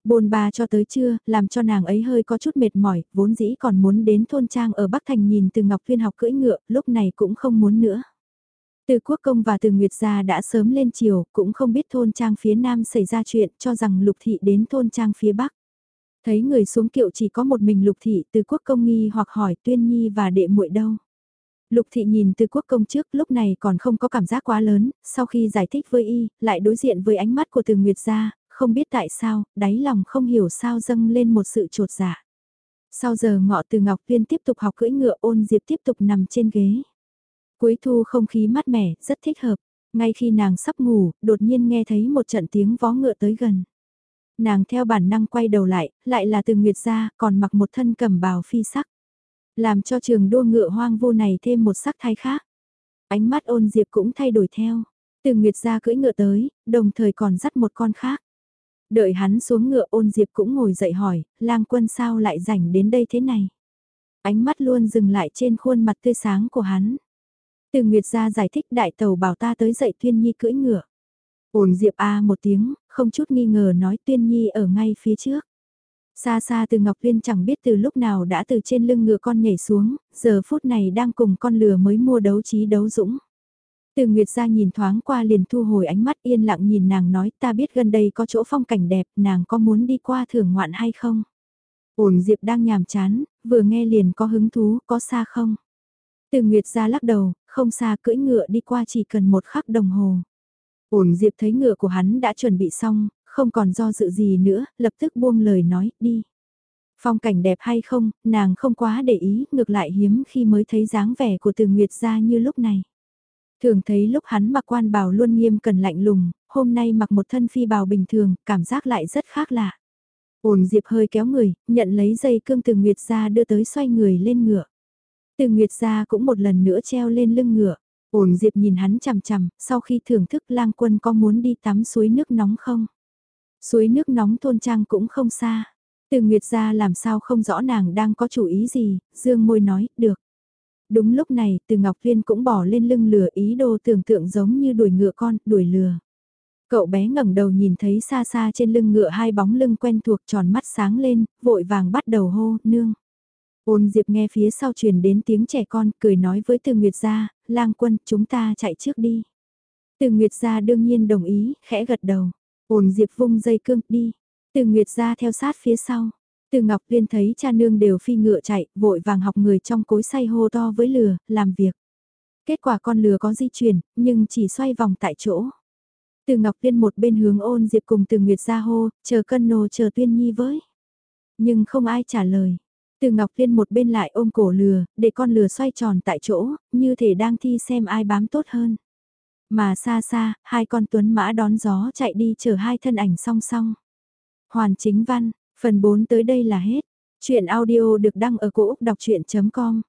Bồn bà cho tới trưa, làm cho nàng ấy hơi có chút mệt mỏi, vốn dĩ còn muốn đến thôn trang ở Bắc Thành nhìn từ Ngọc Viên học cưỡi ngựa, lúc này cũng không muốn nữa. Từ quốc công và từ Nguyệt gia đã sớm lên chiều, cũng không biết thôn trang phía nam xảy ra chuyện, cho rằng lục thị đến thôn trang phía bắc. Thấy người xuống kiệu chỉ có một mình lục thị từ quốc công nghi hoặc hỏi tuyên nhi và đệ muội đâu. Lục thị nhìn từ quốc công trước lúc này còn không có cảm giác quá lớn, sau khi giải thích với y, lại đối diện với ánh mắt của từ Nguyệt gia, không biết tại sao, đáy lòng không hiểu sao dâng lên một sự trột dạ. Sau giờ ngọ từ Ngọc Viên tiếp tục học cưỡi ngựa ôn diệp tiếp tục nằm trên ghế. Cuối thu không khí mát mẻ, rất thích hợp. Ngay khi nàng sắp ngủ, đột nhiên nghe thấy một trận tiếng vó ngựa tới gần. Nàng theo bản năng quay đầu lại, lại là từ Nguyệt gia, còn mặc một thân cầm bào phi sắc. Làm cho trường đua ngựa hoang vu này thêm một sắc thái khác. Ánh mắt ôn diệp cũng thay đổi theo. Từ Nguyệt gia cưỡi ngựa tới, đồng thời còn dắt một con khác. Đợi hắn xuống ngựa ôn diệp cũng ngồi dậy hỏi, lang quân sao lại rảnh đến đây thế này? Ánh mắt luôn dừng lại trên khuôn mặt tươi sáng của hắn. Từ Nguyệt gia giải thích đại tàu bảo ta tới dậy Tuyên Nhi cưỡi ngựa. Ổn Diệp A một tiếng, không chút nghi ngờ nói Tuyên Nhi ở ngay phía trước. Xa xa từ Ngọc Viên chẳng biết từ lúc nào đã từ trên lưng ngựa con nhảy xuống, giờ phút này đang cùng con lừa mới mua đấu trí đấu dũng. Từ Nguyệt ra nhìn thoáng qua liền thu hồi ánh mắt yên lặng nhìn nàng nói ta biết gần đây có chỗ phong cảnh đẹp, nàng có muốn đi qua thưởng ngoạn hay không? Ổn Diệp đang nhàm chán, vừa nghe liền có hứng thú, có xa không? Từ Nguyệt ra lắc đầu, không xa cưỡi ngựa đi qua chỉ cần một khắc đồng hồ. Ổn Diệp thấy ngựa của hắn đã chuẩn bị xong, không còn do dự gì nữa, lập tức buông lời nói, đi. Phong cảnh đẹp hay không, nàng không quá để ý, ngược lại hiếm khi mới thấy dáng vẻ của từ Nguyệt ra như lúc này. Thường thấy lúc hắn mặc quan bào luôn nghiêm cần lạnh lùng, hôm nay mặc một thân phi bào bình thường, cảm giác lại rất khác lạ. Ổn Diệp hơi kéo người, nhận lấy dây cương từ Nguyệt ra đưa tới xoay người lên ngựa. Từ Nguyệt ra cũng một lần nữa treo lên lưng ngựa. Ổn Diệp nhìn hắn chằm chằm, sau khi thưởng thức lang quân có muốn đi tắm suối nước nóng không? Suối nước nóng thôn trang cũng không xa. Từ Nguyệt ra làm sao không rõ nàng đang có chủ ý gì, dương môi nói, được. Đúng lúc này, từ Ngọc Viên cũng bỏ lên lưng lừa ý đồ tưởng tượng giống như đuổi ngựa con, đuổi lừa. Cậu bé ngẩng đầu nhìn thấy xa xa trên lưng ngựa hai bóng lưng quen thuộc tròn mắt sáng lên, vội vàng bắt đầu hô, nương. Ôn Diệp nghe phía sau truyền đến tiếng trẻ con cười nói với Từ Nguyệt gia, lang quân chúng ta chạy trước đi. Từ Nguyệt gia đương nhiên đồng ý, khẽ gật đầu. Ôn Diệp vung dây cương đi. Từ Nguyệt gia theo sát phía sau. Từ Ngọc Liên thấy cha nương đều phi ngựa chạy, vội vàng học người trong cối say hô to với lừa, làm việc. Kết quả con lừa có di chuyển, nhưng chỉ xoay vòng tại chỗ. Từ Ngọc Liên một bên hướng ôn Diệp cùng từ Nguyệt gia hô, chờ cân nô chờ tuyên nhi với. Nhưng không ai trả lời. Từ Ngọc Liên một bên lại ôm cổ lừa, để con lừa xoay tròn tại chỗ, như thể đang thi xem ai bám tốt hơn. Mà xa xa, hai con tuấn mã đón gió chạy đi chờ hai thân ảnh song song. Hoàn chính văn, phần 4 tới đây là hết. Chuyện audio được đăng ở cổ Úc đọc chuyện.com